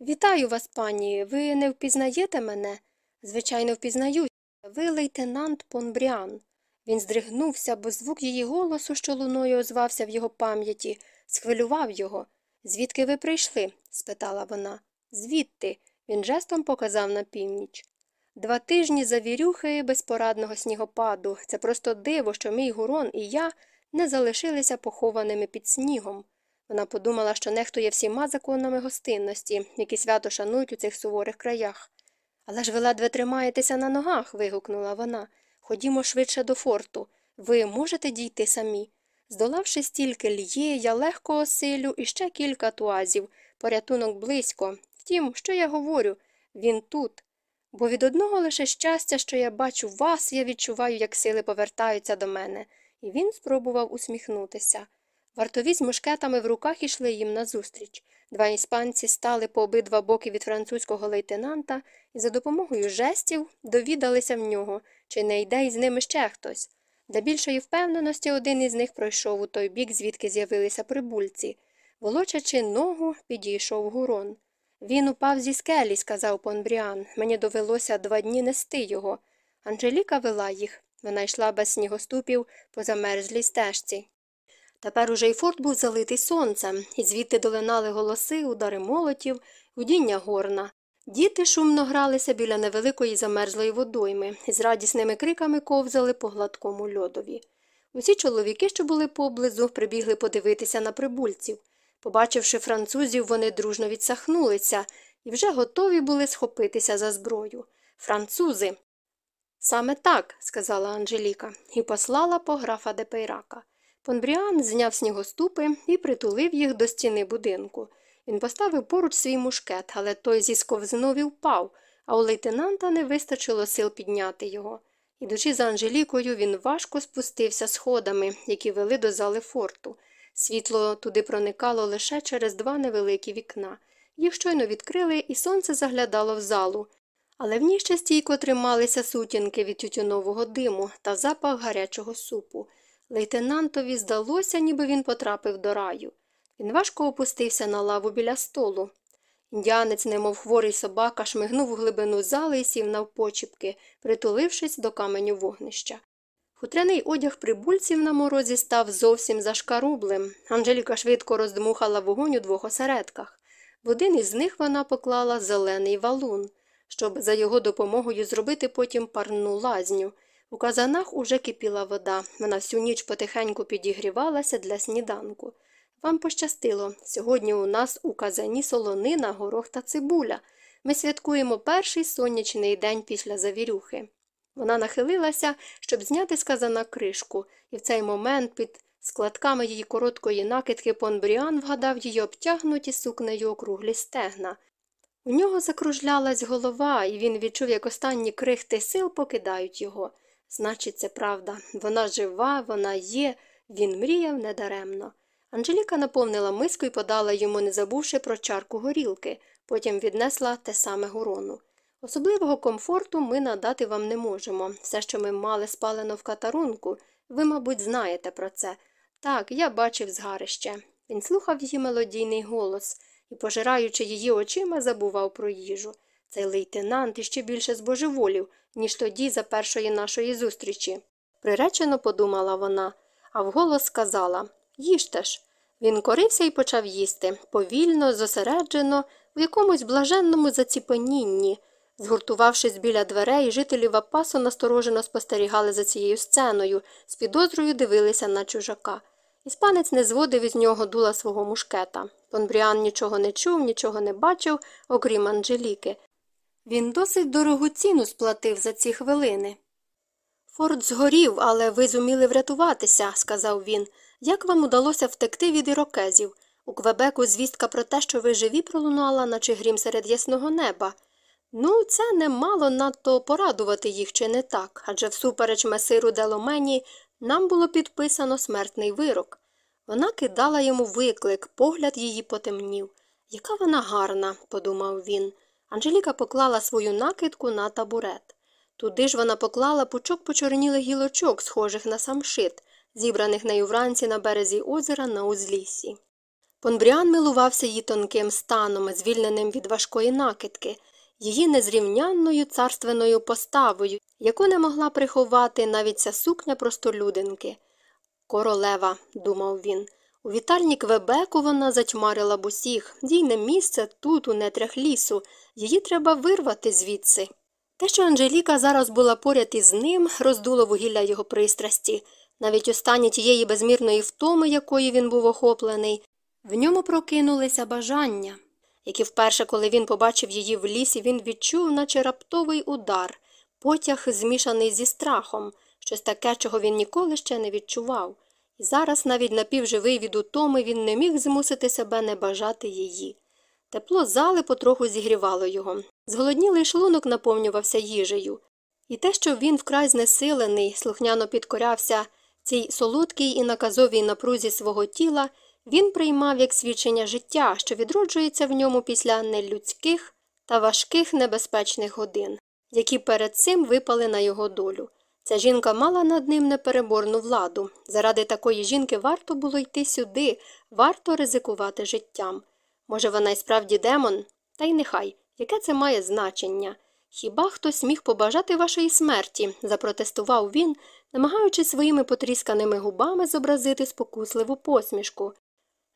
Вітаю вас, пані. Ви не впізнаєте мене? Звичайно, впізнаю. Ви лейтенант Понбріан. Він здригнувся, бо звук її голосу, що луною озвався в його пам'яті, схвилював його. Звідки ви прийшли? спитала вона. Звідти. Він жестом показав на північ. Два тижні завірюхи безпорадного снігопаду. Це просто диво, що мій гурон і я не залишилися похованими під снігом. Вона подумала, що нехтує всіма законами гостинності, які свято шанують у цих суворих краях. Але ж ви ледве тримаєтеся на ногах. вигукнула вона. Ходімо швидше до форту. Ви можете дійти самі. Здолавши стільки л'є, я легко осилю і ще кілька туазів, порятунок близько. Втім, що я говорю, він тут. Бо від одного лише щастя, що я бачу вас, я відчуваю, як сили повертаються до мене, і він спробував усміхнутися. Вартові з мушкетами в руках ішли їм назустріч. Два іспанці стали по обидва боки від французького лейтенанта і за допомогою жестів довідалися в нього, чи не йде із ними ще хтось. Для більшої впевненості один із них пройшов у той бік, звідки з'явилися прибульці. Волочачи ногу, підійшов гурон. Він упав зі скелі, сказав Понбріан. Мені довелося два дні нести його. Анжеліка вела їх. Вона йшла без снігоступів по замерзлій стежці. Тепер уже й форт був залитий сонцем, і звідти долинали голоси, удари молотів, гудіння горна. Діти шумно гралися біля невеликої замерзлої водойми і з радісними криками ковзали по гладкому льодові. Усі чоловіки, що були поблизу, прибігли подивитися на прибульців. Побачивши французів, вони дружно відсахнулися і вже готові були схопитися за зброю. Французи. Саме так, сказала Анжеліка, і послала по графа Депейрака. Понбріан зняв снігоступи і притулив їх до стіни будинку. Він поставив поруч свій мушкет, але той зісковзнув і впав, а у лейтенанта не вистачило сил підняти його. Ідучи за Анжелікою, він важко спустився сходами, які вели до зали форту. Світло туди проникало лише через два невеликі вікна. Їх щойно відкрили, і сонце заглядало в залу. Але в ній ще стійко трималися сутінки від тютюнового диму та запах гарячого супу. Лейтенантові здалося, ніби він потрапив до раю. Він важко опустився на лаву біля столу. Індіанець, немов хворий собака, шмигнув у глибину зали і сів навпочіпки, притулившись до каменю вогнища. Хутряний одяг прибульців на морозі став зовсім зашкарублим. Анжеліка швидко роздмухала вогонь у двох осередках. В один із них вона поклала зелений валун, щоб за його допомогою зробити потім парну лазню. У казанах уже кипіла вода, вона всю ніч потихеньку підігрівалася для сніданку. Вам пощастило, сьогодні у нас у казані солонина, горох та цибуля. Ми святкуємо перший сонячний день після завірюхи. Вона нахилилася, щоб зняти з казана кришку, і в цей момент під складками її короткої накидки Понбріан вгадав її обтягнуті сукнею округлі стегна. У нього закружлялась голова, і він відчув, як останні крихти сил покидають його. Значить, це правда. Вона жива, вона є, він мріяв недаремно. Анжеліка наповнила миску і подала йому, не забувши про чарку горілки, потім віднесла те саме горону. Особливого комфорту ми надати вам не можемо. Все, що ми мали спалено в катарунку, ви, мабуть, знаєте про це. Так, я бачив згарище. Він слухав її мелодійний голос і, пожираючи її очима, забував про їжу. Цей лейтенант іще більше збожеволів, ніж тоді за першої нашої зустрічі. Приречено подумала вона, а вголос сказала Їжте ж. Він корився і почав їсти повільно, зосереджено, в якомусь блаженному заціпенінні. Згуртувавшись біля дверей, жителі Вапасу насторожено спостерігали за цією сценою, з підозрою дивилися на чужака. Іспанець не зводив із нього дула свого мушкета. Понбріан нічого не чув, нічого не бачив, окрім Анжеліки. Він досить дорогу ціну сплатив за ці хвилини. Форт згорів, але ви зуміли врятуватися, сказав він. Як вам удалося втекти від ірокезів? У Квебеку звістка про те, що ви живі, пролунала, наче грім серед ясного неба. Ну, це не мало надто порадувати їх, чи не так, адже всупереч месиру Деломені нам було підписано смертний вирок. Вона кидала йому виклик, погляд її потемнів. Яка вона гарна, подумав він. Анжеліка поклала свою накидку на табурет. Туди ж вона поклала пучок почорнілих гілочок, схожих на самшит, зібраних нею вранці на березі озера на узліссі. Понбріан милувався її тонким станом, звільненим від важкої накидки, її незрівнянною царственною поставою, яку не могла приховати навіть ця сукня простолюдинки. Королева, думав він. У вітальні Квебеку вона затьмарила б усіх, їй не місце тут, у нетрях лісу, її треба вирвати звідси. Те, що Анжеліка зараз була поряд із ним, роздуло вугілля його пристрасті, навіть у стані тієї безмірної втоми, якої він був охоплений, в ньому прокинулися бажання, які вперше, коли він побачив її в лісі, він відчув, наче раптовий удар, потяг змішаний зі страхом, щось таке, чого він ніколи ще не відчував. І зараз, навіть напівживий від утоми, він не міг змусити себе не бажати її. Тепло зали потроху зігрівало його. Зголоднілий шлунок наповнювався їжею. І те, що він вкрай знесилений, слухняно підкорявся цій солодкій і наказовій напрузі свого тіла, він приймав як свідчення життя, що відроджується в ньому після нелюдських та важких небезпечних годин, які перед цим випали на його долю. Ця жінка мала над ним непереборну владу. Заради такої жінки варто було йти сюди, варто ризикувати життям. Може, вона й справді демон? Та й нехай, яке це має значення? Хіба хтось міг побажати вашої смерті? запротестував він, намагаючись своїми потрісканими губами зобразити спокусливу посмішку.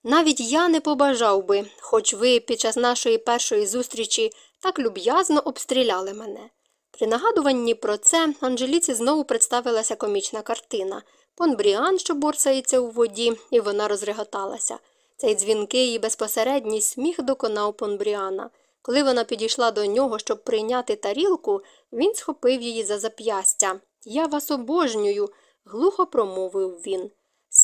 Навіть я не побажав би, хоч ви під час нашої першої зустрічі так люб'язно обстріляли мене. При нагадуванні про це Анжеліці знову представилася комічна картина Понбріан, що борсається у воді, і вона розреготалася. Цей дзвінкий і безпосередній сміх доконав Понбріана. Коли вона підійшла до нього, щоб прийняти тарілку, він схопив її за зап'ястя. Я вас обожнюю, глухо промовив він.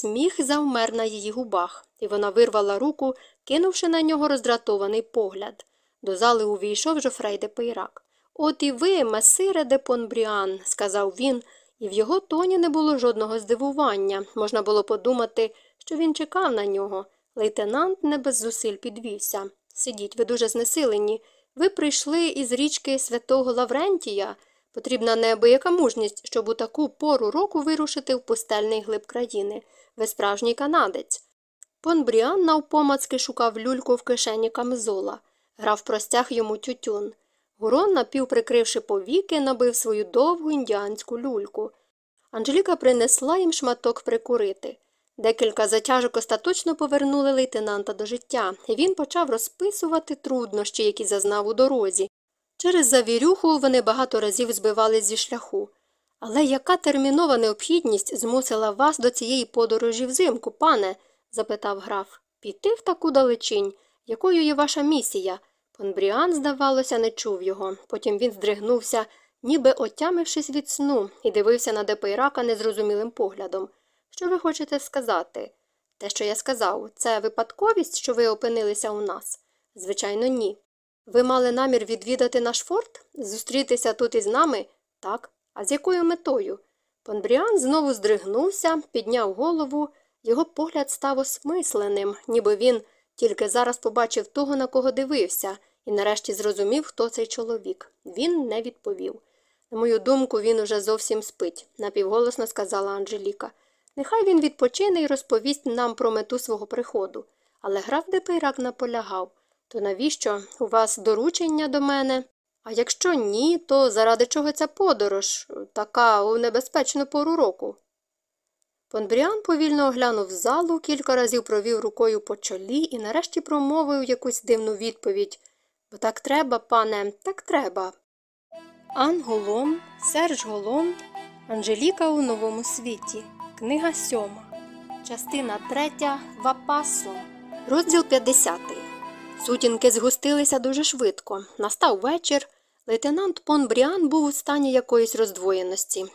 Сміх завмер на її губах, і вона вирвала руку, кинувши на нього роздратований погляд. До зали увійшов Жофрей де Пейрак. От і ви, месире де Понбріан, сказав він, і в його тоні не було жодного здивування. Можна було подумати, що він чекав на нього. Лейтенант не без зусиль підвівся. Сидіть, ви дуже знесилені. Ви прийшли із річки святого Лаврентія. Потрібна неабияка мужність, щоб у таку пору року вирушити в пустельний глиб країни. Ви справжній канадець. Пон Бріан навпомацки шукав люльку в кишені камзола, грав простяг йому тютюн. Гурон, напівприкривши повіки, набив свою довгу індіанську люльку. Анжеліка принесла їм шматок прикурити. Декілька затяжок остаточно повернули лейтенанта до життя, він почав розписувати труднощі, які зазнав у дорозі. Через завірюху вони багато разів збивались зі шляху. Але яка термінова необхідність змусила вас до цієї подорожі взимку, пане? запитав граф. Піти в таку далечінь, якою є ваша місія? Понбріан, здавалося, не чув його. Потім він здригнувся, ніби отямившись від сну, і дивився на Депейрака незрозумілим поглядом. Що ви хочете сказати? Те, що я сказав, це випадковість, що ви опинилися у нас? Звичайно, ні. Ви мали намір відвідати наш форт? Зустрітися тут із нами? Так. А з якою метою? Понбріан знову здригнувся, підняв голову, його погляд став осмисленим, ніби він тільки зараз побачив того, на кого дивився, і нарешті зрозумів, хто цей чоловік. Він не відповів. На мою думку, він уже зовсім спить, напівголосно сказала Анжеліка. Нехай він відпочине і розповість нам про мету свого приходу. Але граф Депейрак наполягав то навіщо у вас доручення до мене? А якщо ні, то заради чого ця подорож, така у небезпечну пору року? Понбріан повільно оглянув залу, кілька разів провів рукою по чолі і нарешті промовив якусь дивну відповідь Бо так треба, пане, так треба. Ан Голом, Серж Голом, Анжеліка у новому світі. Книга сьома. Частина 3. Вапасо. Розділ 50. Сутінки згустилися дуже швидко. Настав вечір. Лейтенант Пон Бріан був у стані якоїсь роздвоєності.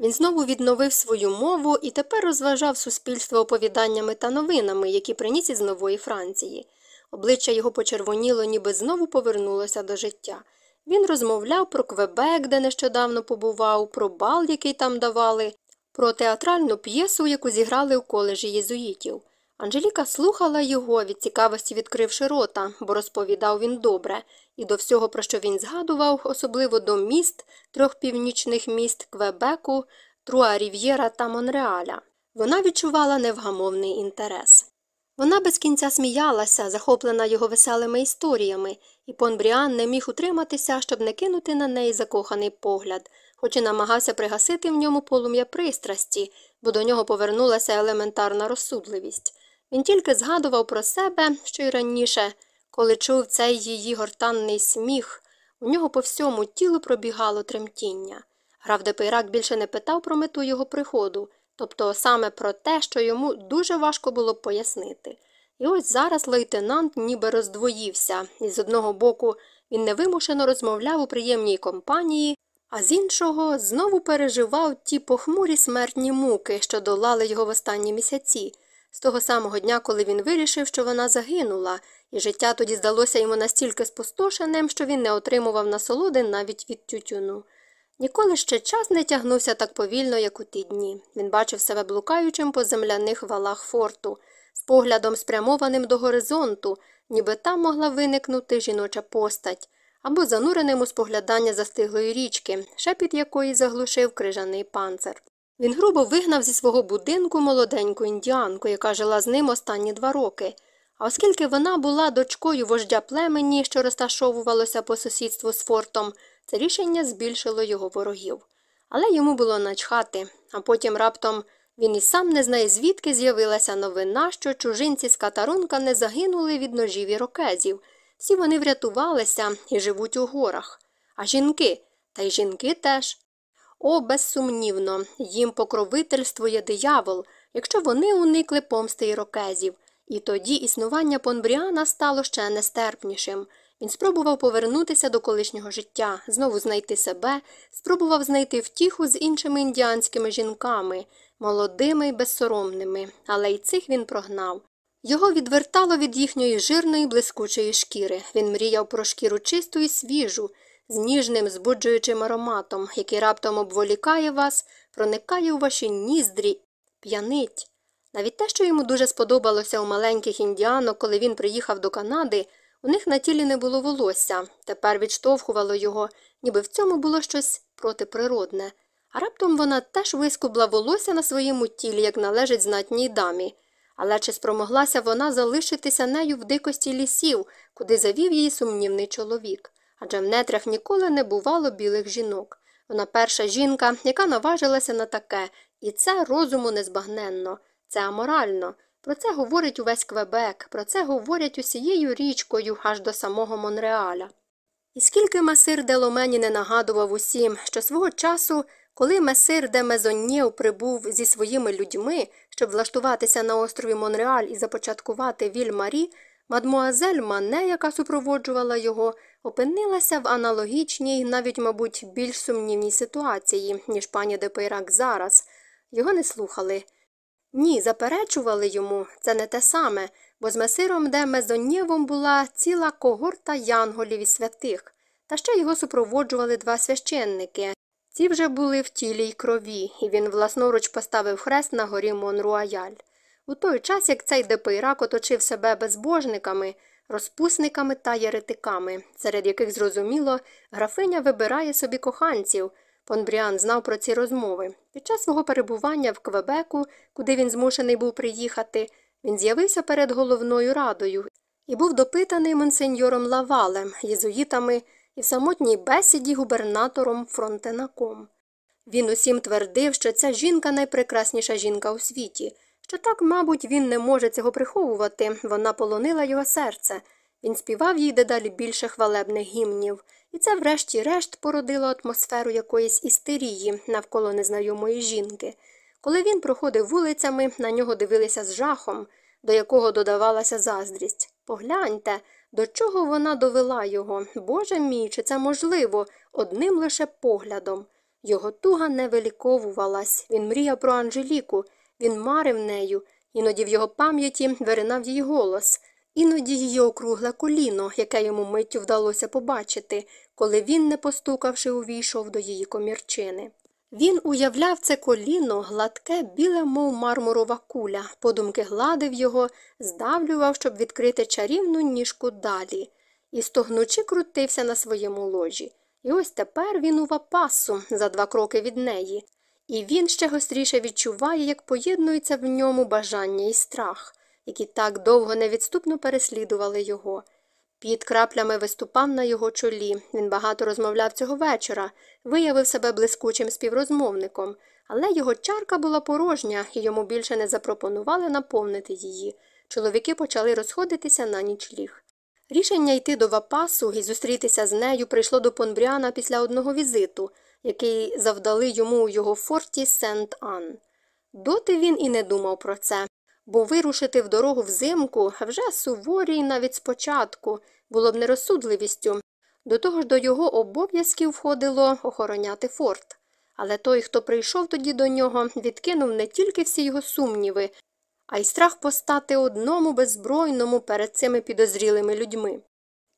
Він знову відновив свою мову і тепер розважав суспільство оповіданнями та новинами, які приніс із нової Франції. Обличчя його почервоніло, ніби знову повернулося до життя. Він розмовляв про Квебек, де нещодавно побував, про бал, який там давали, про театральну п'єсу, яку зіграли у коледжі єзуїтів. Анжеліка слухала його, від цікавості відкривши рота, бо розповідав він добре, і до всього, про що він згадував, особливо до міст, трьох північних міст Квебеку, Труа Рів'єра та Монреаля. Вона відчувала невгамовний інтерес. Вона без кінця сміялася, захоплена його веселими історіями, і пон Бріан не міг утриматися, щоб не кинути на неї закоханий погляд, хоч і намагався пригасити в ньому полум'я пристрасті, бо до нього повернулася елементарна розсудливість. Він тільки згадував про себе, що й раніше, коли чув цей її гортанний сміх, у нього по всьому тілу пробігало тремтіння. Граф Депейрак більше не питав про мету його приходу, тобто саме про те, що йому дуже важко було пояснити. І ось зараз лейтенант ніби роздвоївся, і з одного боку він невимушено розмовляв у приємній компанії, а з іншого знову переживав ті похмурі смертні муки, що долали його в останні місяці, з того самого дня, коли він вирішив, що вона загинула, і життя тоді здалося йому настільки спустошеним, що він не отримував насолоди навіть від тютюну. Ніколи ще час не тягнувся так повільно, як у ті дні. Він бачив себе блукаючим по земляних валах форту, з поглядом спрямованим до горизонту, ніби там могла виникнути жіноча постать, або зануреним у споглядання застиглої річки, шепіт якої заглушив крижаний панцир. Він грубо вигнав зі свого будинку молоденьку індіанку, яка жила з ним останні два роки. А оскільки вона була дочкою вождя племені, що розташовувалося по сусідству з фортом, це рішення збільшило його ворогів. Але йому було начхати, а потім раптом він і сам не знає, звідки з'явилася новина, що чужинці з катарунка не загинули від ножів і рокезів. Всі вони врятувалися і живуть у горах. А жінки, та й жінки теж. О, безсумнівно, їм покровительствує диявол, якщо вони уникли помсти ірокезів. І тоді існування Понбріана стало ще нестерпнішим. Він спробував повернутися до колишнього життя, знову знайти себе, спробував знайти втіху з іншими індіанськими жінками, молодими й безсоромними, але й цих він прогнав. Його відвертало від їхньої жирної блискучої шкіри. Він мріяв про шкіру чисту і свіжу, з ніжним, збуджуючим ароматом, який раптом обволікає вас, проникає у ваші ніздрі, п'янить. Навіть те, що йому дуже сподобалося у маленьких індіанок, коли він приїхав до Канади, у них на тілі не було волосся, тепер відштовхувало його, ніби в цьому було щось протиприродне. А раптом вона теж вискубла волосся на своєму тілі, як належить знатній дамі. Але чи спромоглася вона залишитися нею в дикості лісів, куди завів її сумнівний чоловік? Адже в нетрях ніколи не бувало білих жінок. Вона перша жінка, яка наважилася на таке, і це розуму незбагненно, це аморально. Про це говорить увесь Квебек, про це говорять усією річкою аж до самого Монреаля. І скільки месир де Ломені не нагадував усім, що свого часу, коли месир де Мезоннєв прибув зі своїми людьми, щоб влаштуватися на острові Монреаль і започаткувати Віль Марі, мадемуазель Манс, яка супроводжувала його, опинилася в аналогічній, навіть, мабуть, більш сумнівній ситуації, ніж пані Депейрак зараз. Його не слухали. Ні, заперечували йому це не те саме, бо з месиром де Мезонєвом була ціла когорта янголів і святих, та ще його супроводжували два священники. Ці вже були в тілі й крові, і він власноруч поставив хрест на горі Монруаяль. У той час, як цей депейрак оточив себе безбожниками, розпусниками та єретиками, серед яких, зрозуміло, графиня вибирає собі коханців. Понбріан знав про ці розмови. Під час свого перебування в Квебеку, куди він змушений був приїхати, він з'явився перед головною радою і був допитаний монсеньором Лавалем, єзуїтами і в самотній бесіді губернатором Фронтенаком. Він усім твердив, що ця жінка найпрекрасніша жінка у світі, що так, мабуть, він не може цього приховувати, вона полонила його серце. Він співав їй дедалі більше хвалебних гімнів, і це, врешті-решт, породило атмосферу якоїсь істерії навколо незнайомої жінки. Коли він проходив вулицями, на нього дивилися з жахом, до якого додавалася заздрість. Погляньте, до чого вона довела його. Боже мій, чи це можливо, одним лише поглядом. Його туга не виліковувалась, він мріяв про Анжеліку, він марив нею, іноді в його пам'яті виринав її голос, іноді її округле коліно, яке йому миттю вдалося побачити, коли він, не постукавши, увійшов до її комірчини. Він уявляв це коліно, гладке, біле, мов мармурова куля, подумки гладив його, здавлював, щоб відкрити чарівну ніжку далі, і стогнучи крутився на своєму ложі. І ось тепер він у вапасу за два кроки від неї, і він ще гостріше відчуває, як поєднується в ньому бажання і страх, які так довго невідступно переслідували його. Під краплями виступав на його чолі. Він багато розмовляв цього вечора, виявив себе блискучим співрозмовником, але його чарка була порожня, і йому більше не запропонували наповнити її. Чоловіки почали розходитися на нічліг. Рішення йти до Вапасу і зустрітися з нею прийшло до Понбріана після одного візиту, який завдали йому у його форті Сент Ан. Доти він і не думав про це, бо вирушити в дорогу взимку вже суворі навіть спочатку було б нерозсудливістю. До того ж до його обов'язків входило охороняти форт. Але той, хто прийшов тоді до нього, відкинув не тільки всі його сумніви, а й страх постати одному беззбройному перед цими підозрілими людьми.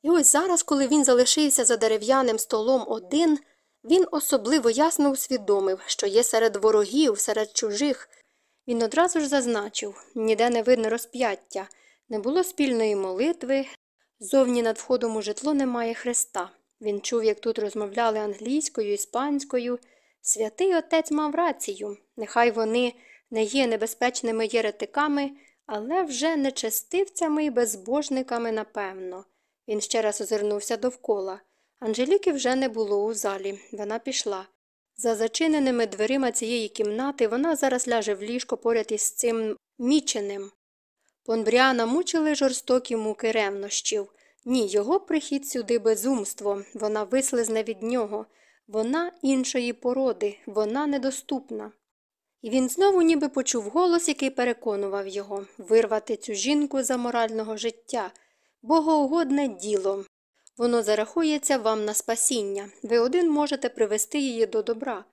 І ось зараз, коли він залишився за дерев'яним столом один, він особливо ясно усвідомив, що є серед ворогів, серед чужих. Він одразу ж зазначив ніде не видно розп'яття, не було спільної молитви, зовні над входом у житло немає хреста. Він чув, як тут розмовляли англійською, іспанською. Святий отець мав рацію, нехай вони не є небезпечними єретиками, але вже нечестивцями і безбожниками, напевно. Він ще раз озирнувся довкола. Анжеліки вже не було у залі. Вона пішла. За зачиненими дверима цієї кімнати вона зараз ляже в ліжко поряд із цим міченим. Понбріана мучили жорстокі муки ревнощів. Ні, його прихід сюди безумство, вона вислизне від нього, вона іншої породи, вона недоступна. І він знову ніби почув голос, який переконував його вирвати цю жінку за морального життя, богоугодне діло. Воно зарахується вам на спасіння, ви один можете привести її до добра.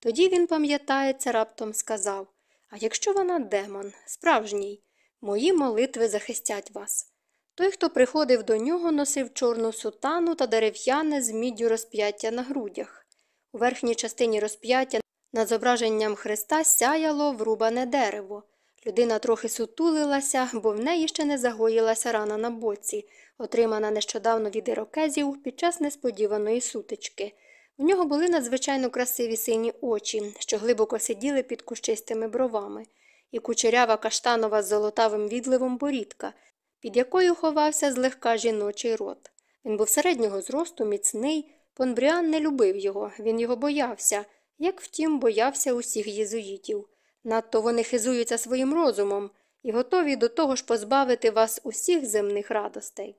Тоді він, пам'ятається, раптом сказав А якщо вона демон, справжній, мої молитви захистять вас. Той, хто приходив до нього, носив чорну сутану та дерев'яне з міддю розп'яття на грудях. У верхній частині розп'яття над зображенням Христа сяяло врубане дерево. Людина трохи сутулилася, бо в неї ще не загоїлася рана на боці, отримана нещодавно від ірокезів під час несподіваної сутички. У нього були надзвичайно красиві сині очі, що глибоко сиділи під кущистими бровами, і кучерява каштанова з золотавим відливом борідка, під якою ховався злегка жіночий рот. Він був середнього зросту, міцний, Понбріан не любив його, він його боявся, як втім боявся усіх єзуїтів. Надто вони хизуються своїм розумом і готові до того ж позбавити вас усіх земних радостей.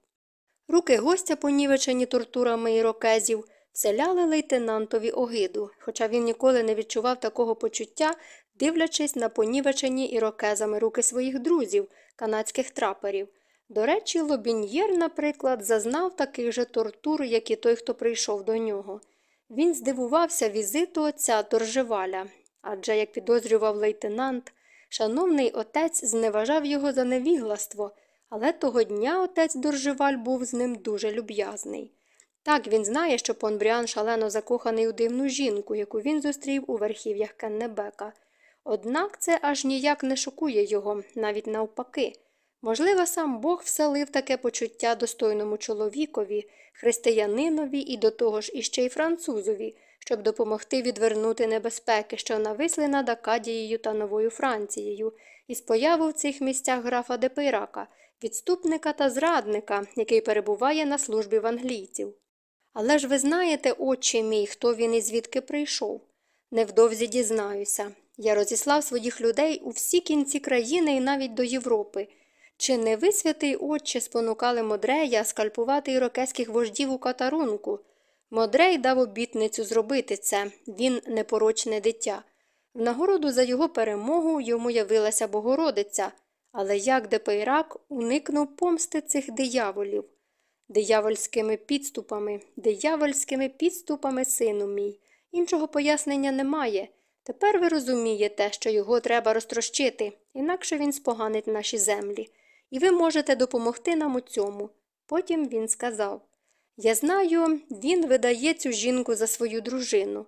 Руки гостя, понівечені тортурами ірокезів, вселяли лейтенантові огиду, хоча він ніколи не відчував такого почуття, дивлячись на понівечені ірокезами руки своїх друзів, канадських траперів. До речі, Лобін'єр, наприклад, зазнав таких же тортур, як і той, хто прийшов до нього. Він здивувався візиту отця Торжеваля, адже, як підозрював лейтенант, шановний отець зневажав його за невігластво, але того дня отець Доржеваль був з ним дуже люб'язний. Так він знає, що Понбріан шалено закоханий у дивну жінку, яку він зустрів у верхів'ях Кеннебека. Однак це аж ніяк не шокує його, навіть навпаки. Можливо, сам Бог вселив таке почуття достойному чоловікові, християнинові і до того ж іще й французові, щоб допомогти відвернути небезпеки, що нависли над Акадією та Новою Францією, із появу в цих місцях графа Депейрака, відступника та зрадника, який перебуває на службі в англійців. Але ж ви знаєте, отче мій, хто він і звідки прийшов? Невдовзі дізнаюся. Я розіслав своїх людей у всі кінці країни і навіть до Європи. Чи не ви, святий отче, спонукали Модрея скальпувати ірокезьких вождів у катарунку? Модрей дав обітницю зробити це, він непорочне дитя. В нагороду за його перемогу йому явилася Богородиця, але як Депейрак уникнув помсти цих дияволів? Диявольськими підступами, диявольськими підступами, сину мій. Іншого пояснення немає. Тепер ви розумієте, що його треба розтрощити, інакше він споганить наші землі. І ви можете допомогти нам у цьому. Потім він сказав Я знаю, він видає цю жінку за свою дружину.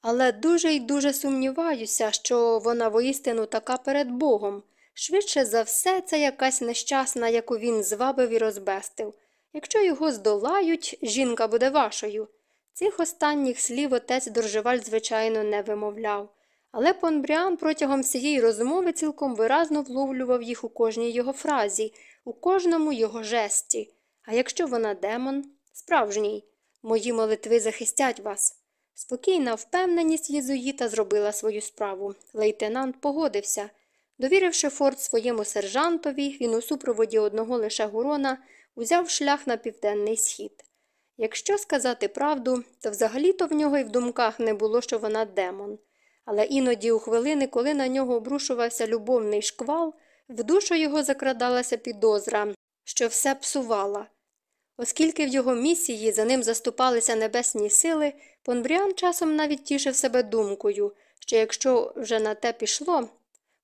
Але дуже й дуже сумніваюся, що вона воістину така перед Богом. Швидше за все, це якась нещасна, яку він звабив і розбестив. Якщо його здолають, жінка буде вашою. Цих останніх слів отець Доржеваль, звичайно, не вимовляв. Але Понбріан протягом всієї розмови цілком виразно вловлював їх у кожній його фразі, у кожному його жесті. А якщо вона демон, справжній, мої молитви захистять вас. Спокійна впевненість єзуїта зробила свою справу. Лейтенант погодився. Довіривши форт своєму сержантові, він у супроводі одного лише гурона узяв шлях на південний схід. Якщо сказати правду, то взагалі-то в нього й в думках не було, що вона демон. Але іноді, у хвилини, коли на нього обрушувався любовний шквал, в душу його закрадалася підозра, що все псувала. Оскільки в його місії за ним заступалися небесні сили, Понбріан часом навіть тішив себе думкою, що якщо вже на те пішло,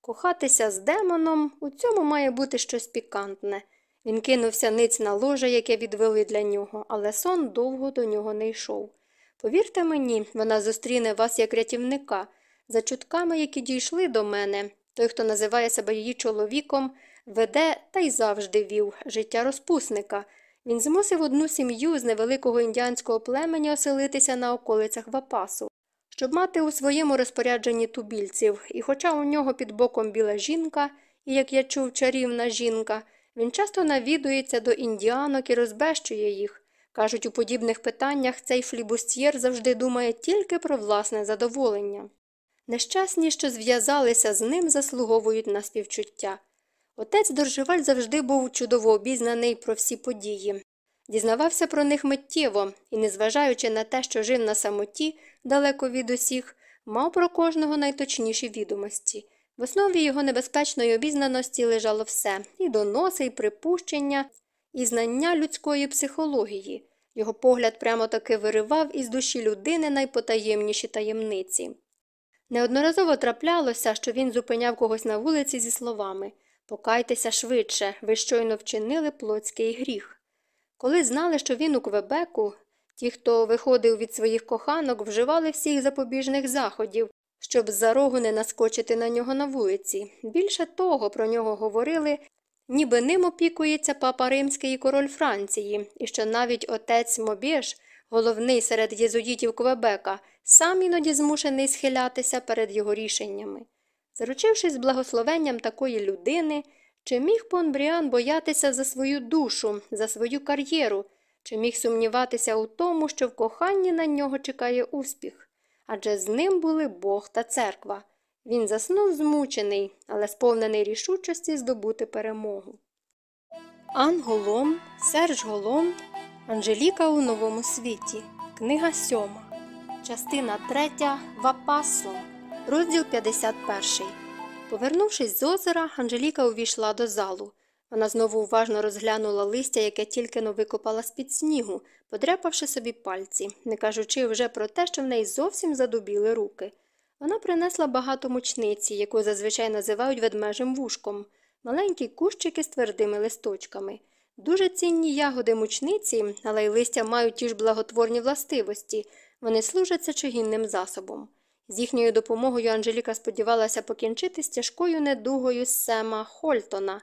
кохатися з демоном у цьому має бути щось пікантне. Він кинувся ниць на ложе, яке відвели для нього, але сон довго до нього не йшов. Повірте мені, вона зустріне вас як рятівника. За чутками, які дійшли до мене, той, хто називає себе її чоловіком, веде та й завжди вів життя розпусника. Він змусив одну сім'ю з невеликого індіанського племені оселитися на околицях Вапасу, щоб мати у своєму розпорядженні тубільців, і хоча у нього під боком біла жінка, і, як я чув, чарівна жінка, він часто навідується до індіанок і розбещує їх. Кажуть, у подібних питаннях цей флібустьєр завжди думає тільки про власне задоволення. Нещасні, що зв'язалися з ним, заслуговують на співчуття. Отець Доржеваль завжди був чудово обізнаний про всі події. Дізнавався про них миттєво і, незважаючи на те, що жив на самоті, далеко від усіх, мав про кожного найточніші відомості. В основі його небезпечної обізнаності лежало все і доноси, і припущення, і знання людської психології. Його погляд прямо таки виривав із душі людини найпотаємніші таємниці. Неодноразово траплялося, що він зупиняв когось на вулиці зі словами Покайтеся швидше, ви щойно вчинили плотський гріх. Коли знали, що він у Квебеку, ті, хто виходив від своїх коханок, вживали всіх запобіжних заходів, щоб з-за рогу не наскочити на нього на вулиці. Більше того, про нього говорили, ніби ним опікується папа Римський і король Франції, і що навіть отець Мобєш, головний серед єзуїтів Квебека, сам іноді змушений схилятися перед його рішеннями. Заручившись благословенням такої людини, чи міг Понбріан боятися за свою душу, за свою кар'єру, чи міг сумніватися у тому, що в коханні на нього чекає успіх? Адже з ним були Бог та церква. Він заснув змучений, але сповнений рішучості здобути перемогу. Ан Голом, Серж Голом, Анжеліка у новому світі. Книга сьома. Частина третя. Вапасо. Розділ 51. Повернувшись з озера, Анжеліка увійшла до залу. Вона знову уважно розглянула листя, яке тільки но викопала з-під снігу, подряпавши собі пальці, не кажучи вже про те, що в неї зовсім задубіли руки. Вона принесла багато мучниці, яку зазвичай називають ведмежим вушком, маленькі кущики з твердими листочками. Дуже цінні ягоди мучниці, але й листя мають ті ж благотворні властивості, вони служать сечогінним засобом. З їхньою допомогою Анжеліка сподівалася покінчити з тяжкою недугою Сема Хольтона.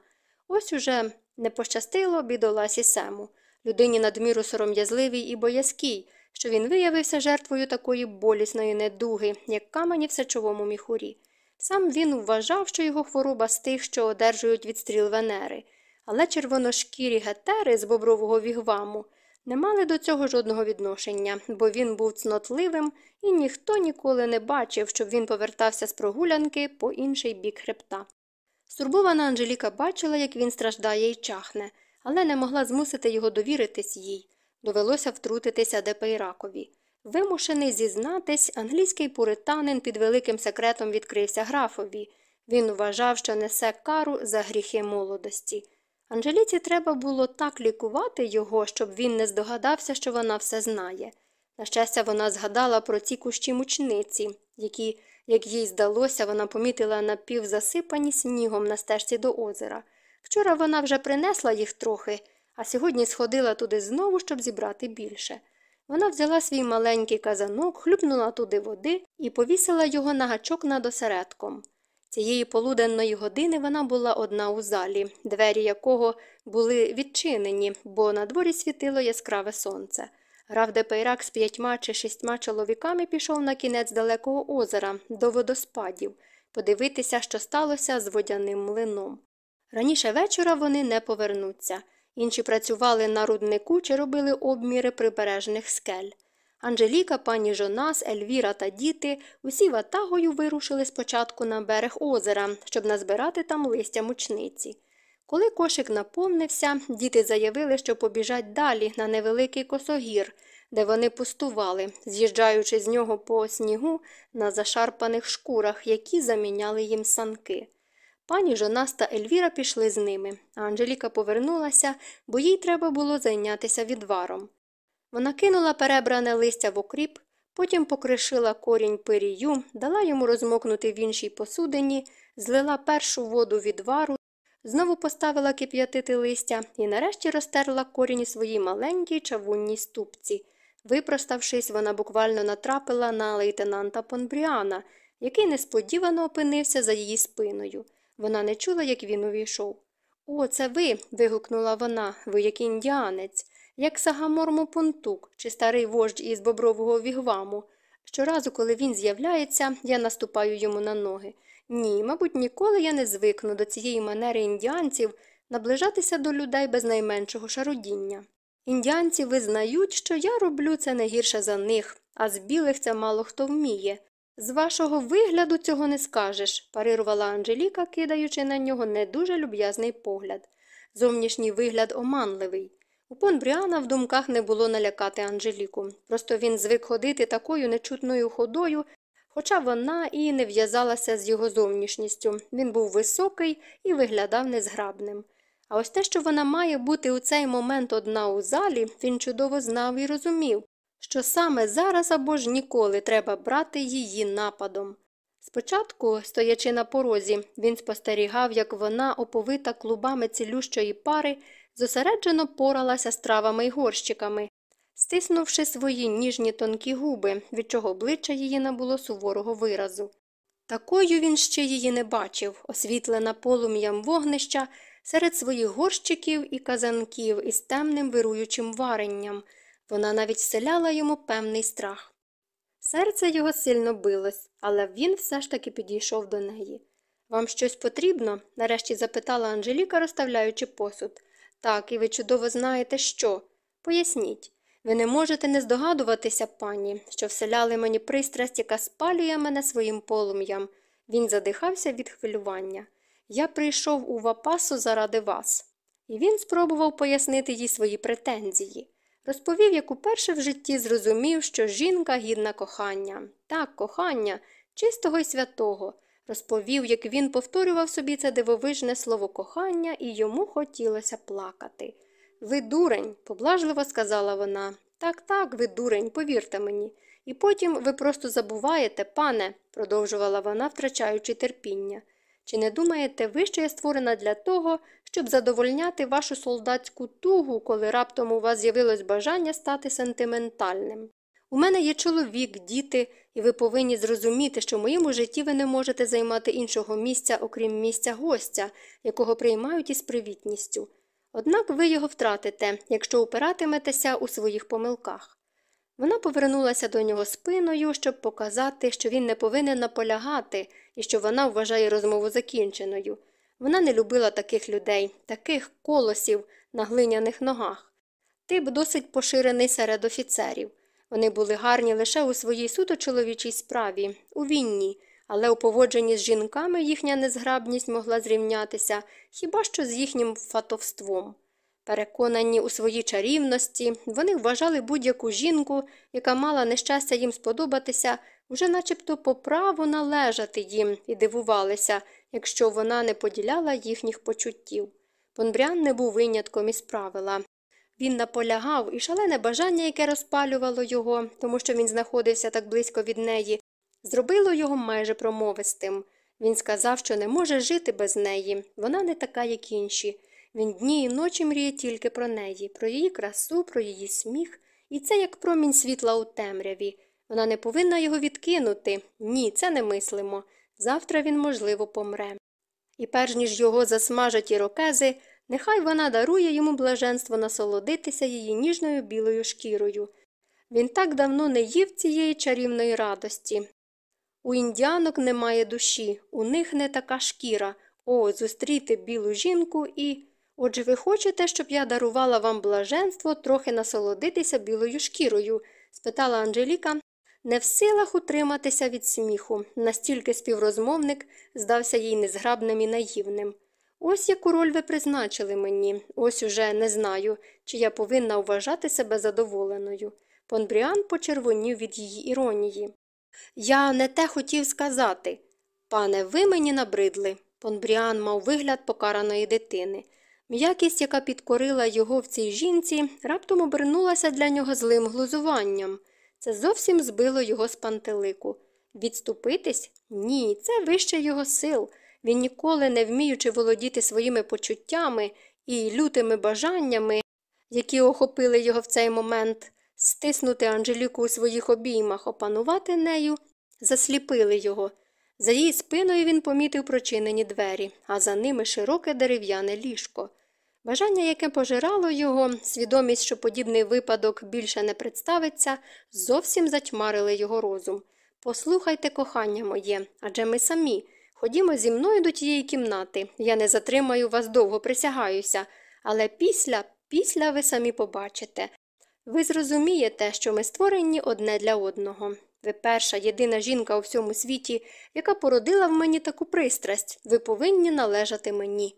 Ось уже не пощастило бідоласі Сему, людині надміру сором'язливій і боязкій, що він виявився жертвою такої болісної недуги, як камені в сечовому міхурі. Сам він вважав, що його хвороба з тих, що одержують відстріл Венери, але червоношкірі гетери з бобрового вігваму не мали до цього жодного відношення, бо він був цнотливим, і ніхто ніколи не бачив, щоб він повертався з прогулянки по інший бік хребта. Стурбована Анжеліка бачила, як він страждає і чахне, але не могла змусити його довіритись їй. Довелося втрутитися Депейракові. Вимушений зізнатись, англійський пуританин під великим секретом відкрився графові. Він вважав, що несе кару за гріхи молодості. Анжеліці треба було так лікувати його, щоб він не здогадався, що вона все знає. На щастя, вона згадала про ці кущі мучниці, які, як їй здалося, вона помітила напівзасипані снігом на стежці до озера. Вчора вона вже принесла їх трохи, а сьогодні сходила туди знову, щоб зібрати більше. Вона взяла свій маленький казанок, хлюпнула туди води і повісила його на гачок над осередком. Цієї полуденної години вона була одна у залі, двері якого були відчинені, бо на дворі світило яскраве сонце. Граф Депейрак з п'ятьма чи шістьма чоловіками пішов на кінець далекого озера до водоспадів, подивитися, що сталося з водяним млином. Раніше вечора вони не повернуться. Інші працювали на руднику чи робили обміри прибережних скель. Анжеліка, пані Жонас, Ельвіра та діти усі ватагою вирушили спочатку на берег озера, щоб назбирати там листя мучниці. Коли кошик наповнився, діти заявили, що побіжать далі на невеликий косогір, де вони пустували, з'їжджаючи з нього по снігу на зашарпаних шкурах, які заміняли їм санки. Пані Жонас та Ельвіра пішли з ними, а Анжеліка повернулася, бо їй треба було зайнятися відваром. Вона кинула перебране листя в окріп, потім покришила корінь пирію, дала йому розмокнути в іншій посудині, злила першу воду відвару, знову поставила кип'ятити листя і нарешті розтерла корінь у своїй маленькій чавунній ступці. Випроставшись, вона буквально натрапила на лейтенанта Понбріана, який несподівано опинився за її спиною. Вона не чула, як він увійшов. О, це ви. вигукнула вона, ви як індіанець, як Сагамор Мопунтук чи старий вождь із бобрового вігваму. Щоразу, коли він з'являється, я наступаю йому на ноги. Ні, мабуть, ніколи я не звикну до цієї манери індіанців наближатися до людей без найменшого шародіння. Індіанці визнають, що я роблю це не гірше за них, а з білих це мало хто вміє. З вашого вигляду цього не скажеш, парирувала Анжеліка, кидаючи на нього не дуже люб'язний погляд. Зовнішній вигляд оманливий. У пон Бріана в думках не було налякати Анжеліку. Просто він звик ходити такою нечутною ходою, хоча вона і не в'язалася з його зовнішністю. Він був високий і виглядав незграбним. А ось те, що вона має бути у цей момент одна у залі, він чудово знав і розумів, що саме зараз або ж ніколи треба брати її нападом. Спочатку, стоячи на порозі, він спостерігав, як вона, оповита клубами цілющої пари, зосереджено поралася стравами й горщиками, стиснувши свої ніжні тонкі губи, від чого обличчя її набуло суворого виразу. Такою він ще її не бачив, освітлена полум'ям вогнища серед своїх горщиків і казанків із темним вируючим варенням. Вона навіть вселяла йому певний страх. Серце його сильно билось, але він все ж таки підійшов до неї. Вам щось потрібно? нарешті запитала Анжеліка, розставляючи посуд. Так, і ви чудово знаєте, що. Поясніть. Ви не можете не здогадуватися, пані, що вселяли мені пристрасть, яка спалює мене своїм полум'ям. Він задихався від хвилювання. Я прийшов у Вапасу заради вас. І він спробував пояснити їй свої претензії. Розповів, як уперше в житті зрозумів, що жінка гідна кохання. Так, кохання, чистого й святого. Розповів, як він повторював собі це дивовижне слово кохання, і йому хотілося плакати. Ви дурень, поблажливо сказала вона. Так, так, ви дурень, повірте мені. І потім ви просто забуваєте, пане, продовжувала вона, втрачаючи терпіння. Чи не думаєте ви, що я створена для того, щоб задовольняти вашу солдатську тугу, коли раптом у вас з'явилось бажання стати сентиментальним? У мене є чоловік, діти, і ви повинні зрозуміти, що в моєму житті ви не можете займати іншого місця, окрім місця гостя, якого приймають із привітністю. Однак ви його втратите, якщо упиратиметеся у своїх помилках. Вона повернулася до нього спиною, щоб показати, що він не повинен наполягати і що вона вважає розмову закінченою. Вона не любила таких людей, таких колосів на глиняних ногах. Тип досить поширений серед офіцерів. Вони були гарні лише у своїй суто чоловічій справі, у війні, але у поводженні з жінками їхня незграбність могла зрівнятися хіба що з їхнім фатовством. Переконані у своїй чарівності, вони вважали будь-яку жінку, яка мала нещастя їм сподобатися, уже начебто по праву належати їм і дивувалися, якщо вона не поділяла їхніх почуттів. Понбрян не був винятком із правила. Він наполягав, і шалене бажання, яке розпалювало його, тому що він знаходився так близько від неї, зробило його майже промовистим. Він сказав, що не може жити без неї, вона не така, як інші. Він дні і ночі мріє тільки про неї, про її красу, про її сміх, і це як промінь світла у темряві. Вона не повинна його відкинути. Ні, це не мислимо. Завтра він, можливо, помре. І перш ніж його засмажать ірокези, нехай вона дарує йому блаженство насолодитися її ніжною білою шкірою. Він так давно не їв цієї чарівної радості. У індіанок немає душі, у них не така шкіра. О, зустріти білу жінку і. Отже, ви хочете, щоб я дарувала вам блаженство трохи насолодитися білою шкірою? спитала Анжеліка, не в силах утриматися від сміху, настільки співрозмовник здався їй незграбним і наївним. Ось яку роль ви призначили мені, ось уже не знаю, чи я повинна вважати себе задоволеною. Понбріан почервонів від її іронії. Я не те хотів сказати. Пане, ви мені набридли. Понбріан мав вигляд покараної дитини. М'якість, яка підкорила його в цій жінці, раптом обернулася для нього злим глузуванням. Це зовсім збило його з пантелику. Відступитись? Ні, це вище його сил. Він ніколи не вміючи володіти своїми почуттями і лютими бажаннями, які охопили його в цей момент, стиснути Анжеліку у своїх обіймах, опанувати нею, засліпили його. За її спиною він помітив прочинені двері, а за ними широке дерев'яне ліжко. Бажання, яке пожирало його, свідомість, що подібний випадок більше не представиться, зовсім затьмарили його розум. Послухайте, кохання моє, адже ми самі. Ходімо зі мною до тієї кімнати. Я не затримаю вас довго, присягаюся, але після, після ви самі побачите. Ви зрозумієте, що ми створені одне для одного. Ви перша єдина жінка у всьому світі, яка породила в мені таку пристрасть, ви повинні належати мені.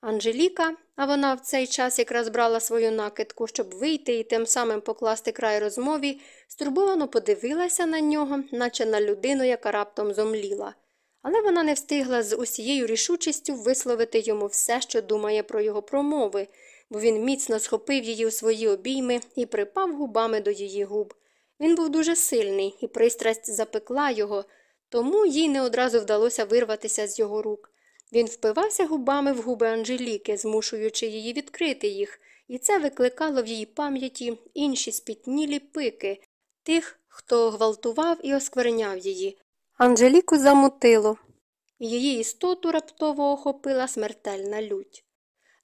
Анжеліка, а вона в цей час якраз брала свою накидку, щоб вийти і тим самим покласти край розмові, стурбовано подивилася на нього, наче на людину, яка раптом зомліла. Але вона не встигла з усією рішучістю висловити йому все, що думає про його промови, бо він міцно схопив її у свої обійми і припав губами до її губ. Він був дуже сильний, і пристрасть запекла його, тому їй не одразу вдалося вирватися з його рук. Він впивався губами в губи Анжеліки, змушуючи її відкрити їх, і це викликало в її пам'яті інші спітнілі пики тих, хто гвалтував і оскверняв її. Анжеліку замутило, її істоту раптово охопила смертельна лють.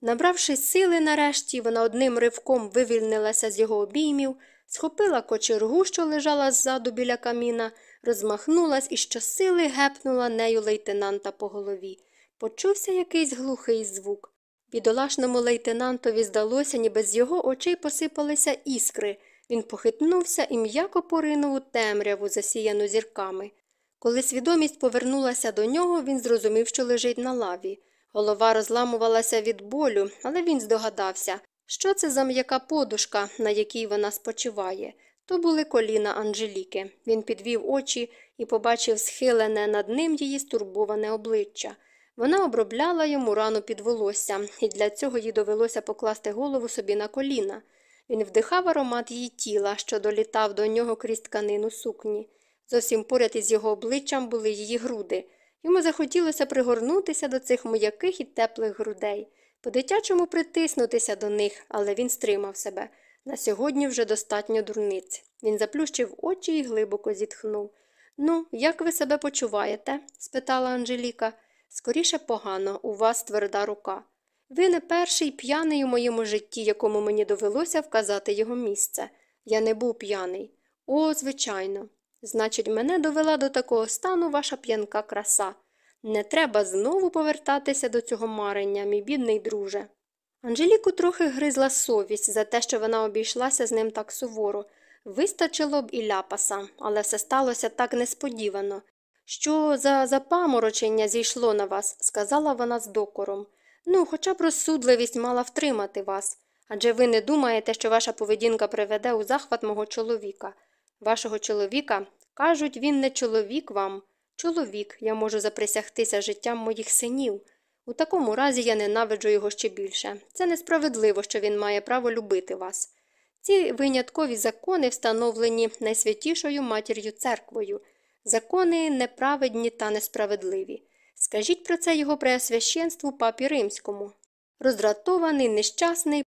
Набравши сили нарешті, вона одним ривком вивільнилася з його обіймів, схопила кочергу, що лежала ззаду біля каміна, розмахнулась і щосили гепнула нею лейтенанта по голові. Почувся якийсь глухий звук. Бідолашному лейтенантові здалося, ніби з його очей посипалися іскри. Він похитнувся і м'яко поринув у темряву, засіяну зірками. Коли свідомість повернулася до нього, він зрозумів, що лежить на лаві. Голова розламувалася від болю, але він здогадався, що це за м'яка подушка, на якій вона спочиває. То були коліна Анжеліки. Він підвів очі і побачив схилене над ним її стурбоване обличчя. Вона обробляла йому рану під волосся, і для цього їй довелося покласти голову собі на коліна. Він вдихав аромат її тіла, що долітав до нього крізь тканину сукні. Зовсім поряд із його обличчям були її груди. Йому захотілося пригорнутися до цих м'яких і теплих грудей, по дитячому притиснутися до них, але він стримав себе. На сьогодні вже достатньо дурниць. Він заплющив очі і глибоко зітхнув. Ну, як ви себе почуваєте? спитала Анжеліка. Скоріше погано, у вас тверда рука. Ви не перший п'яний у моєму житті, якому мені довелося вказати його місце. Я не був п'яний. О, звичайно. Значить, мене довела до такого стану ваша п'янка краса. Не треба знову повертатися до цього марення, мій бідний друже. Анжеліку трохи гризла совість за те, що вона обійшлася з ним так суворо. Вистачило б і ляпаса, але все сталося так несподівано. Що за запаморочення зійшло на вас, сказала вона з докором. Ну, хоча б розсудливість мала втримати вас. Адже ви не думаєте, що ваша поведінка приведе у захват мого чоловіка. Вашого чоловіка кажуть, він не чоловік вам. Чоловік, я можу заприсягтися життям моїх синів. У такому разі я ненавиджу його ще більше. Це несправедливо, що він має право любити вас. Ці виняткові закони встановлені найсвятішою матір'ю церквою, закони неправедні та несправедливі. Скажіть про це його преосвященству папі римському. Роздратований, нещасний,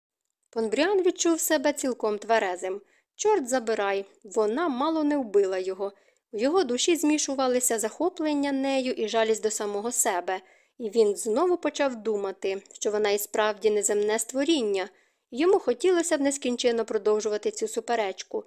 Понбріан відчув себе цілком тверезим. Чорт забирай, вона мало не вбила його. У його душі змішувалися захоплення нею і жалість до самого себе, і він знову почав думати, що вона і справді неземне створіння. Йому хотілося б нескінченно продовжувати цю суперечку,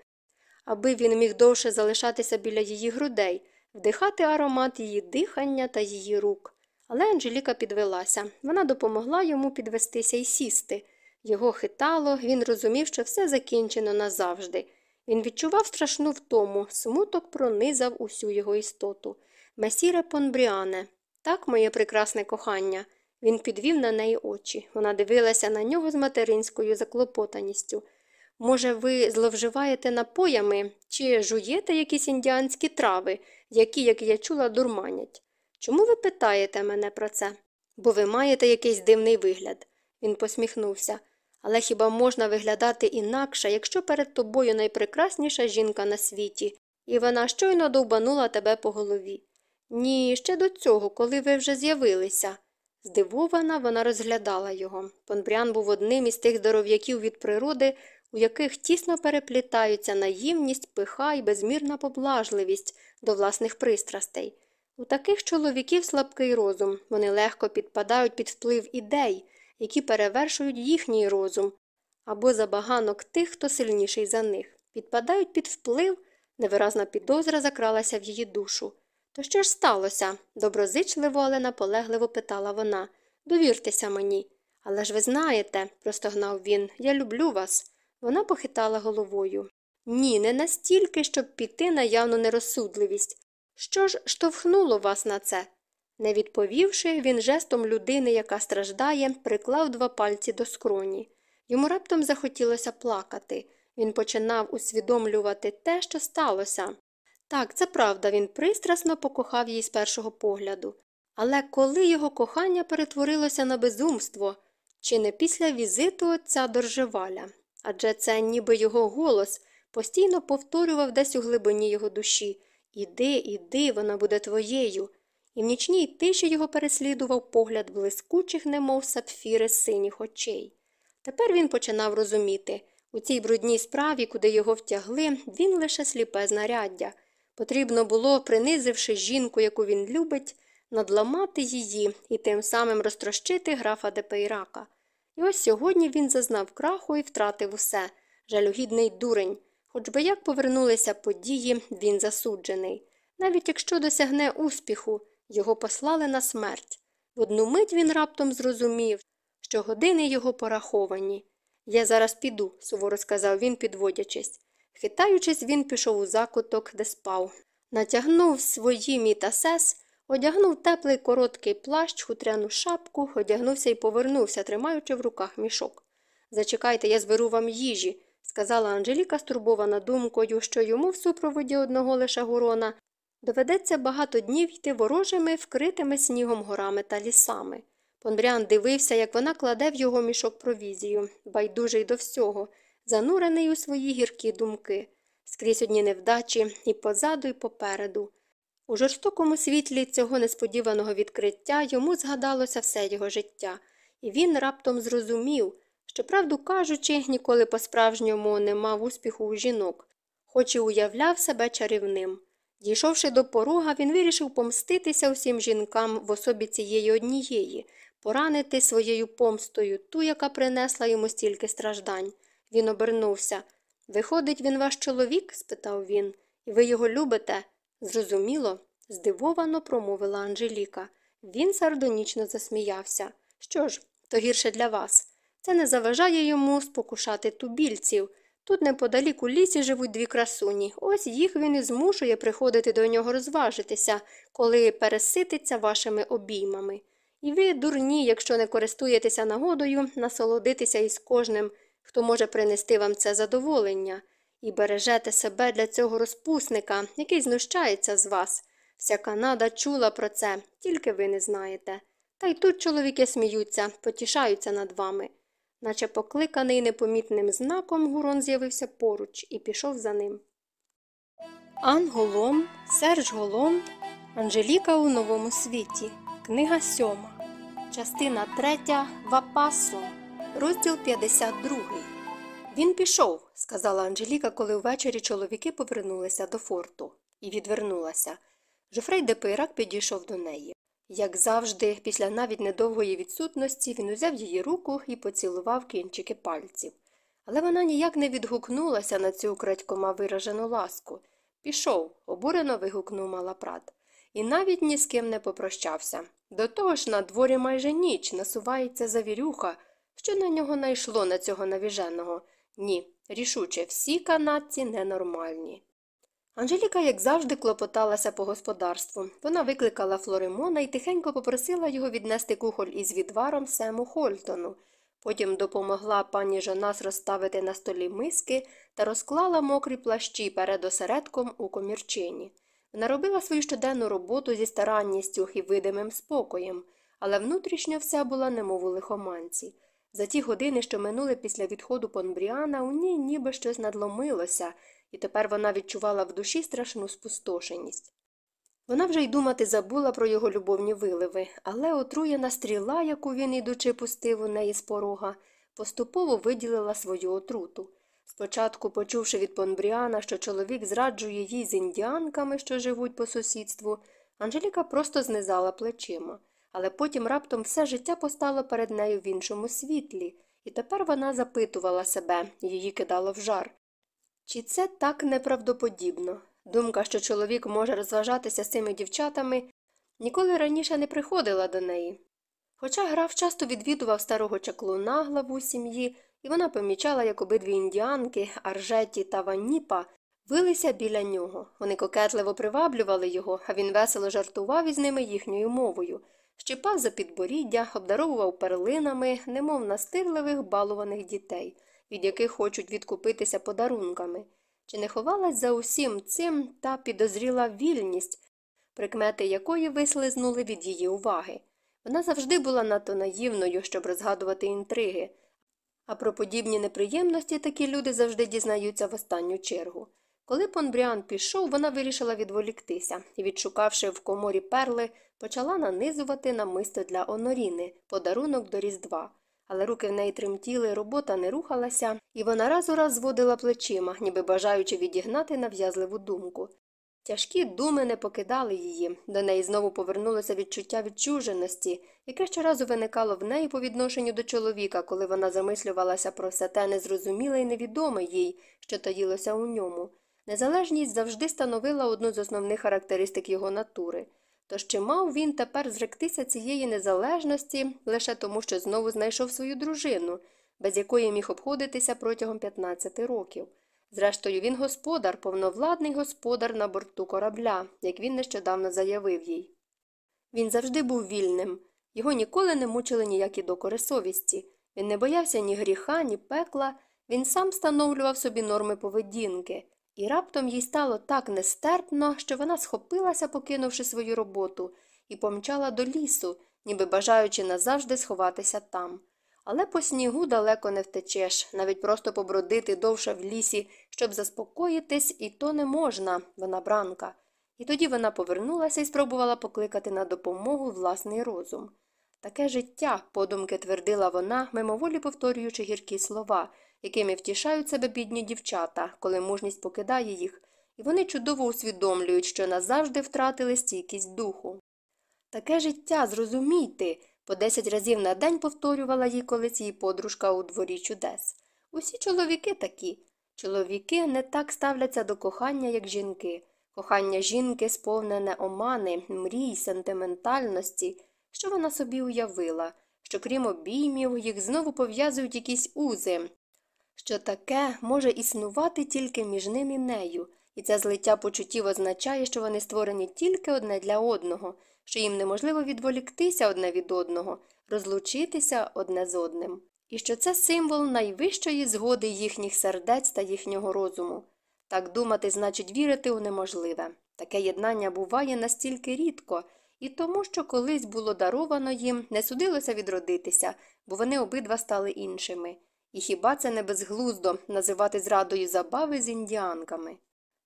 аби він міг довше залишатися біля її грудей, вдихати аромат її дихання та її рук. Але Анжеліка підвелася. Вона допомогла йому підвестися і сісти. Його хитало, він розумів, що все закінчено назавжди. Він відчував страшну втому, смуток пронизав усю його істоту. Месіре Понбріане, так, моє прекрасне кохання. Він підвів на неї очі. Вона дивилася на нього з материнською заклопотаністю. Може, ви зловживаєте напоями чи жуєте якісь індіанські трави, які, як я чула, дурманять? Чому ви питаєте мене про це? Бо ви маєте якийсь дивний вигляд. Він посміхнувся. Але хіба можна виглядати інакше, якщо перед тобою найпрекрасніша жінка на світі, і вона щойно довбанула тебе по голові? Ні, ще до цього, коли ви вже з'явилися. Здивована, вона розглядала його. Понбрян був одним із тих здоров'яків від природи, у яких тісно переплітаються наївність, пиха і безмірна поблажливість до власних пристрастей. У таких чоловіків слабкий розум, вони легко підпадають під вплив ідей, які перевершують їхній розум, або забаганок тих, хто сильніший за них, підпадають під вплив, невиразна підозра закралася в її душу. То що ж сталося? доброзичливо, але наполегливо питала вона. Довіртеся мені. Але ж ви знаєте, простогнав він, я люблю вас. Вона похитала головою. Ні, не настільки, щоб піти на явну нерозсудливість. Що ж штовхнуло вас на це? Не відповівши, він жестом людини, яка страждає, приклав два пальці до скроні. Йому раптом захотілося плакати. Він починав усвідомлювати те, що сталося. Так, це правда, він пристрасно покохав її з першого погляду. Але коли його кохання перетворилося на безумство, чи не після візиту отця Доржеваля? Адже це ніби його голос постійно повторював десь у глибині його душі Іди, іди, вона буде твоєю. І в нічній тиші його переслідував погляд блискучих, немов сапфіри синіх очей. Тепер він починав розуміти у цій брудній справі, куди його втягли, він лише сліпе знаряддя. Потрібно було, принизивши жінку, яку він любить, надламати її і тим самим розтрощити графа Депейрака. І ось сьогодні він зазнав краху і втратив усе жалюгідний дурень. Хоч би як повернулися події, він засуджений. Навіть якщо досягне успіху, його послали на смерть. В одну мить він раптом зрозумів, що години його пораховані. Я зараз піду, суворо сказав він, підводячись. Хитаючись, він пішов у закуток, де спав. Натягнув свої мітасес, одягнув теплий короткий плащ, хутряну шапку, одягнувся і повернувся, тримаючи в руках мішок. Зачекайте, я зберу вам їжі, сказала Анжеліка, стурбована думкою, що йому в супроводі одного лише гурона доведеться багато днів йти ворожими, вкритими снігом горами та лісами. Понбрян дивився, як вона кладе в його мішок провізію, байдужий до всього, занурений у свої гіркі думки, скрізь одні невдачі і позаду, і попереду. У жорстокому світлі цього несподіваного відкриття йому згадалося все його життя, і він раптом зрозумів, що, правду кажучи, ніколи по-справжньому не мав успіху у жінок, хоч і уявляв себе чарівним. Дійшовши до порога, він вирішив помститися усім жінкам в особі цієї однієї, поранити своєю помстою ту, яка принесла йому стільки страждань. Він обернувся. Виходить, він ваш чоловік? спитав він, і ви його любите? Зрозуміло, здивовано промовила Анжеліка. Він сардонічно засміявся. Що ж, то гірше для вас. Це не заважає йому спокушати тубільців. Тут неподалік у лісі живуть дві красуні. Ось їх він і змушує приходити до нього розважитися, коли пересититься вашими обіймами. І ви, дурні, якщо не користуєтеся нагодою, насолодитися із кожним, хто може принести вам це задоволення, і бережете себе для цього розпусника, який знущається з вас. Вся Канада чула про це, тільки ви не знаєте. Та й тут чоловіки сміються, потішаються над вами. Наче покликаний непомітним знаком, Гурон з'явився поруч і пішов за ним. Ан Голом, Серж Голом, Анжеліка у новому світі. Книга сьома. Частина третя Вапасо. Розділ 52. Він пішов, сказала Анжеліка, коли ввечері чоловіки повернулися до форту, і відвернулася. Жофрей де Пейрак підійшов до неї. Як завжди, після навіть недовгої відсутності він узяв її руку і поцілував кінчики пальців. Але вона ніяк не відгукнулася на цю крадькома виражену ласку. Пішов, обурено вигукнув Малапрат. І навіть ні з ким не попрощався. До того ж, на дворі майже ніч насувається завірюха, що на нього найшло на цього навіженого. Ні, рішуче, всі канадці ненормальні. Анжеліка, як завжди, клопоталася по господарству. Вона викликала Флоримона і тихенько попросила його віднести кухоль із відваром Сему Хольтону. Потім допомогла пані Жонас розставити на столі миски та розклала мокрі плащі перед осередком у комірчині. Вона робила свою щоденну роботу зі старанністю і видимим спокоєм, але внутрішньо вся була немов у лихоманці. За ті години, що минули після відходу Понбріана, у ній ніби щось надломилося, і тепер вона відчувала в душі страшну спустошеність. Вона вже й думати забула про його любовні виливи, але отруєна стріла, яку він, ідучи, пустив у неї з порога, поступово виділила свою отруту. Спочатку, почувши від Понбріана, що чоловік зраджує їй з індіанками, що живуть по сусідству, Анжеліка просто знизала плечима, але потім раптом все життя постало перед нею в іншому світлі, і тепер вона запитувала себе, її кидало в жар. Чи це так неправдоподібно? Думка, що чоловік може розважатися з цими дівчатами, ніколи раніше не приходила до неї. Хоча граф часто відвідував старого чаклуна, главу сім'ї, і вона помічала, як обидві індіанки, Аржеті та Ванніпа, вилися біля нього. Вони кокетливо приваблювали його, а він весело жартував із ними їхньою мовою, щипав за підборіддя, обдаровував перлинами, немов настирливих балуваних дітей, від яких хочуть відкупитися подарунками. Чи не ховалась за усім цим та підозріла вільність, прикмети якої вислизнули від її уваги. Вона завжди була надто наївною, щоб розгадувати інтриги, а про подібні неприємності такі люди завжди дізнаються в останню чергу. Коли Понбріан пішов, вона вирішила відволіктися і, відшукавши в коморі перли, почала нанизувати намисто для Оноріни, подарунок до Різдва. Але руки в неї тремтіли, робота не рухалася, і вона раз у раз зводила плечима, ніби бажаючи відігнати нав'язливу думку. Тяжкі думи не покидали її, до неї знову повернулося відчуття відчуженості, яке щоразу виникало в неї по відношенню до чоловіка, коли вона замислювалася про все те незрозуміле і невідоме їй, що таїлося у ньому. Незалежність завжди становила одну з основних характеристик його натури. Тож чи мав він тепер зректися цієї незалежності лише тому, що знову знайшов свою дружину, без якої міг обходитися протягом 15 років. Зрештою, він господар, повновладний господар на борту корабля, як він нещодавно заявив їй. Він завжди був вільним, його ніколи не мучили ніякі докори совісті. Він не боявся ні гріха, ні пекла, він сам встановлював собі норми поведінки, і раптом їй стало так нестерпно, що вона схопилася, покинувши свою роботу, і помчала до лісу, ніби бажаючи назавжди сховатися там. Але по снігу далеко не втечеш, навіть просто побродити довше в лісі, щоб заспокоїтись, і то не можна, вона бранка. І тоді вона повернулася і спробувала покликати на допомогу власний розум. Таке життя, подумки твердила вона, мимоволі повторюючи гіркі слова, якими втішають себе бідні дівчата, коли мужність покидає їх, і вони чудово усвідомлюють, що назавжди втратили стійкість духу. Таке життя, зрозумійте, по десять разів на день повторювала їй колись її подружка у дворі чудес. Усі чоловіки такі. Чоловіки не так ставляться до кохання, як жінки. Кохання жінки сповнене омани, мрій, сентиментальності, що вона собі уявила, що крім обіймів, їх знову пов'язують якісь узи, що таке може існувати тільки між ним і нею, і це злиття почуттів означає, що вони створені тільки одне для одного, що їм неможливо відволіктися одне від одного, розлучитися одне з одним. і що це символ найвищої згоди їхніх сердець та їхнього розуму. Так думати значить вірити у неможливе. Таке єднання буває настільки рідко, і тому, що колись було даровано їм, не судилося відродитися, бо вони обидва стали іншими. І хіба це не безглуздо називати зрадою забави з індіанками?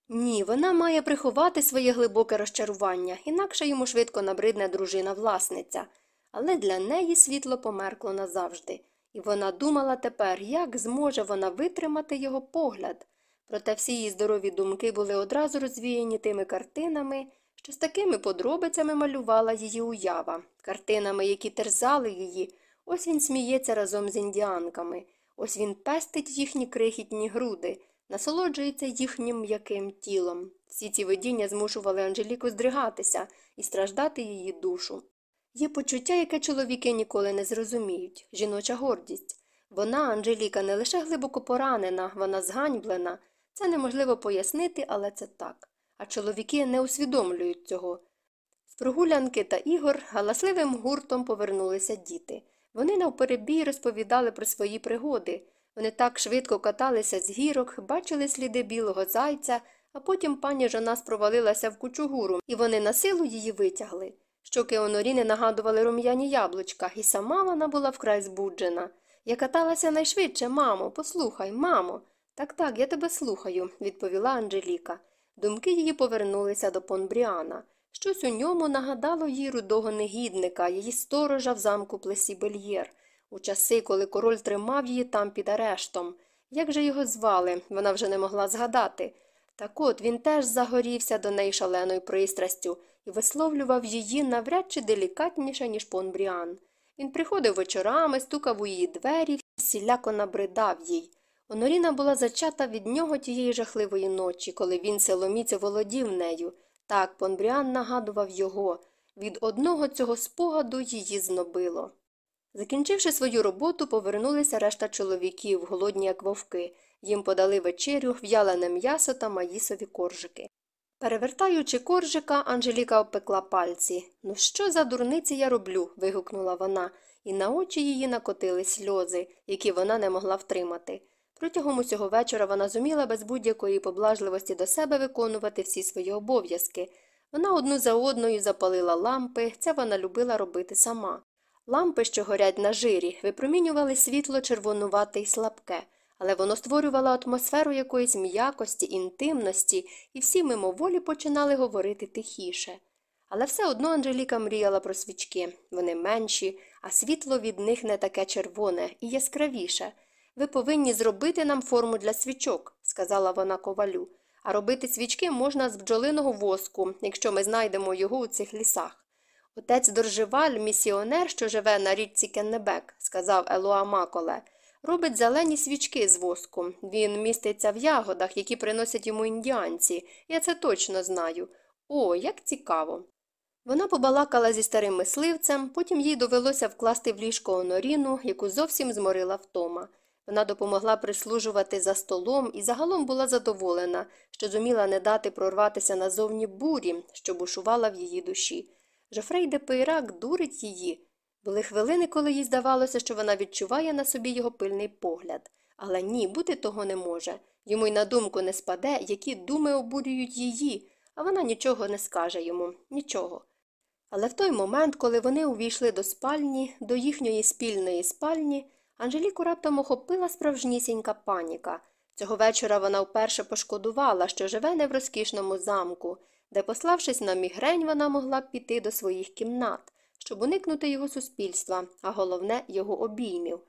Ні, вона має приховати своє глибоке розчарування, інакше йому швидко набридне дружина власниця. Але для неї світло померкло назавжди, і вона думала тепер, як зможе вона витримати його погляд. Проте всі її здорові думки були одразу розвіяні тими картинами, що з такими подробицями малювала її уява, картинами, які терзали її. Ось він сміється разом з індіанками, ось він пестить їхні крихітні груди, насолоджується їхнім м'яким тілом. Всі ці видіння змушували Анжеліку здригатися і страждати її душу. Є почуття, яке чоловіки ніколи не зрозуміють жіноча гордість. Вона, Анжеліка, не лише глибоко поранена, вона зганьблена. Це неможливо пояснити, але це так. А чоловіки не усвідомлюють цього. З прогулянки та ігор галасливим гуртом повернулися діти. Вони навперебій розповідали про свої пригоди. Вони так швидко каталися з гірок, бачили сліди білого зайця, а потім пані жона спровалилася в кучугуру, і вони на силу її витягли. Щоки Оноріни нагадували рум'яні яблучка, і сама вона була вкрай збуджена. Я каталася найшвидше, мамо, послухай, мамо. Так, так, я тебе слухаю, відповіла Анжеліка. Думки її повернулися до Понбріана. Щось у ньому нагадало їй рудого негідника, її сторожа в замку Плесі Бельєр, у часи, коли король тримав її там під арештом. Як же його звали, вона вже не могла згадати. Так от він теж загорівся до неї шаленою пристрастю і висловлював її навряд чи делікатніше, ніж Понбріан. Він приходив вечорами, стукав у її двері, всіляко набридав їй. Оноріна була зачата від нього тієї жахливої ночі, коли він силоміця володів нею. Так Понбріан нагадував його. Від одного цього спогаду її знобило. Закінчивши свою роботу, повернулися решта чоловіків, голодні, як вовки. Їм подали вечерю, в'ялене м'ясо та маїсові коржики. Перевертаючи коржика, Анжеліка обпекла пальці. Ну, що за дурниці я роблю? вигукнула вона, і на очі її накотили сльози, які вона не могла втримати. Протягом усього вечора вона зуміла без будь-якої поблажливості до себе виконувати всі свої обов'язки. Вона одну за одною запалила лампи, це вона любила робити сама. Лампи, що горять на жирі, випромінювали світло червонувате й слабке, але воно створювало атмосферу якоїсь м'якості, інтимності, і всі мимоволі починали говорити тихіше. Але все одно Анжеліка мріяла про свічки вони менші, а світло від них не таке червоне і яскравіше. Ви повинні зробити нам форму для свічок, сказала вона ковалю, а робити свічки можна з бджолиного воску, якщо ми знайдемо його у цих лісах. Отець Доржеваль, місіонер, що живе на річці Кеннебек, сказав Елоа Маколе, робить зелені свічки з воску. Він міститься в ягодах, які приносять йому індіанці. Я це точно знаю. О, як цікаво. Вона побалакала зі старим мисливцем, потім їй довелося вкласти в ліжко оноріну, яку зовсім зморила втома. Вона допомогла прислужувати за столом і загалом була задоволена, що зуміла не дати прорватися назовні бурі, що бушувала в її душі. Жофрей де Пейрак дурить її. Були хвилини, коли їй здавалося, що вона відчуває на собі його пильний погляд. Але ні, бути того не може. Йому й на думку не спаде, які думи обурюють її, а вона нічого не скаже йому, нічого. Але в той момент, коли вони увійшли до спальні, до їхньої спільної спальні, Анжеліку раптом охопила справжнісінька паніка. Цього вечора вона вперше пошкодувала, що живе не в розкішному замку, де, пославшись на мігрень, вона могла б піти до своїх кімнат, щоб уникнути його суспільства, а головне його обіймів.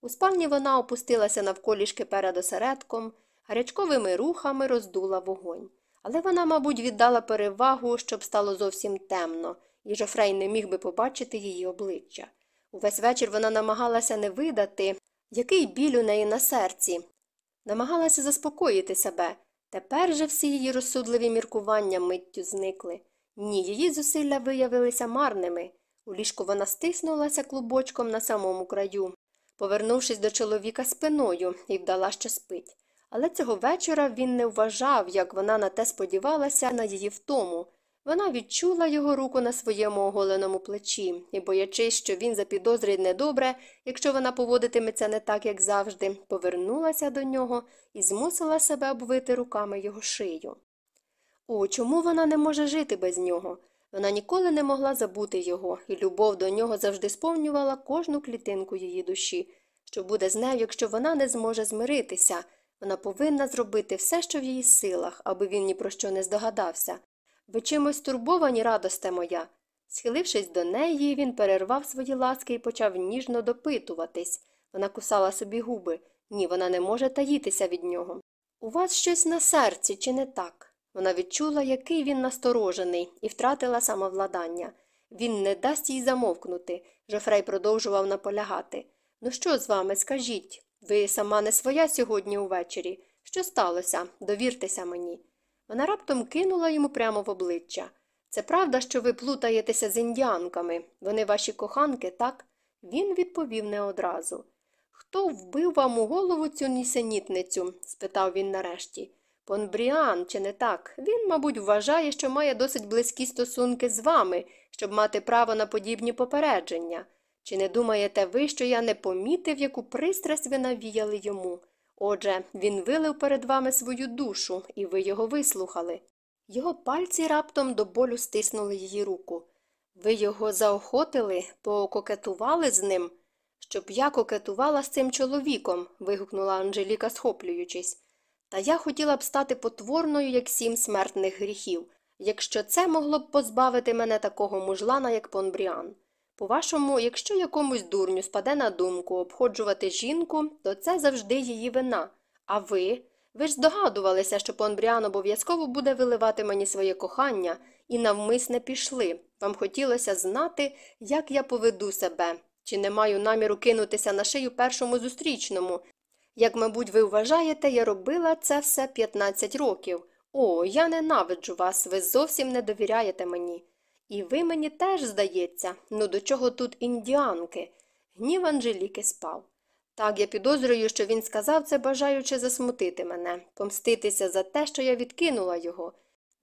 У спальні вона опустилася навколішки перед осередком, гарячковими рухами роздула вогонь. Але вона, мабуть, віддала перевагу, щоб стало зовсім темно, і Жофрей не міг би побачити її обличчя. Увесь вечір вона намагалася не видати, який біль у неї на серці, намагалася заспокоїти себе. Тепер же всі її розсудливі міркування миттю зникли. Ні, її зусилля виявилися марними. У ліжку вона стиснулася клубочком на самому краю, повернувшись до чоловіка спиною і вдала, що спить. Але цього вечора він не вважав, як вона на те сподівалася на її втому. Вона відчула його руку на своєму оголеному плечі і, боячись, що він запідозрить недобре, якщо вона поводитиметься не так, як завжди, повернулася до нього і змусила себе обвити руками його шию. О, чому вона не може жити без нього? Вона ніколи не могла забути його, і любов до нього завжди сповнювала кожну клітинку її душі. Що буде з нею, якщо вона не зможе змиритися? Вона повинна зробити все, що в її силах, аби він ні про що не здогадався. Ви чимось турбовані, радосте моя. Схилившись до неї, він перервав свої ласки і почав ніжно допитуватись. Вона кусала собі губи. Ні, вона не може таїтися від нього. У вас щось на серці, чи не так? Вона відчула, який він насторожений, і втратила самовладання. Він не дасть їй замовкнути. Жофрей продовжував наполягати. Ну що з вами, скажіть? Ви сама не своя сьогодні увечері. Що сталося? Довіртеся мені. Вона раптом кинула йому прямо в обличчя. Це правда, що ви плутаєтеся з індіанками. Вони ваші коханки, так? Він відповів не одразу. Хто вбив вам у голову цю нісенітницю? спитав він нарешті. Понбріан, чи не так? Він, мабуть, вважає, що має досить близькі стосунки з вами, щоб мати право на подібні попередження. Чи не думаєте ви, що я не помітив, яку пристрасть ви навіяли йому? Отже, він вилив перед вами свою душу, і ви його вислухали. Його пальці раптом до болю стиснули її руку. Ви його заохотили, пококетували з ним? Щоб я кокетувала з цим чоловіком. вигукнула Анжеліка, схоплюючись. Та я хотіла б стати потворною, як сім смертних гріхів, якщо це могло б позбавити мене такого мужлана, як Понбріан. По-вашому, якщо якомусь дурню спаде на думку обходжувати жінку, то це завжди її вина. А ви? Ви ж здогадувалися, що Понбріан обов'язково буде виливати мені своє кохання, і навмисне пішли. Вам хотілося знати, як я поведу себе, чи не маю наміру кинутися на шию першому зустрічному. Як, мабуть, ви вважаєте, я робила це все 15 років. О, я ненавиджу вас, ви зовсім не довіряєте мені. І ви мені теж здається, ну до чого тут індіанки? Гнів Анжеліки спав. Так, я підозрюю, що він сказав це, бажаючи засмутити мене, помститися за те, що я відкинула його.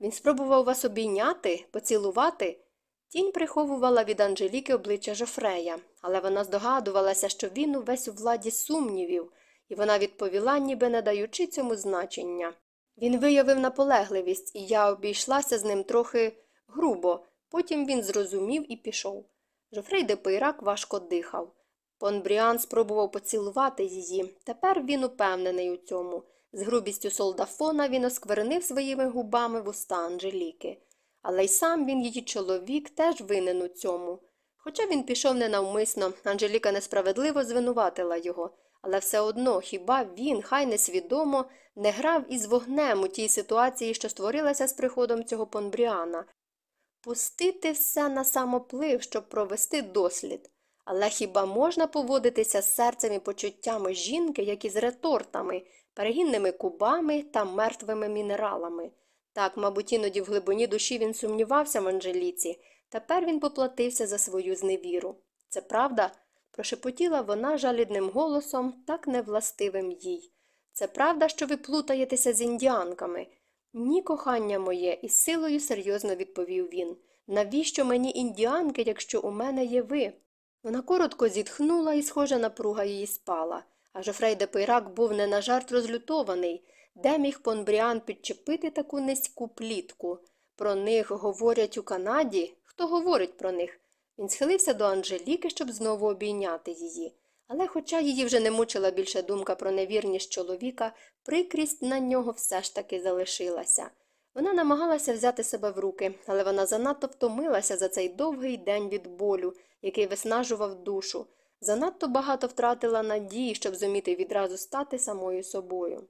Він спробував вас обійняти, поцілувати. Тінь приховувала від Анжеліки обличчя Жофрея, але вона здогадувалася, що він увесь у владі сумнівів, і вона відповіла, ніби не даючи цьому значення. Він виявив наполегливість, і я обійшлася з ним трохи грубо. Потім він зрозумів і пішов. Жофрей де Пейрак важко дихав. Понбріан спробував поцілувати її. Тепер він упевнений у цьому. З грубістю солдафона він осквернив своїми губами вуста Анжеліки. Але й сам він, її чоловік, теж винен у цьому. Хоча він пішов ненавмисно, Анжеліка несправедливо звинуватила його, але все одно хіба він, хай несвідомо, не грав із вогнем у тій ситуації, що створилася з приходом цього Понбріана, Пустити все на самоплив, щоб провести дослід. Але хіба можна поводитися з серцем і почуттями жінки, як і з ретортами, перегінними кубами та мертвими мінералами? Так, мабуть, іноді в глибині душі він сумнівався в Анжеліці. Тепер він поплатився за свою зневіру. Це правда? прошепотіла вона жалідним голосом, так невластивим їй. Це правда, що ви плутаєтеся з індіанками? Ні, кохання моє, із силою серйозно відповів він. Навіщо мені індіанки, якщо у мене є ви? Вона коротко зітхнула і схожа напруга її спала. А Жофрей де Пейрак був не на жарт розлютований. Де міг Понбріан підчепити таку низьку плітку? Про них говорять у Канаді? Хто говорить про них? Він схилився до Анжеліки, щоб знову обійняти її. Але, хоча її вже не мучила більше думка про невірність чоловіка, прикрість на нього все ж таки залишилася. Вона намагалася взяти себе в руки, але вона занадто втомилася за цей довгий день від болю, який виснажував душу, занадто багато втратила надії, щоб зуміти відразу стати самою собою.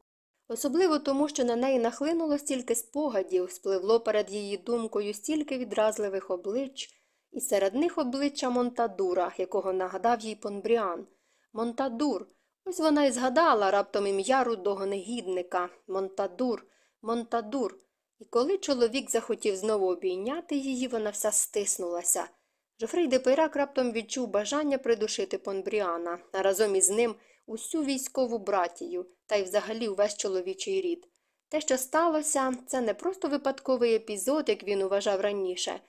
Особливо тому, що на неї нахлинуло стільки спогадів, спливло перед її думкою стільки відразливих облич, і серед них обличчя Монтадура, якого нагадав їй Понбріан. Монтадур. Ось вона й згадала раптом ім'я рудого негідника Монтадур, Монтадур. І коли чоловік захотів знову обійняти її, вона вся стиснулася. Жофрей де раптом відчув бажання придушити Понбріана, а разом із ним усю військову братію та й взагалі увесь чоловічий рід. Те, що сталося, це не просто випадковий епізод, як він вважав раніше,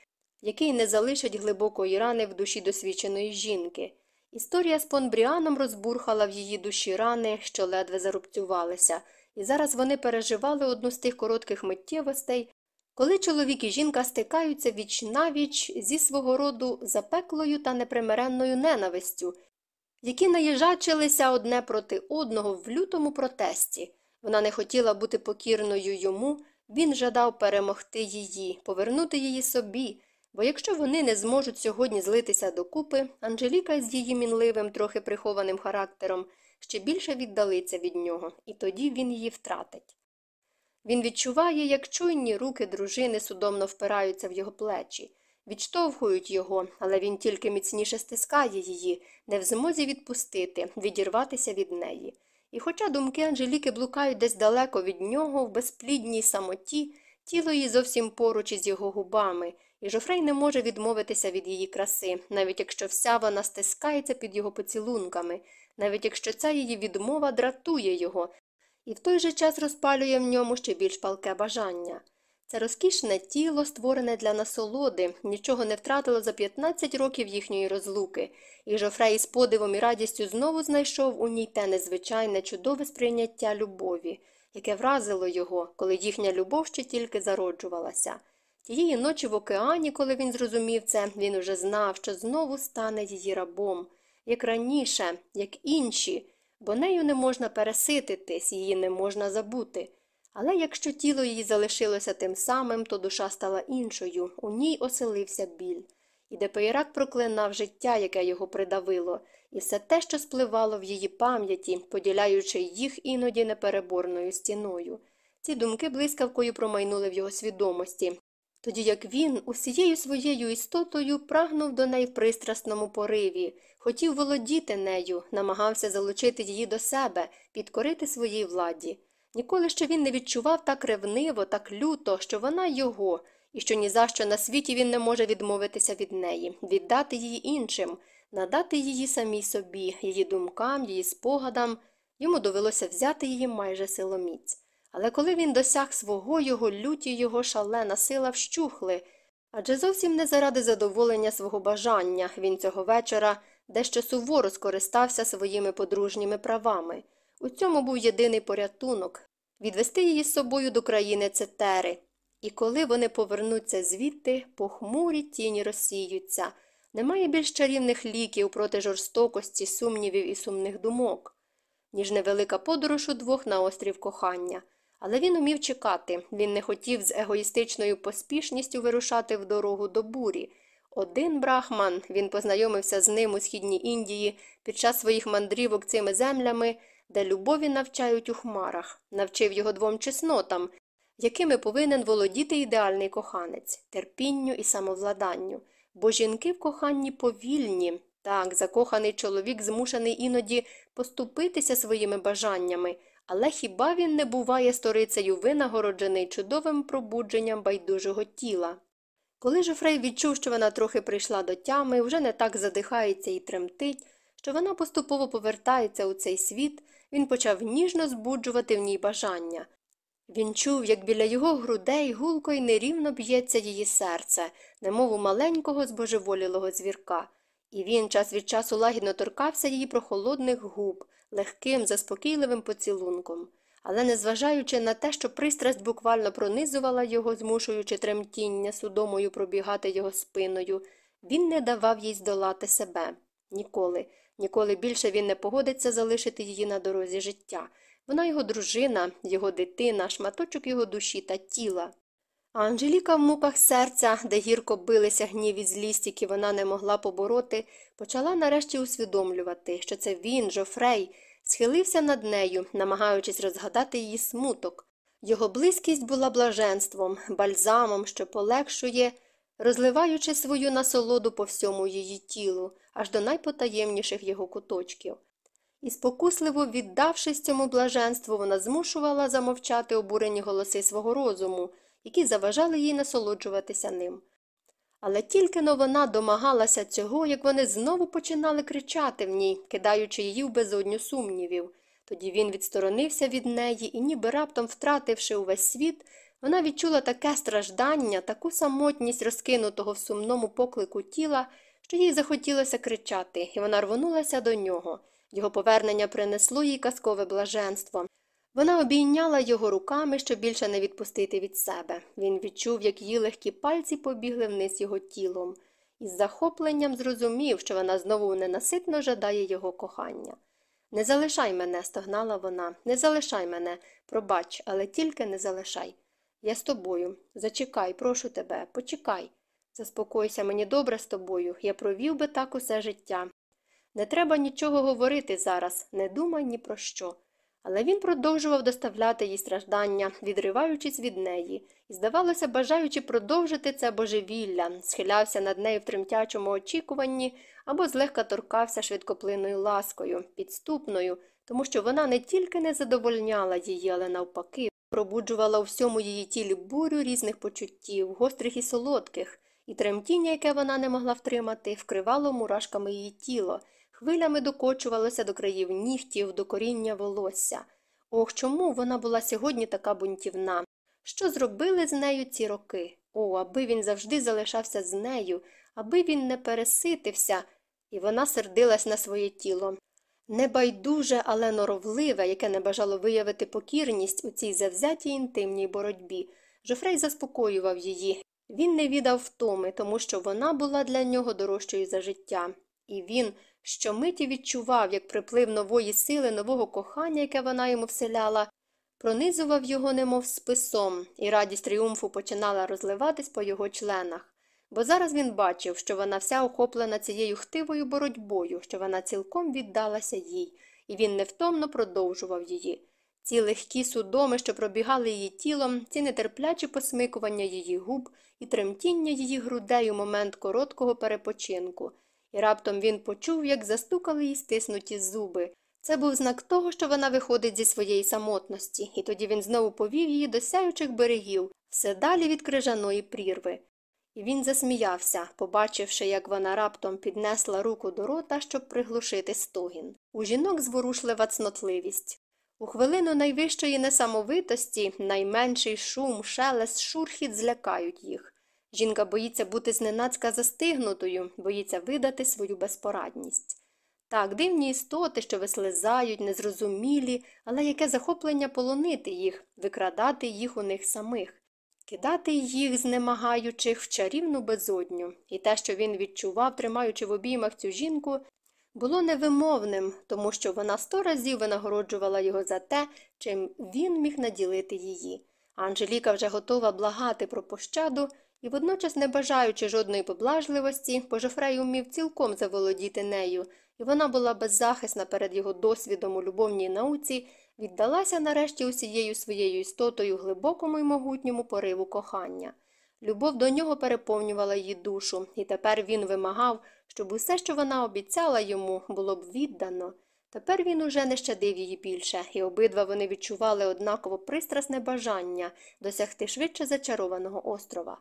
який не залишить глибокої рани в душі досвідченої жінки. Історія з Понбріаном розбурхала в її душі рани, що ледве зарубцювалися, і зараз вони переживали одну з тих коротких миттєвостей, коли чоловік і жінка стикаються віч навіч зі свого роду запеклою та непримиренною ненавистю, які наїжачилися одне проти одного в лютому протесті. Вона не хотіла бути покірною йому, він жадав перемогти її, повернути її собі, бо якщо вони не зможуть сьогодні злитися докупи, Анжеліка з її мінливим, трохи прихованим характером ще більше віддалиться від нього, і тоді він її втратить. Він відчуває, як чуйні руки дружини судомно впираються в його плечі, відштовхують його, але він тільки міцніше стискає її, не в змозі відпустити, відірватися від неї. І хоча думки Анжеліки блукають десь далеко від нього, в безплідній самоті, тіло її зовсім поруч із його губами, і Жофрей не може відмовитися від її краси, навіть якщо вся вона стискається під його поцілунками, навіть якщо ця її відмова дратує його, і в той же час розпалює в ньому ще більш палке бажання. Це розкішне тіло, створене для насолоди, нічого не втратило за 15 років їхньої розлуки, і Жофрей із подивом і радістю знову знайшов у ній те незвичайне чудове сприйняття любові, яке вразило його, коли їхня любов ще тільки зароджувалася. Тієї ночі в океані, коли він зрозумів це, він уже знав, що знову стане її рабом, як раніше, як інші, бо нею не можна пересититися, її не можна забути. Але якщо тіло її залишилося тим самим, то душа стала іншою, у ній оселився біль. І Депейрак проклинав життя, яке його придавило, і все те, що спливало в її пам'яті, поділяючи їх іноді непереборною стіною. Ці думки блискавкою промайнули в його свідомості, тоді як він усією своєю істотою прагнув до неї в пристрасному пориві, хотів володіти нею, намагався залучити її до себе, підкорити своїй владі. Ніколи ще він не відчував так ревниво, так люто, що вона його, і що ні за що на світі він не може відмовитися від неї, віддати її іншим, надати її самій собі, її думкам, її спогадам. Йому довелося взяти її майже силоміць. Але коли він досяг свого, його люті, його шалена сила вщухли, адже зовсім не заради задоволення свого бажання він цього вечора дещо суворо скористався своїми подружніми правами. У цьому був єдиний порятунок відвести її з собою до країни Цетери. І коли вони повернуться звідти, похмурі тіні розсіються. Немає більш чарівних ліків проти жорстокості, сумнівів і сумних думок, ніж невелика подорож удвох на острів кохання. Але він умів чекати, він не хотів з егоїстичною поспішністю вирушати в дорогу до бурі. Один брахман, він познайомився з ним у східній Індії під час своїх мандрівок цими землями, де любові навчають у хмарах, навчив його двом чеснотам, якими повинен володіти ідеальний коханець, терпінню і самовладанню. Бо жінки в коханні повільні. Так, закоханий чоловік змушений іноді поступитися своїми бажаннями, але хіба він не буває сторицею винагороджений чудовим пробудженням байдужого тіла? Коли Жофрей відчув, що вона трохи прийшла до тями, вже не так задихається і тремтить, що вона поступово повертається у цей світ, він почав ніжно збуджувати в ній бажання. Він чув, як біля його грудей гулко й нерівно б'ється її серце, немов у маленького збожеволілого звірка, і він час від часу лагідно торкався її прохолодних губ, легким, заспокійливим поцілунком. Але, незважаючи на те, що пристрасть буквально пронизувала його, змушуючи тремтіння судомою пробігати його спиною, він не давав їй здолати себе. Ніколи, ніколи більше він не погодиться залишити її на дорозі життя. Вона його дружина, його дитина, шматочок його душі та тіла. Анжеліка в муках серця, де гірко билися гнів і злість, які вона не могла побороти, почала нарешті усвідомлювати, що це він, Жофрей, схилився над нею, намагаючись розгадати її смуток. Його близькість була блаженством, бальзамом, що полегшує, розливаючи свою насолоду по всьому її тілу, аж до найпотаємніших його куточків. І спокусливо віддавшись цьому блаженству, вона змушувала замовчати обурені голоси свого розуму, які заважали їй насолоджуватися ним. Але тільки но вона домагалася цього, як вони знову починали кричати в ній, кидаючи її в безодню сумнівів. Тоді він відсторонився від неї і, ніби раптом втративши увесь світ, вона відчула таке страждання, таку самотність розкинутого в сумному поклику тіла, що їй захотілося кричати, і вона рвонулася до нього. Його повернення принесло їй казкове блаженство. Вона обійняла його руками, щоб більше не відпустити від себе. Він відчув, як її легкі пальці побігли вниз його тілом, і з захопленням зрозумів, що вона знову ненаситно жадає його кохання. Не залишай мене, стогнала вона, не залишай мене, пробач, але тільки не залишай. Я з тобою. Зачекай, прошу тебе, почекай. Заспокойся, мені добре з тобою, я провів би так усе життя. Не треба нічого говорити зараз, не думай ні про що. Але він продовжував доставляти їй страждання, відриваючись від неї, і, здавалося, бажаючи продовжити це божевілля, схилявся над нею в тремтячому очікуванні або злегка торкався швидкоплинною ласкою, підступною, тому що вона не тільки не задовольняла її, але навпаки, пробуджувала у всьому її тілі бурю різних почуттів, гострих і солодких, і тремтіння, яке вона не могла втримати, вкривало мурашками її тіло, хвилями докочувалося до країв нігтів, до коріння волосся. Ох, чому вона була сьогодні така бунтівна? Що зробили з нею ці роки? О, аби він завжди залишався з нею, аби він не переситився, і вона сердилась на своє тіло. Небайдуже, але норовливе, яке не бажало виявити покірність у цій завзятій інтимній боротьбі. Жофрей заспокоював її. Він не віддав втоми, тому що вона була для нього дорожчою за життя. І він щомиті відчував, як приплив нової сили, нового кохання, яке вона йому вселяла, пронизував його немов списом, і радість тріумфу починала розливатись по його членах. Бо зараз він бачив, що вона вся охоплена цією хтивою боротьбою, що вона цілком віддалася їй, і він невтомно продовжував її. Ці легкі судоми, що пробігали її тілом, ці нетерплячі посмикування її губ і тремтіння її грудей у момент короткого перепочинку. І раптом він почув, як застукали їй стиснуті зуби. Це був знак того, що вона виходить зі своєї самотності, і тоді він знову повів її до сяючих берегів, все далі від крижаної прірви. І він засміявся, побачивши, як вона раптом піднесла руку до рота, щоб приглушити стогін. У жінок зворушлива цнотливість. У хвилину найвищої несамовитості найменший шум, шелест, шурхіт злякають їх. Жінка боїться бути зненацька застигнутою, боїться видати свою безпорадність. Так, дивні істоти, що вислизають, незрозумілі, але яке захоплення полонити їх, викрадати їх у них самих кидати їх, знемагаючих, в чарівну безодню, і те, що він відчував, тримаючи в обіймах цю жінку, було невимовним, тому що вона сто разів винагороджувала його за те, чим він міг наділити її. Анжеліка вже готова благати про пощаду і, водночас, не бажаючи жодної поблажливості, бо Жофрей умів цілком заволодіти нею, і вона була беззахисна перед його досвідом у любовній науці віддалася нарешті усією своєю істотою глибокому й могутньому пориву кохання. Любов до нього переповнювала її душу, і тепер він вимагав, щоб усе, що вона обіцяла йому, було б віддано. Тепер він уже не щадив її більше, і обидва вони відчували однаково пристрасне бажання досягти швидше зачарованого острова.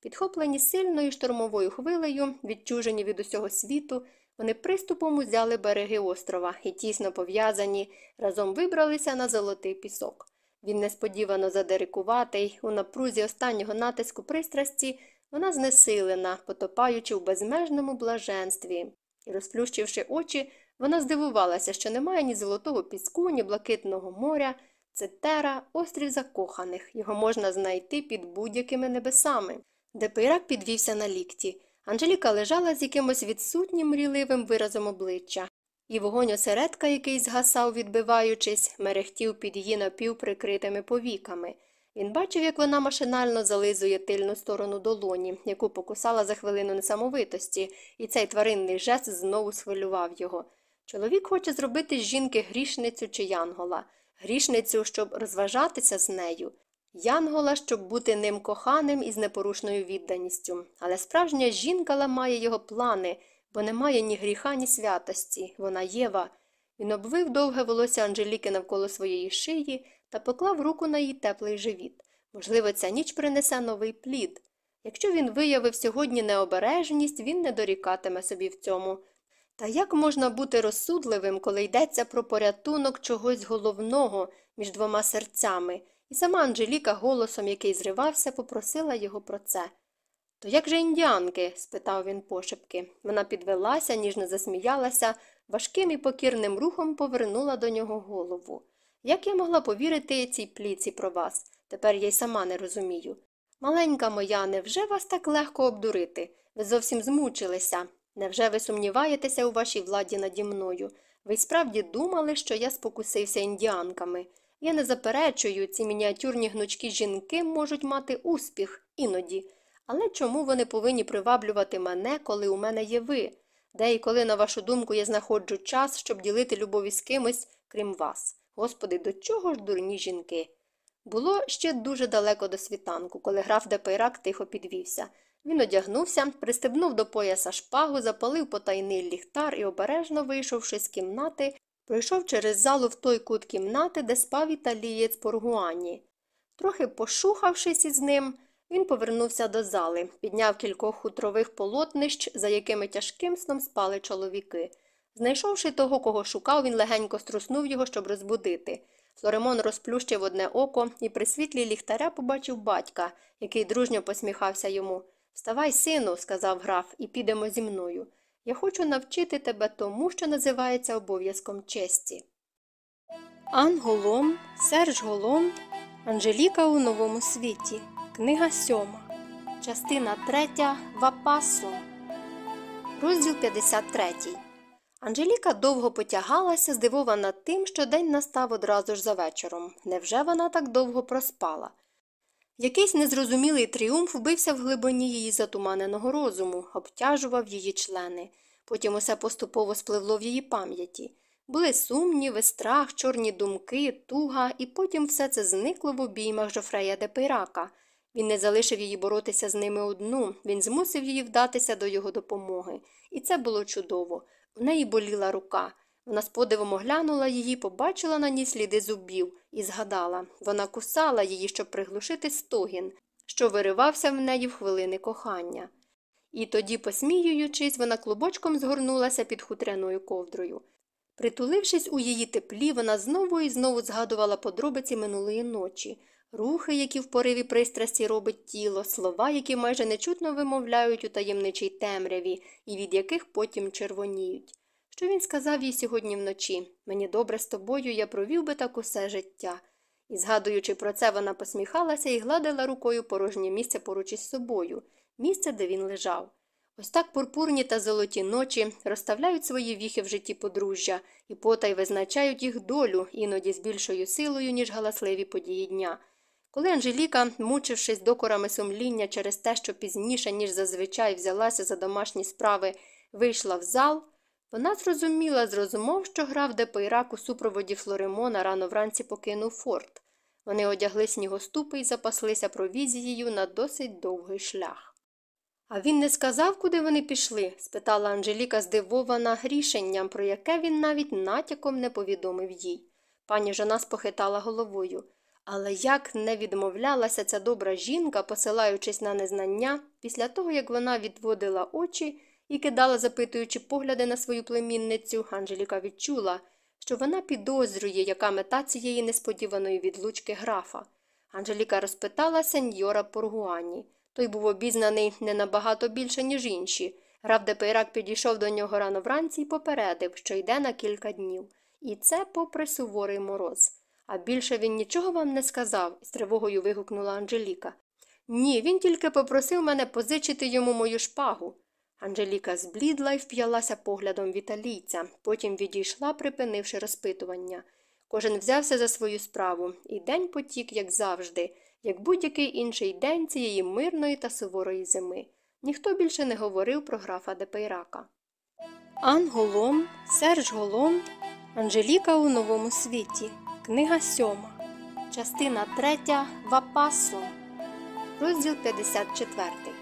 Підхоплені сильною штормовою хвилею, відчужені від усього світу, вони приступом узяли береги острова і, тісно пов'язані, разом вибралися на золотий пісок. Він несподівано задерикуватий, у напрузі останнього натиску пристрасті, вона знесилена, потопаючи в безмежному блаженстві. І, розплющивши очі, вона здивувалася, що немає ні золотого піску, ні блакитного моря. Це тера, острів закоханих, його можна знайти під будь-якими небесами. Депирак підвівся на лікті. Анжеліка лежала з якимось відсутнім мрійливим виразом обличчя, і вогонь осередка, який згасав, відбиваючись, мерехтів під її напівприкритими повіками. Він бачив, як вона машинально зализує тильну сторону долоні, яку покусала за хвилину несамовитості, і цей тваринний жест знову схвилював його. Чоловік хоче зробити з жінки грішницю чи янгола, грішницю, щоб розважатися з нею. Янгола, щоб бути ним коханим і з непорушною відданістю, але справжня жінка ламає його плани, бо немає ні гріха, ні святості. Вона Єва. Він обвив довге волосся Анжеліки навколо своєї шиї та поклав руку на її теплий живіт. Можливо, ця ніч принесе новий плід. Якщо він виявив сьогодні необережність, він не дорікатиме собі в цьому. Та як можна бути розсудливим, коли йдеться про порятунок чогось головного між двома серцями, і сама Анжеліка голосом, який зривався, попросила його про це. То як же індіанки? спитав він пошепки. Вона підвелася, ніжно засміялася, важким і покірним рухом повернула до нього голову. Як я могла повірити цій пліці про вас? Тепер я й сама не розумію. Маленька моя, невже вас так легко обдурити? Ви зовсім змучилися. Невже ви сумніваєтеся у вашій владі наді мною? Ви справді думали, що я спокусився індіанками. Я не заперечую, ці мініатюрні гнучкі жінки можуть мати успіх іноді. Але чому вони повинні приваблювати мене, коли у мене є ви? Де і коли, на вашу думку, я знаходжу час, щоб ділити любощі з кимось, крім вас? Господи, до чого ж дурні жінки? Було ще дуже далеко до світанку, коли граф Депейрак тихо підвівся. Він одягнувся, пристебнув до пояса шпагу, запалив потайний ліхтар і, обережно вийшовши з кімнати, пройшов через залу в той кут кімнати, де спав італієць Поргуані. Трохи пошухавшись із ним, він повернувся до зали, підняв кількох хутрових полотнищ, за якими тяжким сном спали чоловіки. Знайшовши того, кого шукав, він легенько струснув його, щоб розбудити. Флоремон розплющив одне око і при світлі ліхтаря побачив батька, який дружньо посміхався йому. Вставай, сину, сказав граф, і підемо зі мною. Я хочу навчити тебе тому, що називається обов'язком честі. Ан Голом, Серж Голом, Анжеліка у новому світі. Книга сьома. Частина третя. Вапасо. Розділ 53. Анжеліка довго потягалася, здивована тим, що день настав одразу ж за вечором. Невже вона так довго проспала? Якийсь незрозумілий тріумф вбився в глибині її затуманеного розуму, обтяжував її члени. Потім усе поступово спливло в її пам'яті. Були сумніви, страх, чорні думки, туга, і потім все це зникло в обіймах Жофрея де Пейрака. Він не залишив її боротися з ними одну, він змусив її вдатися до його допомоги. І це було чудово. В неї боліла рука. Вона з подивом оглянула її, побачила на ній сліди зубів і згадала вона кусала її, щоб приглушити стогін, що виривався в неї в хвилини кохання. І тоді, посміюючись, вона клубочком згорнулася під хутряною ковдрою. Притулившись у її теплі, вона знову і знову згадувала подробиці минулої ночі, рухи, які в пориві пристрасті робить тіло, слова, які майже нечутно вимовляють у таємничій темряві і від яких потім червоніють. Що він сказав їй сьогодні вночі мені добре з тобою, я провів би так усе життя. І, згадуючи про це, вона посміхалася і гладила рукою порожнє місце поруч із собою, місце, де він лежав. Ось так пурпурні та золоті ночі розставляють свої віхи в житті подружжя і потай визначають їх долю, іноді з більшою силою, ніж галасливі події дня. Коли Анжеліка, мучившись докорами сумління через те, що пізніше, ніж зазвичай взялася за домашні справи, вийшла в зал, вона зрозуміла з розмов, що граф Депейрак у супроводі Флоремона рано вранці покинув форт. Вони одягли снігоступи і запаслися провізією на досить довгий шлях. А він не сказав, куди вони пішли? спитала Анжеліка, здивована рішенням, про яке він навіть натяком не повідомив їй. Пані жона спохитала головою. Але як не відмовлялася ця добра жінка, посилаючись на незнання, після того, як вона відводила очі і кидала, запитуючи погляди на свою племінницю, Анжеліка відчула, що вона підозрює, яка мета цієї несподіваної відлучки графа. Анжеліка розпитала сеньора Поргуані. Той був обізнаний не набагато більше, ніж інші. Граф Депейрак підійшов до нього рано вранці і попередив, що йде на кілька днів. І це попри суворий мороз. А більше він нічого вам не сказав, з тривогою вигукнула Анжеліка. Ні, він тільки попросив мене позичити йому мою шпагу. Анжеліка зблідла і вп'ялася поглядом віталійця, потім відійшла, припинивши розпитування. Кожен взявся за свою справу, і день потік, як завжди, як будь-який інший день цієї мирної та суворої зими. Ніхто більше не говорив про графа Депейрака. Ан Голом, Серж Голом, Анжеліка у новому світі. Книга сьома. Частина третя. Вапасо. Розділ 54.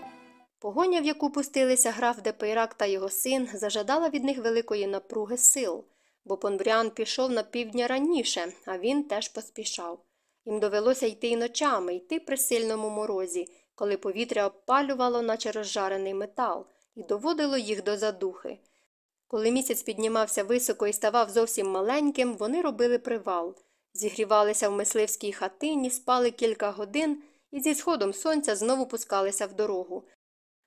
Погоня, в яку пустилися граф Депейрак та його син, зажадала від них великої напруги сил, бо Понбріан пішов на півдня раніше, а він теж поспішав. Їм довелося йти й ночами, йти при сильному морозі, коли повітря обпалювало, наче розжарений метал, і доводило їх до задухи. Коли місяць піднімався високо і ставав зовсім маленьким, вони робили привал, зігрівалися в мисливській хатині, спали кілька годин і зі сходом сонця знову пускалися в дорогу.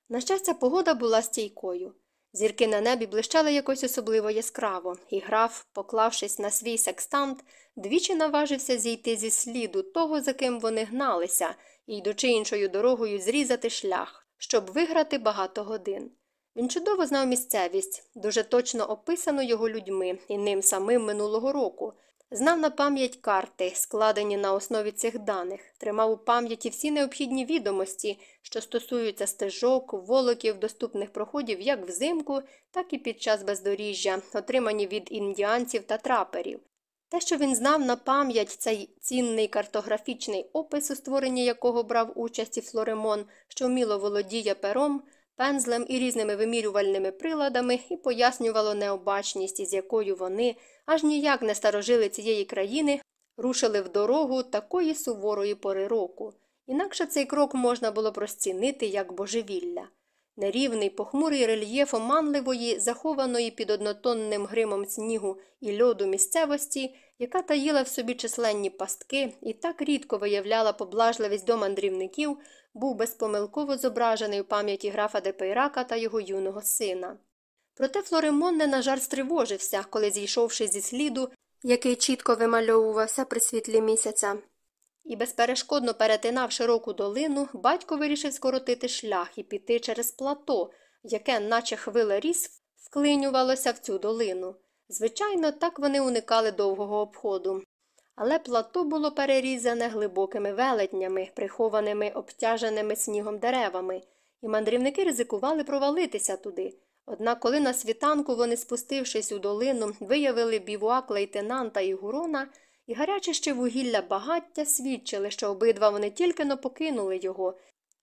На щастя, погода була стійкою. Зірки на небі блищали якось особливо яскраво, і граф, поклавшись на свій секстант, двічі наважився зійти зі сліду того, за ким вони гналися, і, йдучи іншою дорогою, зрізати шлях, щоб виграти багато годин. Він чудово знав місцевість, дуже точно описану його людьми і ним самим минулого року, знав на пам'ять карти, складені на основі цих даних, тримав у пам'яті всі необхідні відомості, що стосуються стежок, волоків, доступних проходів як взимку, так і під час бездоріжжя, отримані від індіанців та траперів. Те, що він знав на пам'ять цей цінний картографічний опис, у створенні якого брав участь і Флоремон, що вміло володіє пером, пензлем і різними вимірювальними приладами, і пояснювало необачність, із якою вони, аж ніяк не старожили цієї країни, рушили в дорогу такої суворої пори року. Інакше цей крок можна було б розцінити як божевілля. Нерівний, похмурий рельєф оманливої, захованої під однотонним гримом снігу і льоду місцевості, яка таїла в собі численні пастки і так рідко виявляла поблажливість до мандрівників, був безпомилково зображений у пам'яті графа Депейрака та його юного сина. Проте Флоремон не на жарт стривожився, коли, зійшовши зі сліду, який чітко вимальовувався при світлі місяця, і безперешкодно перетинав широку долину, батько вирішив скоротити шлях і піти через плато, яке, наче хвила ріс, вклинювалося в цю долину. Звичайно, так вони уникали довгого обходу. Але плато було перерізане глибокими велетнями, прихованими обтяженими снігом деревами, і мандрівники ризикували провалитися туди. Однак, коли на світанку вони, спустившись у долину, виявили бівуак лейтенанта і гурона, і гаряче ще вугілля багаття свідчили, що обидва вони тільки но покинули його.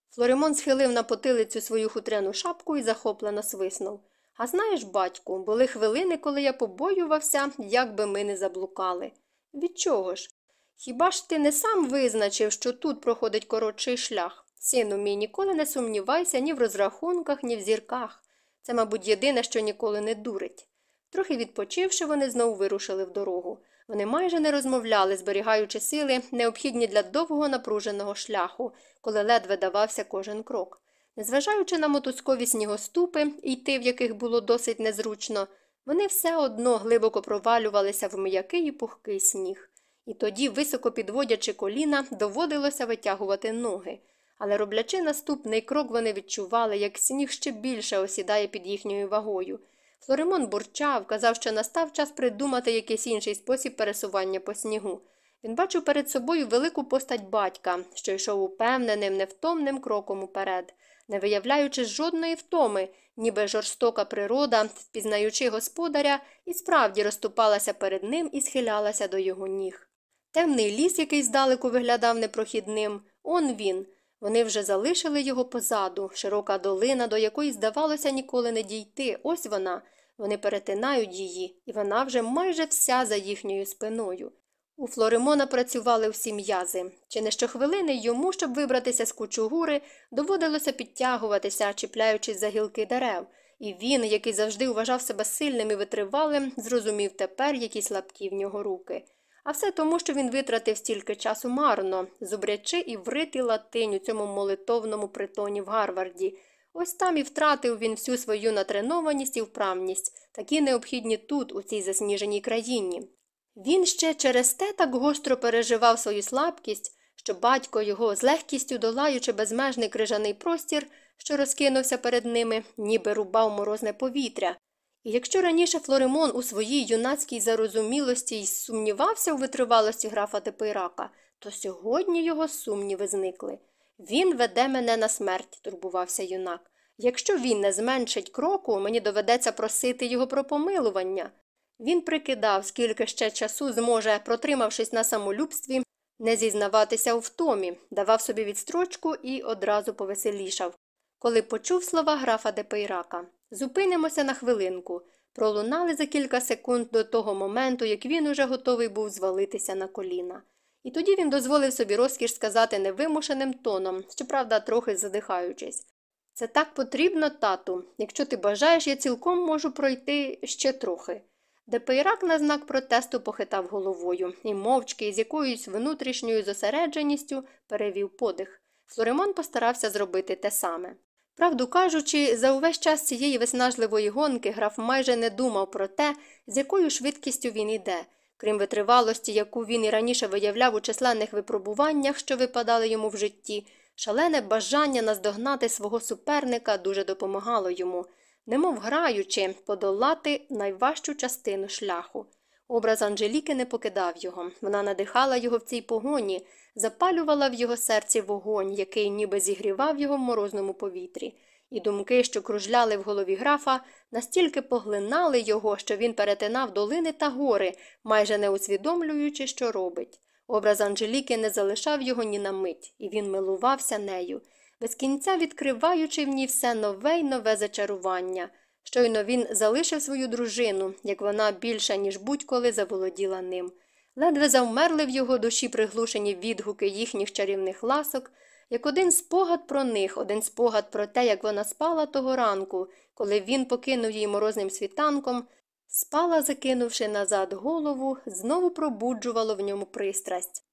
Флоремон схилив на потилицю свою хутряну шапку і захоплено свиснув. А знаєш, батьку, були хвилини, коли я побоювався, як би ми не заблукали. Від чого ж? Хіба ж ти не сам визначив, що тут проходить коротший шлях? Сину мій, ніколи не сумнівайся ні в розрахунках, ні в зірках. Це, мабуть, єдине, що ніколи не дурить. Трохи відпочивши, вони знову вирушили в дорогу. Вони майже не розмовляли, зберігаючи сили, необхідні для довгого напруженого шляху, коли ледве давався кожен крок. Незважаючи на мотузкові снігоступи, йти в яких було досить незручно, вони все одно глибоко провалювалися в м'який і пухкий сніг. І тоді, високо підводячи коліна, доводилося витягувати ноги. Але роблячи наступний крок, вони відчували, як сніг ще більше осідає під їхньою вагою. Флоремон бурчав, казав, що настав час придумати якийсь інший спосіб пересування по снігу. Він бачив перед собою велику постать батька, що йшов упевненим, невтомним кроком уперед, не виявляючи жодної втоми, ніби жорстока природа, впізнаючи господаря, і справді розступалася перед ним і схилялася до його ніг. Темний ліс, який здалеку виглядав непрохідним, он він. Вони вже залишили його позаду, широка долина, до якої, здавалося, ніколи не дійти. Ось вона. Вони перетинають її, і вона вже майже вся за їхньою спиною. У Флоремона працювали всі м'язи. Чи не щохвилини йому, щоб вибратися з кучугури, доводилося підтягуватися, чіпляючись за гілки дерев, і він, який завжди вважав себе сильним і витривалим, зрозумів тепер, які слабкі в нього руки. А все тому, що він витратив стільки часу марно, зубрячи і врити латинь у цьому молитовному притоні в Гарварді. Ось там і втратив він всю свою натренованість і вправність, такі необхідні тут, у цій засніженій країні. Він ще через те так гостро переживав свою слабкість, що батько його, з легкістю долаючи безмежний крижаний простір, що розкинувся перед ними, ніби рубав морозне повітря. І якщо раніше Флоремон у своїй юнацькій зарозумілості й сумнівався у витривалості графа Тепейрака, то сьогодні його сумніви зникли. Він веде мене на смерть, турбувався юнак. Якщо він не зменшить кроку, мені доведеться просити його про помилування. Він прикидав, скільки ще часу зможе, протримавшись на самолюбстві, не зізнаватися у втомі, давав собі відстрочку і одразу повеселішав. Коли почув слова графа Депейрака Зупинимося на хвилинку. Пролунали за кілька секунд до того моменту, як він уже готовий був звалитися на коліна. І тоді він дозволив собі розкіш сказати невимушеним тоном, щоправда, трохи задихаючись. Це так потрібно, тату. Якщо ти бажаєш, я цілком можу пройти ще трохи. Депейрак на знак протесту похитав головою і мовчки з якоюсь внутрішньою зосередженістю перевів подих. Флоремон постарався зробити те саме. Правду кажучи, за увесь час цієї виснажливої гонки граф майже не думав про те, з якою швидкістю він іде. Крім витривалості, яку він і раніше виявляв у численних випробуваннях, що випадали йому в житті, шалене бажання наздогнати свого суперника дуже допомагало йому, немов граючи, подолати найважчу частину шляху. Образ Анжеліки не покидав його, вона надихала його в цій погоні, запалювала в його серці вогонь, який ніби зігрівав його в морозному повітрі, і думки, що кружляли в голові графа, настільки поглинали його, що він перетинав долини та гори, майже не усвідомлюючи, що робить. Образ Анжеліки не залишав його ні на мить, і він милувався нею, без кінця відкриваючи в ній все нове й нове зачарування. Щойно він залишив свою дружину, як вона більше, ніж будь-коли заволоділа ним. Ледве завмерли в його душі приглушені відгуки їхніх чарівних ласок, як один спогад про них, один спогад про те, як вона спала того ранку, коли він покинув її морозним світанком, спала, закинувши назад голову, знову пробуджувало в ньому пристрасть.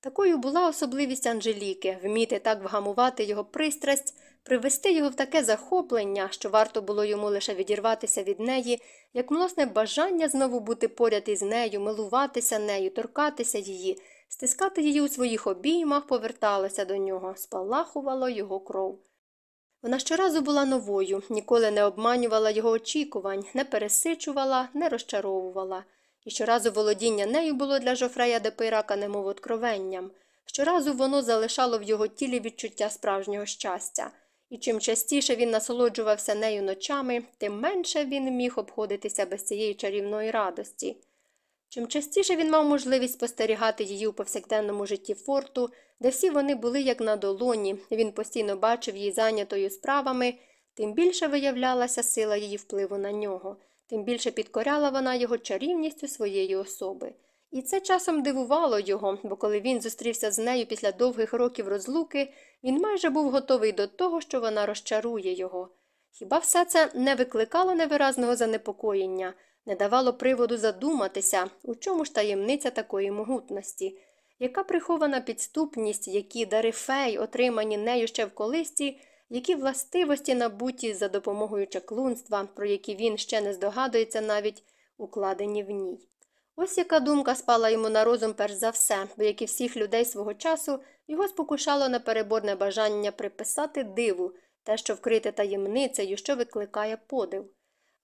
Такою була особливість Анжеліки вміти так вгамувати його пристрасть, привести його в таке захоплення, що варто було йому лише відірватися від неї, як млосне бажання знову бути поряд із нею, милуватися нею, торкатися її, стискати її у своїх обіймах, поверталося до нього, спалахувало його кров. Вона щоразу була новою, ніколи не обманювала його очікувань, не пересичувала, не розчаровувала. І щоразу володіння нею було для Жофрея де немов откровенням. Щоразу воно залишало в його тілі відчуття справжнього щастя, і чим частіше він насолоджувався нею ночами, тим менше він міг обходитися без цієї чарівної радості. Чим частіше він мав можливість спостерігати її у повсякденному житті форту, де всі вони були як на долоні, він постійно бачив її зайнятою справами, тим більше виявлялася сила її впливу на нього, тим більше підкоряла вона його чарівністю своєї особи. І це часом дивувало його, бо коли він зустрівся з нею після довгих років розлуки, він майже був готовий до того, що вона розчарує його. Хіба все це не викликало невиразного занепокоєння, не давало приводу задуматися, у чому ж таємниця такої могутності, яка прихована підступність, які дари фей, отримані нею ще в колисті, які властивості набуті за допомогою чаклунства, про які він ще не здогадується, навіть укладені в ній. Ось яка думка спала йому на розум перш за все, бо як і всіх людей свого часу, його спокушало непереборне бажання приписати диву, те, що вкрите таємницею, що викликає подив.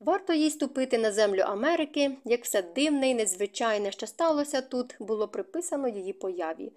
Варто їй ступити на землю Америки, як все дивне і незвичайне, що сталося тут, було приписано її появі.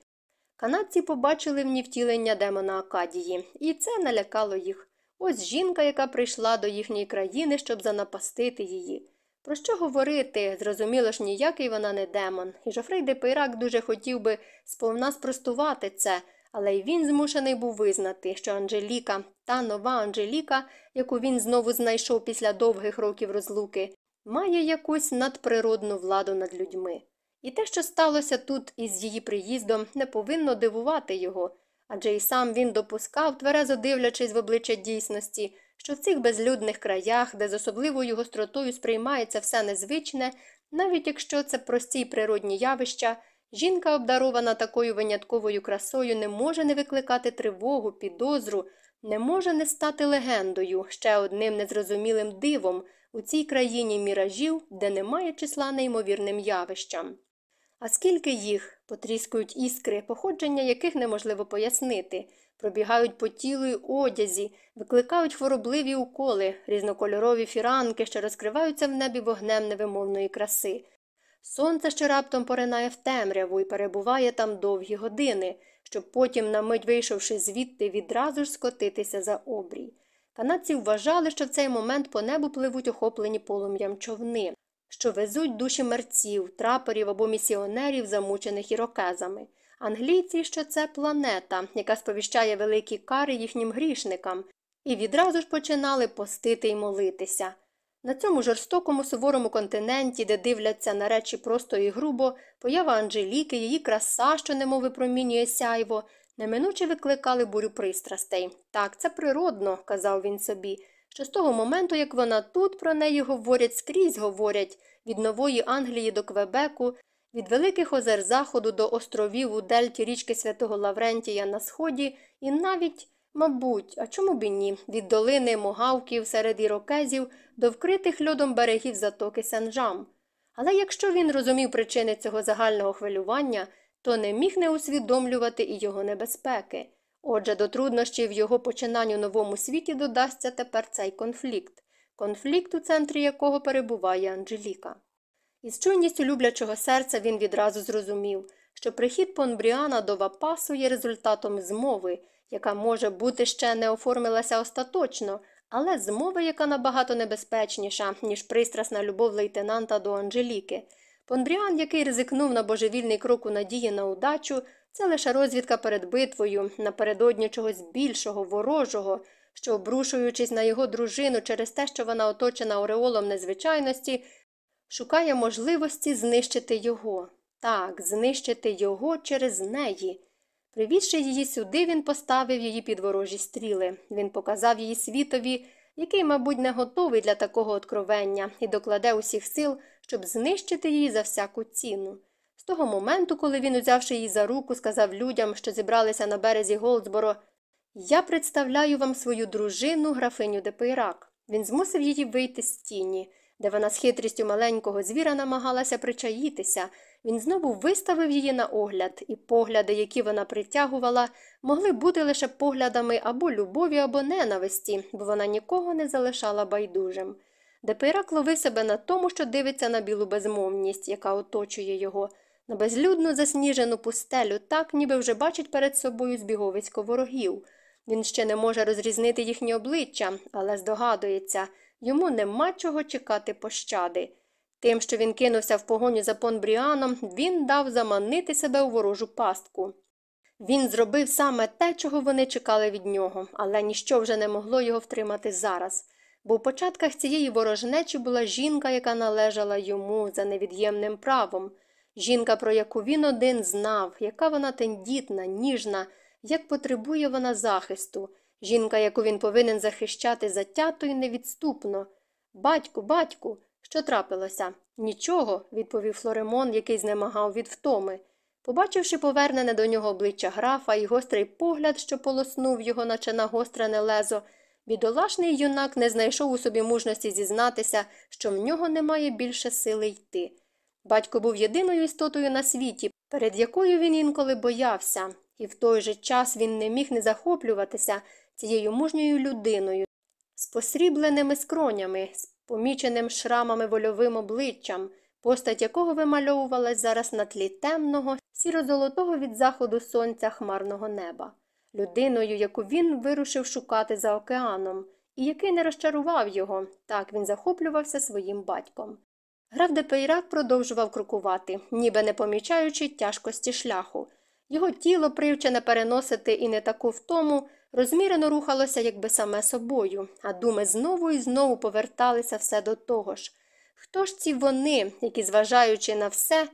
Канадці побачили в ній втілення демона Акадії, і це налякало їх. Ось жінка, яка прийшла до їхньої країни, щоб занапастити її. Про що говорити? Зрозуміло ж ніякий вона не демон, і Жофрей де Пейрак дуже хотів би сповна спростувати це, але й він змушений був визнати, що Анжеліка, та нова Анжеліка, яку він знову знайшов після довгих років розлуки, має якусь надприродну владу над людьми. І те, що сталося тут із її приїздом, не повинно дивувати його, адже й сам він допускав, тверезо дивлячись в обличчя дійсності, що в цих безлюдних краях, де з особливою гостротою сприймається все незвичне, навіть якщо це прості природні явища, жінка, обдарована такою винятковою красою, не може не викликати тривогу, підозру, не може не стати легендою, ще одним незрозумілим дивом у цій країні міражів, де немає числа неймовірним явищам. А скільки їх потріскують іскри, походження яких неможливо пояснити, пробігають по тілу й одязі, викликають хворобливі уколи, різнокольорові фіранки, що розкриваються в небі вогнем невимовної краси. Сонце що раптом поринає в темряву і перебуває там довгі години, щоб потім, на мить вийшовши звідти, відразу ж скотитися за обрій. Канадці вважали, що в цей момент по небу пливуть охоплені полум'ям човни, що везуть душі мерців, трапорів або місіонерів, замучених ірокезами. Англійці, що це планета, яка сповіщає великі кари їхнім грішникам, і відразу ж починали постити й молитися. На цьому жорстокому суворому континенті, де дивляться на речі просто і грубо, поява Анжеліки, її краса, що немов випромінює сяйво, неминуче викликали бурю пристрастей. Так, це природно, казав він собі, що з того моменту, як вона тут про неї говорять, скрізь говорять, від Нової Англії до Квебеку, від Великих озер Заходу до островів у дельті річки Святого Лаврентія на сході, і навіть, мабуть, а чому б і ні, від долини Могавків серед ірокезів до вкритих льодом берегів затоки Сен-Жам. Але якщо він розумів причини цього загального хвилювання, то не міг не усвідомлювати і його небезпеки. Отже, до труднощів його починань у новому світі додасться тепер цей конфлікт, конфлікт, у центрі якого перебуває Анжеліка. Із чуйністю люблячого серця він відразу зрозумів, що прихід Понбріана до Вапасу є результатом змови, яка, може бути, ще не оформилася остаточно, але змова, яка набагато небезпечніша, ніж пристрасна любов лейтенанта до Анжеліки. Понбріан, який ризикнув на божевільний крок у надії на удачу, це лише розвідка перед битвою, напередодні чогось більшого, ворожого, що, обрушуючись на його дружину через те, що вона оточена ореолом незвичайності, шукає можливості знищити його. Так, знищити його через неї. Привізши її сюди, він поставив її під ворожі стріли. Він показав її світові, який, мабуть, не готовий для такого откровення, і докладе усіх сил, щоб знищити її за всяку ціну. З того моменту, коли він, узявши її за руку, сказав людям, що зібралися на березі Голдсборо, я представляю вам свою дружину, графиню Депейрак. Він змусив її вийти з тіні, де вона з хитрістю маленького звіра намагалася причаїтися. Він знову виставив її на огляд, і погляди, які вона притягувала, могли бути лише поглядами або любові, або ненависті, бо вона нікого не залишала байдужим. Депейрак ловив себе на тому, що дивиться на білу безмовність, яка оточує його, на безлюдну засніжену пустелю, так, ніби вже бачить перед собою збіговисько ворогів. Він ще не може розрізнити їхні обличчя, але здогадується йому нема чого чекати пощади. Тим, що він кинувся в погоню за Понбріаном, він дав заманити себе у ворожу пастку. Він зробив саме те, чого вони чекали від нього, але ніщо вже не могло його втримати зараз, бо в початках цієї ворожнечі була жінка, яка належала йому за невід'ємним правом, жінка, про яку він один знав, яка вона тендітна, ніжна, як потребує вона захисту, жінка, яку він повинен захищати затято і невідступно. Батьку, батьку. Що трапилося? Нічого, відповів Флоремон, який знемагав від втоми. Побачивши повернене до нього обличчя графа і гострий погляд, що полоснув його, наче нагострене лезо, бідолашний юнак не знайшов у собі мужності зізнатися, що в нього немає більше сили йти. Батько був єдиною істотою на світі, перед якою він інколи боявся, і в той же час він не міг не захоплюватися цією мужньою людиною, з посрібленими скронями, з поміченим шрамами вольовим обличчям, постать якого вимальовувалась зараз на тлі темного, сіро-золотого від заходу сонця хмарного неба, людиною, яку він вирушив шукати за океаном, і який не розчарував його, так він захоплювався своїм батьком. Граф Депейрак продовжував крокувати, ніби не помічаючи тяжкості шляху. Його тіло, привчене переносити і не таку втому, розмірено рухалося якби саме собою, а думи знову і знову поверталися все до того ж. Хто ж ці вони, які, зважаючи на все,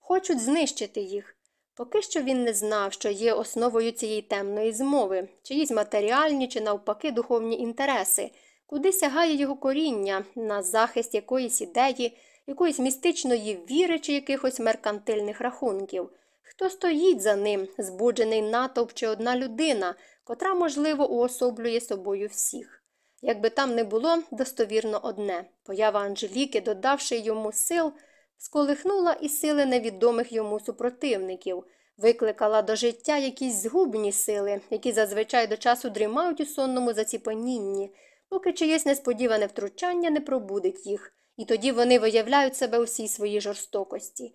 хочуть знищити їх? Поки що він не знав, що є основою цієї темної змови, чиїсь матеріальні чи навпаки духовні інтереси, куди сягає його коріння, на захист якоїсь ідеї, якоїсь містичної віри чи якихось меркантильних рахунків. Хто стоїть за ним, збуджений натовп чи одна людина, котра, можливо, уособлює собою всіх. Якби там не було достовірно одне поява Анжеліки, додавши йому сил, сколихнула і сили невідомих йому супротивників, викликала до життя якісь згубні сили, які зазвичай до часу дрімають у сонному заціпанінні, поки чиєсь несподіване втручання не пробудить їх, і тоді вони виявляють себе у всій своїй жорстокості.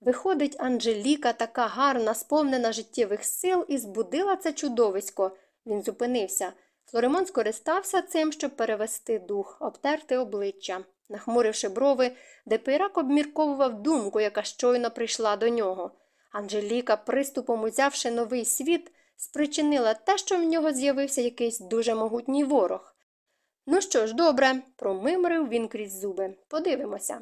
Виходить, Анжеліка така гарна, сповнена життєвих сил, і збудила це чудовисько. Він зупинився. Флоремон скористався цим, щоб перевести дух, обтерти обличчя. Нахмуривши брови, Депейрак обмірковував думку, яка щойно прийшла до нього. Анжеліка, приступом узявши новий світ, спричинила те, що в нього з'явився якийсь дуже могутній ворог. Ну що ж, добре, промимрив він крізь зуби. Подивимося.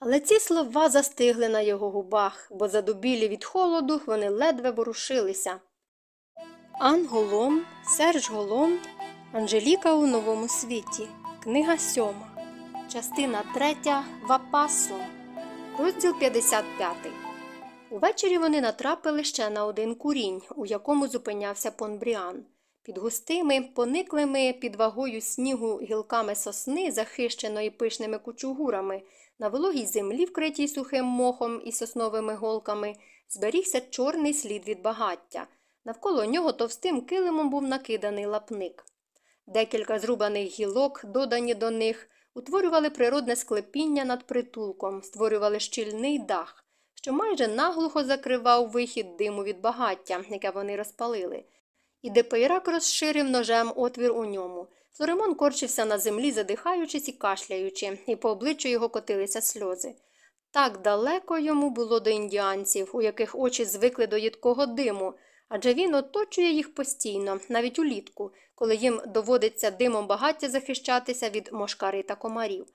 Але ці слова застигли на його губах, бо задубілі від холоду вони ледве ворушилися. Ан Голом, Серж Голом, Анжеліка у новому світі. Книга сьома. Частина третя. Вапасо. Розділ 55. Увечері вони натрапили ще на один курінь, у якому зупинявся Понбріан. Під густими, пониклими під вагою снігу гілками сосни, захищеної пишними кучугурами, на вологій землі, вкритій сухим мохом і сосновими голками, зберігся чорний слід від багаття. Навколо нього товстим килимом був накиданий лапник. Декілька зрубаних гілок, додані до них, утворювали природне склепіння над притулком, створювали щільний дах, що майже наглухо закривав вихід диму від багаття, яке вони розпалили. І Депейрак розширив ножем отвір у ньому. Флоремон корчився на землі, задихаючись і кашляючи, і по обличчю його котилися сльози. Так далеко йому було до індіанців, у яких очі звикли до їдкого диму, адже він оточує їх постійно, навіть улітку, коли їм доводиться димом багаття захищатися від мошкари та комарів.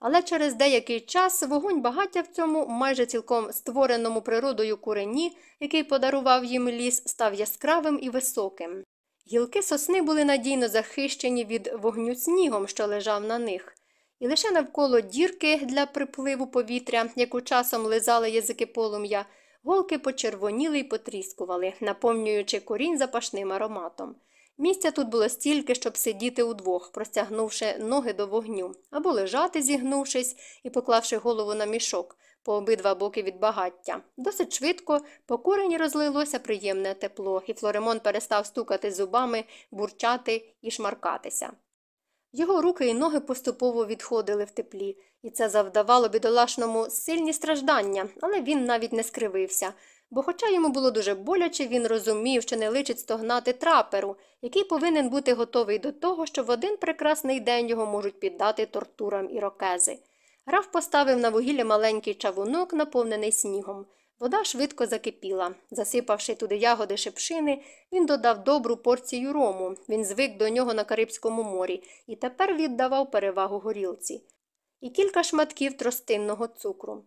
Але через деякий час вогонь багаття в цьому майже цілком створеному природою курені, який подарував їм ліс, став яскравим і високим. Гілки сосни були надійно захищені від вогню снігом, що лежав на них, і лише навколо дірки для припливу повітря, яку часом лизали язики полум'я, голки почервоніли й потріскували, наповнюючи корінь запашним ароматом. Місця тут було стільки, щоб сидіти удвох, простягнувши ноги до вогню, або лежати, зігнувшись і поклавши голову на мішок по обидва боки від багаття. Досить швидко по корені розлилося приємне тепло, і Флоремон перестав стукати зубами, бурчати і шмаркатися. Його руки і ноги поступово відходили в теплі, і це завдавало бідолашному сильні страждання, але він навіть не скривився. Бо, хоча йому було дуже боляче, він розумів, що не личить стогнати траперу, який повинен бути готовий до того, що в один прекрасний день його можуть піддати тортурам і рокези. Граф поставив на вугілля маленький чавунок, наповнений снігом. Вода швидко закипіла. Засипавши туди ягоди шипшини, він додав добру порцію рому. Він звик до нього на Карибському морі і тепер віддавав перевагу горілці. І кілька шматків тростинного цукру.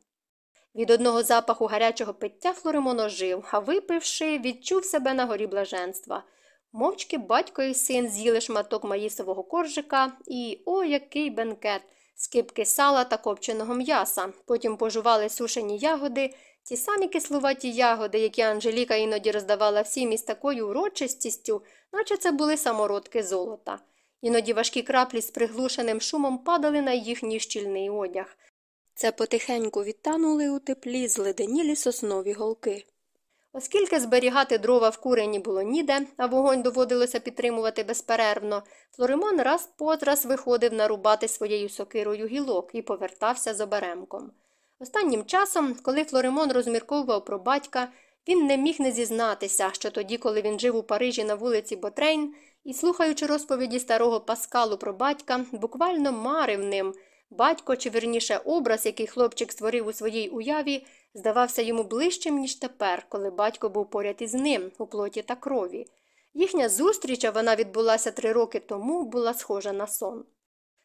Від одного запаху гарячого пиття Флоремон ожив, а випивши, відчув себе на горі блаженства. Мовчки батько і син з'їли шматок маїсового коржика і о, який бенкет, скипки сала та копченого м'яса. Потім пожували сушені ягоди, ті самі кислуваті ягоди, які Анжеліка іноді роздавала всім із такою урочистістю, наче це були самородки золота. Іноді важкі краплі з приглушеним шумом падали на їхній щільний одяг. Це потихеньку відтанули у теплі зледенілі соснові голки. Оскільки зберігати дрова в курені було ніде, а вогонь доводилося підтримувати безперервно, Флоримон раз по раз виходив нарубати своєю сокирою гілок і повертався з оберемком. Останнім часом, коли Флоримон розмірковував про батька, він не міг не зізнатися, що тоді, коли він жив у Парижі на вулиці Ботрейн і, слухаючи розповіді старого Паскалу про батька, буквально марив ним. Батько, чи верніше образ, який хлопчик створив у своїй уяві, здавався йому ближчим, ніж тепер, коли батько був поряд із ним у плоті та крові. Їхня зустріч, а вона відбулася три роки тому, була схожа на сон.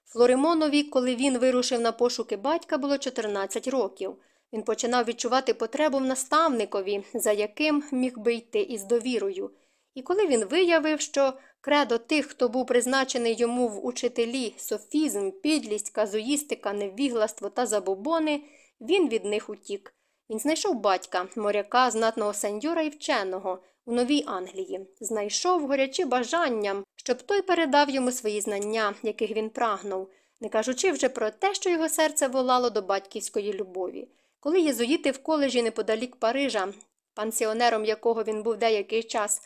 Флоримонові, коли він вирушив на пошуки батька, було 14 років. Він починав відчувати потребу в наставникові, за яким міг би йти із довірою. І коли він виявив, що кредо тих, хто був призначений йому в учителі, софізм, підлість, казуїстика, невігластво та забобони, він від них утік. Він знайшов батька, моряка, знатного сеньора і вченого у Новій Англії, знайшов горячі бажанням, щоб той передав йому свої знання, яких він прагнув, не кажучи вже про те, що його серце волало до батьківської любові. Коли єзуїти в коледжі неподалік Парижа, пансіонером якого він був деякий час,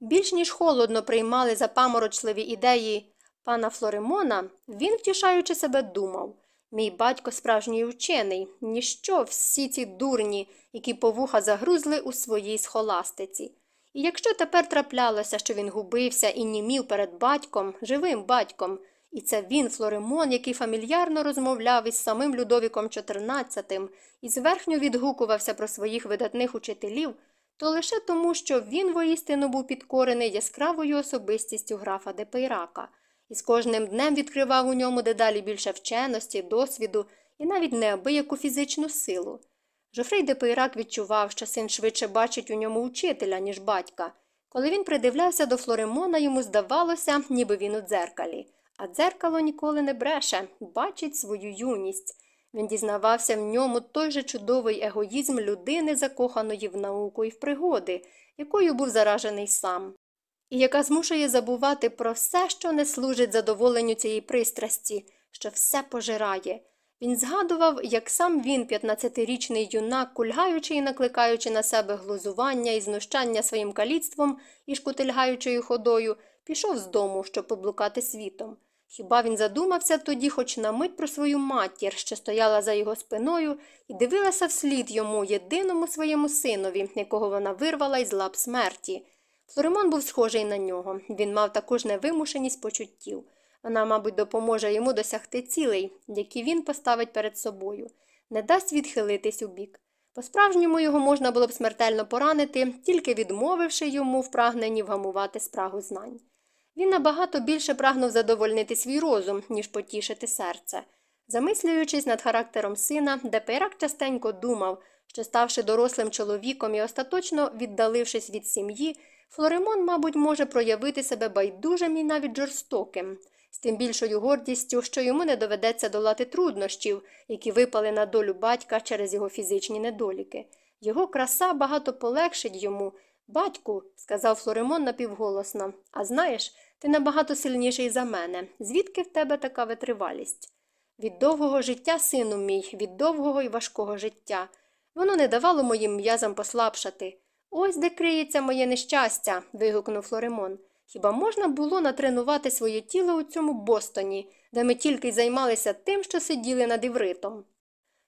більш ніж холодно приймали запаморочливі ідеї пана Флоремона, він, втішаючи себе, думав мій батько справжній учений, ніщо всі ці дурні, які по вуха загрузли у своїй схоластиці. І якщо тепер траплялося, що він губився і німів перед батьком, живим батьком, і це він, Флоремон, який фамільярно розмовляв із самим Людовіком XIV і зверхньо відгукувався про своїх видатних учителів, то лише тому, що він воістину був підкорений яскравою особистістю графа Депейрака, і з кожним днем відкривав у ньому дедалі більше вченості, досвіду і навіть неабияку фізичну силу. Жофрей де Пейрак відчував, що син швидше бачить у ньому учителя, ніж батька. Коли він придивлявся до Флоремона, йому здавалося, ніби він у дзеркалі. А дзеркало ніколи не бреше, бачить свою юність. Він дізнавався в ньому той же чудовий егоїзм людини, закоханої в науку і в пригоди, якою був заражений сам, і яка змушує забувати про все, що не служить задоволенню цієї пристрасті, що все пожирає. Він згадував, як сам він, 15-річний юнак, кульгаючи і накликаючи на себе глузування і знущання своїм каліцтвом і шкутильгаючою ходою, пішов з дому, щоб поблукати світом. Хіба він задумався тоді, хоч на мить про свою матір, що стояла за його спиною, і дивилася вслід йому, єдиному своєму синові, якого вона вирвала із лап смерті. Флоремон був схожий на нього. Він мав також невимушеність почуттів. Вона, мабуть, допоможе йому досягти цілей, які він поставить перед собою, не дасть відхилитись у бік. По-справжньому його можна було б смертельно поранити, тільки відмовивши йому в прагненні вгамувати спрагу знань. Він набагато більше прагнув задовольнити свій розум, ніж потішити серце. Замислюючись над характером сина, де Пейрак частенько думав, що, ставши дорослим чоловіком і остаточно віддалившись від сім'ї, Флоремон, мабуть, може проявити себе байдужим і навіть жорстоким, з тим більшою гордістю, що йому не доведеться долати труднощів, які випали на долю батька через його фізичні недоліки. Його краса багато полегшить йому. Батьку, сказав Флоремон напівголосно, а знаєш, ти набагато сильніший за мене. Звідки в тебе така витривалість? Від довгого життя, сину мій, від довгого і важкого життя. Воно не давало моїм м'язам послабшати. Ось де криється моє нещастя. вигукнув Флоремон. Хіба можна було натренувати своє тіло у цьому Бостоні, де ми тільки й займалися тим, що сиділи над івритом?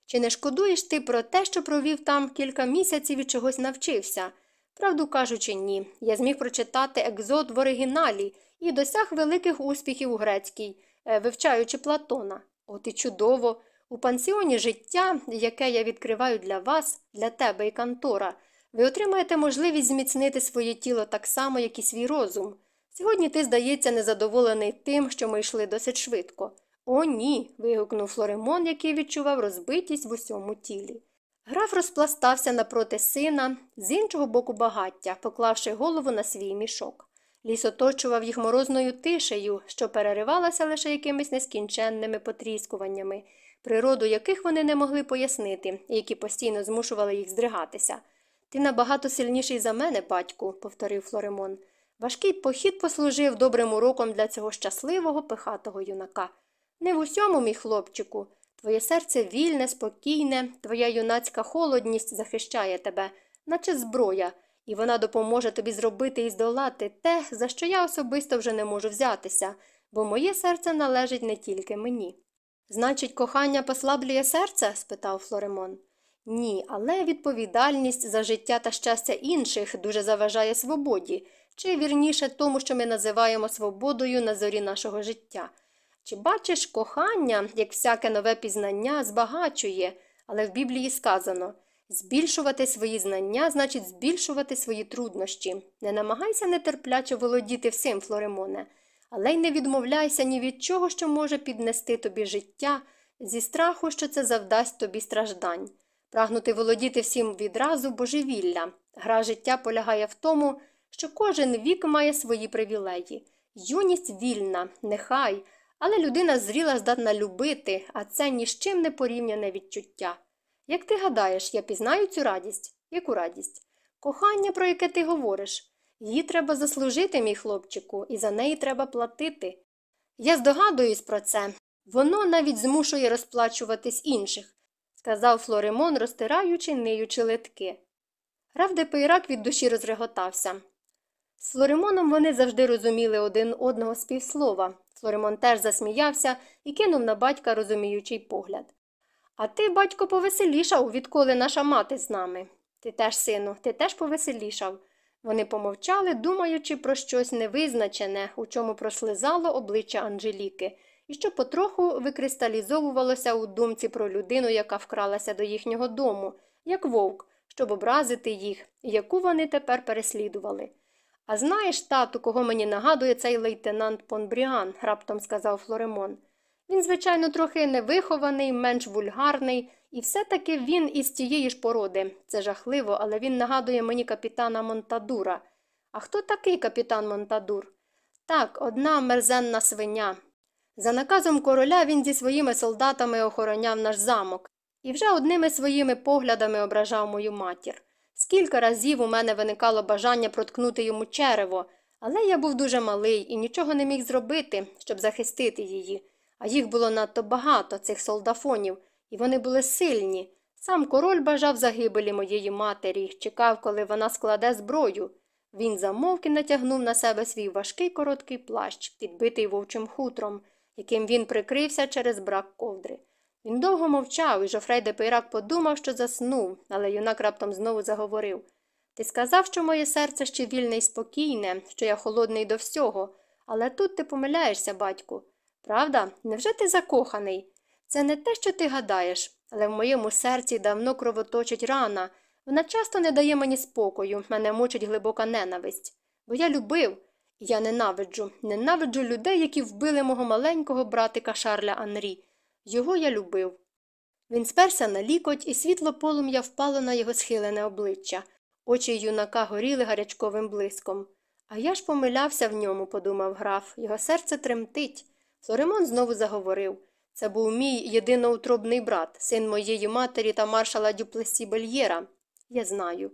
Чи не шкодуєш ти про те, що провів там кілька місяців і чогось навчився? Правду кажучи, ні. Я зміг прочитати екзот в оригіналі і досяг великих успіхів у грецькій, е, вивчаючи Платона. От і чудово! У пансіоні життя, яке я відкриваю для вас, для тебе і Кантора, ви отримаєте можливість зміцнити своє тіло так само, як і свій розум. Сьогодні ти, здається, незадоволений тим, що ми йшли досить швидко. О, ні. вигукнув Флоремон, який відчував розбитість в усьому тілі. Граф розпластався напроти сина, з іншого боку багаття, поклавши голову на свій мішок. Ліс оточував їх морозною тишею, що переривалася лише якимись нескінченними потріскуваннями, природу яких вони не могли пояснити, і які постійно змушували їх здригатися. Ти набагато сильніший за мене, батьку, повторив Флоремон. Важкий похід послужив добрим уроком для цього щасливого пихатого юнака. Не в усьому, мій хлопчику. Твоє серце вільне, спокійне, твоя юнацька холодність захищає тебе, наче зброя, і вона допоможе тобі зробити і здолати те, за що я особисто вже не можу взятися, бо моє серце належить не тільки мені. Значить, кохання послаблює серце? спитав Флоремон. Ні, але відповідальність за життя та щастя інших дуже заважає свободі, чи вірніше тому, що ми називаємо свободою на зорі нашого життя. Чи бачиш, кохання, як всяке нове пізнання, збагачує, але в Біблії сказано збільшувати свої знання значить збільшувати свої труднощі. Не намагайся нетерпляче володіти всім, Флоремоне, але й не відмовляйся ні від чого, що може піднести тобі життя, зі страху, що це завдасть тобі страждань. Прагнути володіти всім відразу божевілля. Гра життя полягає в тому, що кожен вік має свої привілеї. Юність вільна, нехай, але людина зріла здатна любити, а це ні з чим не порівняне відчуття. Як ти гадаєш, я пізнаю цю радість? Яку радість? Кохання, про яке ти говориш. Її треба заслужити, мій хлопчику, і за неї треба платити. Я здогадуюсь про це. Воно навіть змушує розплачуватись інших, сказав Флоремон, розтираючи ниючі литки. Граф де Пейрак від душі розреготався. З Флоремоном вони завжди розуміли один одного з півслова. Флоремон теж засміявся і кинув на батька розуміючий погляд. А ти, батько, повеселішав, відколи наша мати з нами. Ти теж, сину, ти теж повеселішав. Вони помовчали, думаючи про щось невизначене, у чому прослизало обличчя Анжеліки, і що потроху викристалізовувалося у думці про людину, яка вкралася до їхнього дому, як вовк, щоб образити їх, яку вони тепер переслідували. А знаєш, тату, кого мені нагадує цей лейтенант Понбріан, раптом сказав Флоремон. Він, звичайно, трохи невихований, менш вульгарний, і все-таки він із тієї ж породи. Це жахливо, але він нагадує мені капітана Монтадура. А хто такий капітан Монтадур? Так, одна мерзенна свиня. За наказом короля він зі своїми солдатами охороняв наш замок і вже одними своїми поглядами ображав мою матір. Скільки разів у мене виникало бажання проткнути йому черево, але я був дуже малий і нічого не міг зробити, щоб захистити її. А їх було надто багато, цих солдафонів, і вони були сильні. Сам король бажав загибелі моєї матері, чекав, коли вона складе зброю. Він замовк і натягнув на себе свій важкий короткий плащ, підбитий вовчим хутром, яким він прикрився через брак ковдри. Він довго мовчав, і Жофрей де Пейрак подумав, що заснув, але юнак раптом знову заговорив. Ти сказав, що моє серце ще вільне і спокійне, що я холодний до всього, але тут ти помиляєшся, батьку. Правда, невже ти закоханий? Це не те, що ти гадаєш, але в моєму серці давно кровоточить рана. Вона часто не дає мені спокою, мене мучить глибока ненависть. Бо я любив, я ненавиджу, ненавиджу людей, які вбили мого маленького братика Шарля Анрі. Його я любив. Він сперся на лікоть, і світло полум'я впало на його схилене обличчя. Очі юнака горіли гарячковим блиском. А я ж помилявся в ньому, подумав граф, його серце тремтить. Флоремон знову заговорив. Це був мій єдиноутробний брат, син моєї матері та маршала Дюплесі Бельєра. Я знаю.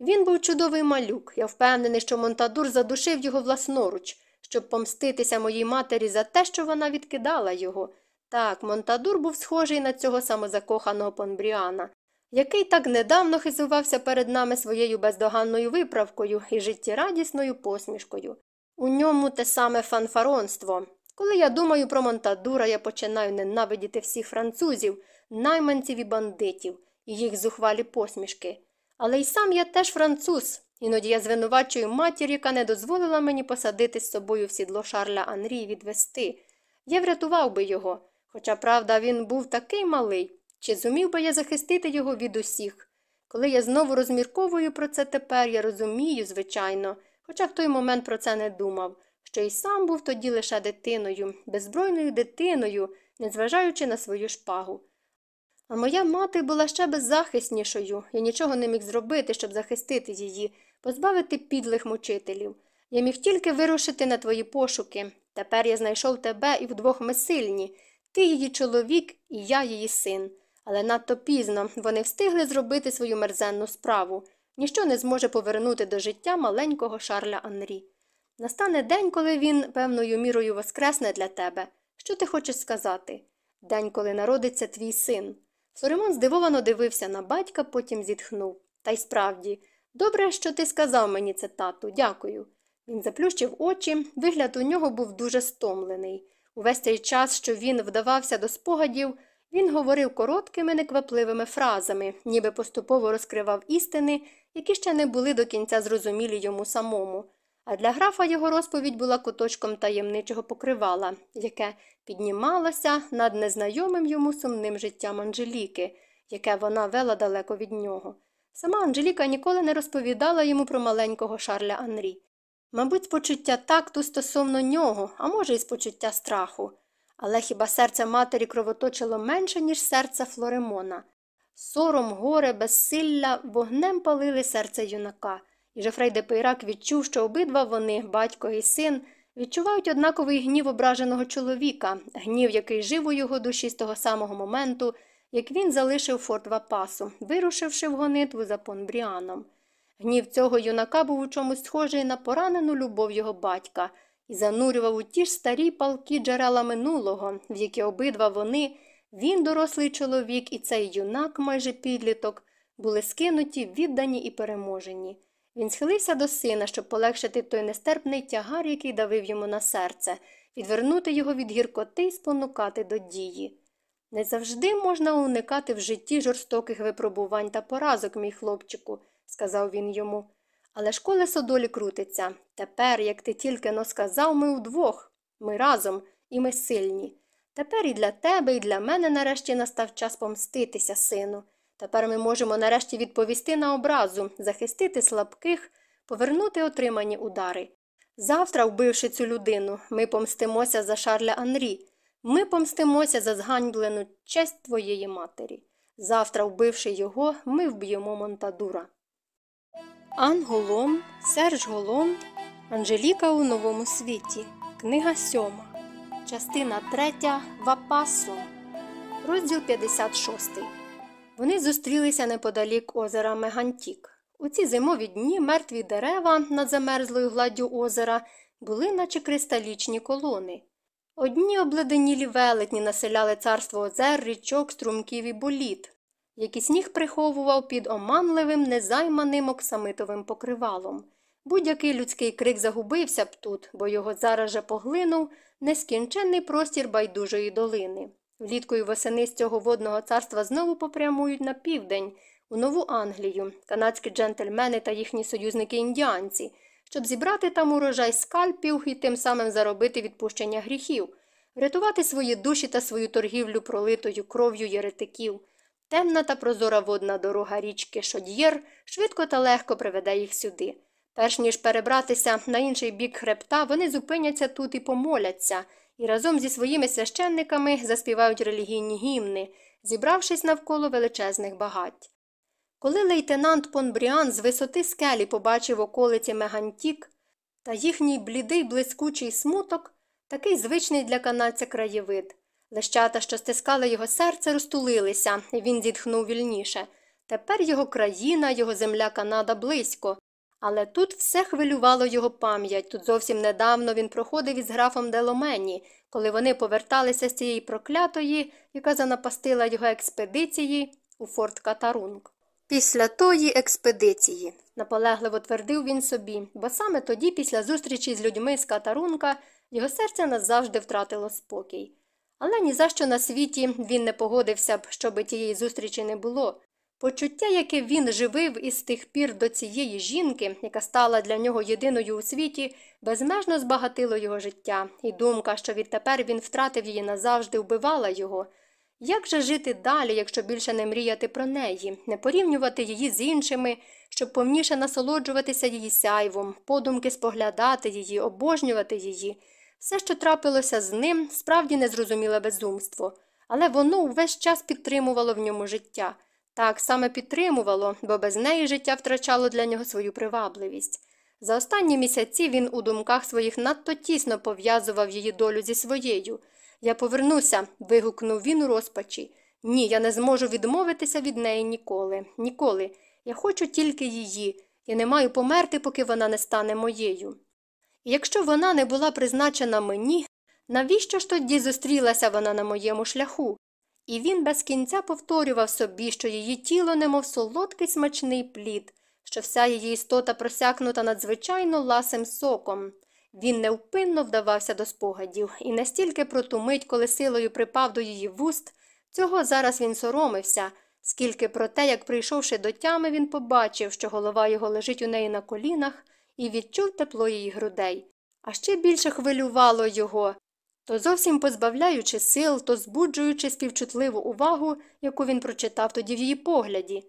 Він був чудовий малюк. Я впевнений, що Монтадур задушив його власноруч, щоб помститися моїй матері за те, що вона відкидала його. Так, Монтадур був схожий на цього самозакоханого Понбріана, який так недавно хизувався перед нами своєю бездоганною виправкою і життєрадісною посмішкою. У ньому те саме фанфаронство. Коли я думаю про Монтадура, я починаю ненавидіти всіх французів, найманців і бандитів, і їх зухвалі посмішки. Але й сам я теж француз. Іноді я звинувачую матір, яка не дозволила мені посадити з собою в сідло Шарля Анрі і відвести. Я врятував би його. Хоча, правда, він був такий малий, чи зумів би я захистити його від усіх? Коли я знову розмірковую про це тепер, я розумію, звичайно, хоча в той момент про це не думав, що й сам був тоді лише дитиною, беззбройною дитиною, незважаючи на свою шпагу. А моя мати була ще беззахиснішою, я нічого не міг зробити, щоб захистити її, позбавити підлих мучителів. Я міг тільки вирушити на твої пошуки. Тепер я знайшов тебе і вдвох ми сильні. Ти її чоловік і я її син. Але надто пізно вони встигли зробити свою мерзенну справу. Ніщо не зможе повернути до життя маленького Шарля Анрі. Настане день, коли він певною мірою воскресне для тебе. Що ти хочеш сказати? День, коли народиться твій син. Соримон здивовано дивився на батька, потім зітхнув. Та й справді, добре, що ти сказав мені це, тату, дякую. Він заплющив очі, вигляд у нього був дуже стомлений. Увесь цей час, що він вдавався до спогадів, він говорив короткими, неквапливими фразами, ніби поступово розкривав істини, які ще не були до кінця зрозумілі йому самому. А для графа його розповідь була куточком таємничого покривала, яке піднімалося над незнайомим йому сумним життям Анжеліки, яке вона вела далеко від нього. Сама Анжеліка ніколи не розповідала йому про маленького Шарля Анрі. Мабуть, почуття такту стосовно нього, а може, і з почуття страху. Але хіба серце матері кровоточило менше, ніж серце Флоремона? Сором, горе, безсилля вогнем палили серце юнака, і Жофрей де Пейрак відчув, що обидва вони, батько і син, відчувають однаковий гнів ображеного чоловіка, гнів, який жив у його душі з того самого моменту, як він залишив форт Вапасу, вирушивши в гонитву за Понбріаном. Гнів цього юнака був у чомусь схожий на поранену любов його батька і занурював у ті ж старі палки джерела минулого, в які обидва вони, він, дорослий чоловік, і цей юнак, майже підліток, були скинуті, віддані і переможені. Він схилився до сина, щоб полегшити той нестерпний тягар, який давив йому на серце, відвернути його від гіркоти і спонукати до дії. Не завжди можна уникати в житті жорстоких випробувань та поразок, мій хлопчику сказав він йому. Але ж колесо долі крутиться. Тепер, як ти тільки но сказав, ми вдвох. Ми разом і ми сильні. Тепер і для тебе, і для мене нарешті настав час помститися, сину. Тепер ми можемо нарешті відповісти на образу, захистити слабких, повернути отримані удари. Завтра, вбивши цю людину, ми помстимося за Шарля Анрі. Ми помстимося за зганьблену честь твоєї матері. Завтра, вбивши його, ми вб'ємо Монтадура. Ан Голом, Серж Голон, Анжеліка у новому світі. Книга сьома. Частина третя. Вапасо. Розділ 56. Вони зустрілися неподалік озера Мегантік. У ці зимові дні мертві дерева над замерзлою гладдю озера були, наче кристалічні колони. Одні обледенілі велетні населяли царство озер, річок, струмків і боліт, які сніг приховував під оманливим, незайманим оксамитовим покривалом. Будь-який людський крик загубився б тут, бо його зараз же поглинув нескінченний простір байдужої долини. Влітку і восени з цього водного царства знову попрямують на південь, у Нову Англію, канадські джентльмени та їхні союзники індіанці, щоб зібрати там урожай скальпів і тим самим заробити відпущення гріхів, врятувати свої душі та свою торгівлю пролитою кров'ю єретиків. Темна та прозора водна дорога річки Шод'єр швидко та легко приведе їх сюди. Перш ніж перебратися на інший бік хребта, вони зупиняться тут і помоляться, і разом зі своїми священниками заспівають релігійні гімни, зібравшись навколо величезних багать. Коли лейтенант Понбріан з висоти скелі побачив околиці Мегантік та їхній блідий блискучий смуток, такий звичний для канадця краєвид. Лещата, що стискали його серце, розтулилися, і він зітхнув вільніше. Тепер його країна, його земля Канада близько. Але тут все хвилювало його пам'ять. Тут зовсім недавно він проходив із графом Деломені, коли вони поверталися з цієї проклятої, яка занапастила його експедиції у Форт Катарунг. Після тої експедиції, наполегливо твердив він собі, бо саме тоді, після зустрічі з людьми з Катарунка, його серце назавжди втратило спокій. Але ні за що на світі він не погодився б, щоби тієї зустрічі не було. Почуття, яке він живив із тих пір до цієї жінки, яка стала для нього єдиною у світі, безмежно збагатило його життя, і думка, що відтепер він втратив її назавжди, вбивала його. Як же жити далі, якщо більше не мріяти про неї, не порівнювати її з іншими, щоб повніше насолоджуватися її сяйвом, подумки споглядати її, обожнювати її? Все, що трапилося з ним, справді незрозуміле безумство, але воно увесь час підтримувало в ньому життя. Так саме підтримувало, бо без неї життя втрачало для нього свою привабливість. За останні місяці він у думках своїх надто тісно пов'язував її долю зі своєю. Я повернуся. вигукнув він у розпачі. Ні, я не зможу відмовитися від неї ніколи. Ніколи. Я хочу тільки її. Я не маю померти, поки вона не стане моєю. І якщо вона не була призначена мені, навіщо ж тоді зустрілася вона на моєму шляху? І він без кінця повторював собі, що її тіло, немов солодкий смачний плід, що вся її істота просякнута надзвичайно ласим соком. Він невпинно вдавався до спогадів, і настільки про ту мить, коли силою припав до її вуст, цього зараз він соромився, скільки про те, як прийшовши до тями, він побачив, що голова його лежить у неї на колінах, і відчув тепло її грудей. А ще більше хвилювало його, то зовсім позбавляючи сил, то збуджуючи співчутливу увагу, яку він прочитав тоді в її погляді.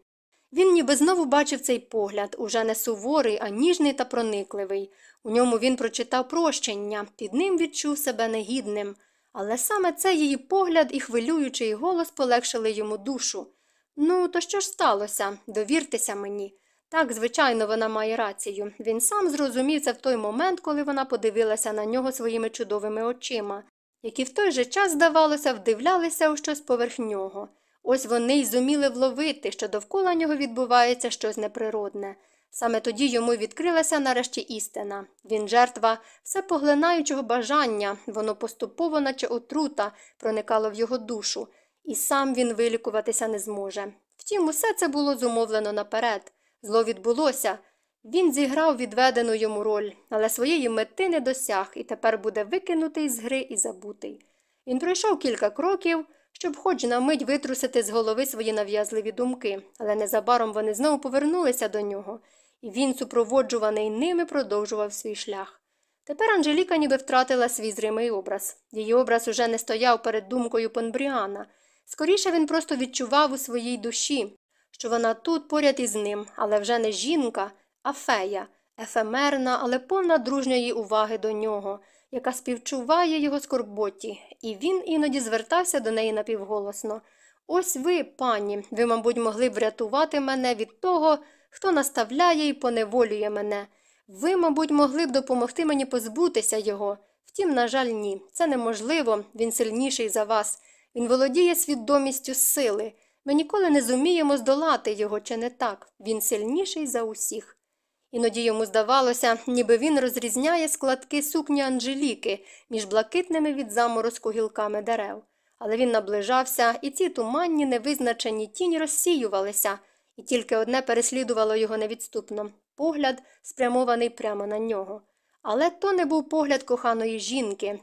Він ніби знову бачив цей погляд, уже не суворий, а ніжний та проникливий. У ньому він прочитав прощення, під ним відчув себе негідним. Але саме цей її погляд і хвилюючий голос полегшили йому душу. Ну, то що ж сталося? Довіртеся мені. Так, звичайно, вона має рацію. Він сам зрозумів це в той момент, коли вона подивилася на нього своїми чудовими очима, які в той же час, здавалося, вдивлялися у щось поверх нього. Ось вони й зуміли вловити, що довкола нього відбувається щось неприродне. Саме тоді йому відкрилася нарешті істина. Він жертва всепоглинаючого бажання, воно поступово, наче отрута, проникало в його душу, і сам він вилікуватися не зможе. Втім, усе це було зумовлено наперед. Зло відбулося. Він зіграв відведену йому роль, але своєї мети не досяг і тепер буде викинутий з гри і забутий. Він пройшов кілька кроків, щоб хоч на мить витрусити з голови свої нав'язливі думки, але незабаром вони знову повернулися до нього, і він, супроводжуваний ними, продовжував свій шлях. Тепер Анжеліка ніби втратила свій зримий образ. Її образ уже не стояв перед думкою Понбріана. Скоріше він просто відчував у своїй душі, що вона тут поряд із ним, але вже не жінка, а фея, ефемерна, але повна дружньої уваги до нього, яка співчуває його скорботі, і він іноді звертався до неї напівголосно. Ось ви, пані, ви, мабуть, могли б врятувати мене від того, хто наставляє і поневолює мене. Ви, мабуть, могли б допомогти мені позбутися його. Втім, на жаль, ні. Це неможливо, він сильніший за вас. Він володіє свідомістю сили. Ми ніколи не зуміємо здолати його, чи не так? Він сильніший за усіх. Іноді йому здавалося, ніби він розрізняє складки сукні Анжеліки між блакитними від заморозку гілками дерев. Але він наближався, і ці туманні невизначені тіні розсіювалися, і тільки одне переслідувало його невідступно погляд, спрямований прямо на нього. Але то не був погляд коханої жінки,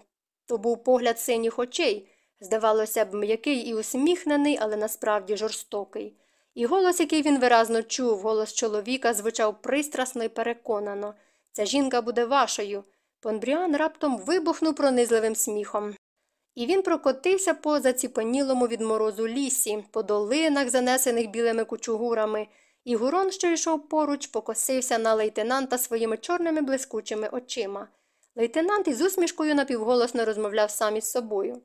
то був погляд синіх очей, здавалося б, м'який і усміхнений, але насправді жорстокий. І голос, який він виразно чув, голос чоловіка, звучав пристрасно і переконано ця жінка буде вашою. Понбріан раптом вибухнув пронизливим сміхом. І він прокотився по заціпанілому від морозу лісі, по долинах, занесених білими кучугурами, і Гурон, що йшов поруч, покосився на лейтенанта своїми чорними блискучими очима. Лейтенант із усмішкою напівголосно розмовляв сам із собою.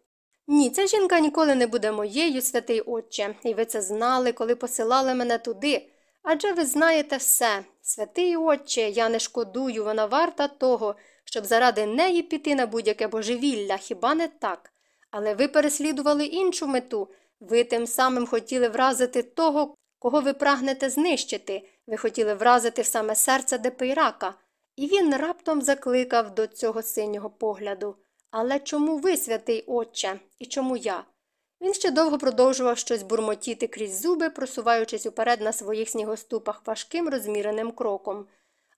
Ні, ця жінка ніколи не буде моєю, святий отче, і ви це знали, коли посилали мене туди. Адже ви знаєте все. Святий отче, я не шкодую, вона варта того, щоб заради неї піти на будь-яке божевілля, хіба не так? Але ви переслідували іншу мету. Ви тим самим хотіли вразити того, кого ви прагнете знищити. Ви хотіли вразити саме серце Депейрака. І він раптом закликав до цього синього погляду. Але чому ви, святий отче, і чому я? Він ще довго продовжував щось бурмотіти крізь зуби, просуваючись уперед на своїх снігоступах важким розміреним кроком.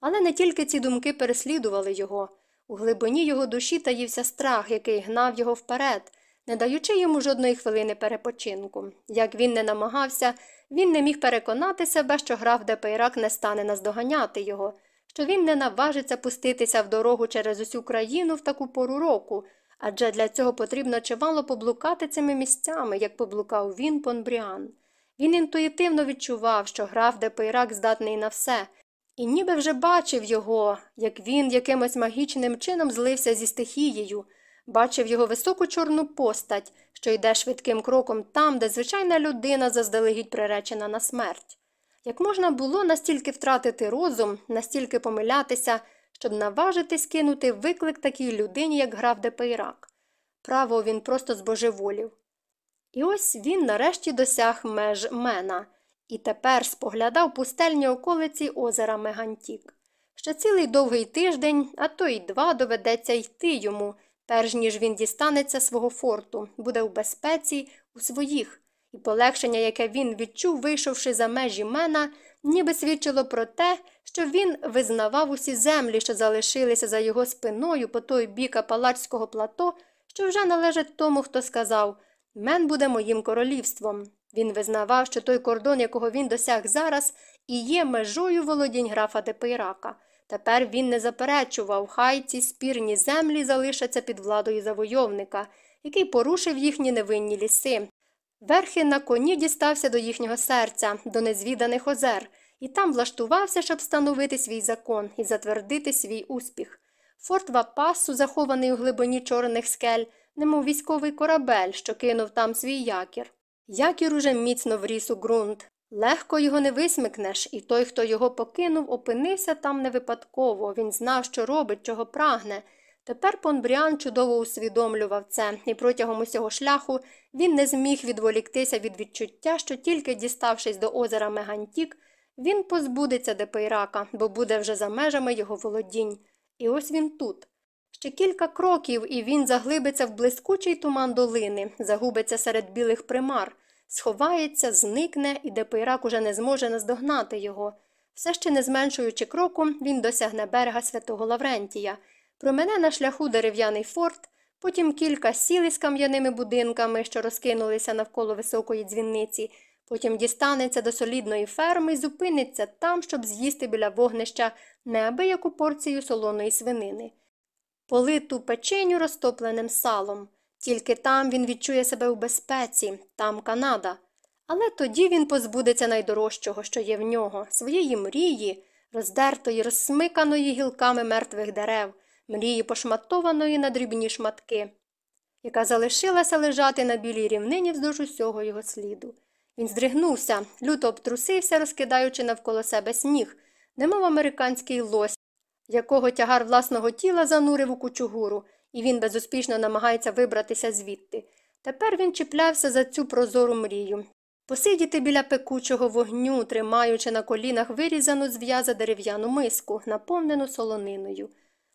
Але не тільки ці думки переслідували його. У глибині його душі таївся страх, який гнав його вперед, не даючи йому жодної хвилини перепочинку. Як він не намагався, він не міг переконати себе, що граф де Пейрак не стане наздоганяти його що він не наважиться пуститися в дорогу через усю країну в таку пору року, адже для цього потрібно чимало поблукати цими місцями, як поблукав він Понбріан. Він інтуїтивно відчував, що граф де Пейрак здатний на все, і ніби вже бачив його, як він якимось магічним чином злився зі стихією, бачив його високу чорну постать, що йде швидким кроком там, де звичайна людина заздалегідь приречена на смерть. Як можна було настільки втратити розум, настільки помилятися, щоб наважитись кинути виклик такій людині, як граф де Пейрак? Право він просто збожеволів. І ось він нарешті досяг меж Мена і тепер споглядав пустельні околиці озера Мегантік. Ще цілий довгий тиждень, а то й два доведеться йти йому, перш ніж він дістанеться свого форту, буде в безпеці у своїх і полегшення, яке він відчув, вийшовши за межі мена, ніби свідчило про те, що він визнавав усі землі, що залишилися за його спиною по той бік апалачського плато, що вже належать тому, хто сказав Мен буде моїм королівством. Він визнавав, що той кордон, якого він досяг зараз, і є межою володінь графа Депейрака. Тепер він не заперечував, хай ці спірні землі залишаться під владою завойовника, який порушив їхні невинні ліси, Верхи на коні дістався до їхнього серця, до незвіданих озер, і там влаштувався, щоб встановити свій закон і затвердити свій успіх. Форт Вапасу, захований у глибині чорних скель, немов військовий корабель, що кинув там свій якір. Якір уже міцно вріс у ґрунт. Легко його не висмикнеш, і той, хто його покинув, опинився там не випадково. Він знав, що робить, чого прагне. Тепер Понбріан чудово усвідомлював це, і протягом усього шляху він не зміг відволіктися від відчуття, що тільки діставшись до озера Мегантік, він позбудеться де Пейрака, бо буде вже за межами його володінь. І ось він тут. Ще кілька кроків, і він заглибиться в блискучий туман долини, загубиться серед білих примар, сховається, зникне, і де Пейрак уже не зможе наздогнати його. Все ще не зменшуючи кроку, він досягне берега святого Лаврентія. Промине на шляху дерев'яний форт, потім кілька сіл із кам'яними будинками, що розкинулися навколо високої дзвінниці, потім дістанеться до солідної ферми і зупиниться там, щоб з'їсти біля вогнища неабияку порцію солоної свинини. Политу печеню розтопленим салом. Тільки там він відчує себе у безпеці, там Канада. Але тоді він позбудеться найдорожчого, що є в нього, своєї мрії, роздертої, розсмиканої гілками мертвих дерев мрії пошматованої на дрібні шматки, яка залишилася лежати на білій рівнині вздовж усього його сліду. Він здригнувся, люто обтрусився, розкидаючи навколо себе сніг, немов американський лось, якого тягар власного тіла занурив у кучугуру, і він безуспішно намагається вибратися звідти. Тепер він чіплявся за цю прозору мрію. Посидіти біля пекучого вогню, тримаючи на колінах вирізану з в'яза дерев'яну миску, наповнену солониною.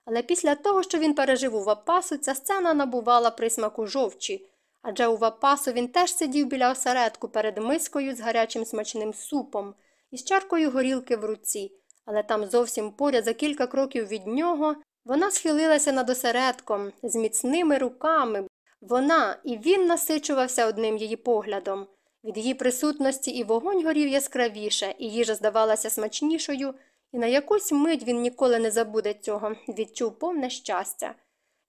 Але після того, що він пережив у Вапасу, ця сцена набувала присмаку жовчі, адже у Вапасу він теж сидів біля осередку перед мискою з гарячим смачним супом і з чаркою горілки в руці, але там зовсім поряд за кілька кроків від нього вона схилилася над осередком з міцними руками. Вона і він насичувався одним її поглядом. Від її присутності і вогонь горів яскравіше, і їжа здавалася смачнішою, і на якусь мить він ніколи не забуде цього, відчув повне щастя.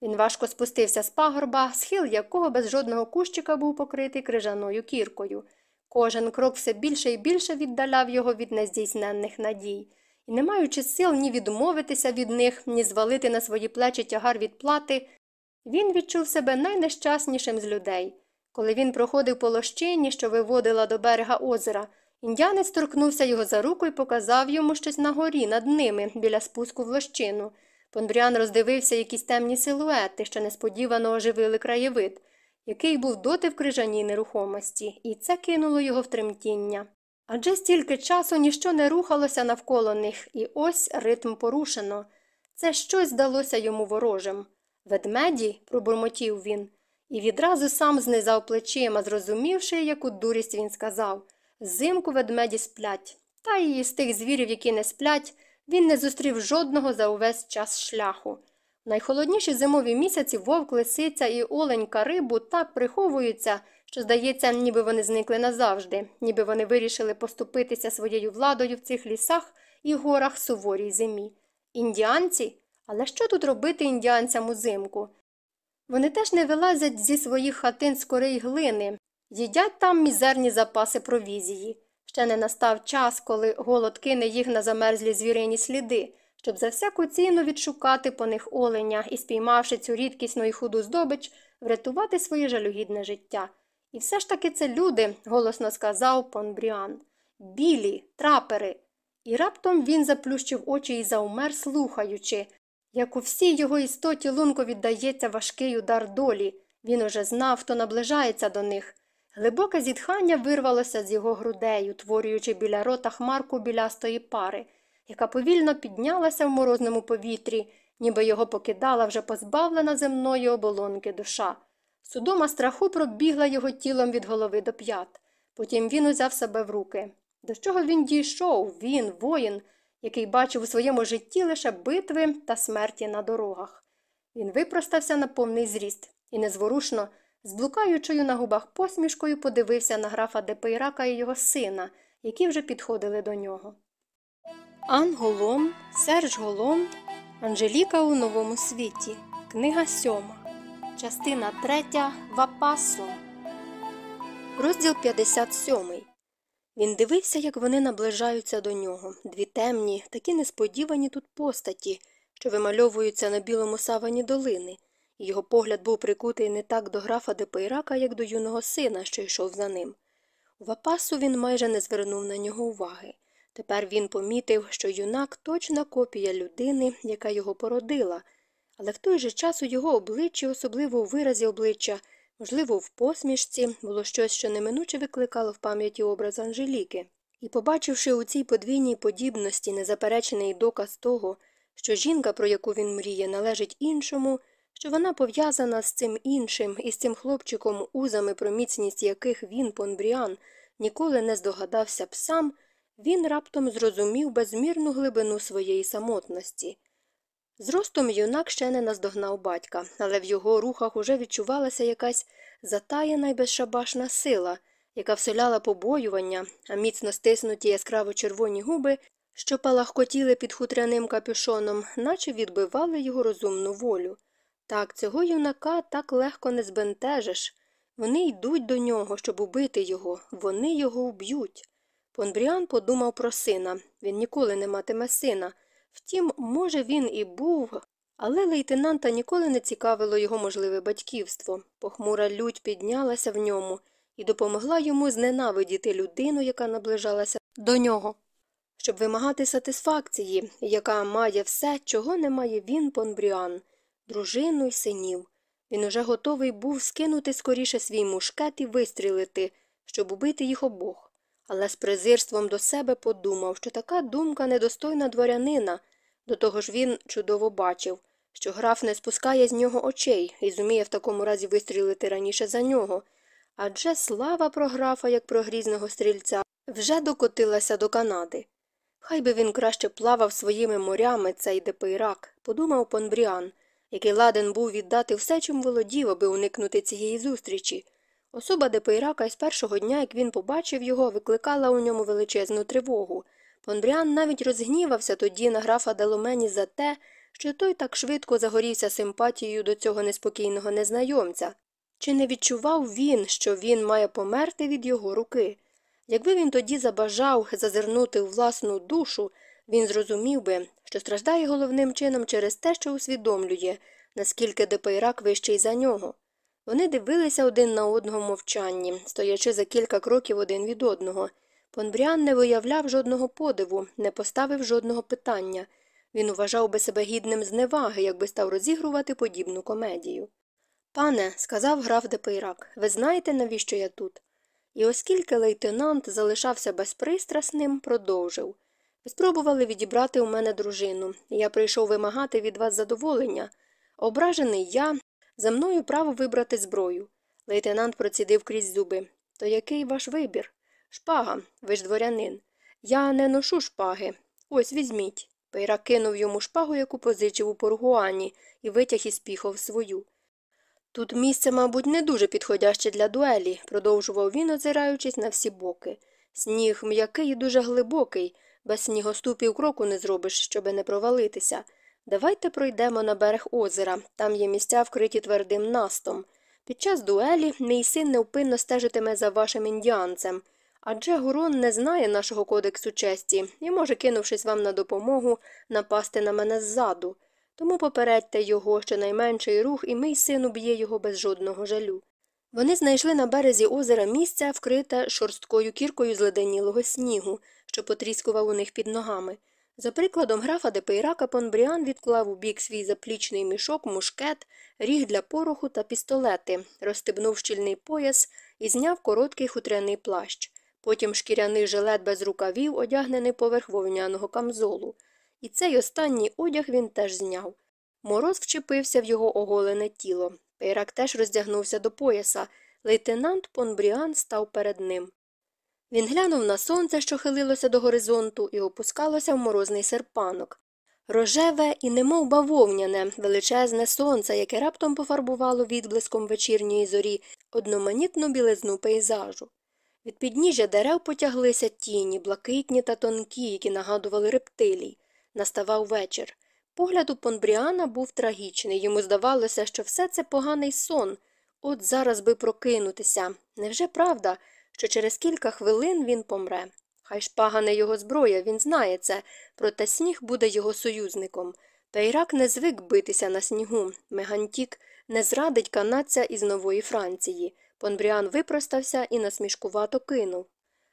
Він важко спустився з пагорба, схил якого без жодного кущика був покритий крижаною кіркою. Кожен крок все більше і більше віддаляв його від нездійсненних надій, і, не маючи сил ні відмовитися від них, ні звалити на свої плечі тягар відплати, він відчув себе найнещаснішим з людей. Коли він проходив по лощині, що виводила до берега озера, індіанець торкнувся його за руку і показав йому щось на горі над ними, біля спуску в лощину. Пондріан роздивився якісь темні силуети, що несподівано оживили краєвид, який був доти в крижаній нерухомості, і це кинуло його в тремтіння. Адже стільки часу ніщо не рухалося навколо них, і ось ритм порушено. Це щось здалося йому ворожим. Ведмеді, пробурмотів він, і відразу сам знизав плечима, зрозумівши, яку дурість він сказав Зимку ведмеді сплять. Та і з тих звірів, які не сплять, він не зустрів жодного за увесь час шляху. Найхолодніші зимові місяці вовк, лисиця і оленька рибу так приховуються, що, здається, ніби вони зникли назавжди, ніби вони вирішили поступитися своєю владою в цих лісах і горах суворій зимі. Індіанці? Але що тут робити індіанцям узимку? Вони теж не вилазять зі своїх хатин з кори й глини, їдять там мізерні запаси провізії. Ще не настав час, коли голод кине їх на замерзлі звірині сліди, щоб за всяку ціну відшукати по них оленя і, спіймавши цю рідкісну і худу здобич, врятувати своє жалюгідне життя. І все ж таки це люди, голосно сказав пан Бріан. Білі, трапери. І раптом він заплющив очі і заумер, слухаючи, як у всій його істоті лунко віддається важкий удар долі. Він уже знав, хто наближається до них. Глибоке зітхання вирвалося з його грудей, утворюючи біля рота хмарку білястої пари, яка повільно піднялася в морозному повітрі, ніби його покидала вже позбавлена земної оболонки душа. Судома страху пробігла його тілом від голови до п'ят. Потім він узяв себе в руки. До чого він дійшов, він, воїн, який бачив у своєму житті лише битви та смерті на дорогах. Він випростався на повний зріст і незворушно, з блукаючою на губах посмішкою подивився на графа Депейрака і його сина, які вже підходили до нього. Ан Голом, Серж Голом, Анжеліка у новому світі. Книга сьома. Частина третя. Вапасо. Розділ 57. Він дивився, як вони наближаються до нього. Дві темні, такі несподівані тут постаті, що вимальовуються на білому савані долини. Його погляд був прикутий не так до графа Депейрака, як до юного сина, що йшов за ним. У Вапасу він майже не звернув на нього уваги. Тепер він помітив, що юнак точна копія людини, яка його породила, але в той же час у його обличчі, особливо у виразі обличчя, можливо, в посмішці, було щось, що неминуче викликало в пам'яті образ Анжеліки. І, побачивши у цій подвійній подібності незаперечений доказ того, що жінка, про яку він мріє, належить іншому, що вона пов'язана з цим іншим і з цим хлопчиком, узами, про міцність яких він, Понбріан, ніколи не здогадався б сам, він раптом зрозумів безмірну глибину своєї самотності. Зростом юнак ще не наздогнав батька, але в його рухах уже відчувалася якась затаєна й безшабашна сила, яка вселяла побоювання, а міцно стиснуті яскраво червоні губи, що палахкотіли під хутряним капюшоном, наче відбивали його розумну волю. Так, цього юнака так легко не збентежиш. Вони йдуть до нього, щоб убити його, вони його вб'ють. Понбріан подумав про сина він ніколи не матиме сина. Втім, може, він і був, але лейтенанта ніколи не цікавило його можливе батьківство. Похмура лють піднялася в ньому, і допомогла йому зненавидіти людину, яка наближалася до нього, щоб вимагати сатисфакції, яка має все, чого не має він, Понбріан, дружину й синів. Він уже готовий був скинути скоріше свій мушкет і вистрілити, щоб убити їх обох. Але з презирством до себе подумав, що така думка недостойна дворянина. До того ж він чудово бачив, що граф не спускає з нього очей і зуміє в такому разі вистрілити раніше за нього. Адже слава про графа, як про грізного стрільця, вже докотилася до Канади. Хай би він краще плавав своїми морями цей депейрак, подумав Понбріан, який ладен був віддати все, чим володів, аби уникнути цієї зустрічі. Особа де Пейрака із першого дня, як він побачив його, викликала у ньому величезну тривогу. Понбріан навіть розгнівався тоді на графа де Ломені за те, що той так швидко загорівся симпатією до цього неспокійного незнайомця. Чи не відчував він, що він має померти від його руки? Якби він тоді забажав зазирнути у власну душу, він зрозумів би, що страждає головним чином через те, що усвідомлює, наскільки де Пейрак вищий за нього. Вони дивилися один на одного в мовчанні, стоячи за кілька кроків один від одного. Понбріан не виявляв жодного подиву, не поставив жодного питання. Він вважав би себе гідним зневаги, якби став розігрувати подібну комедію. Пане, сказав граф де Пейрак, ви знаєте, навіщо я тут? І оскільки лейтенант залишався безпристрасним, продовжив спробували відібрати у мене дружину, я прийшов вимагати від вас задоволення. Ображений я, за мною право вибрати зброю. Лейтенант процідив крізь зуби. То який ваш вибір? Шпага, ви ж дворянин. Я не ношу шпаги. Ось візьміть. Пейрак кинув йому шпагу, яку позичив у Поргуані, і витяг із піхов свою. Тут місце, мабуть, не дуже підходяще для дуелі, продовжував він, озираючись на всі боки. Сніг м'який і дуже глибокий, без снігоступів кроку не зробиш, щоби не провалитися. Давайте пройдемо на берег озера, там є місця, вкриті твердим настом. Під час дуелі мій син невпинно стежитиме за вашим індіанцем. Адже Гурон не знає нашого кодексу честі і може, кинувшись вам на допомогу, напасти на мене ззаду. Тому попередьте його, що найменший рух, і мій син уб'є його без жодного жалю. Вони знайшли на березі озера місце, вкрите шорсткою кіркою зледенілого снігу, що потріскував у них під ногами. За прикладом графа де Пейрака Понбріан відклав у бік свій заплічний мішок, мушкет, ріг для пороху та пістолети, розстебнув щільний пояс і зняв короткий хутряний плащ. Потім шкіряний жилет без рукавів, одягнений поверх вовняного камзолу. І цей останній одяг він теж зняв. Мороз вчепився в його оголене тіло. Пейрак теж роздягнувся до пояса. Лейтенант Понбріан став перед ним. Він глянув на сонце, що хилилося до горизонту, і опускалося в морозний серпанок. Рожеве і немов бавовняне, величезне сонце, яке раптом пофарбувало відблиском вечірньої зорі одноманітну білизну пейзажу. Від підніжжя дерев потяглися тіні, блакитні та тонкі, які нагадували рептилій. Наставав вечір. Погляд у Понбріана був трагічний. Йому здавалося, що все це поганий сон. От зараз би прокинутися. Невже правда, що через кілька хвилин він помре? Хай шпага не його зброя, він знає це, проте сніг буде його союзником. Де Пейрак не звик битися на снігу. Мегантік не зрадить канадця із нової Франції. Понбріан випростався і насмішкувато кинув.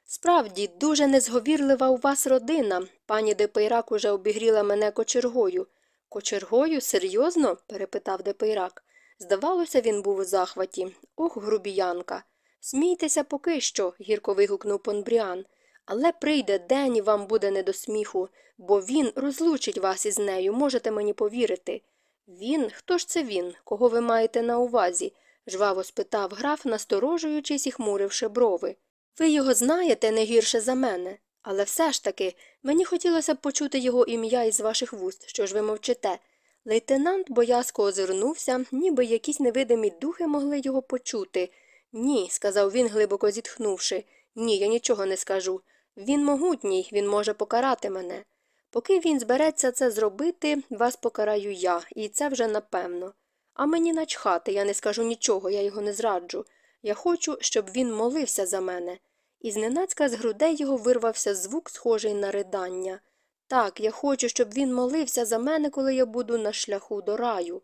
Справді, дуже незговірлива у вас родина. Пані де Пейрак уже обігріла мене кочергою. Кочергою? Серйозно? перепитав де Пейрак. Здавалося, він був у захваті. Ох, грубіянка. Смійтеся поки що, гірко вигукнув Понбріан. Але прийде день і вам буде не до сміху, бо він розлучить вас із нею, можете мені повірити. Він? Хто ж це він? Кого ви маєте на увазі? жваво спитав граф, насторожуючись і хмуривши брови. Ви його знаєте не гірше за мене, але все ж таки мені хотілося б почути його ім'я із ваших вуст, що ж ви мовчите. Лейтенант боязко озирнувся, ніби якісь невидимі духи могли його почути. Ні, сказав він, глибоко зітхнувши. Ні, я нічого не скажу. Він могутній, він може покарати мене. Поки він збереться це зробити, вас покараю я, і це вже напевно. А мені начхати, я не скажу нічого, я його не зраджу. Я хочу, щоб він молився за мене. І зненацька з грудей його вирвався звук, схожий на ридання. Так, я хочу, щоб він молився за мене, коли я буду на шляху до раю.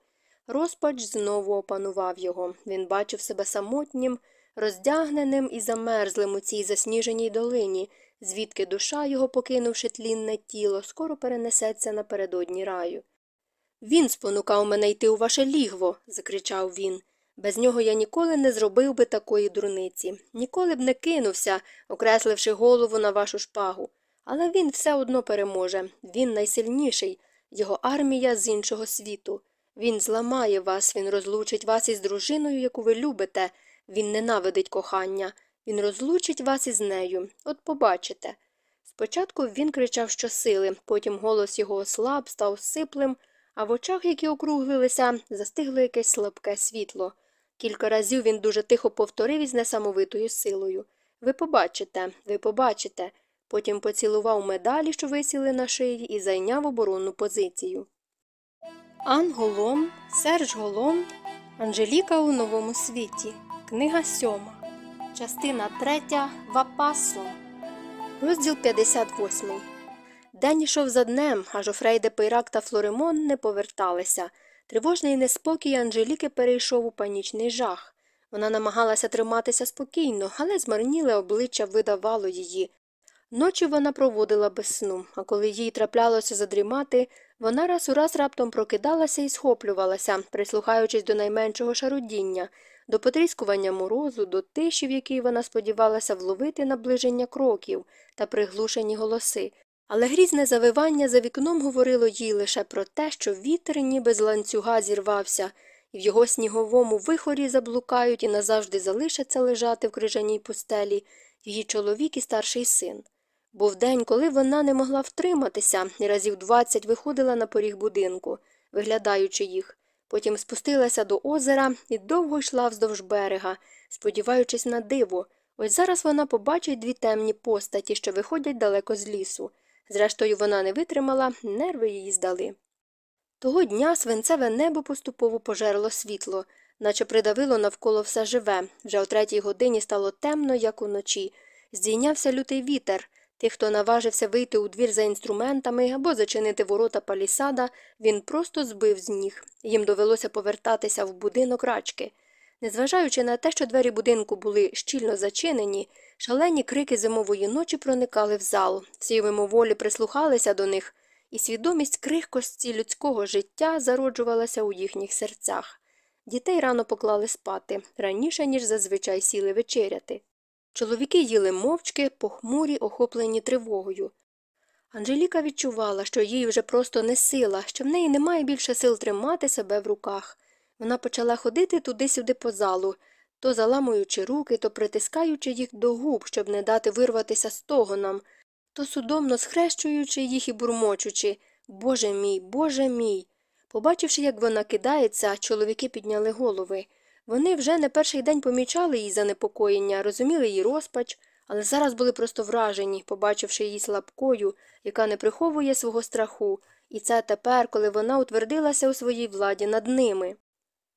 Розпач знову опанував його. Він бачив себе самотнім, роздягненим і замерзлим у цій засніженій долині, звідки душа його, покинувши тлінне тіло, скоро перенесеться напередодні раю. Він спонукав мене йти у ваше лігво, закричав він. Без нього я ніколи не зробив би такої дурниці, ніколи б не кинувся, окресливши голову на вашу шпагу. Але він все одно переможе він найсильніший, його армія з іншого світу. Він зламає вас, він розлучить вас із дружиною, яку ви любите, він ненавидить кохання, він розлучить вас із нею. От побачите. Спочатку він кричав щосили, потім голос його ослаб, став сиплим, а в очах, які округлилися, застигло якесь слабке світло. Кілька разів він дуже тихо повторив із несамовитою силою. Ви побачите, ви побачите. Потім поцілував медалі, що висіли на шиї, і зайняв оборонну позицію. Ан Голом, Серж Голом, Анжеліка у новому світі. Книга сьома. Частина третя. Вапасо. Розділ 58. День йшов за днем, а Жофрей де Пейрак та Флоремон не поверталися. Тривожний неспокій Анжеліки перейшов у панічний жах. Вона намагалася триматися спокійно, але змарніле обличчя видавало її. Ночі вона проводила без сну, а коли їй траплялося задрімати, вона раз у раз раптом прокидалася і схоплювалася, прислухаючись до найменшого шарудіння, до потріскування морозу, до тиші, в якій вона сподівалася вловити наближення кроків та приглушені голоси. Але грізне завивання за вікном говорило їй лише про те, що вітер ніби з ланцюга зірвався, і в його сніговому вихорі заблукають і назавжди залишаться лежати в крижаній пустелі її чоловік і старший син. Був день, коли вона не могла втриматися і разів двадцять виходила на поріг будинку, виглядаючи їх. Потім спустилася до озера і довго йшла вздовж берега, сподіваючись на диво. Ось зараз вона побачить дві темні постаті, що виходять далеко з лісу. Зрештою, вона не витримала, нерви її здали. Того дня свинцеве небо поступово пожерло світло, наче придавило навколо все живе. Вже о третій годині стало темно, як уночі. Здійнявся лютий вітер. Тих, хто наважився вийти у двір за інструментами або зачинити ворота палісада, він просто збив з ніг. Їм довелося повертатися в будинок рачки. Незважаючи на те, що двері будинку були щільно зачинені, шалені крики зимової ночі проникали в зал, всі мимоволі прислухалися до них, і свідомість крихкості людського життя зароджувалася у їхніх серцях. Дітей рано поклали спати, раніше, ніж зазвичай сіли вечеряти. Чоловіки їли мовчки, похмурі, охоплені тривогою. Анжеліка відчувала, що їй вже просто не сила, що в неї немає більше сил тримати себе в руках. Вона почала ходити туди-сюди по залу, то заламуючи руки, то притискаючи їх до губ, щоб не дати вирватися стогонам, то судомно схрещуючи їх і бурмочучи Боже мій, Боже мій. Побачивши, як вона кидається, чоловіки підняли голови. Вони вже не перший день помічали її занепокоєння, розуміли її розпач, але зараз були просто вражені, побачивши її слабкою, яка не приховує свого страху, і це тепер, коли вона утвердилася у своїй владі над ними.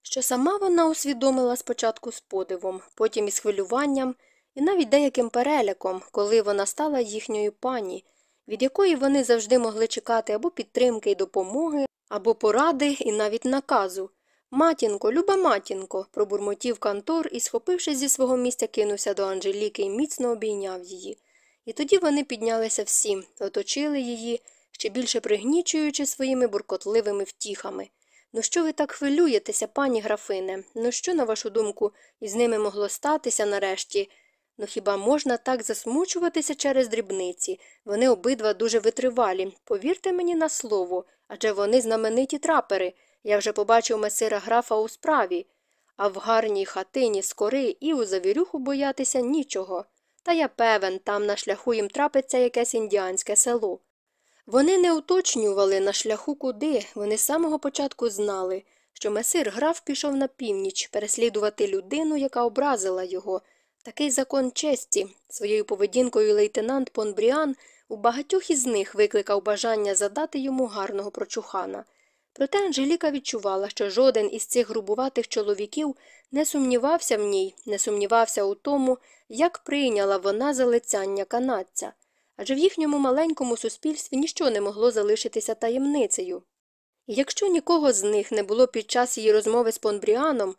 Що сама вона усвідомила спочатку з подивом, потім із хвилюванням і навіть деяким переляком, коли вона стала їхньою пані, від якої вони завжди могли чекати або підтримки й допомоги, або поради і навіть наказу. Матінко, люба матінко, пробурмотів Кантор і, схопившись зі свого місця, кинувся до Анжеліки і міцно обійняв її. І тоді вони піднялися всі, оточили її, ще більше пригнічуючи своїми буркотливими втіхами. Ну що ви так хвилюєтеся, пані графине? Ну що, на вашу думку, із ними могло статися нарешті? Ну хіба можна так засмучуватися через дрібниці? Вони обидва дуже витривалі. Повірте мені на слово, адже вони знамениті трапери. Я вже побачив месира графа у справі, а в гарній хатині з кори і у завірюху боятися нічого. Та я певен, там на шляху їм трапиться якесь індіанське село. Вони не уточнювали на шляху куди, вони з самого початку знали, що месир граф пішов на північ переслідувати людину, яка образила його. Такий закон честі. Своєю поведінкою лейтенант Понбріан у багатьох із них викликав бажання задати йому гарного прочухана. Проте Анжеліка відчувала, що жоден із цих грубуватих чоловіків не сумнівався в ній, не сумнівався у тому, як прийняла вона залицяння канадця. Адже в їхньому маленькому суспільстві ніщо не могло залишитися таємницею. І якщо нікого з них не було під час її розмови з Понбріаном,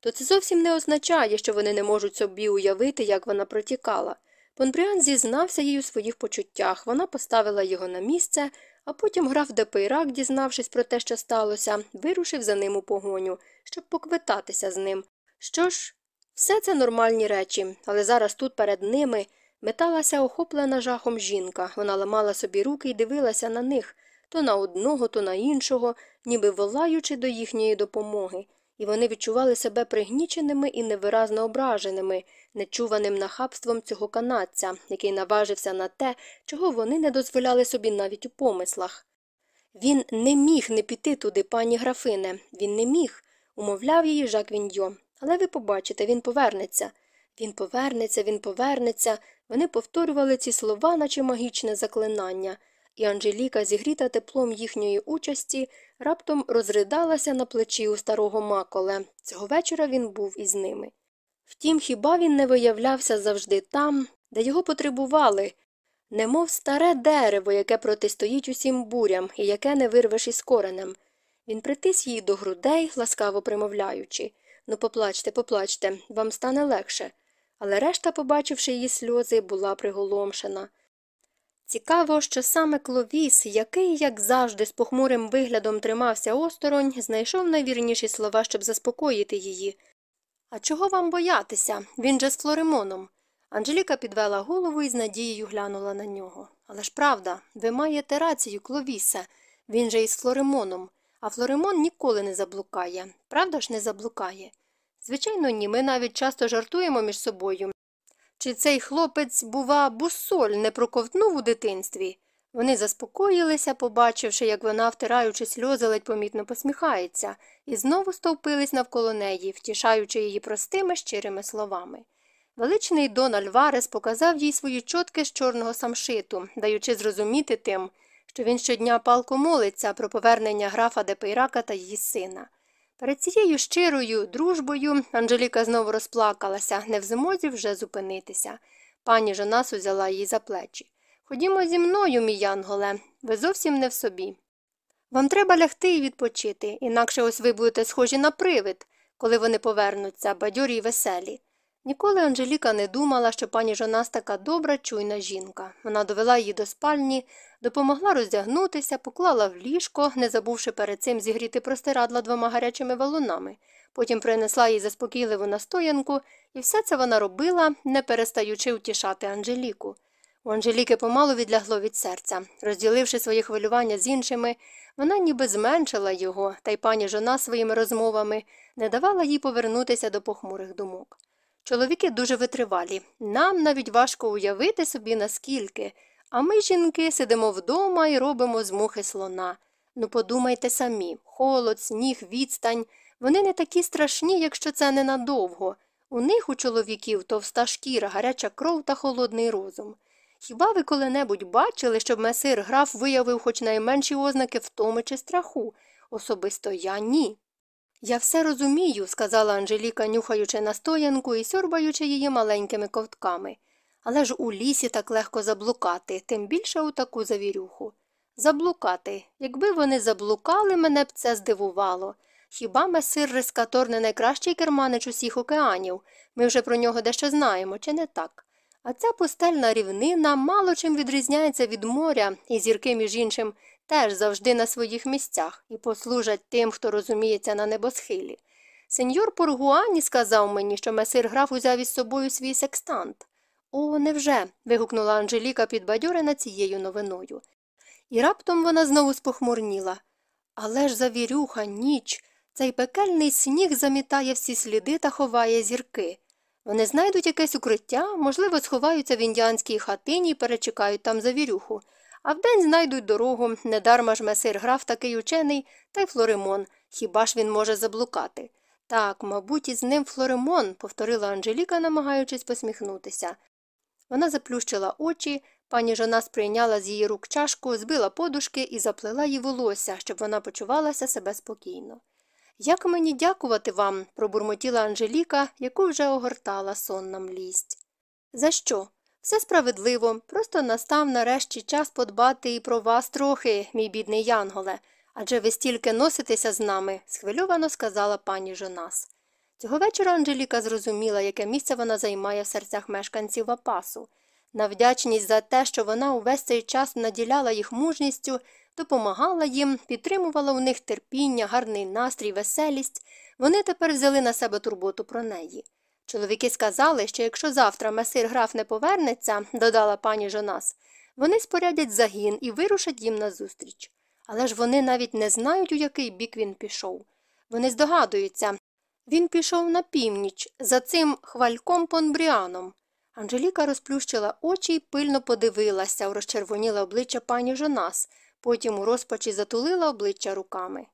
то це зовсім не означає, що вони не можуть собі уявити, як вона протікала. Понбріан зізнався їй у своїх почуттях, вона поставила його на місце, а потім граф де Пейрак, дізнавшись про те, що сталося, вирушив за ним у погоню, щоб поквитатися з ним. Що ж, все це нормальні речі, але зараз тут перед ними металася охоплена жахом жінка. Вона ламала собі руки і дивилася на них то на одного, то на іншого, ніби волаючи до їхньої допомоги, і вони відчували себе пригніченими і невиразно ображеними, нечуваним нахабством цього канадця, який наважився на те, чого вони не дозволяли собі навіть у помислах. Він не міг не піти туди, пані графине, він не міг, умовляв її Жак Віньо. Але ви побачите, він повернеться. Він повернеться, він повернеться. Вони повторювали ці слова, наче магічне заклинання, і Анжеліка, зігріта теплом їхньої участі, раптом розридалася на плечі у старого маколе. Цього вечора він був із ними. Втім, хіба він не виявлявся завжди там, де його потребували, немов старе дерево, яке протистоїть усім бурям і яке не вирвеш із коренем. Він притис її до грудей, ласкаво примовляючи Ну, поплачте, поплачте, вам стане легше. Але решта, побачивши її сльози, була приголомшена. Цікаво, що саме Кловіс, який, як завжди, з похмурим виглядом тримався осторонь, знайшов найвірніші слова, щоб заспокоїти її. А чого вам боятися? Він же з Флоремоном. Анжеліка підвела голову і з надією глянула на нього. Але ж правда, ви маєте рацію, Кловісе, він же із Флоремоном, а Флоремон ніколи не заблукає. Правда ж не заблукає? Звичайно, ні, ми навіть часто жартуємо між собою. Чи цей хлопець, бува, бусоль не проковтнув у дитинстві? Вони заспокоїлися, побачивши, як вона, втираючи сльози, ледь помітно посміхається, і знову стовпились навколо неї, втішаючи її простими щирими словами. Величний Дон Альварес показав їй свої чотки з чорного самшиту, даючи зрозуміти тим, що він щодня палко молиться про повернення графа Депейрака та її сина. Перед цією щирою дружбою Анжеліка знову розплакалася, не в змозі вже зупинитися. Пані Жонас узяла її за плечі. Ходімо зі мною, мій Янголе, ви зовсім не в собі. Вам треба лягти і відпочити, інакше ось ви будете схожі на привид, коли вони повернуться, бадьорі й веселі. Ніколи Анжеліка не думала, що пані Жонас така добра, чуйна жінка. Вона довела її до спальні, допомогла роздягнутися, поклала в ліжко, не забувши перед цим зігріти простирадла двома гарячими валунами. Потім принесла їй заспокійливу настоянку, і все це вона робила, не перестаючи втішати Анжеліку. У Анжеліки помалу відлягло від серця. Розділивши свої хвилювання з іншими, вона ніби зменшила його, та й пані жона своїми розмовами не давала їй повернутися до похмурих думок. Чоловіки дуже витривалі. Нам навіть важко уявити собі, наскільки. А ми, жінки, сидимо вдома і робимо з мухи слона. Ну, подумайте самі холод, сніг, відстань. Вони не такі страшні, якщо це ненадовго. У них, у чоловіків, товста шкіра, гаряча кров та холодний розум. Хіба ви коли-небудь бачили, щоб месир граф виявив хоч найменші ознаки втоми чи страху? Особисто я ні. Я все розумію, сказала Анжеліка, нюхаючи настоянку і сьорбаючи її маленькими ковтками. Але ж у лісі так легко заблукати, тим більше у таку завірюху. Заблукати. Якби вони заблукали, мене б це здивувало. Хіба месир Рескатор не найкращий керманич усіх океанів? Ми вже про нього дещо знаємо, чи не так? А ця пустельна рівнина мало чим відрізняється від моря, і зірки, між іншим, теж завжди на своїх місцях і послужать тим, хто розуміється на небосхилі. Сеньор Пургуані сказав мені, що месир граф узяв із собою свій секстант. О, невже? вигукнула Анжеліка, підбадьорена цією новиною. І раптом вона знову спохмурніла. Але ж завірюха, ніч, цей пекельний сніг замітає всі сліди та ховає зірки. Вони знайдуть якесь укриття, можливо, сховаються в індіанській хатині і перечекають там завірюху, а вдень знайдуть дорогу, недарма ж месир граф такий учений, та й Флоремон, хіба ж він може заблукати. Так, мабуть, із ним Флоремон, повторила Анжеліка, намагаючись посміхнутися. Вона заплющила очі, пані жона сприйняла з її рук чашку, збила подушки і заплела їй волосся, щоб вона почувалася себе спокійно. Як мені дякувати вам, пробурмотіла Анжеліка, яку вже огортала сонна млість. За що? Все справедливо, просто настав нарешті час подбати і про вас трохи, мій бідний Янголе, адже ви стільки носитеся з нами, схвильовано сказала пані Жонас. Цього вечора Анжеліка зрозуміла, яке місце вона займає в серцях мешканців Вапасу. На вдячність за те, що вона увесь цей час наділяла їх мужністю, допомагала їм, підтримувала у них терпіння, гарний настрій, веселість, вони тепер взяли на себе турботу про неї. Чоловіки сказали, що якщо завтра месир граф не повернеться, додала пані Жонас, вони спорядять загін і вирушать їм назустріч. Але ж вони навіть не знають, у який бік він пішов. Вони здогадуються. Він пішов на північ, за цим хвальком Понбріаном. Анжеліка розплющила очі й пильно подивилася у розчервоніле обличчя пані Жонас, потім у розпачі затулила обличчя руками.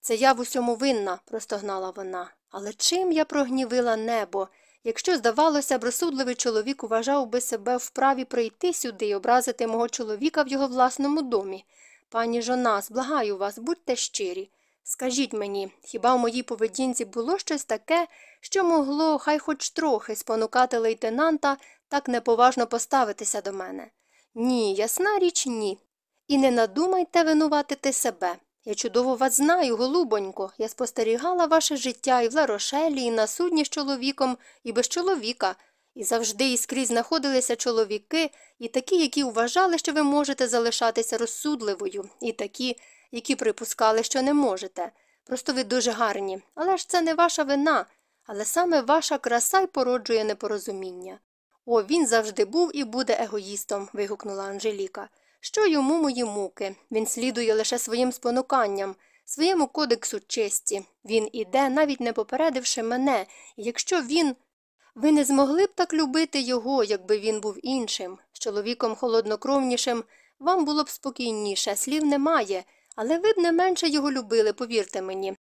Це я в усьому винна, простогнала вона. Але чим я прогнівила небо? Якщо, здавалося б, розсудливий чоловік вважав би себе вправі прийти сюди і образити мого чоловіка в його власному домі. Пані Жонас, благаю вас, будьте щирі. Скажіть мені, хіба в моїй поведінці було щось таке, що могло, хай хоч трохи, спонукати лейтенанта так неповажно поставитися до мене? Ні, ясна річ, ні. І не надумайте винуватити себе. Я чудово вас знаю, голубонько. Я спостерігала ваше життя і в Ларошелі, і на судні з чоловіком, і без чоловіка. І завжди і скрізь знаходилися чоловіки, і такі, які вважали, що ви можете залишатися розсудливою, і такі, які припускали, що не можете. Просто ви дуже гарні. Але ж це не ваша вина, але саме ваша краса й породжує непорозуміння. О, він завжди був і буде егоїстом. вигукнула Анжеліка. Що йому мої муки? Він слідує лише своїм спонуканням, своєму кодексу честі. Він іде, навіть не попередивши мене, і якщо він. Ви не змогли б так любити його, якби він був іншим. З чоловіком холоднокровнішим вам було б спокійніше, слів немає, але ви б не менше його любили, повірте мені.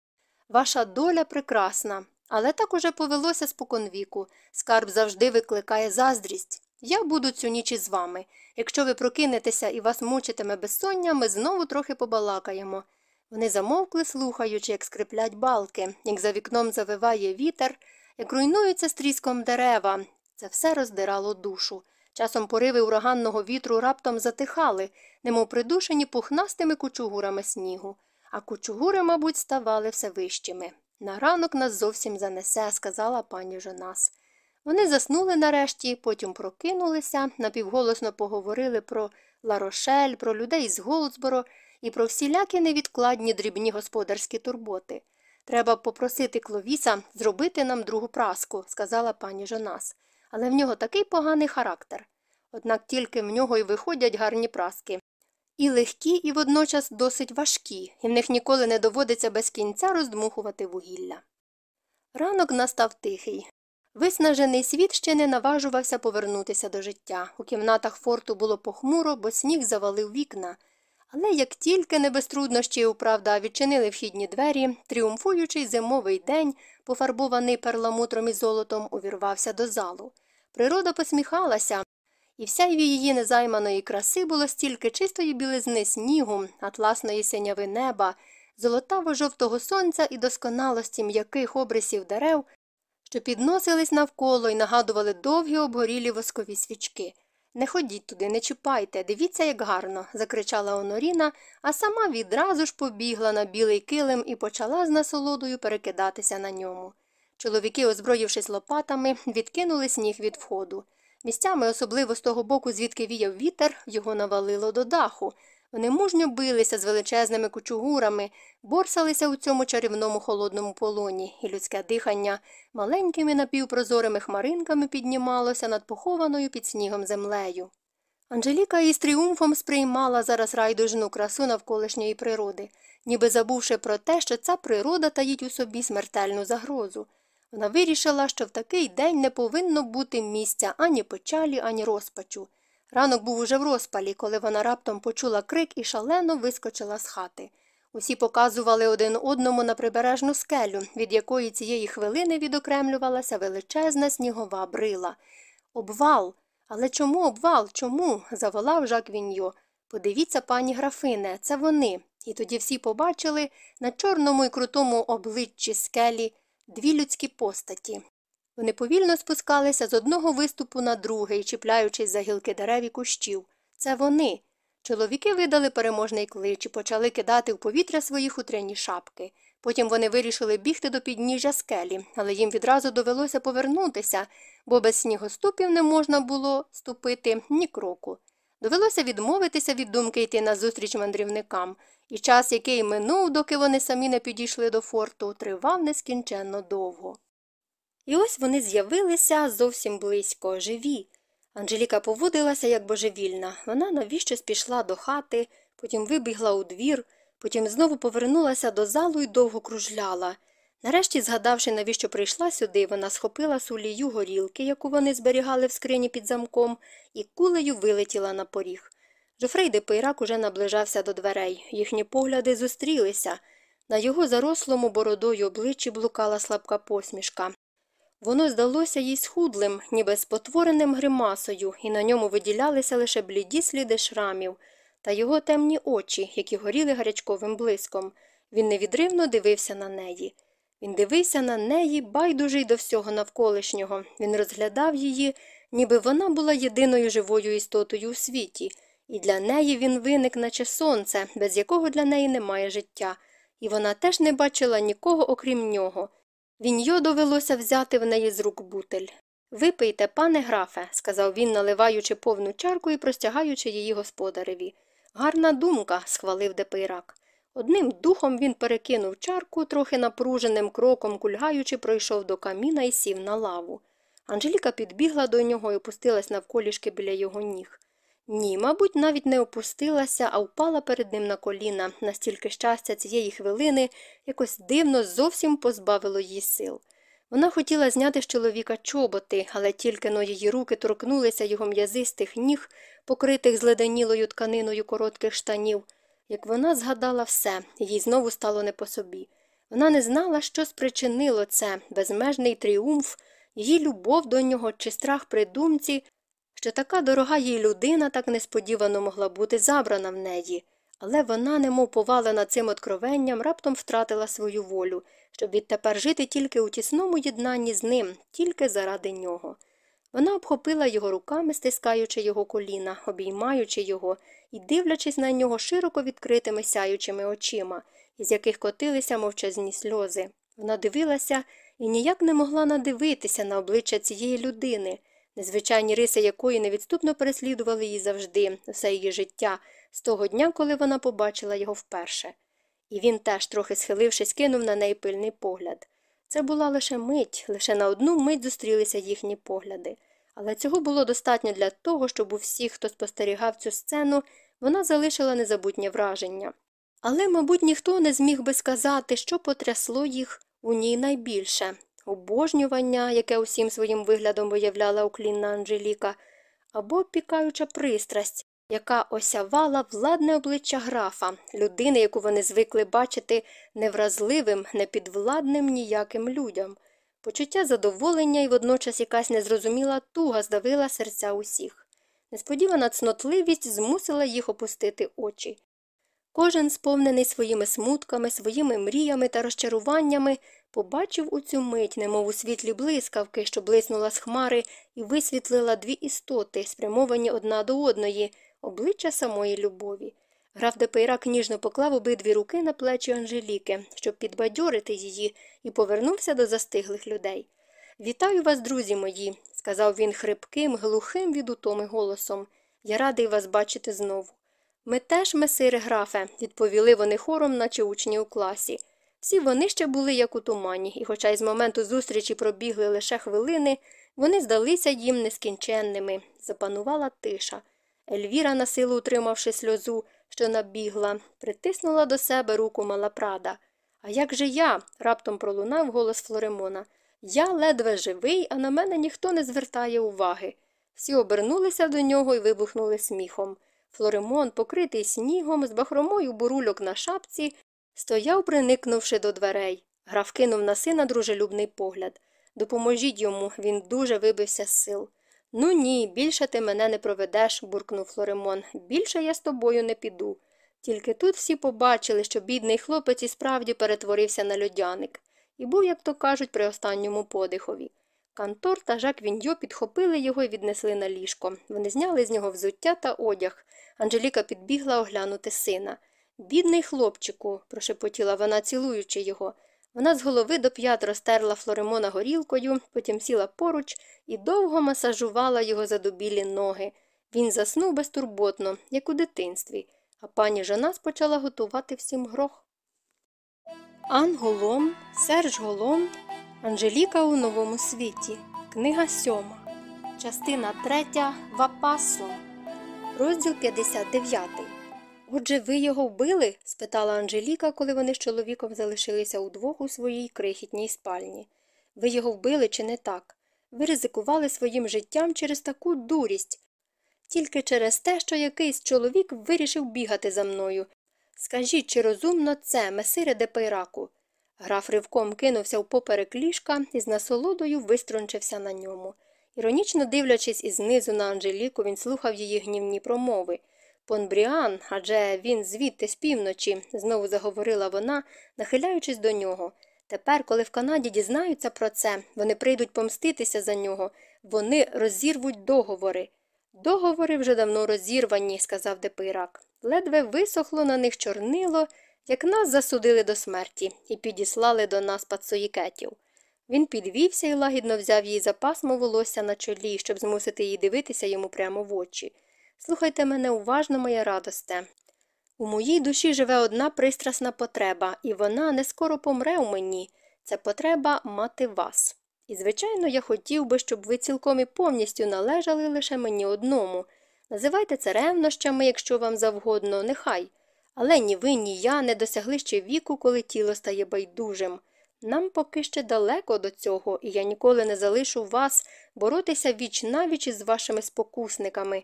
Ваша доля прекрасна, але так уже повелося споконвіку. Скарб завжди викликає заздрість. Я буду цю ніч із вами. Якщо ви прокинетеся і вас мучитиме безсоння, ми знову трохи побалакаємо. Вони замовкли, слухаючи, як скриплять балки, як за вікном завиває вітер, як руйнуються стріском дерева. Це все роздирало душу. Часом пориви ураганного вітру раптом затихали, немов придушені пухнастими кучугурами снігу, а кучугури, мабуть, ставали все вищими. На ранок нас зовсім занесе, сказала пані Жонас. Вони заснули нарешті, потім прокинулися, напівголосно поговорили про Ларошель, про людей з Голдсборо і про всілякі невідкладні дрібні господарські турботи. Треба попросити Кловіса зробити нам другу праску, сказала пані Жонас, але в нього такий поганий характер. Однак тільки в нього й виходять гарні праски. І легкі, і водночас досить важкі, і в них ніколи не доводиться без кінця роздмухувати вугілля. Ранок настав тихий. Виснажений світ ще не наважувався повернутися до життя. У кімнатах форту було похмуро, бо сніг завалив вікна. Але як тільки не без труднощів, правда, відчинили вхідні двері, тріумфуючий зимовий день, пофарбований перламутром і золотом, увірвався до залу. Природа посміхалася, і вся її незайманої краси було стільки чистої білизни снігу, атласної синяви неба, золотаво жовтого сонця і досконалості м'яких обрисів дерев, що підносились навколо і нагадували довгі обгорілі воскові свічки. Не ходіть туди, не чіпайте, дивіться, як гарно, закричала Оноріна, а сама відразу ж побігла на білий килим і почала з насолодою перекидатися на ньому. Чоловіки, озброївшись лопатами, відкинули сніг від входу. Місцями, особливо з того боку, звідки віяв вітер, його навалило до даху. Вони мужньо билися з величезними кучугурами, борсалися у цьому чарівному холодному полоні, і людське дихання маленькими напівпрозорими хмаринками піднімалося над похованою під снігом землею. Анжеліка із тріумфом сприймала зараз райдужну красу навколишньої природи, ніби забувши про те, що ця природа таїть у собі смертельну загрозу. Вона вирішила, що в такий день не повинно бути місця ані печалі, ані розпачу. Ранок був уже в розпалі, коли вона раптом почула крик і шалено вискочила з хати. Усі показували один одному на прибережну скелю, від якої цієї хвилини відокремлювалася величезна снігова брила. Обвал. Але чому обвал? Чому? заволав Жак Віньо. Подивіться, пані графине, це вони. І тоді всі побачили на чорному і крутому обличчі скелі дві людські постаті. Вони повільно спускалися з одного виступу на другий, чіпляючись за гілки дерев і кущів. Це вони. Чоловіки видали переможний клич і почали кидати в повітря свої хутряні шапки. Потім вони вирішили бігти до підніжжя скелі, але їм відразу довелося повернутися, бо без снігоступів не можна було ступити ні кроку. Довелося відмовитися від думки йти назустріч мандрівникам, і час, який минув, доки вони самі не підійшли до форту, тривав нескінченно довго. І ось вони з'явилися зовсім близько, живі. Анжеліка поводилася як божевільна. Вона навіщось пішла до хати, потім вибігла у двір, потім знову повернулася до залу і довго кружляла. Нарешті, згадавши, навіщо прийшла сюди, вона схопила сулію горілки, яку вони зберігали в скрині під замком, і кулею вилетіла на поріг. Жофрей де Пейрак уже наближався до дверей. Їхні погляди зустрілися. На його зарослому бородою обличчі блукала слабка посмішка. Воно здалося їй схудлим, ніби спотвореним гримасою, і на ньому виділялися лише бліді сліди шрамів та його темні очі, які горіли гарячковим блиском. Він невідривно дивився на неї. Він дивився на неї, байдужий до всього навколишнього. Він розглядав її, ніби вона була єдиною живою істотою у світі, і для неї він виник, наче сонце, без якого для неї немає життя, і вона теж не бачила нікого, окрім нього. Віньо довелося взяти в неї з рук бутель. Випийте, пане графе, сказав він, наливаючи повну чарку і простягаючи її господареві. Гарна думка, схвалив де Пейрак. Одним духом він перекинув чарку, трохи напруженим кроком, кульгаючи, пройшов до каміна і сів на лаву. Анжеліка підбігла до нього і опустилась навколішки біля його ніг. Ні, мабуть, навіть не опустилася, а впала перед ним на коліна, настільки щастя цієї хвилини якось дивно зовсім позбавило її сил. Вона хотіла зняти з чоловіка чоботи, але тільки но її руки торкнулися його м'язистих ніг, покритих зледенілою тканиною коротких штанів. Як вона згадала все, їй знову стало не по собі. Вона не знала, що спричинило це безмежний тріумф, її любов до нього чи страх при думці, що така дорога їй людина так несподівано могла бути забрана в неї, але вона, немов повалена цим откровенням, раптом втратила свою волю, щоб відтепер жити тільки у тісному єднанні з ним, тільки заради нього. Вона обхопила його руками, стискаючи його коліна, обіймаючи його і дивлячись на нього широко відкритими сяючими очима, із яких котилися мовчазні сльози. Вона дивилася і ніяк не могла надивитися на обличчя цієї людини, незвичайні риси якої невідступно переслідували її завжди, все її життя, з того дня, коли вона побачила його вперше. І він теж, трохи схилившись, кинув на неї пильний погляд. Це була лише мить, лише на одну мить зустрілися їхні погляди. Але цього було достатньо для того, щоб у всіх, хто спостерігав цю сцену, вона залишила незабутнє враження. Але, мабуть, ніхто не зміг би сказати, що потрясло їх у ній найбільше обожнювання, яке усім своїм виглядом виявляла уклінна Анжеліка, або пікаюча пристрасть, яка осявала владне обличчя графа, людини, яку вони звикли бачити невразливим, непідвладним ніяким людям. Почуття задоволення і водночас якась незрозуміла туга здавила серця усіх. Несподівана цнотливість змусила їх опустити очі. Кожен, сповнений своїми смутками, своїми мріями та розчаруваннями, побачив у цю мить, немов у світлі блискавки, що блиснула з хмари і висвітлила дві істоти, спрямовані одна до одної, обличчя самої любові. Граф де Пейрак ніжно поклав обидві руки на плечі Анжеліки, щоб підбадьорити її, і повернувся до застиглих людей. Вітаю вас, друзі мої, сказав він хрипким, глухим від утоми голосом. Я радий вас бачити знову. Ми теж, месире графе, відповіли вони хором, наче учні у класі. Всі вони ще були як у тумані, і, хоча й з моменту зустрічі пробігли лише хвилини, вони здалися їм нескінченними. Запанувала тиша. Ельвіра, на силу утримавши сльозу, що набігла, притиснула до себе руку Малапрада. А як же я? раптом пролунав голос Флоремона. Я ледве живий, а на мене ніхто не звертає уваги. Всі обернулися до нього і вибухнули сміхом. Флоремон, покритий снігом, з бахромою бурульок на шапці, стояв, приникнувши до дверей. Граф кинув на сина дружелюбний погляд. Допоможіть йому, він дуже вибився з сил. Ну ні, більше ти мене не проведеш, буркнув Флоремон. Більше я з тобою не піду. Тільки тут всі побачили, що бідний хлопець і справді перетворився на льодяник, і був, як то кажуть, при останньому подихові. Кантор та Жак Віньо підхопили його і віднесли на ліжко. Вони зняли з нього взуття та одяг. Анжеліка підбігла оглянути сина. Бідний хлопчику, прошепотіла вона, цілуючи його. Вона з голови до п'ят розтерла Флоремона горілкою, потім сіла поруч і довго масажувала його задубілі ноги. Він заснув безтурботно, як у дитинстві, а пані Жонас почала готувати всім грох. Ан Голом, Серж Голом, Анжеліка у новому світі. Книга сьома. Частина третя Вапасо. Розділ 59. Отже, ви його вбили? спитала Анжеліка, коли вони з чоловіком залишилися удвох у своїй крихітній спальні. Ви його вбили чи не так? Ви ризикували своїм життям через таку дурість, тільки через те, що якийсь чоловік вирішив бігати за мною. Скажіть, чи розумно це, месире де Пейраку? Граф ривком кинувся впоперек ліжка і з насолодою виструнчився на ньому. Іронічно дивлячись ізнизу на Анжеліку, він слухав її гнівні промови. Понбріан, адже він звідти з півночі, знову заговорила вона, нахиляючись до нього. Тепер, коли в Канаді дізнаються про це, вони прийдуть помститися за нього, вони розірвуть договори. Договори вже давно розірвані, сказав Депирак. Ледве висохло на них чорнило, як нас засудили до смерті і підіслали до нас пацоїкетів. Він підвівся і лагідно взяв їй за пасмо волосся на чолі, щоб змусити її дивитися йому прямо в очі. Слухайте мене уважно, моя радосте. У моїй душі живе одна пристрасна потреба, і вона не скоро помре у мені. Це потреба мати вас. І, звичайно, я хотів би, щоб ви цілком і повністю належали лише мені одному. Називайте це ревнощами, якщо вам завгодно, нехай. Але ні ви, ні я не досягли ще віку, коли тіло стає байдужим. Нам поки ще далеко до цього, і я ніколи не залишу вас боротися віч навіч із вашими спокусниками.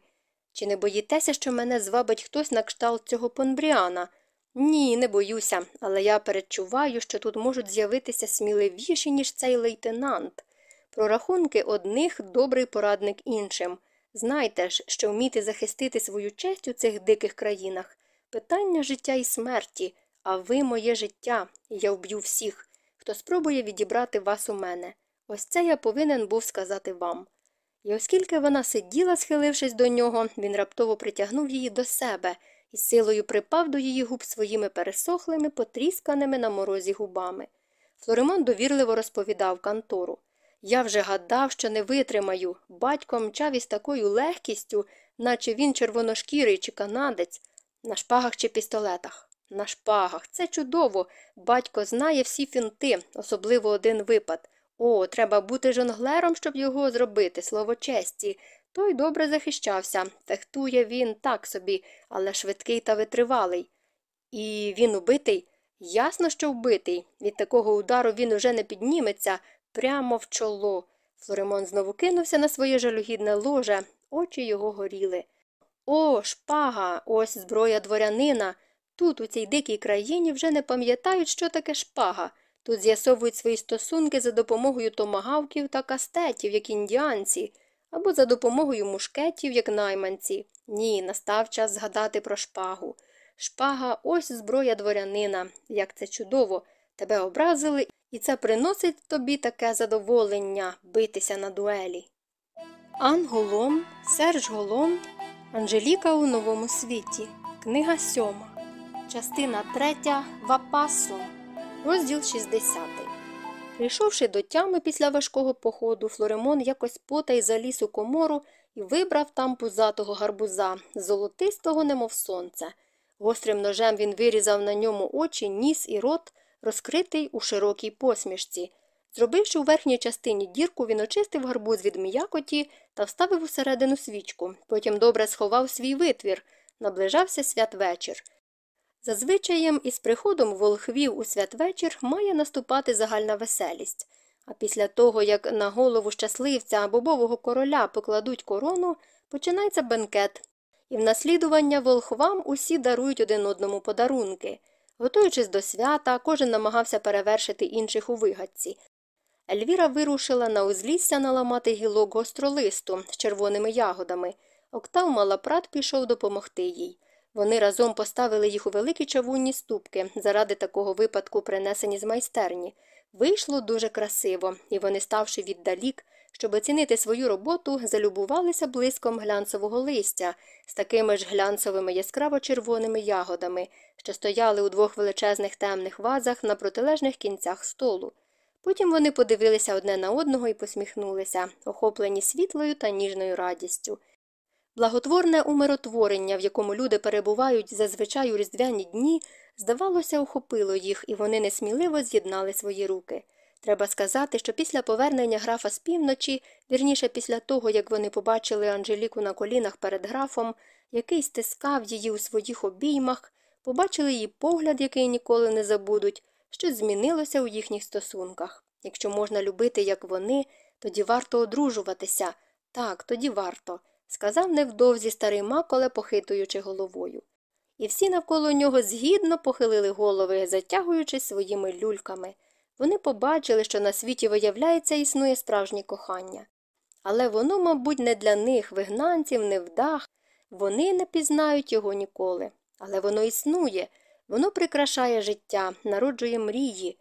Чи не боїтеся, що мене звабить хтось на кшталт цього понбріана? Ні, не боюся, але я передчуваю, що тут можуть з'явитися сміливіші, ніж цей лейтенант. Прорахунки одних добрий порадник іншим. Знайте ж, що вміти захистити свою честь у цих диких країнах питання життя і смерті, а ви моє життя, і я вб'ю всіх, хто спробує відібрати вас у мене. Ось це я повинен був сказати вам. І оскільки вона сиділа, схилившись до нього, він раптово притягнув її до себе і силою припав до її губ своїми пересохлими, потрісканими на морозі губами. Флоримон довірливо розповідав кантору. Я вже гадав, що не витримаю. Батько мчав із такою легкістю, наче він червоношкірий чи канадець, на шпагах чи пістолетах. На шпагах. Це чудово. Батько знає всі фінти, особливо один випад. О, треба бути жонглером, щоб його зробити, слово честі. Той добре захищався. Фехтує він так собі, але швидкий та витривалий. І він убитий? Ясно, що вбитий. Від такого удару він уже не підніметься прямо в чоло. Флоремон знову кинувся на своє жалюгідне ложе, очі його горіли. О, шпага, ось зброя дворянина. Тут, у цій дикій країні, вже не пам'ятають, що таке шпага. Тут з'ясовують свої стосунки за допомогою томагавків та кастетів, як індіанці, або за допомогою мушкетів, як найманці. Ні, настав час згадати про шпагу. Шпага ось зброя дворянина, як це чудово. Тебе образили, і це приносить тобі таке задоволення битися на дуелі. Ан Голом, Серж Голом, Анжеліка у новому світі. Книга сьома. Частина третя Вапасо. Розділ 60. Прийшовши до тями після важкого походу, Флоремон якось потай заліз у комору і вибрав там пузатого гарбуза, золотистого, немов сонце. Гострим ножем він вирізав на ньому очі, ніс і рот, розкритий у широкій посмішці. Зробивши у верхній частині дірку, він очистив гарбуз від м'якоті та вставив усередину свічку. Потім добре сховав свій витвір. Наближався святвечір. Зазвичаєм із приходом волхвів у святвечір має наступати загальна веселість. А після того, як на голову щасливця бобового короля покладуть корону, починається бенкет, і в наслідування волхвам усі дарують один одному подарунки. Готуючись до свята, кожен намагався перевершити інших у вигадці. Ельвіра вирушила на узлісся наламати гілок гостролисту з червоними ягодами. Октав Малапрат пішов допомогти їй. Вони разом поставили їх у великі чавунні ступки, заради такого випадку, принесені з майстерні. Вийшло дуже красиво, і вони, ставши віддалік, щоб оцінити свою роботу, залюбувалися блиском глянцевого листя з такими ж глянцевими яскраво червоними ягодами, що стояли у двох величезних темних вазах на протилежних кінцях столу. Потім вони подивилися одне на одного і посміхнулися, охоплені світлою та ніжною радістю. Благотворне умиротворення, в якому люди перебувають зазвичай у різдвяні дні, здавалося, охопило їх, і вони несміливо з'єднали свої руки. Треба сказати, що після повернення графа з півночі, вірніше після того, як вони побачили Анжеліку на колінах перед графом, який стискав її у своїх обіймах, побачили її погляд, який ніколи не забудуть, щось змінилося у їхніх стосунках. Якщо можна любити, як вони, тоді варто одружуватися. Так, тоді варто, сказав невдовзі старий Маколе, похитуючи головою. І всі навколо нього згідно похилили голови, затягуючись своїми люльками. Вони побачили, що на світі, виявляється, існує справжнє кохання. Але воно, мабуть, не для них, вигнанців, невдах, вони не пізнають його ніколи. Але воно існує, воно прикрашає життя, народжує мрії.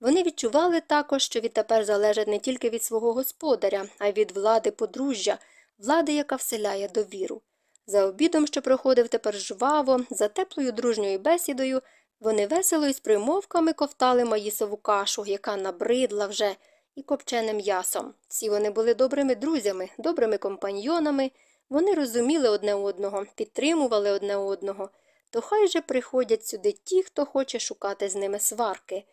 Вони відчували також, що відтепер залежать не тільки від свого господаря, а й від влади подружжя, влади, яка вселяє довіру. За обідом, що проходив тепер жваво, за теплою дружньою бесідою, вони весело і з примовками ковтали маїсову кашу, яка набридла вже, і копченим м'ясом. Всі вони були добрими друзями, добрими компаньйонами, вони розуміли одне одного, підтримували одне одного. То хай же приходять сюди ті, хто хоче шукати з ними сварки.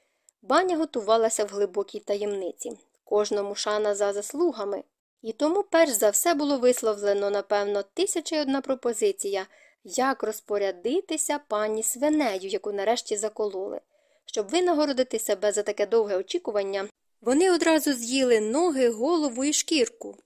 Баня готувалася в глибокій таємниці, кожному шана за заслугами. І тому перш за все було висловлено, напевно, тисяча й одна пропозиція, як розпорядитися пані свинею, яку нарешті закололи. Щоб винагородити себе за таке довге очікування, вони одразу з'їли ноги, голову і шкірку,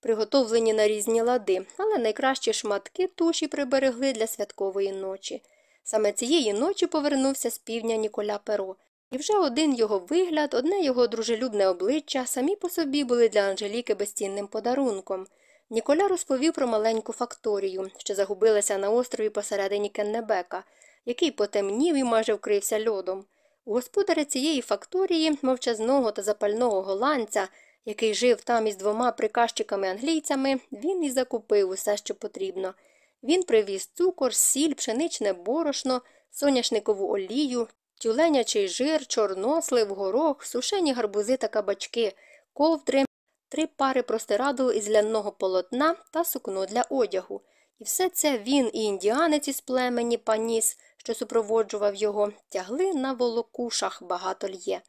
приготовлені на різні лади, але найкращі шматки туші приберегли для святкової ночі. Саме цієї ночі повернувся з півдня Ніколя Перо. І вже один його вигляд, одне його дружелюбне обличчя самі по собі були для Анжеліки безцінним подарунком. Ніколя розповів про маленьку факторію, що загубилася на острові посередині Кеннебека, який потемнів і майже вкрився льодом. Господаря цієї факторії, мовчазного та запального голландця, який жив там із двома приказчиками англійцями, він і закупив усе, що потрібно. Він привіз цукор, сіль, пшеничне борошно, соняшникову олію, тюленячий жир, чорнослив, горох, сушені гарбузи та кабачки, ковдри, три пари простирадл із ляного полотна та сукно для одягу. І все це він і індіанець із племені паніс, що супроводжував його, тягли на волокушах багато л'є.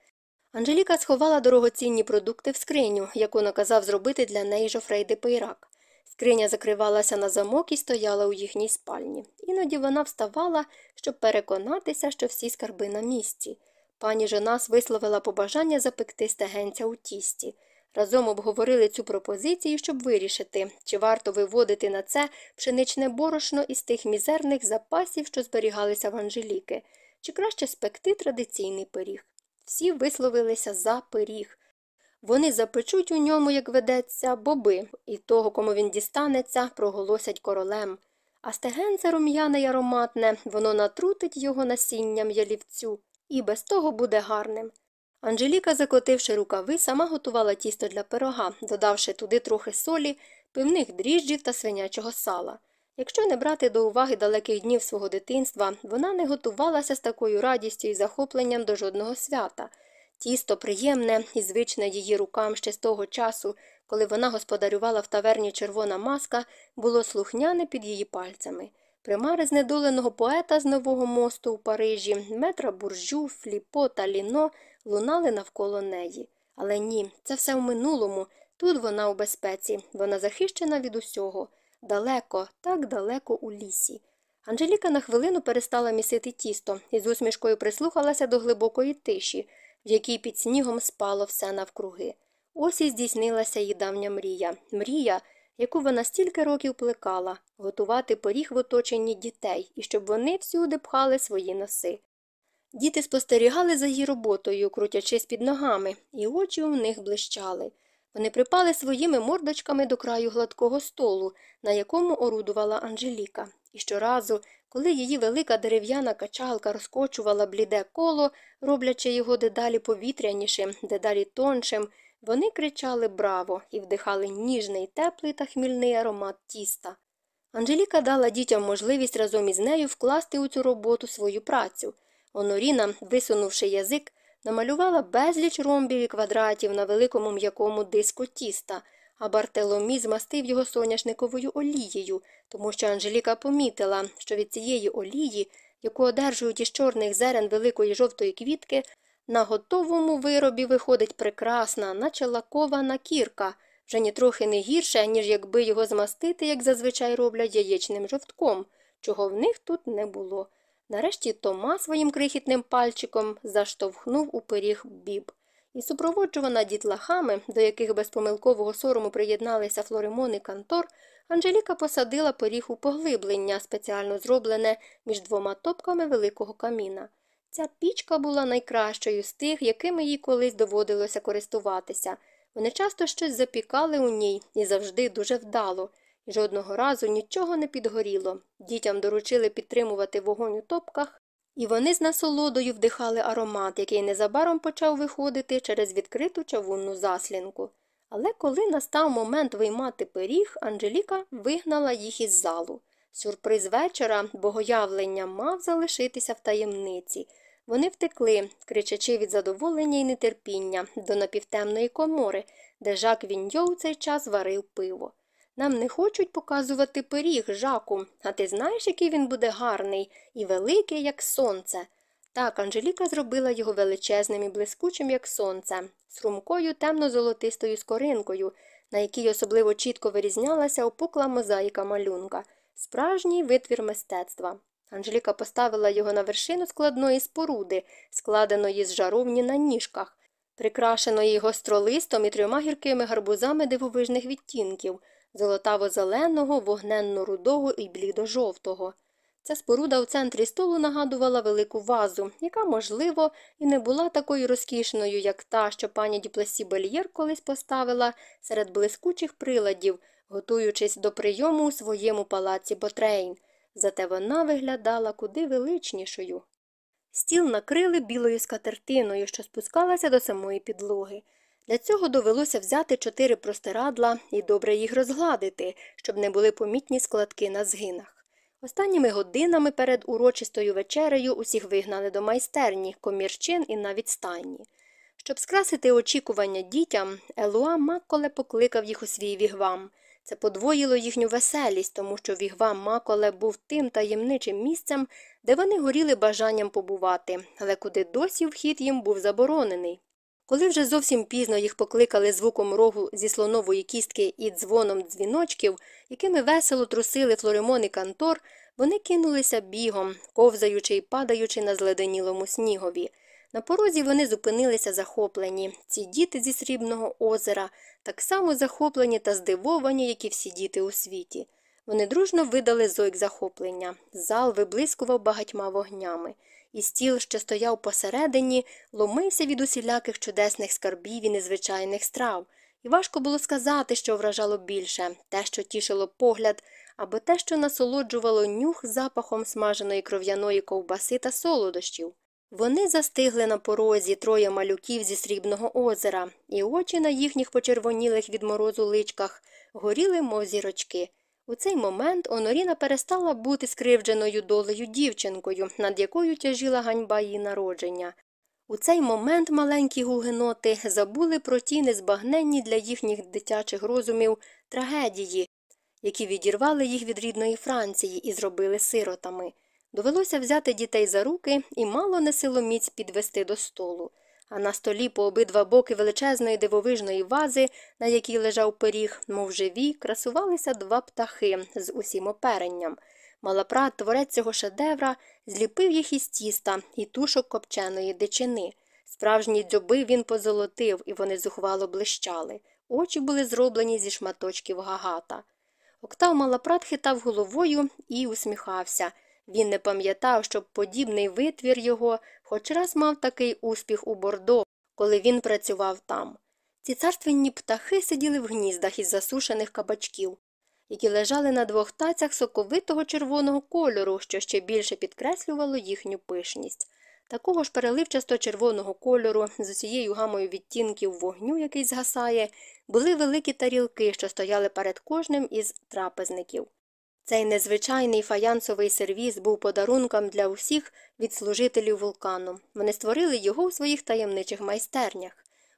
Анжеліка сховала дорогоцінні продукти в скриню, яку наказав зробити для неї Жофрей де Пейрак. Скриня закривалася на замок і стояла у їхній спальні. Іноді вона вставала, щоб переконатися, що всі скарби на місці. Пані Женас висловила побажання запекти стегенця у тісті. Разом обговорили цю пропозицію, щоб вирішити, чи варто виводити на це пшеничне борошно із тих мізерних запасів, що зберігалися в Анжеліки, чи краще спекти традиційний пиріг. Всі висловилися за пиріг. Вони запечуть у ньому, як ведеться, боби, і того, кому він дістанеться, проголосять королем. А стегенце рум'яне й ароматне, воно натрутить його насінням ялівцю, і без того буде гарним. Анжеліка, закотивши рукави, сама готувала тісто для пирога, додавши туди трохи солі, пивних дріжджів та свинячого сала. Якщо не брати до уваги далеких днів свого дитинства, вона не готувалася з такою радістю і захопленням до жодного свята. Тісто приємне і звичне її рукам ще з того часу, коли вона господарювала в таверні червона маска, було слухняне під її пальцями. Примари знедоленого поета з нового мосту у Парижі, метра буржу, фліпо та ліно лунали навколо неї. Але ні, це все в минулому. Тут вона у безпеці, вона захищена від усього. Далеко, так далеко у лісі. Анжеліка на хвилину перестала місити тісто і з усмішкою прислухалася до глибокої тиші, в якій під снігом спало все навкруги. Ось і здійснилася її давня мрія. Мрія, яку вона стільки років плекала, готувати поріг в оточенні дітей і щоб вони всюди пхали свої носи. Діти спостерігали за її роботою, крутячись під ногами, і очі у них блищали. Вони припали своїми мордочками до краю гладкого столу, на якому орудувала Анжеліка, і щоразу, коли її велика дерев'яна качалка розкочувала бліде коло, роблячи його дедалі повітрянішим, дедалі тоншим, Вони кричали браво і вдихали ніжний, теплий та хмільний аромат тіста. Анжеліка дала дітям можливість разом із нею вкласти у цю роботу свою працю. Оноріна, висунувши язик, намалювала безліч ромбів і квадратів на великому м'якому диску тіста, а Бартеломі змастив його соняшниковою олією, тому що Анжеліка помітила, що від цієї олії, яку одержують із чорних зерен великої жовтої квітки, на готовому виробі виходить прекрасна, наче лакована кірка, вже нітрохи не гірше, ніж якби його змастити, як зазвичай роблять яєчним жовтком, чого в них тут не було. Нарешті Тома своїм крихітним пальчиком заштовхнув у пиріг біб. І супроводжувана дітлахами, до яких без помилкового сорому приєдналися Флоремон і Кантор, Анжеліка посадила пиріг у поглиблення, спеціально зроблене між двома топками великого каміна. Ця пічка була найкращою з тих, якими їй колись доводилося користуватися. Вони часто щось запікали у ній і завжди дуже вдало. Жодного разу нічого не підгоріло. Дітям доручили підтримувати вогонь у топках, і вони з насолодою вдихали аромат, який незабаром почав виходити через відкриту чавунну заслінку. Але коли настав момент виймати пиріг, Анжеліка вигнала їх із залу. Сюрприз вечора, богоявлення, мав залишитися в таємниці. Вони втекли, кричачи від задоволення і нетерпіння, до напівтемної комори, де Жак Віньо у цей час варив пиво. Нам не хочуть показувати пиріг, жаку, а ти знаєш, який він буде гарний і великий, як сонце. Так, Анжеліка зробила його величезним і блискучим, як сонце, з хрумкою темно-золотистою скоринкою, на якій особливо чітко вирізнялася опукла мозаїка малюнка, справжній витвір мистецтва. Анжеліка поставила його на вершину складної споруди, складеної з жаровні на ніжках, прикрашеної гостролистом і трьома гіркими гарбузами дивовижних відтінків золотаво-зеленого, вогненно-рудого і блідо-жовтого. Ця споруда в центрі столу нагадувала велику вазу, яка, можливо, і не була такою розкішною, як та, що пані дю Плесі-Бельєр колись поставила серед блискучих приладів, готуючись до прийому у своєму палаці Ботрейн. Зате вона виглядала куди величнішою. Стіл накрили білою скатертиною, що спускалася до самої підлоги. Для цього довелося взяти чотири простирадла і добре їх розгладити, щоб не були помітні складки на згинах. Останніми годинами перед урочистою вечерею усіх вигнали до майстерні, комірчин і навіть стайні. Щоб скрасити очікування дітям, Елуа Макколе покликав їх у свій вігвам. Це подвоїло їхню веселість, тому що вігвам Маколе був тим таємничим місцем, де вони горіли бажанням побувати, але куди досі вхід їм був заборонений. Коли вже зовсім пізно їх покликали звуком рогу зі слонової кістки і дзвоном дзвіночків, якими весело трусили Флоремон і Кантор, вони кинулися бігом, ковзаючи й падаючи на зледенілому снігові. На порозі вони зупинилися захоплені, ці діти зі срібного озера, так само захоплені та здивовані, як і всі діти у світі. Вони дружно видали зойк захоплення. Зал виблискував багатьма вогнями і стіл, що стояв посередині, ломився від усіляких чудесних скарбів і незвичайних страв, і важко було сказати, що вражало більше те, що тішило погляд, або те, що насолоджувало нюх запахом смаженої кров'яної ковбаси та солодощів. Вони застигли на порозі троє малюків зі срібного озера, і очі на їхніх почервонілих від морозу личках горіли, мов зірочки. У цей момент Оноріна перестала бути скривдженою долею дівчинкою, над якою тяжіла ганьба її народження. У цей момент маленькі гугеноти забули про ті незбагненні для їхніх дитячих розумів трагедії, які відірвали їх від рідної Франції і зробили сиротами. Довелося взяти дітей за руки і мало не силоміць підвести до столу а на столі по обидва боки величезної дивовижної вази, на якій лежав пиріг, мов живі, красувалися два птахи з усім оперенням. Малапрат, творець цього шедевра, зліпив їх із тіста і тушок копченої дичини. Справжні дзьоби він позолотив, і вони зухвало блищали. Очі були зроблені зі шматочків гагата. Октав Малапрат хитав головою і усміхався. Він не пам'ятав, щоб подібний витвір його хоч раз мав такий успіх у Бордо, коли він працював там. Ці царственні птахи сиділи в гніздах із засушених кабачків, які лежали на двох тацях соковитого червоного кольору, що ще більше підкреслювало їхню пишність. такого ж переливчасто червоного кольору, з усією гамою відтінків вогню, який згасає, були великі тарілки, що стояли перед кожним із трапезників. Цей незвичайний фаянсовий сервіз був подарунком для усіх від служителів вулкану. Вони створили його у своїх таємничих майстернях.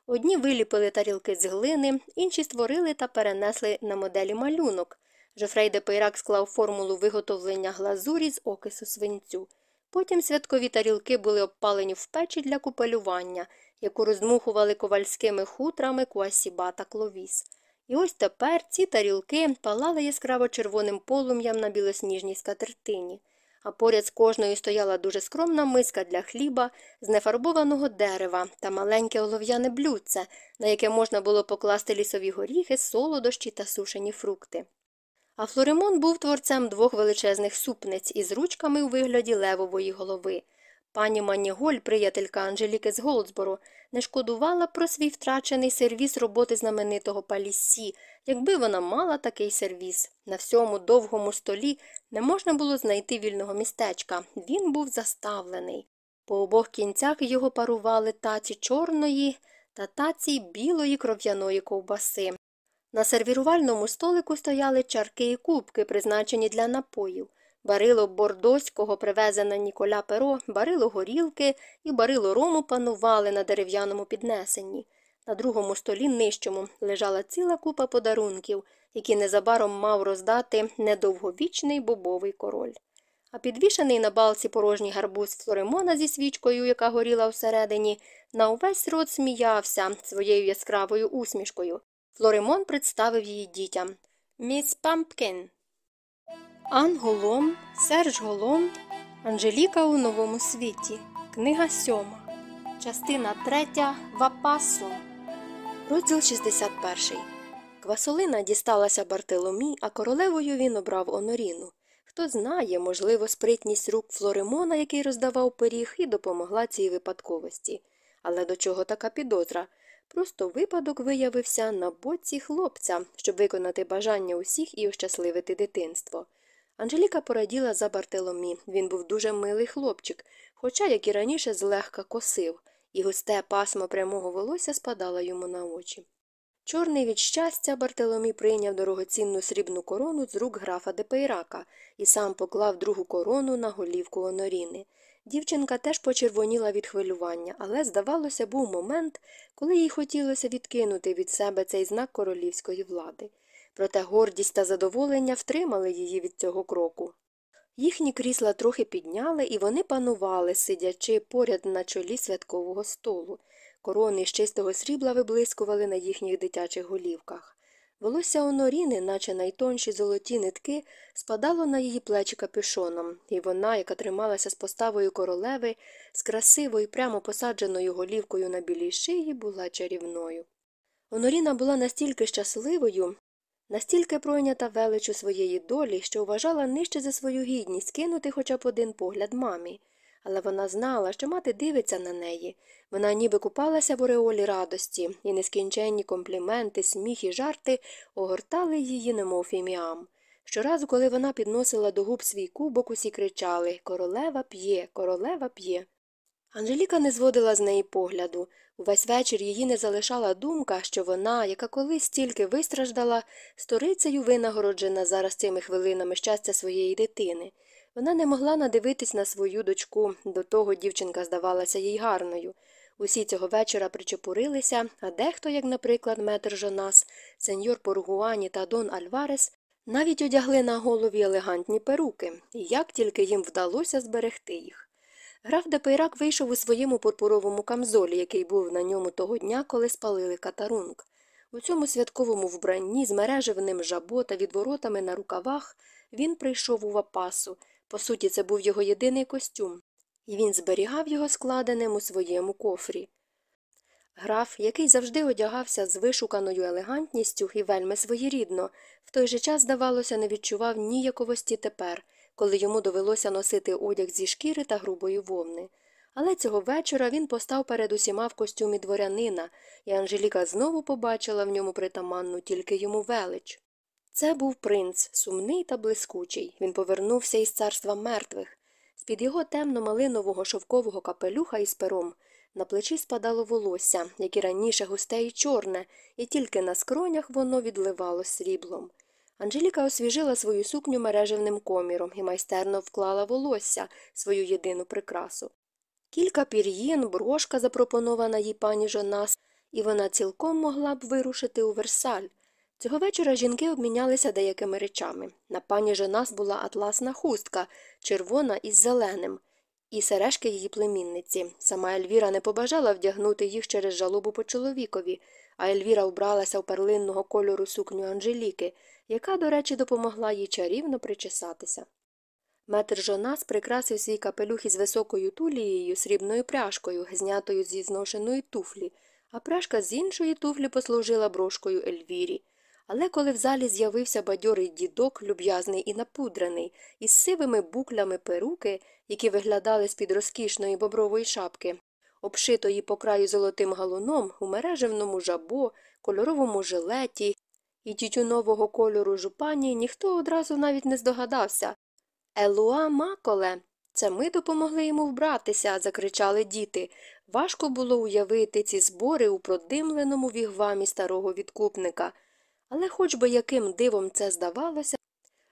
Одні виліпили тарілки з глини, інші створили та перенесли на моделі малюнок. Жофрей де Пейрак склав формулу виготовлення глазурі з окису свинцю. Потім святкові тарілки були обпалені в печі для купелювання, яку роздмухували ковальськими хутрами куасіба та кловіс. І ось тепер ці тарілки палали яскраво червоним полум'ям на білосніжній скатертині, а поряд з кожною стояла дуже скромна миска для хліба з нефарбованого дерева та маленьке олов'яне блюдце, на яке можна було покласти лісові горіхи, солодощі та сушені фрукти. А Флоремон був творцем двох величезних супниць із ручками у вигляді левової голови. Пані Маніголь, приятелька Анжеліки з Голдсборо, не шкодувала про свій втрачений сервіс роботи знаменитого паліссі, якби вона мала такий сервіс. На всьому довгому столі не можна було знайти вільного містечка. Він був заставлений. По обох кінцях його парували таці чорної та таці білої кров'яної ковбаси. На сервірувальному столику стояли чарки і кубки, призначені для напоїв, барило бордоського, привезене Ніколя Перо, барило горілки і барило рому панували на дерев'яному піднесенні. На другому столі нижчому лежала ціла купа подарунків, які незабаром мав роздати недовговічний бобовий король. А підвішений на балці порожній гарбуз Флоремона зі свічкою, яка горіла всередині, на увесь рот сміявся своєю яскравою усмішкою. Флоремон представив її дітям Міс Пампкін. Ан Голом, Серж Голом, Анжеліка у новому світі. Книга сьома. Частина третя. Вапасо. Розділ 61. Квасолина дісталася Бартеломі, а королевою він обрав Оноріну. Хто знає, можливо, спритність рук Флоремона, який роздавав пиріг, і допомогла цій випадковості. Але до чого така підозра? Просто випадок виявився на боці хлопця, щоб виконати бажання усіх і ощасливити дитинство. Анжеліка пораділа за Бартеломі. Він був дуже милий хлопчик, хоча, як і раніше, злегка косив, і густе пасмо прямого волосся спадало йому на очі. Чорний від щастя Бартеломі прийняв дорогоцінну срібну корону з рук графа Депейрака і сам поклав другу корону на голівку Оноріни. Дівчинка теж почервоніла від хвилювання, але, здавалося, був момент, коли їй хотілося відкинути від себе цей знак королівської влади. Проте гордість та задоволення втримали її від цього кроку. Їхні крісла трохи підняли, і вони панували, сидячи поряд на чолі святкового столу. Корони з чистого срібла виблискували на їхніх дитячих голівках. Волосся Оноріни, наче найтонші золоті нитки, спадало на її плечі капюшоном, і вона, яка трималася з поставою королеви, з красивою, прямо посадженою голівкою на білій шиї, була чарівною. Оноріна була настільки щасливою, настільки пройнята величу своєї долі, що вважала нижче за свою гідність кинути хоча б один погляд мамі. Але вона знала, що мати дивиться на неї. Вона ніби купалася в ореолі радості, і нескінченні компліменти, сміх і жарти огортали її, немов фіміам. Щоразу, коли вона підносила до губ свій кубок, усі кричали Королева п'є, королева п'є. Анжеліка не зводила з неї погляду. Увесь вечір її не залишала думка, що вона, яка колись тільки вистраждала, сторицею винагороджена зараз цими хвилинами щастя своєї дитини. Вона не могла надивитись на свою дочку, до того дівчинка здавалася їй гарною. Усі цього вечора причепурилися, а дехто, як, наприклад, метр Жонас, сеньор Поргуані та Дон Альварес, навіть одягли на голові елегантні перуки, і як тільки їм вдалося зберегти їх. Граф де Пейрак вийшов у своєму пурпуровому камзолі, який був на ньому того дня, коли спалили Катарунк. У цьому святковому вбранні з мережевним жабо та відворотами на рукавах він прийшов у Вапасу. По суті, це був його єдиний костюм, і він зберігав його складеним у своєму кофрі. Граф, який завжди одягався з вишуканою елегантністю і вельми своєрідно, в той же час, здавалося, не відчував ніяковості тепер, коли йому довелося носити одяг зі шкіри та грубої вовни. Але цього вечора він постав перед усіма в костюмі дворянина, і Анжеліка знову побачила в ньому притаманну тільки йому велич. Це був принц, сумний та блискучий. Він повернувся із царства мертвих. З-під його темно-малинового шовкового капелюха із пером на плечі спадало волосся, як і раніше густе і чорне, і тільки на скронях воно відливало сріблом. Анжеліка освіжила свою сукню мережевним коміром і майстерно вклала волосся, свою єдину прикрасу. Кілька пір'їн, брошка, запропонована їй пані Жонас, і вона цілком могла б вирушити у Версаль. Цього вечора жінки обмінялися деякими речами. На пані Жонас була атласна хустка, червона із зеленим, і сережки її племінниці. Сама Ельвіра не побажала вдягнути їх через жалобу по чоловікові, а Ельвіра вбралася в перлинного кольору сукню Анжеліки, яка, до речі, допомогла їй чарівно причесатися. Метр Жонас прикрасив свій капелюх із високою тулією, срібною пряжкою, знятою зі зношеної туфлі, а пряжка з іншої туфлі послужила брошкою Ельвірі. Але коли в залі з'явився бадьорий дідок, люб'язний і напудрений, із сивими буклями перуки, які виглядали з під розкішної бобрової шапки, обшитої по краю золотим галуном, у мережевному жабо, кольоровому жилеті і тютюнового кольору жупані, ніхто одразу навіть не здогадався. Елуа Маколе. Це ми допомогли йому вбратися, закричали діти. Важко було уявити ці збори у продимленому вігвамі старого відкупника. Але хоч би яким дивом це здавалося,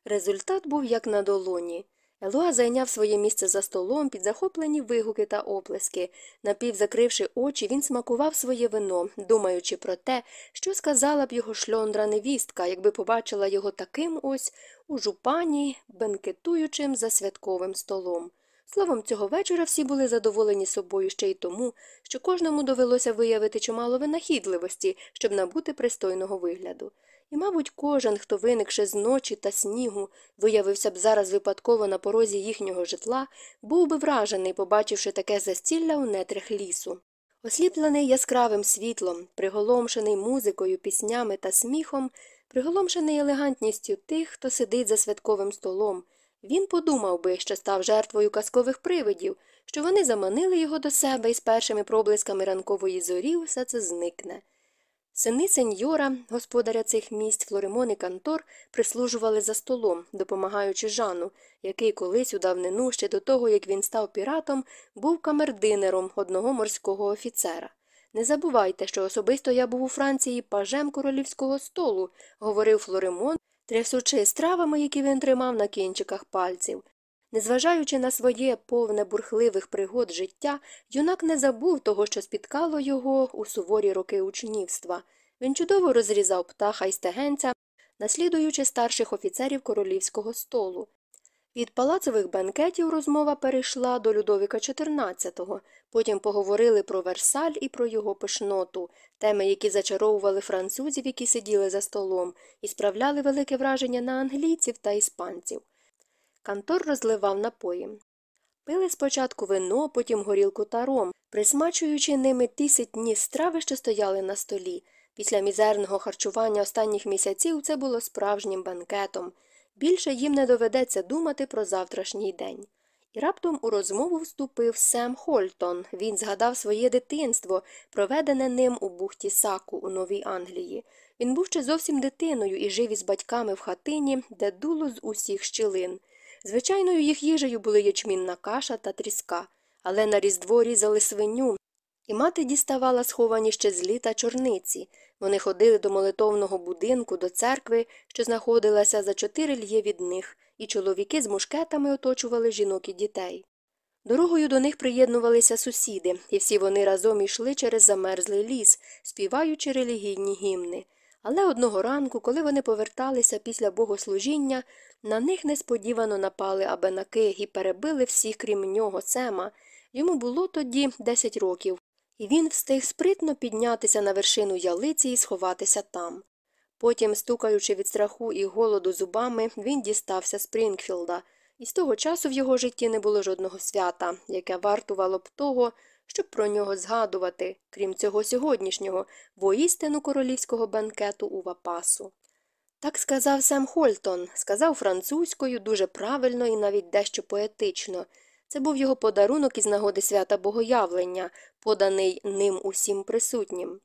результат був як на долоні. Елуа зайняв своє місце за столом під захоплені вигуки та оплески. Напівзакривши очі, він смакував своє вино, думаючи про те, що сказала б його шльондра невістка, якби побачила його таким ось у жупані, бенкетуючим за святковим столом. Словом, цього вечора всі були задоволені собою ще й тому, що кожному довелося виявити чимало винахідливості, щоб набути пристойного вигляду. І, мабуть, кожен, хто виникши з ночі та снігу, виявився б зараз випадково на порозі їхнього житла, був би вражений, побачивши таке застілля у нетрях лісу. Осліплений яскравим світлом, приголомшений музикою, піснями та сміхом, приголомшений елегантністю тих, хто сидить за святковим столом, він подумав би, що став жертвою казкових привидів, що вони заманили його до себе і з першими проблисками ранкової зорі все це зникне. Сини сеньора, господаря цих місць Флоримон і Кантор, прислужували за столом, допомагаючи Жану, який колись у давнину, ще до того, як він став піратом, був камердинером одного морського офіцера. Не забувайте, що особисто я був у Франції пажем королівського столу, говорив Флоримон, трясучи стравами, які він тримав на кінчиках пальців. Незважаючи на своє повне бурхливих пригод життя, юнак не забув того, що спіткало його у суворі роки учнівства. Він чудово розрізав птаха і стегенця, наслідуючи старших офіцерів королівського столу. Від палацових бенкетів розмова перейшла до Людовіка XIV, потім поговорили про Версаль і про його пишноту, теми, які зачаровували французів, які сиділи за столом, і справляли велике враження на англійців та іспанців. Кантор розливав напої. Пили спочатку вино, потім горілку та ром, присмачуючи ними ті ситні страви, що стояли на столі. Після мізерного харчування останніх місяців це було справжнім банкетом. Більше їм не доведеться думати про завтрашній день. І раптом у розмову вступив Сем Хольтон. Він згадав своє дитинство, проведене ним у бухті Саку у Новій Англії. Він був ще зовсім дитиною і жив із батьками в хатині, де дуло з усіх щілин. Звичайною їх їжею були ячмінна каша та тріска, але на різдво різали свиню, і мати діставала сховані ще з літа чорниці. Вони ходили до молитовного будинку, до церкви, що знаходилася за чотири льє від них, і чоловіки з мушкетами оточували жінок і дітей. Дорогою до них приєднувалися сусіди, і всі вони разом йшли через замерзлий ліс, співаючи релігійні гімни. Але одного ранку, коли вони поверталися після богослужіння, на них несподівано напали абенаки і перебили всіх, крім нього, Сема. Йому було тоді 10 років, і він встиг спритно піднятися на вершину ялиці і сховатися там. Потім, стукаючи від страху і голоду зубами, він дістався Спрінгфілда, і з того часу в його житті не було жодного свята, яке вартувало б того, щоб про нього згадувати, крім цього сьогоднішнього, воістину королівського бенкету у Вапасу. Так сказав Сем Хольтон, сказав французькою дуже правильно і навіть дещо поетично. Це був його подарунок із нагоди свята Богоявлення, поданий ним усім присутнім.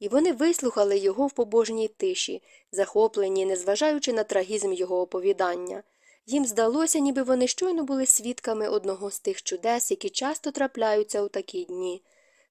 І вони вислухали його в побожній тиші, захоплені, незважаючи на трагізм його оповідання. Їм здалося, ніби вони щойно були свідками одного з тих чудес, які часто трапляються у такі дні.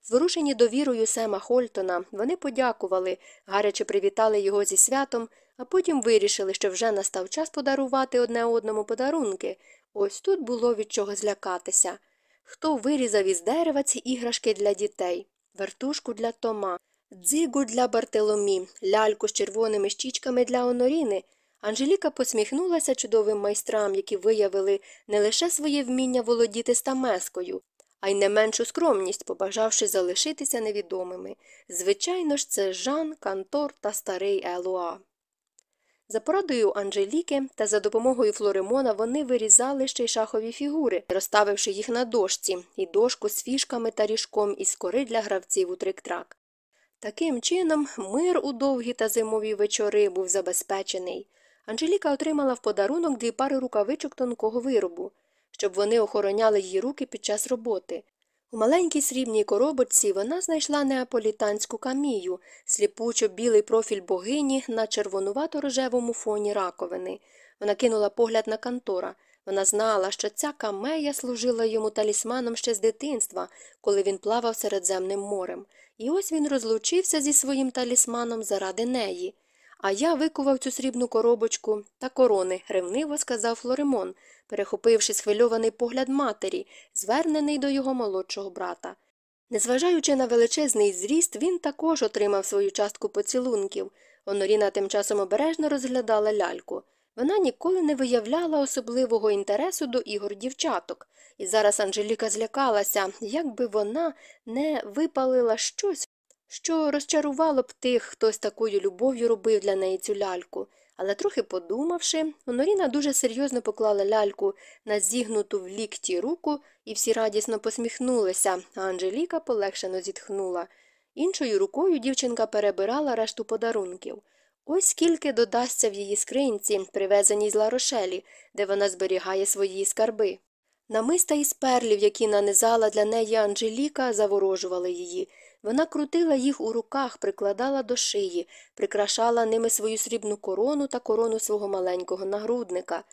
Зворушені довірою Сема Хольтона, вони подякували, гаряче привітали його зі святом, а потім вирішили, що вже настав час подарувати одне одному подарунки. Ось тут було від чого злякатися. Хто вирізав із дерева ці іграшки для дітей, вертушку для Тома, дзигу для Бартеломі, ляльку з червоними щічками для Оноріни. Анжеліка посміхнулася чудовим майстрам, які виявили не лише своє вміння володіти стамескою, а й не меншу скромність, побажавши залишитися невідомими. Звичайно ж, це Жан, Кантор та старий Елуа. За порадою Анжеліки та за допомогою Флоремона вони вирізали ще й шахові фігури, розставивши їх на дошці, і дошку з фішками та ріжком із кори для гравців у трик-трак. Таким чином, мир у довгі та зимові вечори був забезпечений. Анжеліка отримала в подарунок дві пари рукавичок тонкого виробу, щоб вони охороняли її руки під час роботи. У маленькій срібній коробочці вона знайшла неаполітанську камію, сліпучо білий профіль богині на червонувато рожевому фоні раковини. Вона кинула погляд на кантора. Вона знала, що ця камея служила йому талісманом ще з дитинства, коли він плавав Середземним морем. І ось він розлучився зі своїм талісманом заради неї. А я викував цю срібну коробочку та корони, ревниво сказав Флоремон, перехопивши схвильований погляд матері, звернений до його молодшого брата. Незважаючи на величезний зріст, він також отримав свою частку поцілунків. Оноріна тим часом обережно розглядала ляльку. Вона ніколи не виявляла особливого інтересу до ігор дівчаток, і зараз Анжеліка злякалася, як би вона не випалила щось, що розчарувало б тих, хто з такою любов'ю робив для неї цю ляльку. Але трохи подумавши, Оноріна дуже серйозно поклала ляльку на зігнуту в лікті руку, і всі радісно посміхнулися, а Анжеліка полегшено зітхнула. Іншою рукою дівчинка перебирала решту подарунків. Ось скільки додасться в її скринці, привезеній з Ларошелі, де вона зберігає свої скарби. Намиста із перлів, які нанизала для неї Анжеліка, заворожували її. Вона крутила їх у руках, прикладала до шиї, прикрашала ними свою срібну корону та корону свого маленького нагрудника.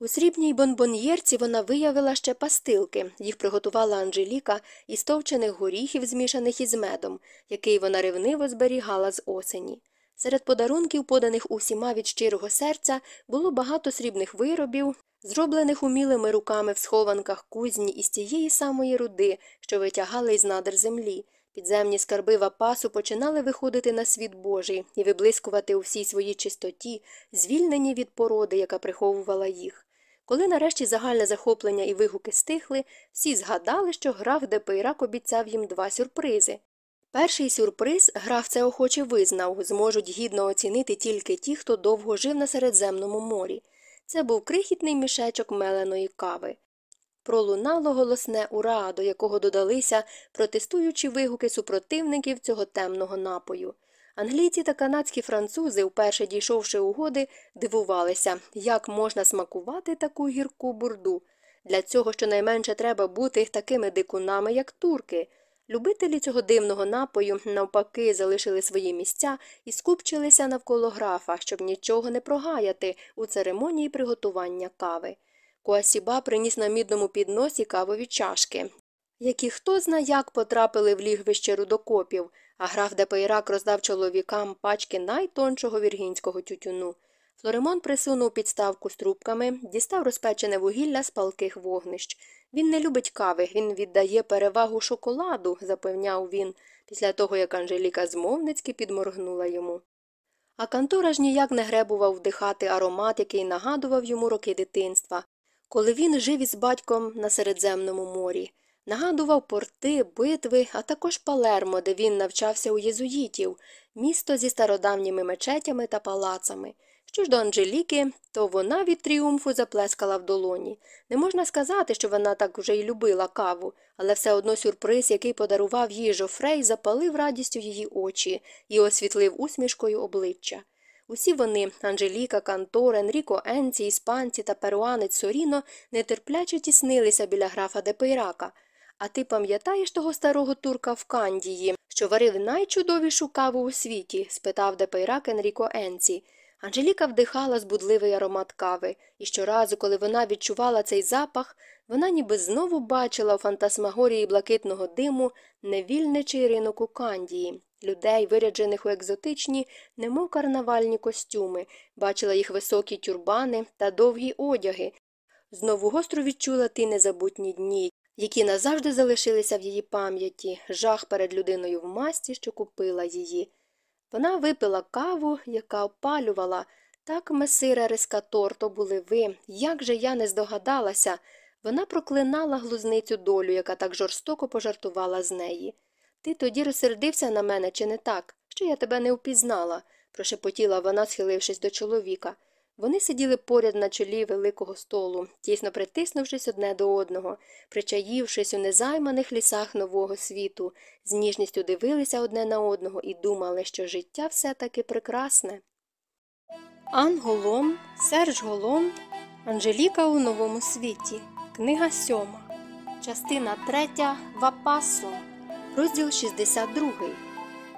У срібній бонбоньєрці вона виявила ще пастилки, їх приготувала Анжеліка із товчених горіхів, змішаних із медом, який вона ревниво зберігала з осені. Серед подарунків, поданих усіма від щирого серця, було багато срібних виробів, зроблених умілими руками в схованках кузні із тієї самої руди, що витягали із надр землі. Підземні скарби Вапасу починали виходити на світ Божий і виблискувати у всій своїй чистоті, звільнені від породи, яка приховувала їх. Коли нарешті загальне захоплення і вигуки стихли, всі згадали, що граф де Пейрак обіцяв їм два сюрпризи. Перший сюрприз граф це охоче визнав, зможуть гідно оцінити тільки ті, хто довго жив на Середземному морі. Це був крихітний мішечок меленої кави. Пролунало голосне ура, до якого додалися протестуючі вигуки супротивників цього темного напою. Англійці та канадські французи, вперше дійшовши угоди, дивувалися, як можна смакувати таку гірку бурду. Для цього щонайменше треба бути такими дикунами, як турки. Любителі цього дивного напою, навпаки, залишили свої місця і скупчилися навколо графа, щоб нічого не прогаяти у церемонії приготування кави. Куасіба приніс на мідному підносі кавові чашки, які хто зна як потрапили в лігвище рудокопів, а граф де Пейрак роздав чоловікам пачки найтоншого віргінського тютюну. Флоремон присунув підставку з трубками, дістав розпечене вугілля з палких вогнищ. Він не любить кави, він віддає перевагу шоколаду, запевняв він, після того як Анжеліка змовницьки підморгнула йому. А Кантор аж ніяк не гребував вдихати аромат, який нагадував йому роки дитинства, коли він жив із батьком на Середземному морі. Нагадував порти, битви, а також Палермо, де він навчався у єзуїтів, місто зі стародавніми мечетями та палацами. Що ж до Анжеліки, то вона від тріумфу заплескала в долоні. Не можна сказати, що вона так вже й любила каву, але все одно сюрприз, який подарував їй Жофрей, запалив радістю її очі і освітлив усмішкою обличчя. Усі вони Анжеліка, Кантор, Енріко Енці, іспанці та перуанець Соріно нетерпляче тіснилися біля графа де Пейрака. А ти пам'ятаєш того старого турка в Кандії, що варив найчудовішу каву у світі? спитав де Пейрак Енріко Енці. Анжеліка вдихала збудливий аромат кави, і щоразу, коли вона відчувала цей запах, вона ніби знову бачила у фантасмагорії блакитного диму невільничий ринок у Кандії, людей, виряджених у екзотичні, немов карнавальні костюми, бачила їх високі тюрбани та довгі одяги. Знову гостро відчула ті незабутні дні, які назавжди залишилися в її пам'яті, жах перед людиною в масті, що купила її. Вона випила каву, яка опалювала. Так, месире Рескатор, то були ви. Як же я не здогадалася. Вона проклинала глузницю долю, яка так жорстоко пожартувала з неї. Ти тоді розсердився на мене, чи не так? Що я тебе не впізнала, прошепотіла вона, схилившись до чоловіка. Вони сиділи поряд на чолі великого столу, тісно притиснувшись одне до одного, причаївшись у незайманих лісах нового світу, з ніжністю дивилися одне на одного і думали, що життя все таки прекрасне. Ан Голом, Серж Голом, Анжеліка у новому світі. Книга сьома. Частина третя Вапасо. Розділ 62.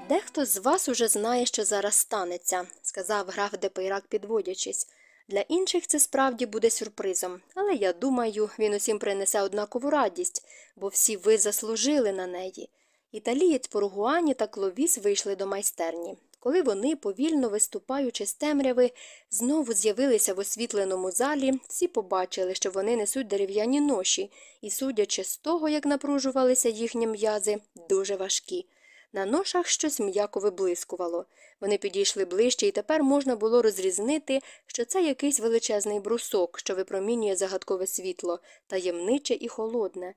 Дехто з вас уже знає, що зараз станеться, сказав граф де Пейрак, підводячись. Для інших це справді буде сюрпризом, але я думаю, він усім принесе однакову радість, бо всі ви заслужили на неї. Італієць Поргуані та Кловіс вийшли до майстерні. Коли вони, повільно виступаючи з темряви, знову з'явилися в освітленому залі, всі побачили, що вони несуть дерев'яні ноші, і, судячи з того, як напружувалися їхні м'язи, дуже важкі. На ношах щось м'яко виблискувало. Вони підійшли ближче, і тепер можна було розрізнити, що це якийсь величезний брусок, що випромінює загадкове світло, таємниче і холодне.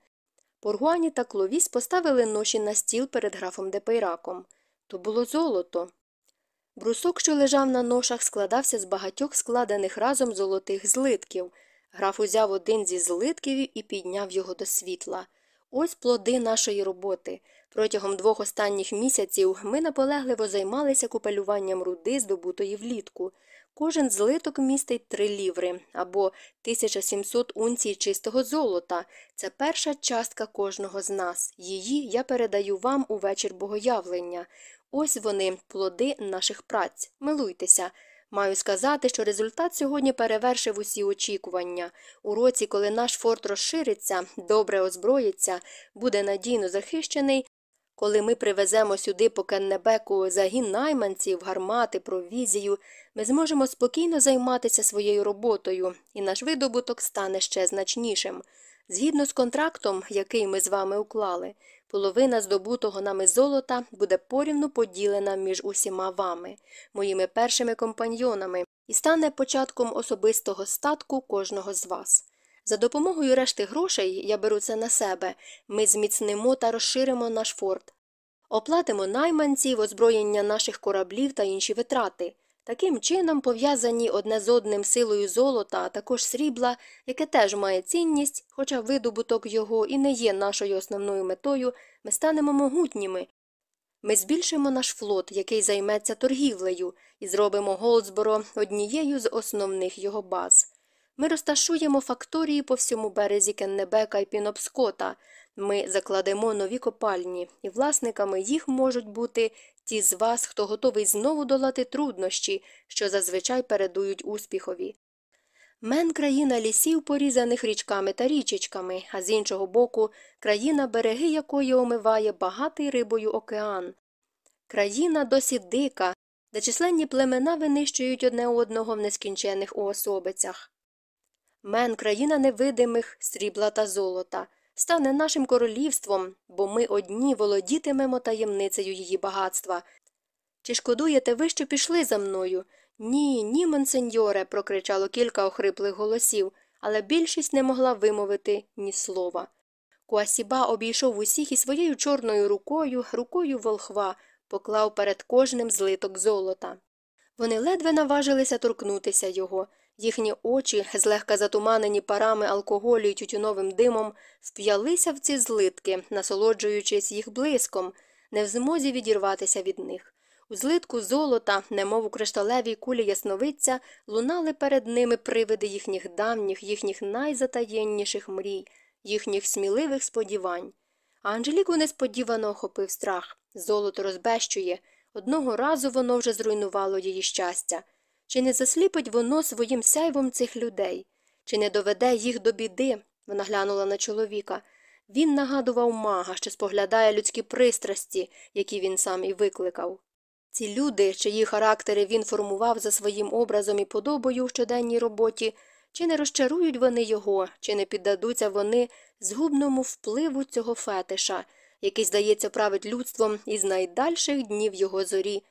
Поргуані та Кловіс поставили ноші на стіл перед графом де Пейраком. То було золото. Брусок, що лежав на ношах, складався з багатьох складених разом золотих злитків. Граф узяв один зі злитків і підняв його до світла. Ось плоди нашої роботи. Протягом двох останніх місяців ми наполегливо займалися купелюванням руди, здобутої влітку. Кожен злиток містить три ліври або 1700 унцій чистого золота. Це перша частка кожного з нас. Її я передаю вам у вечір богоявлення. Ось вони, плоди наших праць. Милуйтеся. Маю сказати, що результат сьогодні перевершив усі очікування. У році, коли наш форт розшириться, добре озброїться, буде надійно захищений. Коли ми привеземо сюди по Кеннебеку загін найманців, гармати, провізію, ми зможемо спокійно займатися своєю роботою, і наш видобуток стане ще значнішим. Згідно з контрактом, який ми з вами уклали, половина здобутого нами золота буде порівну поділена між усіма вами, моїми першими компаньйонами, і стане початком особистого статку кожного з вас. За допомогою решти грошей я беру це на себе. Ми зміцнимо та розширимо наш форт. Оплатимо найманців, озброєння наших кораблів та інші витрати. Таким чином, пов'язані одне з одним силою золота, а також срібла, яке теж має цінність, хоча видобуток його і не є нашою основною метою, ми станемо могутніми. Ми збільшимо наш флот, який займеться торгівлею, і зробимо Голдсборо однією з основних його баз. Ми розташуємо факторії по всьому березі Кеннебека і Пінопскота. Ми закладемо нові копальні, і власниками їх можуть бути ті з вас, хто готовий знову долати труднощі, що зазвичай передують успіхові. Мен країна лісів, порізаних річками та річечками, а з іншого боку, країна, береги якої омиває багатий рибою океан. Країна досі дика, де численні племена винищують одне одного в нескінчених уособицях. Мен країна невидимих срібла та золота стане нашим королівством, бо ми одні володітимемо таємницею її багатства. Чи шкодуєте ви, що пішли за мною? Ні, ні, монсеньоре, прокричало кілька охриплих голосів, але більшість не могла вимовити ні слова. Куасіба обійшов усіх і своєю чорною рукою, рукою волхва, поклав перед кожним злиток золота. Вони ледве наважилися торкнутися його. Їхні очі, злегка затуманені парами алкоголю і тютюновим димом, вп'ялися в ці злитки, насолоджуючись їх блиском, не в змозі відірватися від них. У злитку золота, немов у кришталевій кулі ясновидця, лунали перед ними привиди їхніх давніх, їхніх найзатаєнніших мрій, їхніх сміливих сподівань. А Анжеліку несподівано охопив страх. Золото розбещує. Одного разу воно вже зруйнувало її щастя. Чи не засліпить воно своїм сяйвом цих людей? Чи не доведе їх до біди? Вона глянула на чоловіка. Він нагадував мага, що споглядає людські пристрасті, які він сам і викликав. Ці люди, чиї характери він формував за своїм образом і подобою у щоденній роботі, чи не розчарують вони його, чи не піддадуться вони згубному впливу цього фетиша, який, здається, править людством із найдальших днів його зорі.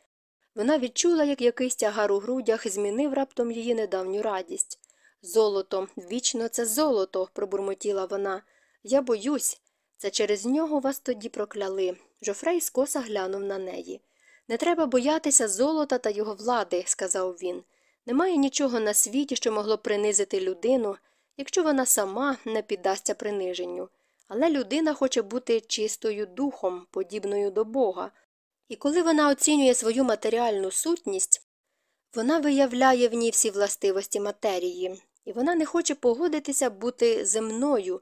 Вона відчула, як якийсь тягар у грудях змінив раптом її недавню радість. Золото, вічно це золото, пробурмотіла вона. Я боюсь. Це через нього вас тоді прокляли. Жофрей скоса глянув на неї. Не треба боятися золота та його влади, сказав він. Немає нічого на світі, що могло принизити людину, якщо вона сама не піддасться приниженню. Але людина хоче бути чистою духом, подібною до Бога. І коли вона оцінює свою матеріальну сутність, вона виявляє в ній всі властивості матерії, і вона не хоче погодитися бути земною.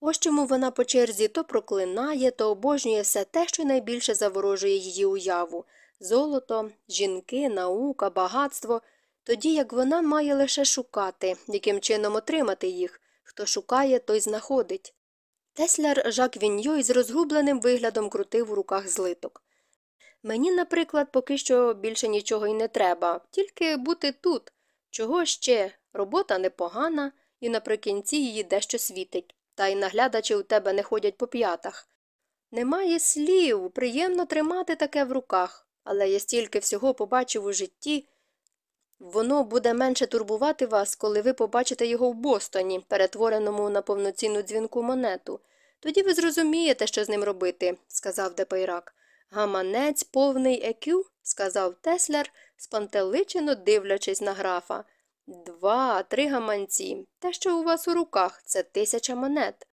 Ось чому вона по черзі то проклинає, то обожнює все те, що найбільше заворожує її уяву золото, жінки, наука, багатство, тоді як вона має лише шукати, яким чином отримати їх. Хто шукає, той знаходить. Тесляр Жак Віньо із розгубленим виглядом крутив у руках злиток. Мені, наприклад, поки що більше нічого й не треба, тільки бути тут. Чого ще? Робота непогана, і наприкінці її дещо світить, та й наглядачі у тебе не ходять по п'ятах. Немає слів, приємно тримати таке в руках, але я стільки всього побачив у житті. Воно буде менше турбувати вас, коли ви побачите його в Бостоні, перетвореному на повноцінну дзвінку монету. Тоді ви зрозумієте, що з ним робити, сказав Депейрак. Гаманець повний екю, сказав Тесляр, спантеличено дивлячись на графа. Два, три гаманці. Те, що у вас у руках, це тисяча монет.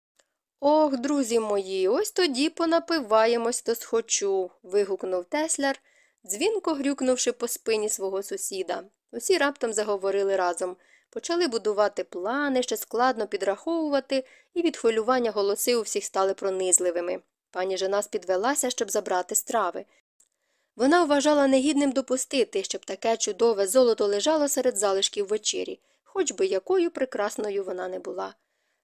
Ох, друзі мої, ось тоді понапиваємось до схочу. вигукнув Тесляр, дзвінко грюкнувши по спині свого сусіда. Усі раптом заговорили разом, почали будувати плани, ще складно підраховувати, і від хвилювання голоси у всіх стали пронизливими. Пані Женас підвелася, щоб забрати страви. Вона вважала негідним допустити, щоб таке чудове золото лежало серед залишків вечері, хоч би якою прекрасною вона не була.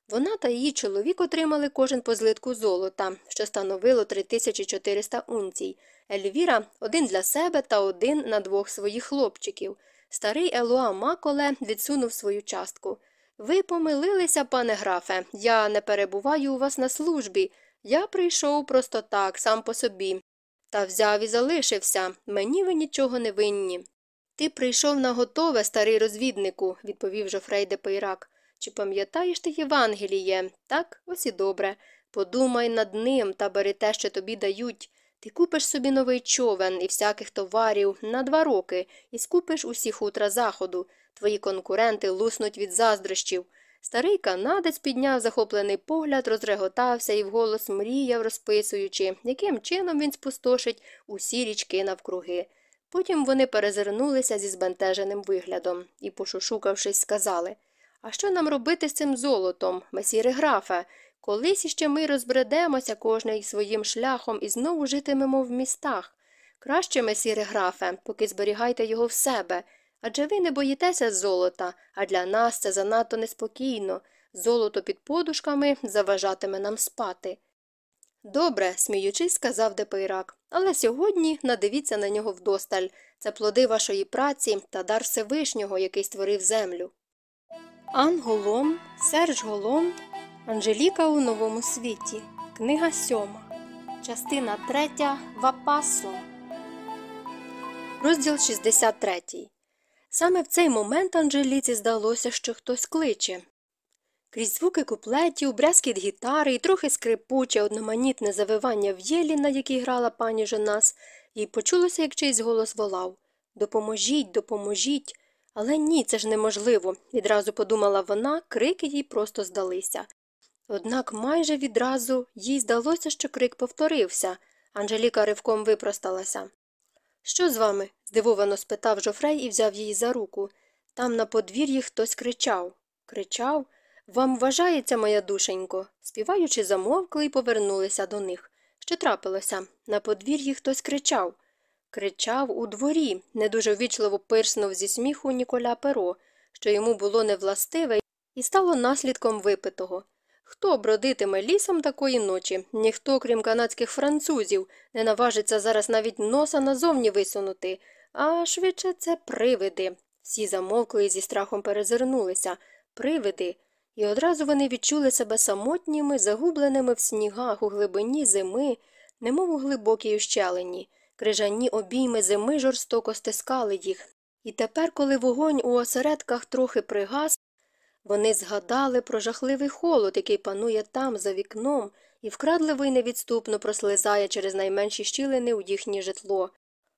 Вона та її чоловік отримали кожен по злитку золота, що становило 3400 унцій. Ельвіра один для себе та один на двох своїх хлопчиків. Старий Елуа Маколе відсунув свою частку. Ви помилилися, пане графе, я не перебуваю у вас на службі. Я прийшов просто так, сам по собі. Та взяв і залишився. Мені ви нічого не винні. Ти прийшов на готове, старий розвіднику, відповів Жофрей де Пейрак. Чи пам'ятаєш ти Євангеліє? Так, ось і добре. Подумай над ним та бери те, що тобі дають. Ти купиш собі новий човен і всяких товарів на два роки і скупиш усі хутра заходу. Твої конкуренти луснуть від заздрощів. Старий канадець підняв захоплений погляд, розреготався і вголос мріяв, розписуючи, яким чином він спустошить усі річки навкруги. Потім вони перезирнулися зі збентеженим виглядом і, пошушукавшись, сказали А що нам робити з цим золотом, месіре графе? Колись іще ми розбредемося кожний своїм шляхом і знову житимемо в містах. Краще, месіре графе, поки зберігайте його в себе. Адже ви не боїтеся золота, а для нас це занадто неспокійно. Золото під подушками заважатиме нам спати. Добре, сміючись, сказав Депейрак, але сьогодні надивіться на нього вдосталь. Це плоди вашої праці та дар Всевишнього, який створив землю. Ан Голом, Серж Голом, Анжеліка у новому світі. Книга сьома. Частина третя. Вапасо. Розділ 63. Саме в цей момент Анжеліці здалося, що хтось кличе. Крізь звуки куплетів, брязкіт гітари і трохи скрипуче, одноманітне завивання в єлі, на якій грала пані Жонас, їй почулося, як чийсь голос волав Допоможіть, допоможіть. Але ні, це ж неможливо, відразу подумала вона, крики їй просто здалися. Однак майже відразу їй здалося, що крик повторився. Анжеліка ривком випросталася. Що з вами? здивовано спитав Жофрей і взяв її за руку. Там на подвір'ї хтось кричав. Кричав? Вам вважається, моя душенько? Співаючи, замовкли і повернулися до них. Що трапилося? На подвір'ї хтось кричав. кричав у дворі, не дуже ввічливо пирснув зі сміху Ніколя Перо, що йому було невластиве і стало наслідком випитого. Хто бродитиме лісом такої ночі? Ніхто, крім канадських французів, не наважиться зараз навіть носа назовні висунути, а швидше це привиди. Всі замовкли і зі страхом перезирнулися. Привиди. І одразу вони відчули себе самотніми, загубленими в снігах у глибині зими, немов у глибокій ущелині. Крижані обійми зими жорстоко стискали їх. І тепер, коли вогонь у осередках трохи пригас, вони згадали про жахливий холод, який панує там, за вікном, і вкрадливо й невідступно прослизає через найменші щілини у їхнє житло.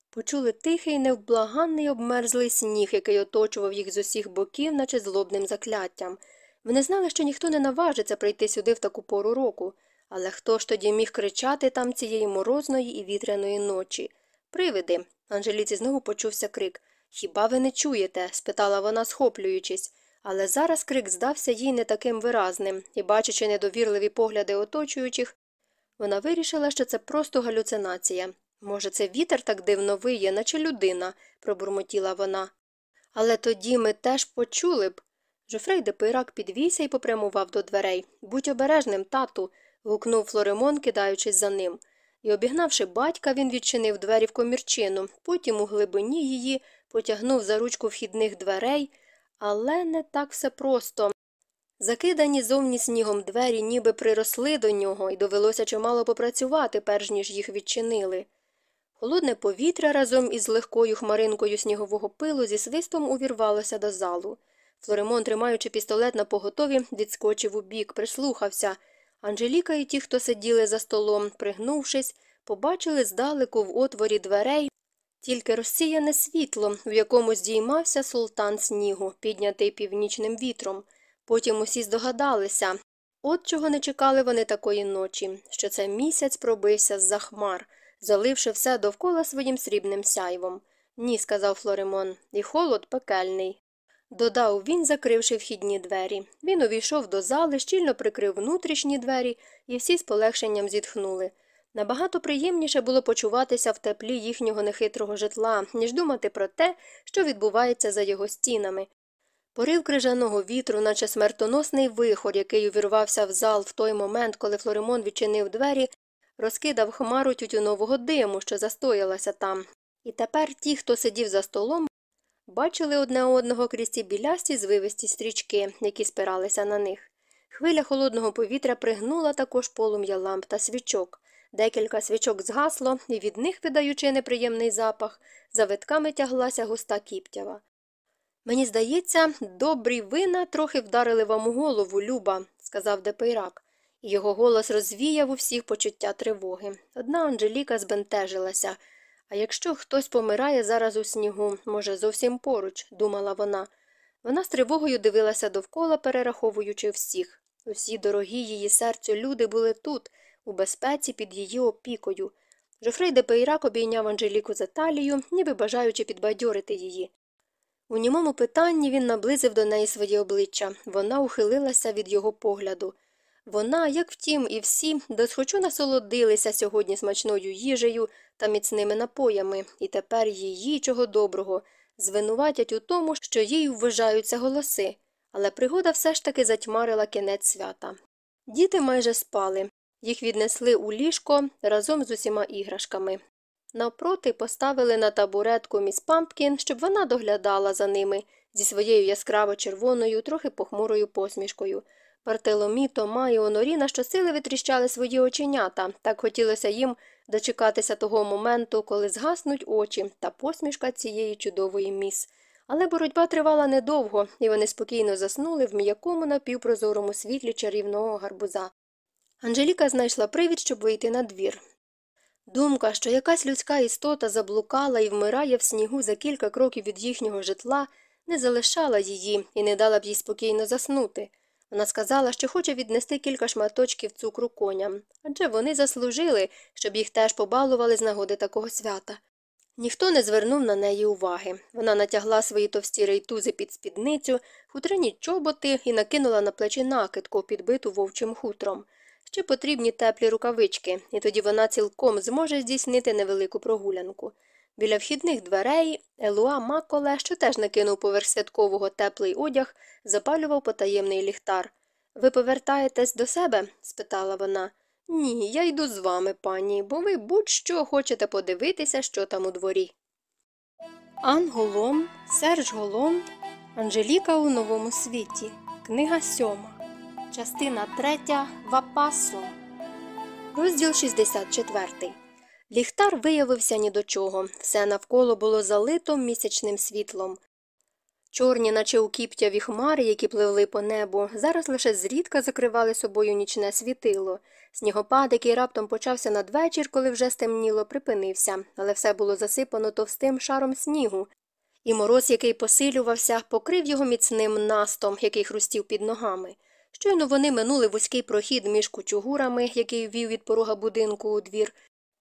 Почули тихий, невблаганний обмерзлий сніг, який оточував їх з усіх боків, наче злобним закляттям. Вони знали, що ніхто не наважиться прийти сюди в таку пору року, але хто ж тоді міг кричати там цієї морозної і вітряної ночі? Привиди. Анжеліці знову почувся крик. Хіба ви не чуєте? спитала вона, схоплюючись. Але зараз крик здався їй не таким виразним, і, бачачи недовірливі погляди оточуючих, вона вирішила, що це просто галюцинація. Може, це вітер так дивно виє, наче людина, пробурмотіла вона. Але тоді ми теж почули б. Жофрей де Пирак підвівся і попрямував до дверей. Будь обережним, тату. гукнув Флоремон, кидаючись за ним. І, обігнавши батька, він відчинив двері в комірчину, потім у глибині її потягнув за ручку вхідних дверей, але не так все просто. Закидані зовні снігом двері ніби приросли до нього, і довелося чимало попрацювати, перш ніж їх відчинили. Холодне повітря разом із легкою хмаринкою снігового пилу зі свистом увірвалося до залу. Флоремон, тримаючи пістолет на поготові, відскочив у бік, прислухався. Анжеліка і ті, хто сиділи за столом, пригнувшись, побачили здалеку в отворі дверей тільки розсіяне світло, в якому здіймався султан снігу, піднятий північним вітром. Потім усі здогадалися. От чого не чекали вони такої ночі, що це місяць пробився з за хмар, заливши все довкола своїм срібним сяйвом. Ні, сказав Флоремон, і холод пекельний. Додав він, закривши вхідні двері. Він увійшов до зали, щільно прикрив внутрішні двері, і всі з полегшенням зітхнули. Набагато приємніше було почуватися в теплі їхнього нехитрого житла, ніж думати про те, що відбувається за його стінами. Порив крижаного вітру, наче смертоносний вихор, який увірвався в зал в той момент, коли Флоремон відчинив двері, розкидав хмару тютюнового диму, що застоялася там. І тепер ті, хто сидів за столом, бачили одне одного крізь ці білясті звивисті стрічки, які спиралися на них. Хвиля холодного повітря пригнула також полум'я ламп та свічок. Декілька свічок згасло, і від них, видаючи неприємний запах, завитками тяглася густа кіптява. Мені здається, добрі вина трохи вдарили вам у голову, Люба, сказав Депейрак, і його голос розвіяв у всіх почуття тривоги. Одна Анжеліка збентежилася. А якщо хтось помирає зараз у снігу, може, зовсім поруч, думала вона. Вона з тривогою дивилася довкола, перераховуючи всіх. Усі дорогі її серцю люди були тут, у безпеці під її опікою. Жофрей де Пейрак обійняв Анжеліку за талію, ніби бажаючи підбадьорити її. У німому питанні він наблизив до неї своє обличчя. Вона ухилилася від його погляду. Вона, як втім, і всі, досхочу насолодилися сьогодні смачною їжею та міцними напоями, і тепер її, чого доброго, звинуватять у тому, що їй вважаються голоси. Але пригода все ж таки затьмарила кінець свята. Діти майже спали. Їх віднесли у ліжко разом з усіма іграшками. Навпроти поставили на табуретку міс Пампкін, щоб вона доглядала за ними зі своєю яскраво червоною, трохи похмурою посмішкою. Бартеломі, Тома і Оноріна щосили витріщали свої оченята, так хотілося їм дочекатися того моменту, коли згаснуть очі та посмішка цієї чудової міс. Але боротьба тривала недовго, і вони спокійно заснули в м'якому напівпрозорому світлі чарівного гарбуза. Анжеліка знайшла привід, щоб вийти на двір. Думка, що якась людська істота заблукала і вмирає в снігу за кілька кроків від їхнього житла, не залишала її і не дала б їй спокійно заснути. Вона сказала, що хоче віднести кілька шматочків цукру коням, адже вони заслужили, щоб їх теж побалували з нагоди такого свята. Ніхто не звернув на неї уваги. Вона натягла свої товсті рейтузи під спідницю, хутряні чоботи і накинула на плечі накидку, підбиту вовчим хутром. Ще потрібні теплі рукавички, і тоді вона цілком зможе здійснити невелику прогулянку. Біля вхідних дверей Елуа Маколе, що теж накинув поверх святкового теплий одяг, запалював потаємний ліхтар. Ви повертаєтесь до себе? спитала вона. Ні, я йду з вами, пані, бо ви будь-що хочете подивитися, що там у дворі. Ан Голом, Серж Голом, Анжеліка у новому світі. Книга сьома. Частина третя. Вапасо. Розділ 64. Ліхтар виявився ні до чого. Все навколо було залито місячним світлом. Чорні, наче укіптяві хмари, які пливли по небу, зараз лише зрідка закривали собою нічне світило. Снігопад, який раптом почався надвечір, коли вже стемніло, припинився, але все було засипано товстим шаром снігу, і мороз, який посилювався, покрив його міцним настом, який хрустів під ногами. Щойно вони минули вузький прохід між кучугурами, який вів від порога будинку у двір,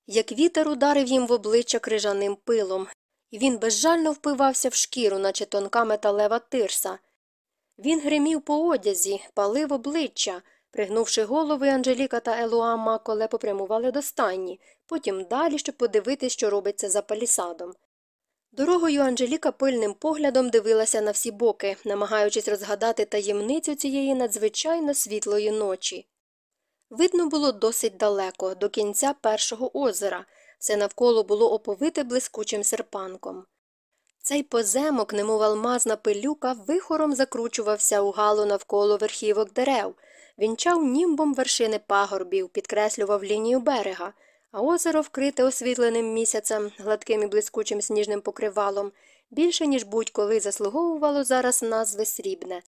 як вітер ударив їм в обличчя крижаним пилом, і він безжально впивався в шкіру, наче тонка металева тирса. Він гримів по одязі, палив обличчя. Пригнувши голови, Анжеліка та Елуа Маколе попрямували до стайні, потім далі, щоб подивитись, що робиться за палісадом. Дорогою Анжеліка пильним поглядом дивилася на всі боки, намагаючись розгадати таємницю цієї надзвичайно світлої ночі. Видно було досить далеко, до кінця першого озера, все навколо було оповите блискучим серпанком. Цей поземок, немов алмазна пилюка, вихором закручувався у галу навколо верхівок дерев, вінчав німбом вершини пагорбів, підкреслював лінію берега, а озеро, вкрите освітленим місяцем, гладким і блискучим сніжним покривалом, більше, ніж будь-коли заслуговувало зараз назви срібне.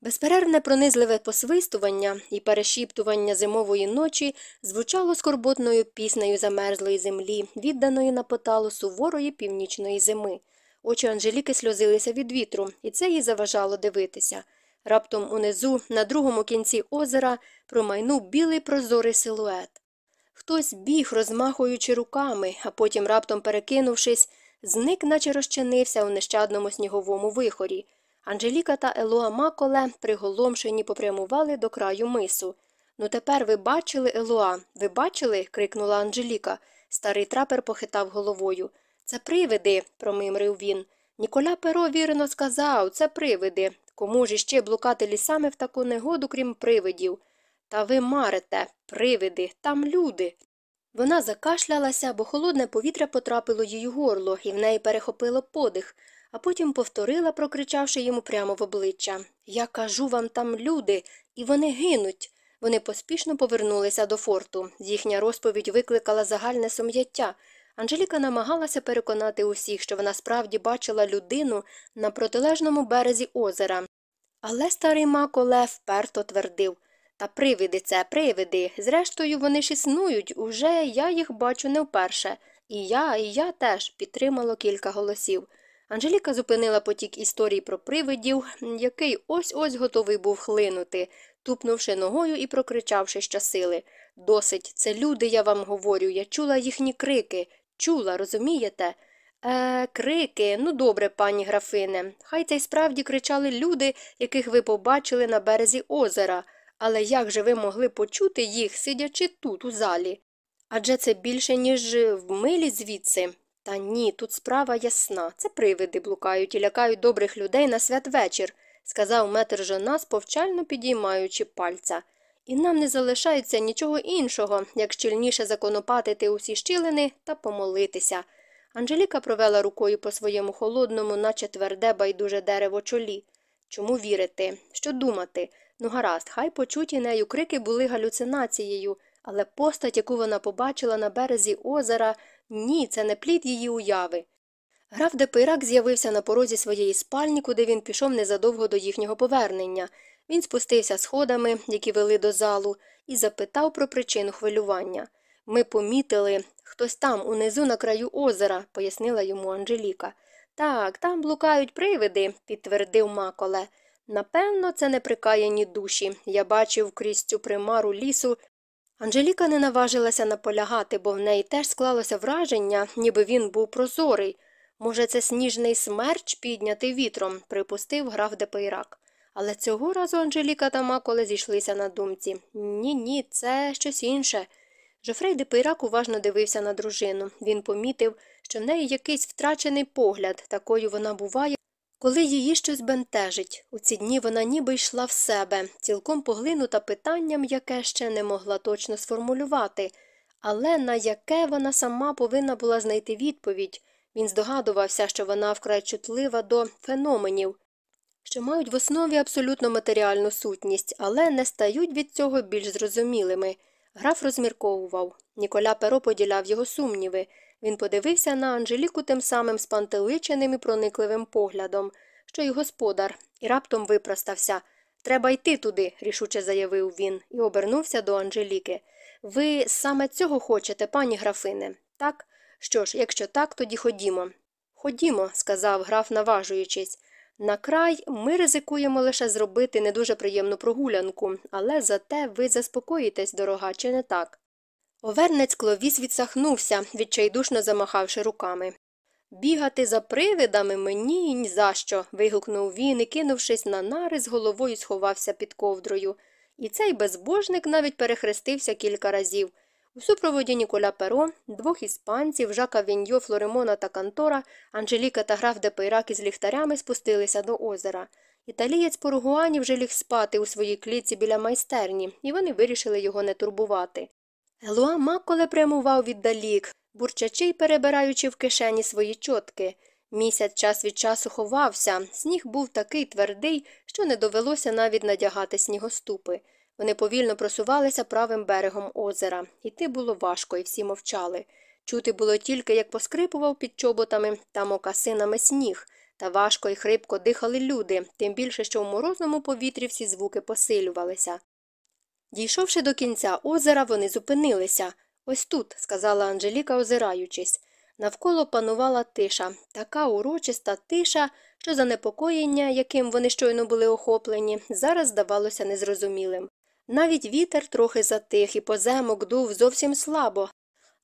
Безперервне пронизливе посвистування і перешіптування зимової ночі звучало скорботною піснею замерзлої землі, відданої на поталу суворої північної зими. Очі Анжеліки сльозилися від вітру, і це їй заважало дивитися. Раптом унизу, на другому кінці озера, промайнув білий прозорий силует. Хтось біг, розмахуючи руками, а потім, раптом перекинувшись, зник, наче розчинився у нещадному сніговому вихорі. Анжеліка та Елоа Маколе, приголомшені, попрямували до краю мису. Ну тепер ви бачили, Елоа, ви бачили? крикнула Анжеліка. Старий трапер похитав головою. Це привиди, промимрив він. Ніколя Перо вірно сказав, це привиди. Кому ж іще блукати лісами в таку негоду, крім привидів? Та ви марите, привиди, там люди. Вона закашлялася, бо холодне повітря потрапило їй у горло, і в неї перехопило подих, а потім повторила, прокричавши йому прямо в обличчя Я кажу вам там люди, і вони гинуть. Вони поспішно повернулися до форту. Їхня розповідь викликала загальне сум'яття. Анжеліка намагалася переконати усіх, що вона справді бачила людину на протилежному березі озера. Але старий Маколе вперто твердив та привиди це, привиди. Зрештою, вони ж існують, уже я їх бачу не вперше. І я, і я теж підтримало кілька голосів. Анжеліка зупинила потік історій про привидів, який ось ось готовий був хлинути, тупнувши ногою і прокричавши щосили. Досить, це люди, я вам говорю, я чула їхні крики. Чула, розумієте? Е, крики, ну добре, пані графине. Хай це й справді кричали люди, яких ви побачили на березі озера. Але як же ви могли почути їх, сидячи тут, у залі? Адже це більше, ніж в милі звідси. Та ні, тут справа ясна. Це привиди блукають і лякають добрих людей на святвечір, сказав метр Жонас, повчально підіймаючи пальця. І нам не залишається нічого іншого, як щільніше законопатити усі щілини та помолитися. Анжеліка провела рукою по своєму холодному, наче тверде, байдуже дерево чолі. Чому вірити? Що думати? Ну, гаразд, хай почуті нею крики були галюцинацією, але постать, яку вона побачила на березі озера, ні, це не плід її уяви. Граф Депирак з'явився на порозі своєї спальні, куди він пішов незадовго до їхнього повернення. Він спустився сходами, які вели до залу, і запитав про причину хвилювання. Ми помітили хтось там, унизу на краю озера, пояснила йому Анжеліка. Так, там блукають привиди, підтвердив Маколе. Напевно, це неприкаяні душі. Я бачив крізь цю примару лісу. Анжеліка не наважилася наполягати, бо в неї теж склалося враження, ніби він був прозорий. Може, це сніжний смерч піднятий вітром, припустив граф Депейрак. Але цього разу Анжеліка та Маколе зійшлися на думці. Ні, ні, це щось інше. Жофрей де Пейрак уважно дивився на дружину. Він помітив, що в неї якийсь втрачений погляд, такою вона буває, коли її щось бентежить. У ці дні вона ніби йшла в себе, цілком поглинута питанням, яке ще не могла точно сформулювати, але на яке вона сама повинна була знайти відповідь. Він здогадувався, що вона вкрай чутлива до феноменів, що мають в основі абсолютно матеріальну сутність, але не стають від цього більш зрозумілими. Граф розмірковував. Ніколя Перо поділяв його сумніви. Він подивився на Анжеліку тим самим спантеличеним і проникливим поглядом, що й господар, і раптом випростався. Треба йти туди, рішуче заявив він, і обернувся до Анжеліки. Ви саме цього хочете, пані графине? Так? Що ж, якщо так, тоді ходімо. Ходімо, сказав граф, наважуючись. На край ми ризикуємо лише зробити не дуже приємну прогулянку, але зате ви заспокоїтесь, дорога, чи не так? Овернець кловіс відсахнувся, відчайдушно замахавши руками. Бігати за привидами мені ні за що. вигукнув він і, кинувшись на нари, з головою сховався під ковдрою. І цей безбожник навіть перехрестився кілька разів. У супроводі Ніколя Перо, двох іспанців, Жака Віньо, Флоремона та Кантора, Анжеліка та граф де із ліхтарями спустилися до озера. Італієць Поругуані вже ліг спати у своїй клітці біля майстерні, і вони вирішили його не турбувати. Елуа Макколе прямував віддалік, бурчачи й перебираючи в кишені свої чотки. Місяць час від часу ховався, сніг був такий твердий, що не довелося навіть надягати снігоступи. Вони повільно просувалися правим берегом озера. Іти було важко, і всі мовчали. Чути було тільки, як поскрипував під чоботами та мокасинами сніг, та важко і хрипко дихали люди, тим більше, що в морозному повітрі всі звуки посилювалися. Дійшовши до кінця озера, вони зупинилися. Ось тут, сказала Анжеліка, озираючись. Навколо панувала тиша, така урочиста тиша, що занепокоєння, яким вони щойно були охоплені, зараз здавалося незрозумілим. Навіть вітер трохи затих і поземок дув зовсім слабо,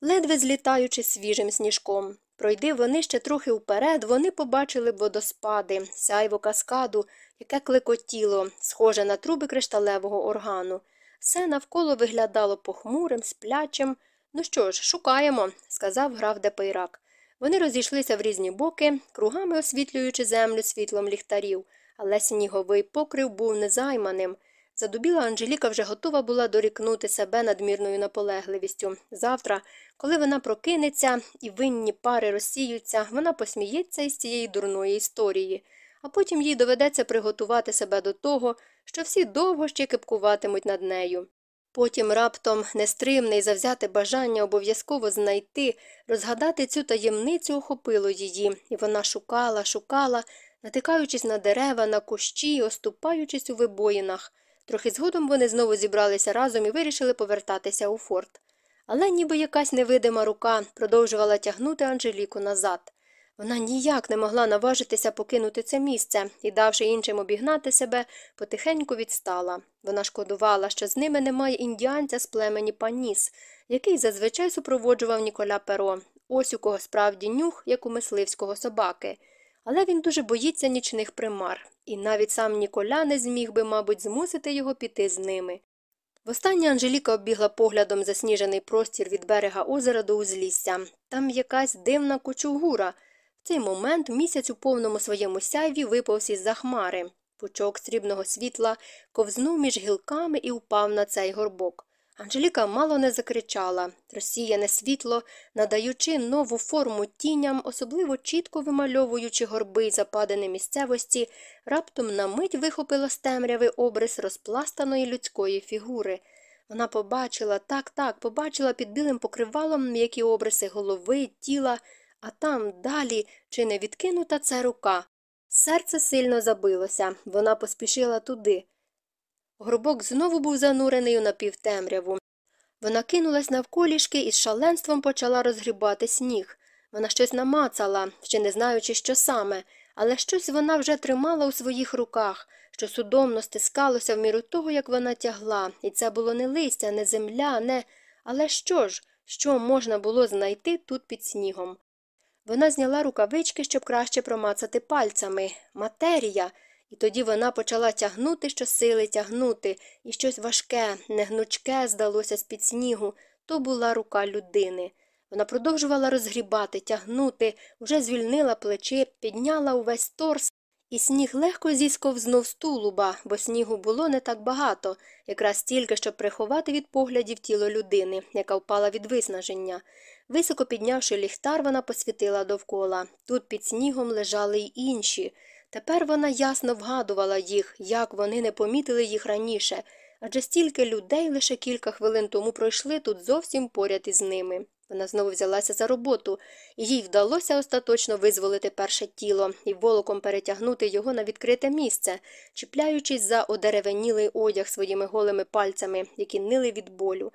ледве злітаючи свіжим сніжком. Пройди вони ще трохи вперед, вони побачили б водоспади, сяйво каскаду, яке клекотіло, схоже на труби кришталевого органу. Все навколо виглядало похмурим, сплячим. Ну що ж, шукаємо, сказав граф Депейрак. Вони розійшлися в різні боки, кругами освітлюючи землю світлом ліхтарів, але сніговий покрив був незайманим. Задубіла Анжеліка вже готова була дорікнути себе надмірною наполегливістю. Завтра, коли вона прокинеться і винні пари розсіються, вона посміється із цієї дурної історії, а потім їй доведеться приготувати себе до того, що всі довго ще кипкуватимуть над нею. Потім раптом нестримне і завзяте бажання обов'язково знайти, розгадати цю таємницю охопило її, і вона шукала, шукала, натикаючись на дерева, на кущі, оступаючись у вибоїнах. Трохи згодом вони знову зібралися разом і вирішили повертатися у форт. Але ніби якась невидима рука продовжувала тягнути Анжеліку назад. Вона ніяк не могла наважитися покинути це місце і, давши іншим обігнати себе, потихеньку відстала. Вона шкодувала, що з ними немає індіанця з племені Паніс, який зазвичай супроводжував Ніколя Перо, ось у кого справді нюх, як у мисливського собаки. Але він дуже боїться нічних примар, і навіть сам Ніколя не зміг би, мабуть, змусити його піти з ними. Востаннє Анжеліка оббігла поглядом засніжений простір від берега озера до узлісся. Там якась дивна кучугура – цей момент місяць у повному своєму сяйві виповз із за хмари. Пучок срібного світла ковзнув між гілками і упав на цей горбок. Анжеліка мало не закричала, розсіяне світло, надаючи нову форму тіням, особливо чітко вимальовуючи горби й западини місцевості, раптом на мить вихопила з темряви обрис розпластаної людської фігури. Вона побачила, так, так, побачила під білим покривалом м'які обриси голови, тіла, а там далі чи не відкинута це рука. Серце сильно забилося, вона поспішила туди. Горбок знову був занурений у напівтемряву. Вона кинулась навколішки і з шаленством почала розгрібати сніг. Вона щось намацала, ще не знаючи, що саме, але щось вона вже тримала у своїх руках, що судомно стискалося в міру того, як вона тягла, і це було не листя, не земля, не. Але що ж, що можна було знайти тут під снігом? Вона зняла рукавички, щоб краще промацати пальцями. Матерія. І тоді вона почала тягнути щосили тягнути, і щось важке, негнучке здалося з під снігу, То була рука людини. Вона продовжувала розгрібати, тягнути, вже звільнила плече, підняла увесь торс, і сніг легко зісковзнув з тулуба, бо снігу було не так багато, якраз стільки, щоб приховати від поглядів тіло людини, яка впала від виснаження. Високо піднявши ліхтар, вона посвітила довкола. Тут під снігом лежали й інші. Тепер вона ясно вгадувала їх, як вони не помітили їх раніше, адже стільки людей лише кілька хвилин тому пройшли тут зовсім поряд із ними. Вона знову взялася за роботу, і їй вдалося остаточно визволити перше тіло і волоком перетягнути його на відкрите місце, чіпляючись за одеревенілий одяг своїми голими пальцями, які нили від болю.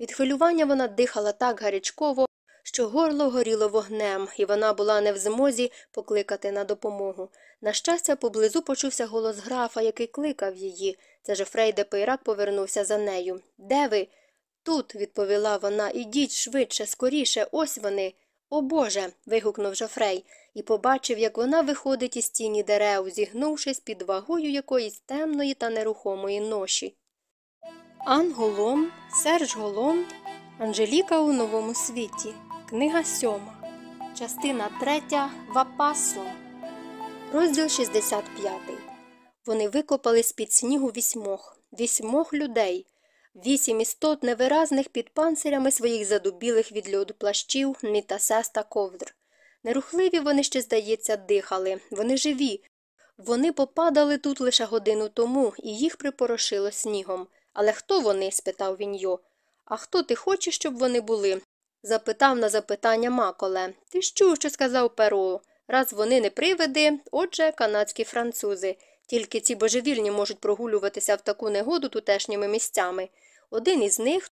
Від хвилювання вона дихала так гарячково, що горло горіло вогнем, і вона була не в змозі покликати на допомогу. На щастя, поблизу почувся голос графа, який кликав її. Це Жофрей де Пейрак повернувся за нею. Де ви? Тут, відповіла вона, ідіть швидше, скоріше, ось вони. О Боже. вигукнув Жофрей і побачив, як вона виходить із тіні дерев, зігнувшись під вагою якоїсь темної та нерухомої ноші. Ан Голом, Серж Голом, Анжеліка у новому світі. Книга сьома. Частина третя. Вапасо. Розділ 65. Вони викопали з-під снігу вісьмох, вісьмох людей, вісім істот невиразних під панцирями своїх задубілих від льоду плащів, мітасес та ковдр. Нерухливі вони ще, здається, дихали, вони живі. Вони попадали тут лише годину тому, і їх припорошило снігом. Але хто вони? спитав він йо. А хто ти хочеш, щоб вони були? Запитав на запитання Маколе. Ти що, що сказав Перо? Раз вони не привиди, отже, канадські французи. Тільки ці божевільні можуть прогулюватися в таку негоду тутешніми місцями. Один із них,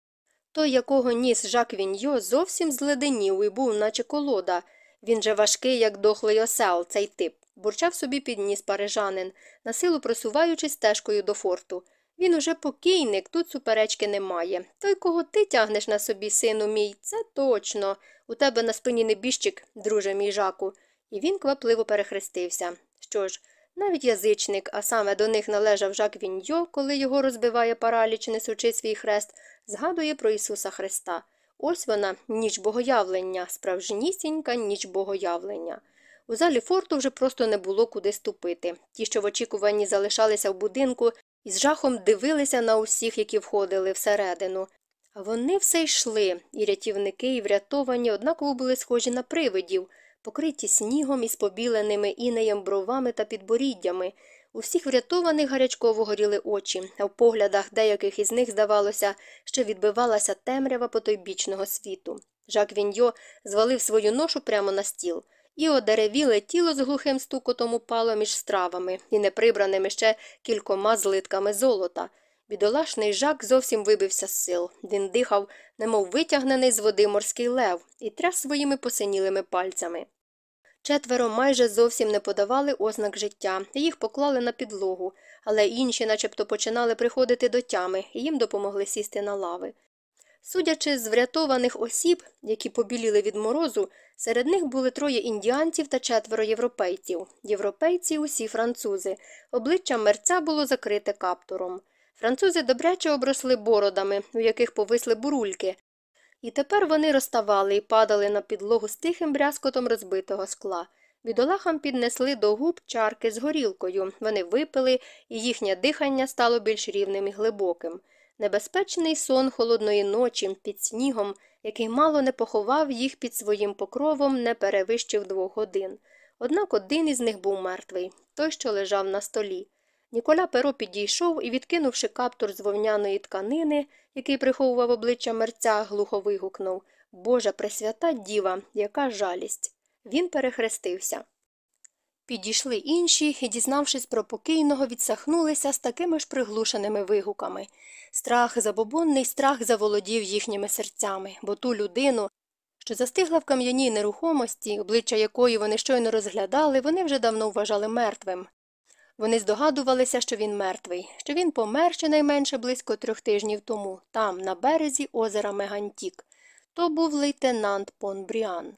той, якого ніс Жак Віньо, зовсім зледенів і був, наче колода. Він же важкий, як дохлий осел, цей тип, бурчав собі під ніс парижанин, насилу просуваючись стежкою до форту. Він уже покійник, тут суперечки немає. Той, кого ти тягнеш на собі, сину мій, це точно. У тебе на спині небіжчик, друже мій жаку. І він квапливо перехрестився. Що ж, навіть язичник, а саме до них належав Жак Віньо, коли його розбиває параліч, несучи свій хрест, згадує про Ісуса Христа. Ось вона, ніч богоявлення, справжнісінька ніч богоявлення. У залі форту вже просто не було куди ступити. Ті, що в очікуванні залишалися в будинку, і з жахом дивилися на усіх, які входили всередину. А вони все йшли, і рятівники, і врятовані однаково були схожі на привидів, покриті снігом із побіленими інеєм бровами та підборіддями. У всіх врятованих гарячково горіли очі, а в поглядах деяких із них, здавалося, що відбивалася темрява потойбічного світу. Жак Віньо звалив свою ношу прямо на стіл і одеревіле тіло з глухим стукотом упало між стравами і неприбраними ще кількома злитками золота. Бідолашний жак зовсім вибився з сил. Він дихав, немов витягнений з води морський лев, і тряс своїми посинілими пальцями. Четверо майже зовсім не подавали ознак життя, їх поклали на підлогу, але інші начебто починали приходити до тями, і їм допомогли сісти на лави. Судячи з врятованих осіб, які побіліли від морозу, серед них були троє індіанців та четверо європейців. Європейці усі французи. Обличчя мерця було закрите каптуром. Французи добряче обросли бородами, у яких повисли бурульки. І тепер вони розставали і падали на підлогу з тихим брязкотом розбитого скла. Бідолахам піднесли до губ чарки з горілкою. Вони випили, і їхнє дихання стало більш рівним і глибоким. Небезпечний сон холодної ночі під снігом, який мало не поховав їх під своїм покровом, не перевищив двох годин. Однак один із них був мертвий, той, що лежав на столі. Ніколя Перо підійшов і, відкинувши каптур з вовняної тканини, який приховував обличчя мерця, глухо вигукнув Божа пресвята діва, яка жалість. Він перехрестився. Підійшли інші і, дізнавшись про покійного, відсахнулися з такими ж приглушеними вигуками. Страх, забобонний страх заволодів їхніми серцями, бо ту людину, що застигла в кам'яній нерухомості, обличчя якої вони щойно розглядали, вони вже давно вважали мертвим. Вони здогадувалися, що він мертвий, що він помер щонайменше близько трьох тижнів тому, там, на березі озера Мегантік. То був лейтенант Понбріан.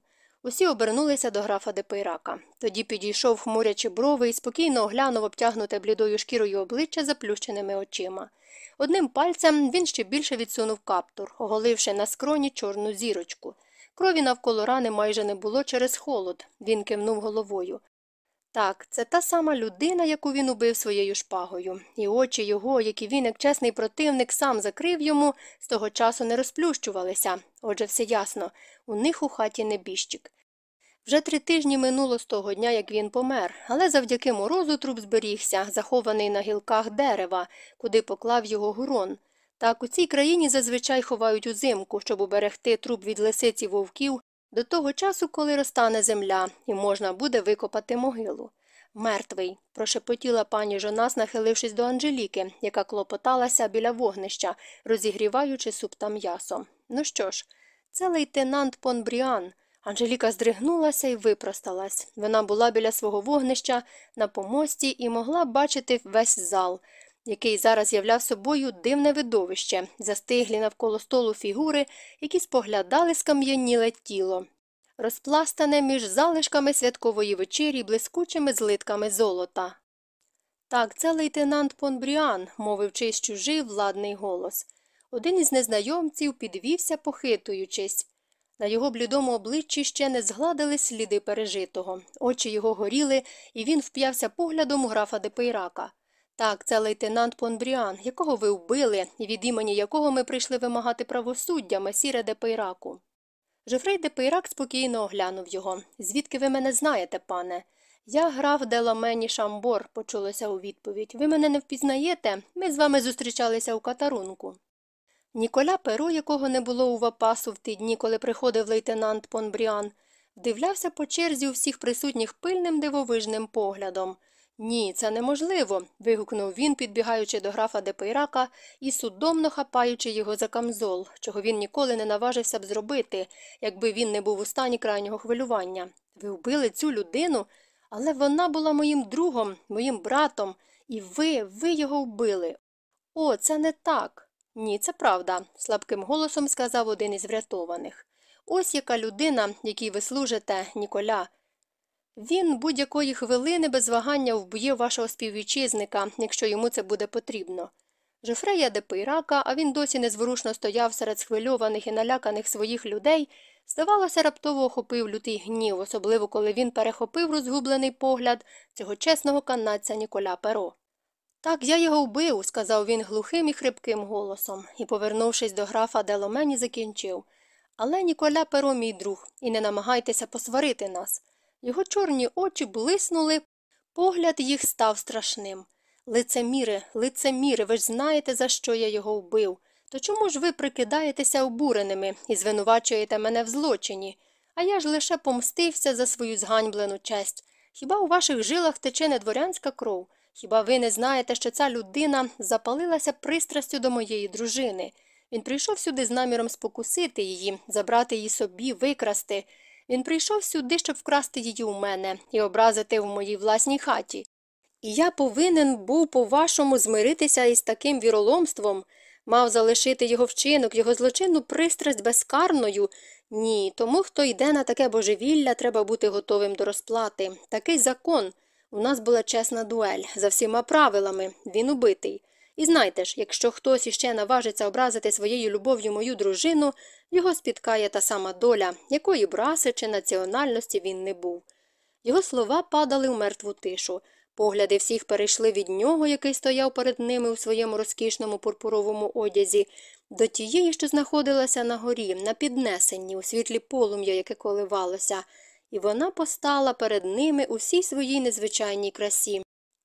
Усі обернулися до графа Депейрака. Той підійшов, хмурячи брови, і спокійно оглянув обтягнуте блідою шкірою обличчя з заплющеними очима. Одним пальцем він ще більше відсунув каптур, оголивши на скроні чорну зірочку. Крові навколо рани майже не було через холод. Він кивнув головою. Так, це та сама людина, яку він убив своєю шпагою, і очі його, які він, як чесний противник, сам закрив йому, з того часу не розплющувалися. Отже, все ясно у них у хаті небіжчик. Вже три тижні минуло з того дня, як він помер, але завдяки морозу труп зберігся, захований на гілках дерева, куди поклав його гурон. Так у цій країні зазвичай ховають узимку, щоб уберегти труп від лисиці вовків до того часу, коли розтане земля, і можна буде викопати могилу. Мертвий, прошепотіла пані Жонас, нахилившись до Анжеліки, яка клопоталася біля вогнища, розігріваючи суп та м'ясо. Ну що ж, це лейтенант Понбріан. Анжеліка здригнулася і випросталась. Вона була біля свого вогнища на помості і могла бачити весь зал, який зараз являв собою дивне видовище, застиглі навколо столу фігури, які споглядали скам'яніле тіло, розпластане між залишками святкової вечері блискучими злитками золота. Так, це лейтенант Понбріан, мовив чийсь чужий владний голос. Один із незнайомців підвівся, похитуючись. На його блідому обличчі ще не згладились сліди пережитого. Очі його горіли, і він вп'явся поглядом у графа Депейрака. Так, це лейтенант Понбріан, якого ви вбили, і від імені якого ми прийшли вимагати правосуддя месіре Депейраку. Жофрей Депейрак спокійно оглянув його. Звідки ви мене знаєте, пане? Я граф Деламені Шамбор, почулося у відповідь. Ви мене не впізнаєте? Ми з вами зустрічалися у Катарунку. Ніколя Перо, якого не було у Вапасу в ті дні, коли приходив лейтенант Понбріан, вдивлявся по черзі у всіх присутніх пильним дивовижним поглядом. Ні, це неможливо. вигукнув він, підбігаючи до графа Депейрака і судомно хапаючи його за камзол, чого він ніколи не наважився б зробити, якби він не був у стані крайнього хвилювання. Ви вбили цю людину, але вона була моїм другом, моїм братом, і ви, ви його вбили. О, це не так. Ні, це правда, слабким голосом сказав один із врятованих. Ось яка людина, якій ви служите, Ніколя. Він будь-якої хвилини без вагання вб'є вашого співвітчизника, якщо йому це буде потрібно. Жофрея де а він досі незворушно стояв серед схвильованих і наляканих своїх людей, здавалося, раптово охопив лютий гнів, особливо коли він перехопив розгублений погляд цього чесного канадця Ніколя Перо. Так, я його вбив, сказав він глухим і хрипким голосом, і, повернувшись до графа Деломені, закінчив. Але Ніколя Перо, мій друг, і не намагайтеся посварити нас. Його чорні очі блиснули, погляд їх став страшним. Лицеміре, лицеміре, ви ж знаєте, за що я його вбив. То чому ж ви прикидаєтеся обуреними і звинувачуєте мене в злочині? А я ж лише помстився за свою зганьблену честь. Хіба у ваших жилах тече не дворянська кров? Хіба ви не знаєте, що ця людина запалилася пристрастю до моєї дружини? Він прийшов сюди з наміром спокусити її, забрати її собі, викрасти. Він прийшов сюди, щоб вкрасти її у мене і образити в моїй власній хаті. І я повинен був, по вашому, змиритися із таким віроломством, мав залишити його вчинок, його злочинну пристрасть безкарною. Ні, тому, хто йде на таке божевілля, треба бути готовим до розплати. Такий закон. У нас була чесна дуель за всіма правилами, він убитий. І знайте ж, якщо хтось іще наважиться образити своєю любов'ю мою дружину, його спіткає та сама доля, якої б раси чи національності він не був. Його слова падали в мертву тишу. Погляди всіх перейшли від нього, який стояв перед ними у своєму розкішному пурпуровому одязі, до тієї, що знаходилася на горі, на піднесенні, у світлі полум'я, яке коливалося і вона постала перед ними у всій своїй незвичайній красі,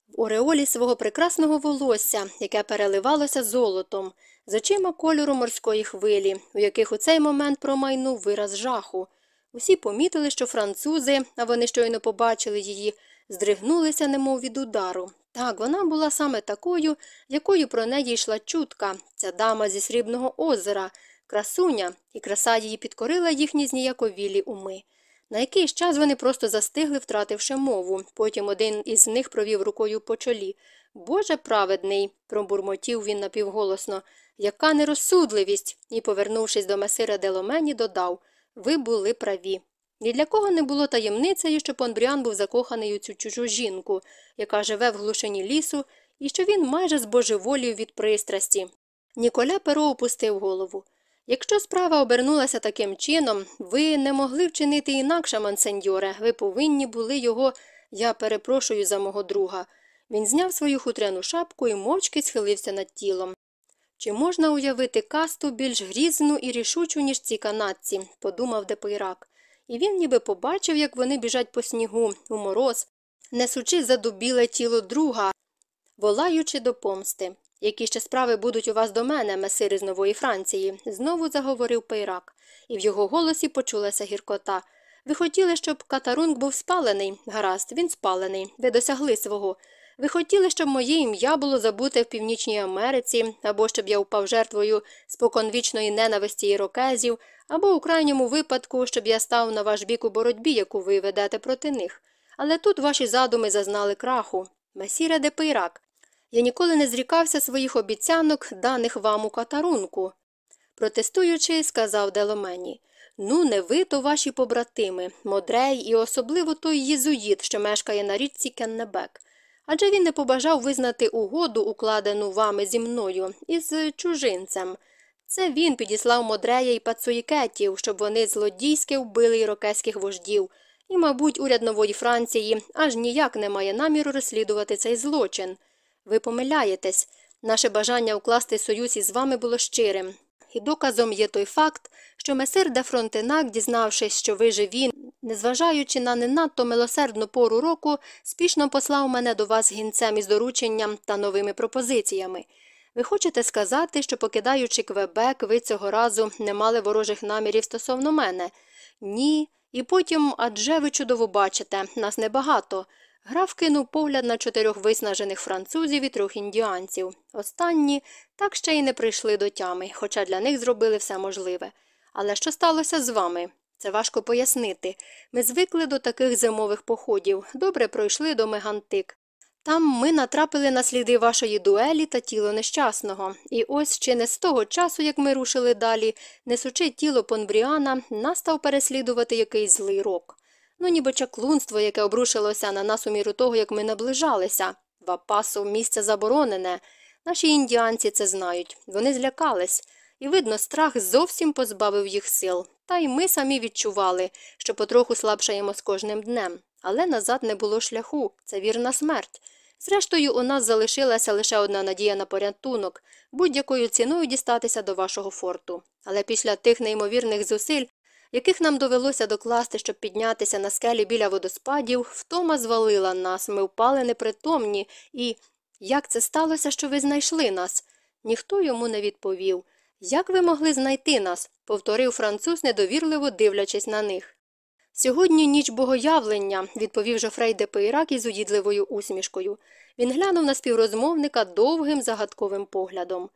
в ореолі свого прекрасного волосся, яке переливалося золотом, з очима кольору морської хвилі, у яких у цей момент промайнув вираз жаху. Усі помітили, що французи, а вони щойно побачили її, здригнулися, немов від удару. Так, вона була саме такою, якою про неї йшла чутка, ця дама зі срібного озера, красуня, і краса її підкорила їхні зніяковілі уми. На якийсь час вони просто застигли, втративши мову. Потім один із них провів рукою по чолі. Боже праведний, пробурмотів він напівголосно, яка нерозсудливість. І, повернувшись до месира Деломені, додав Ви були праві. Ні для кого не було таємницею, що Понбріан був закоханий у цю чужу жінку, яка живе в глушині лісу, і що він майже збожеволів від пристрасті. Ніколя Перо опустив голову. Якщо справа обернулася таким чином, ви не могли вчинити інакше, мансеньоре, ви повинні були його, я перепрошую за мого друга. Він зняв свою хутряну шапку і мовчки схилився над тілом. Чи можна уявити касту більш грізну і рішучу, ніж ці канадці, подумав Депейрак. І він ніби побачив, як вони біжать по снігу, у мороз, несучи задубіле тіло друга, волаючи до помсти. Які ще справи будуть у вас до мене, месіри з Нової Франції? знову заговорив Пейрак, і в його голосі почулася гіркота. Ви хотіли, щоб Катарунк був спалений? Гаразд, він спалений. Ви досягли свого. Ви хотіли, щоб моє ім'я було забуте в Північній Америці, або щоб я впав жертвою споконвічної ненависті ірокезів, або у крайньому випадку, щоб я став на ваш бік у боротьбі, яку ви ведете проти них. Але тут ваші задуми зазнали краху. Месіре де Пейрак, я ніколи не зрікався своїх обіцянок, даних вам у катарунку. Протестуючи, сказав Деломені. Ну, не ви, то ваші побратими, Модрей і особливо той єзуїт, що мешкає на річці Кеннебек. Адже він не побажав визнати угоду, укладену вами зі мною, із чужинцем. Це він підіслав Модрея і пацуїкетів, щоб вони злодійськи вбили ірокезьких вождів, і, мабуть, уряд нової Франції аж ніяк не має наміру розслідувати цей злочин. Ви помиляєтесь, наше бажання укласти союз із вами було щирим. І доказом є той факт, що месир де Фронтенак, дізнавшись, що ви живі, незважаючи на не надто милосердну пору року, спішно послав мене до вас гінцем із дорученням та новими пропозиціями. Ви хочете сказати, що, покидаючи Квебек, ви цього разу не мали ворожих намірів стосовно мене? Ні. І потім, адже ви чудово бачите, нас небагато. Граф кинув погляд на чотирьох виснажених французів і трьох індіанців. Останні так ще й не прийшли до тями, хоча для них зробили все можливе. Але що сталося з вами? Це важко пояснити. Ми звикли до таких зимових походів, добре пройшли до Мегантик. Там ми натрапили на сліди вашої дуелі та тіло нещасного, і ось ще не з того часу, як ми рушили далі, несучи тіло Понбріана, настав переслідувати якийсь злий рок. Ну, ніби чаклунство, яке обрушилося на нас у міру того, як ми наближалися. Вапасу місце заборонене. Наші індіанці це знають. Вони злякались. І, видно, страх зовсім позбавив їх сил. Та й ми самі відчували, що потроху слабшаємо з кожним днем. Але назад не було шляху це вірна смерть. Зрештою, у нас залишилася лише одна надія на порятунок будь-якою ціною дістатися до вашого форту. Але після тих неймовірних зусиль яких нам довелося докласти, щоб піднятися на скелі біля водоспадів, втома звалила нас, ми впали непритомні, і як це сталося, що ви знайшли нас? Ніхто йому не відповів. Як ви могли знайти нас? повторив француз, недовірливо дивлячись на них. Сьогодні ніч богоявлення, відповів Жофрей де із уїдливою усмішкою. Він глянув на співрозмовника довгим загадковим поглядом.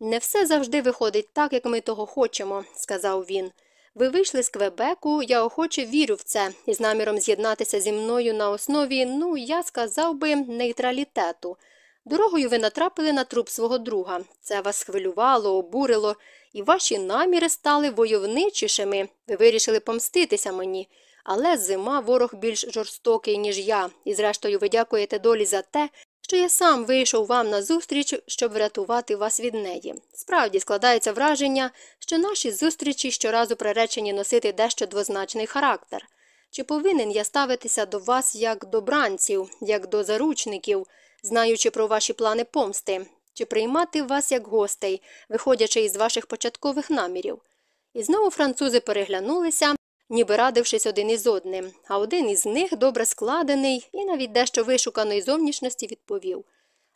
Не все завжди виходить так, як ми того хочемо, сказав він. Ви вийшли з Квебеку, я охоче вірю в це, із наміром з'єднатися зі мною на основі, ну, я сказав би, нейтралітету. Дорогою ви натрапили на труп свого друга. Це вас хвилювало, обурило, і ваші наміри стали войовничішими. Ви вирішили помститися мені. Але зима ворог більш жорстокий, ніж я, і зрештою ви дякуєте долі за те, що я сам вийшов вам на зустріч, щоб врятувати вас від неї. Справді складається враження, що наші зустрічі щоразу приречені носити дещо двозначний характер. Чи повинен я ставитися до вас як до бранців, як до заручників, знаючи про ваші плани помсти, чи приймати вас як гостей, виходячи із ваших початкових намірів? І знову французи переглянулися, ніби радившись один із одним, а один із них, добре складений і навіть дещо вишуканої зовнішності, відповів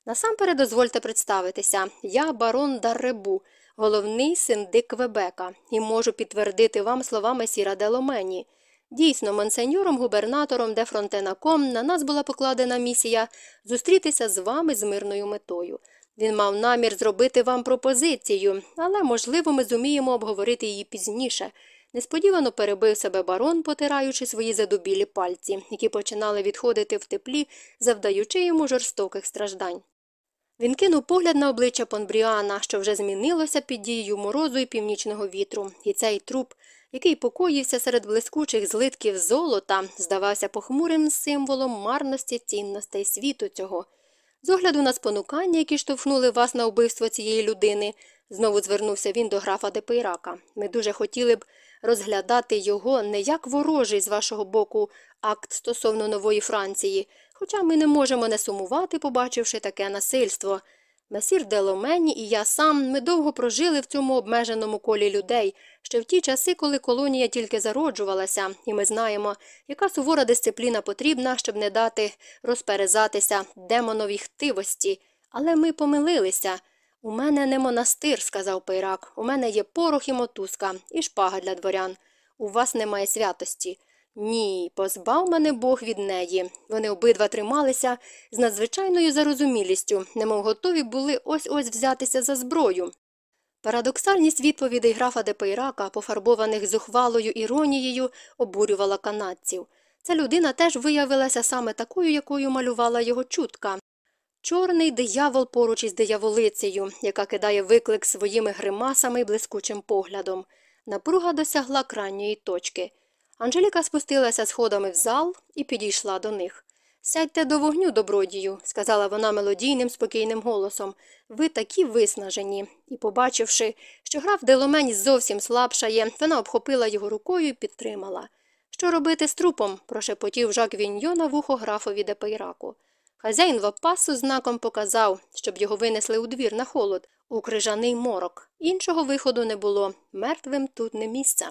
Насамперед дозвольте представитися, я барон Дарребу, головний синдик Квебека, і можу підтвердити вам словами Сіра Деломені. Дійсно, монсеньором губернатором де Фронтенаком на нас була покладена місія зустрітися з вами з мирною метою. Він мав намір зробити вам пропозицію, але, можливо, ми зуміємо обговорити її пізніше. Несподівано перебив себе барон, потираючи свої задубілі пальці, які починали відходити в теплі, завдаючи йому жорстоких страждань. Він кинув погляд на обличчя Понбріана, що вже змінилося під дією морозу і північного вітру, і цей труп, який покоївся серед блискучих злитків золота, здавався похмурим символом марності цінностей світу цього. З огляду на спонукання, які штовхнули вас на вбивство цієї людини, знову звернувся він до графа Депейрака. Ми дуже хотіли б розглядати його не як ворожий з вашого боку акт стосовно нової Франції, хоча ми не можемо не сумувати, побачивши таке насильство. Месір Деломені і я сам ми довго прожили в цьому обмеженому колі людей, ще в ті часи, коли колонія тільки зароджувалася, і ми знаємо, яка сувора дисципліна потрібна, щоб не дати розперезатися демоновій хтивості. Але ми помилилися. У мене не монастир, сказав Пейрак. У мене є порох і мотузка, і шпага для дворян. У вас немає святості. Ні, позбав мене Бог від неї. Вони обидва трималися з надзвичайною зарозумілістю, немов готові були ось ось взятися за зброю. Парадоксальність відповідей графа Депейрака, пофарбованих зухвалою іронією, обурювала канадців. Ця людина теж виявилася саме такою, якою малювала його чутка. Чорний диявол поруч із дияволицею, яка кидає виклик своїми гримасами й блискучим поглядом. Напруга досягла крайньої точки. Анжеліка спустилася сходами в зал і підійшла до них. Сядьте до вогню, добродію, сказала вона мелодійним, спокійним голосом. Ви такі виснажені. І, побачивши, що граф Деломень зовсім слабшає, вона обхопила його рукою і підтримала. Що робити з трупом? прошепотів Жак Віньо на вухо графові Депейраку. Хазяїн Вапасу знаком показав, щоб його винесли у двір на холод, у крижаний морок. Іншого виходу не було. Мертвим тут не місце.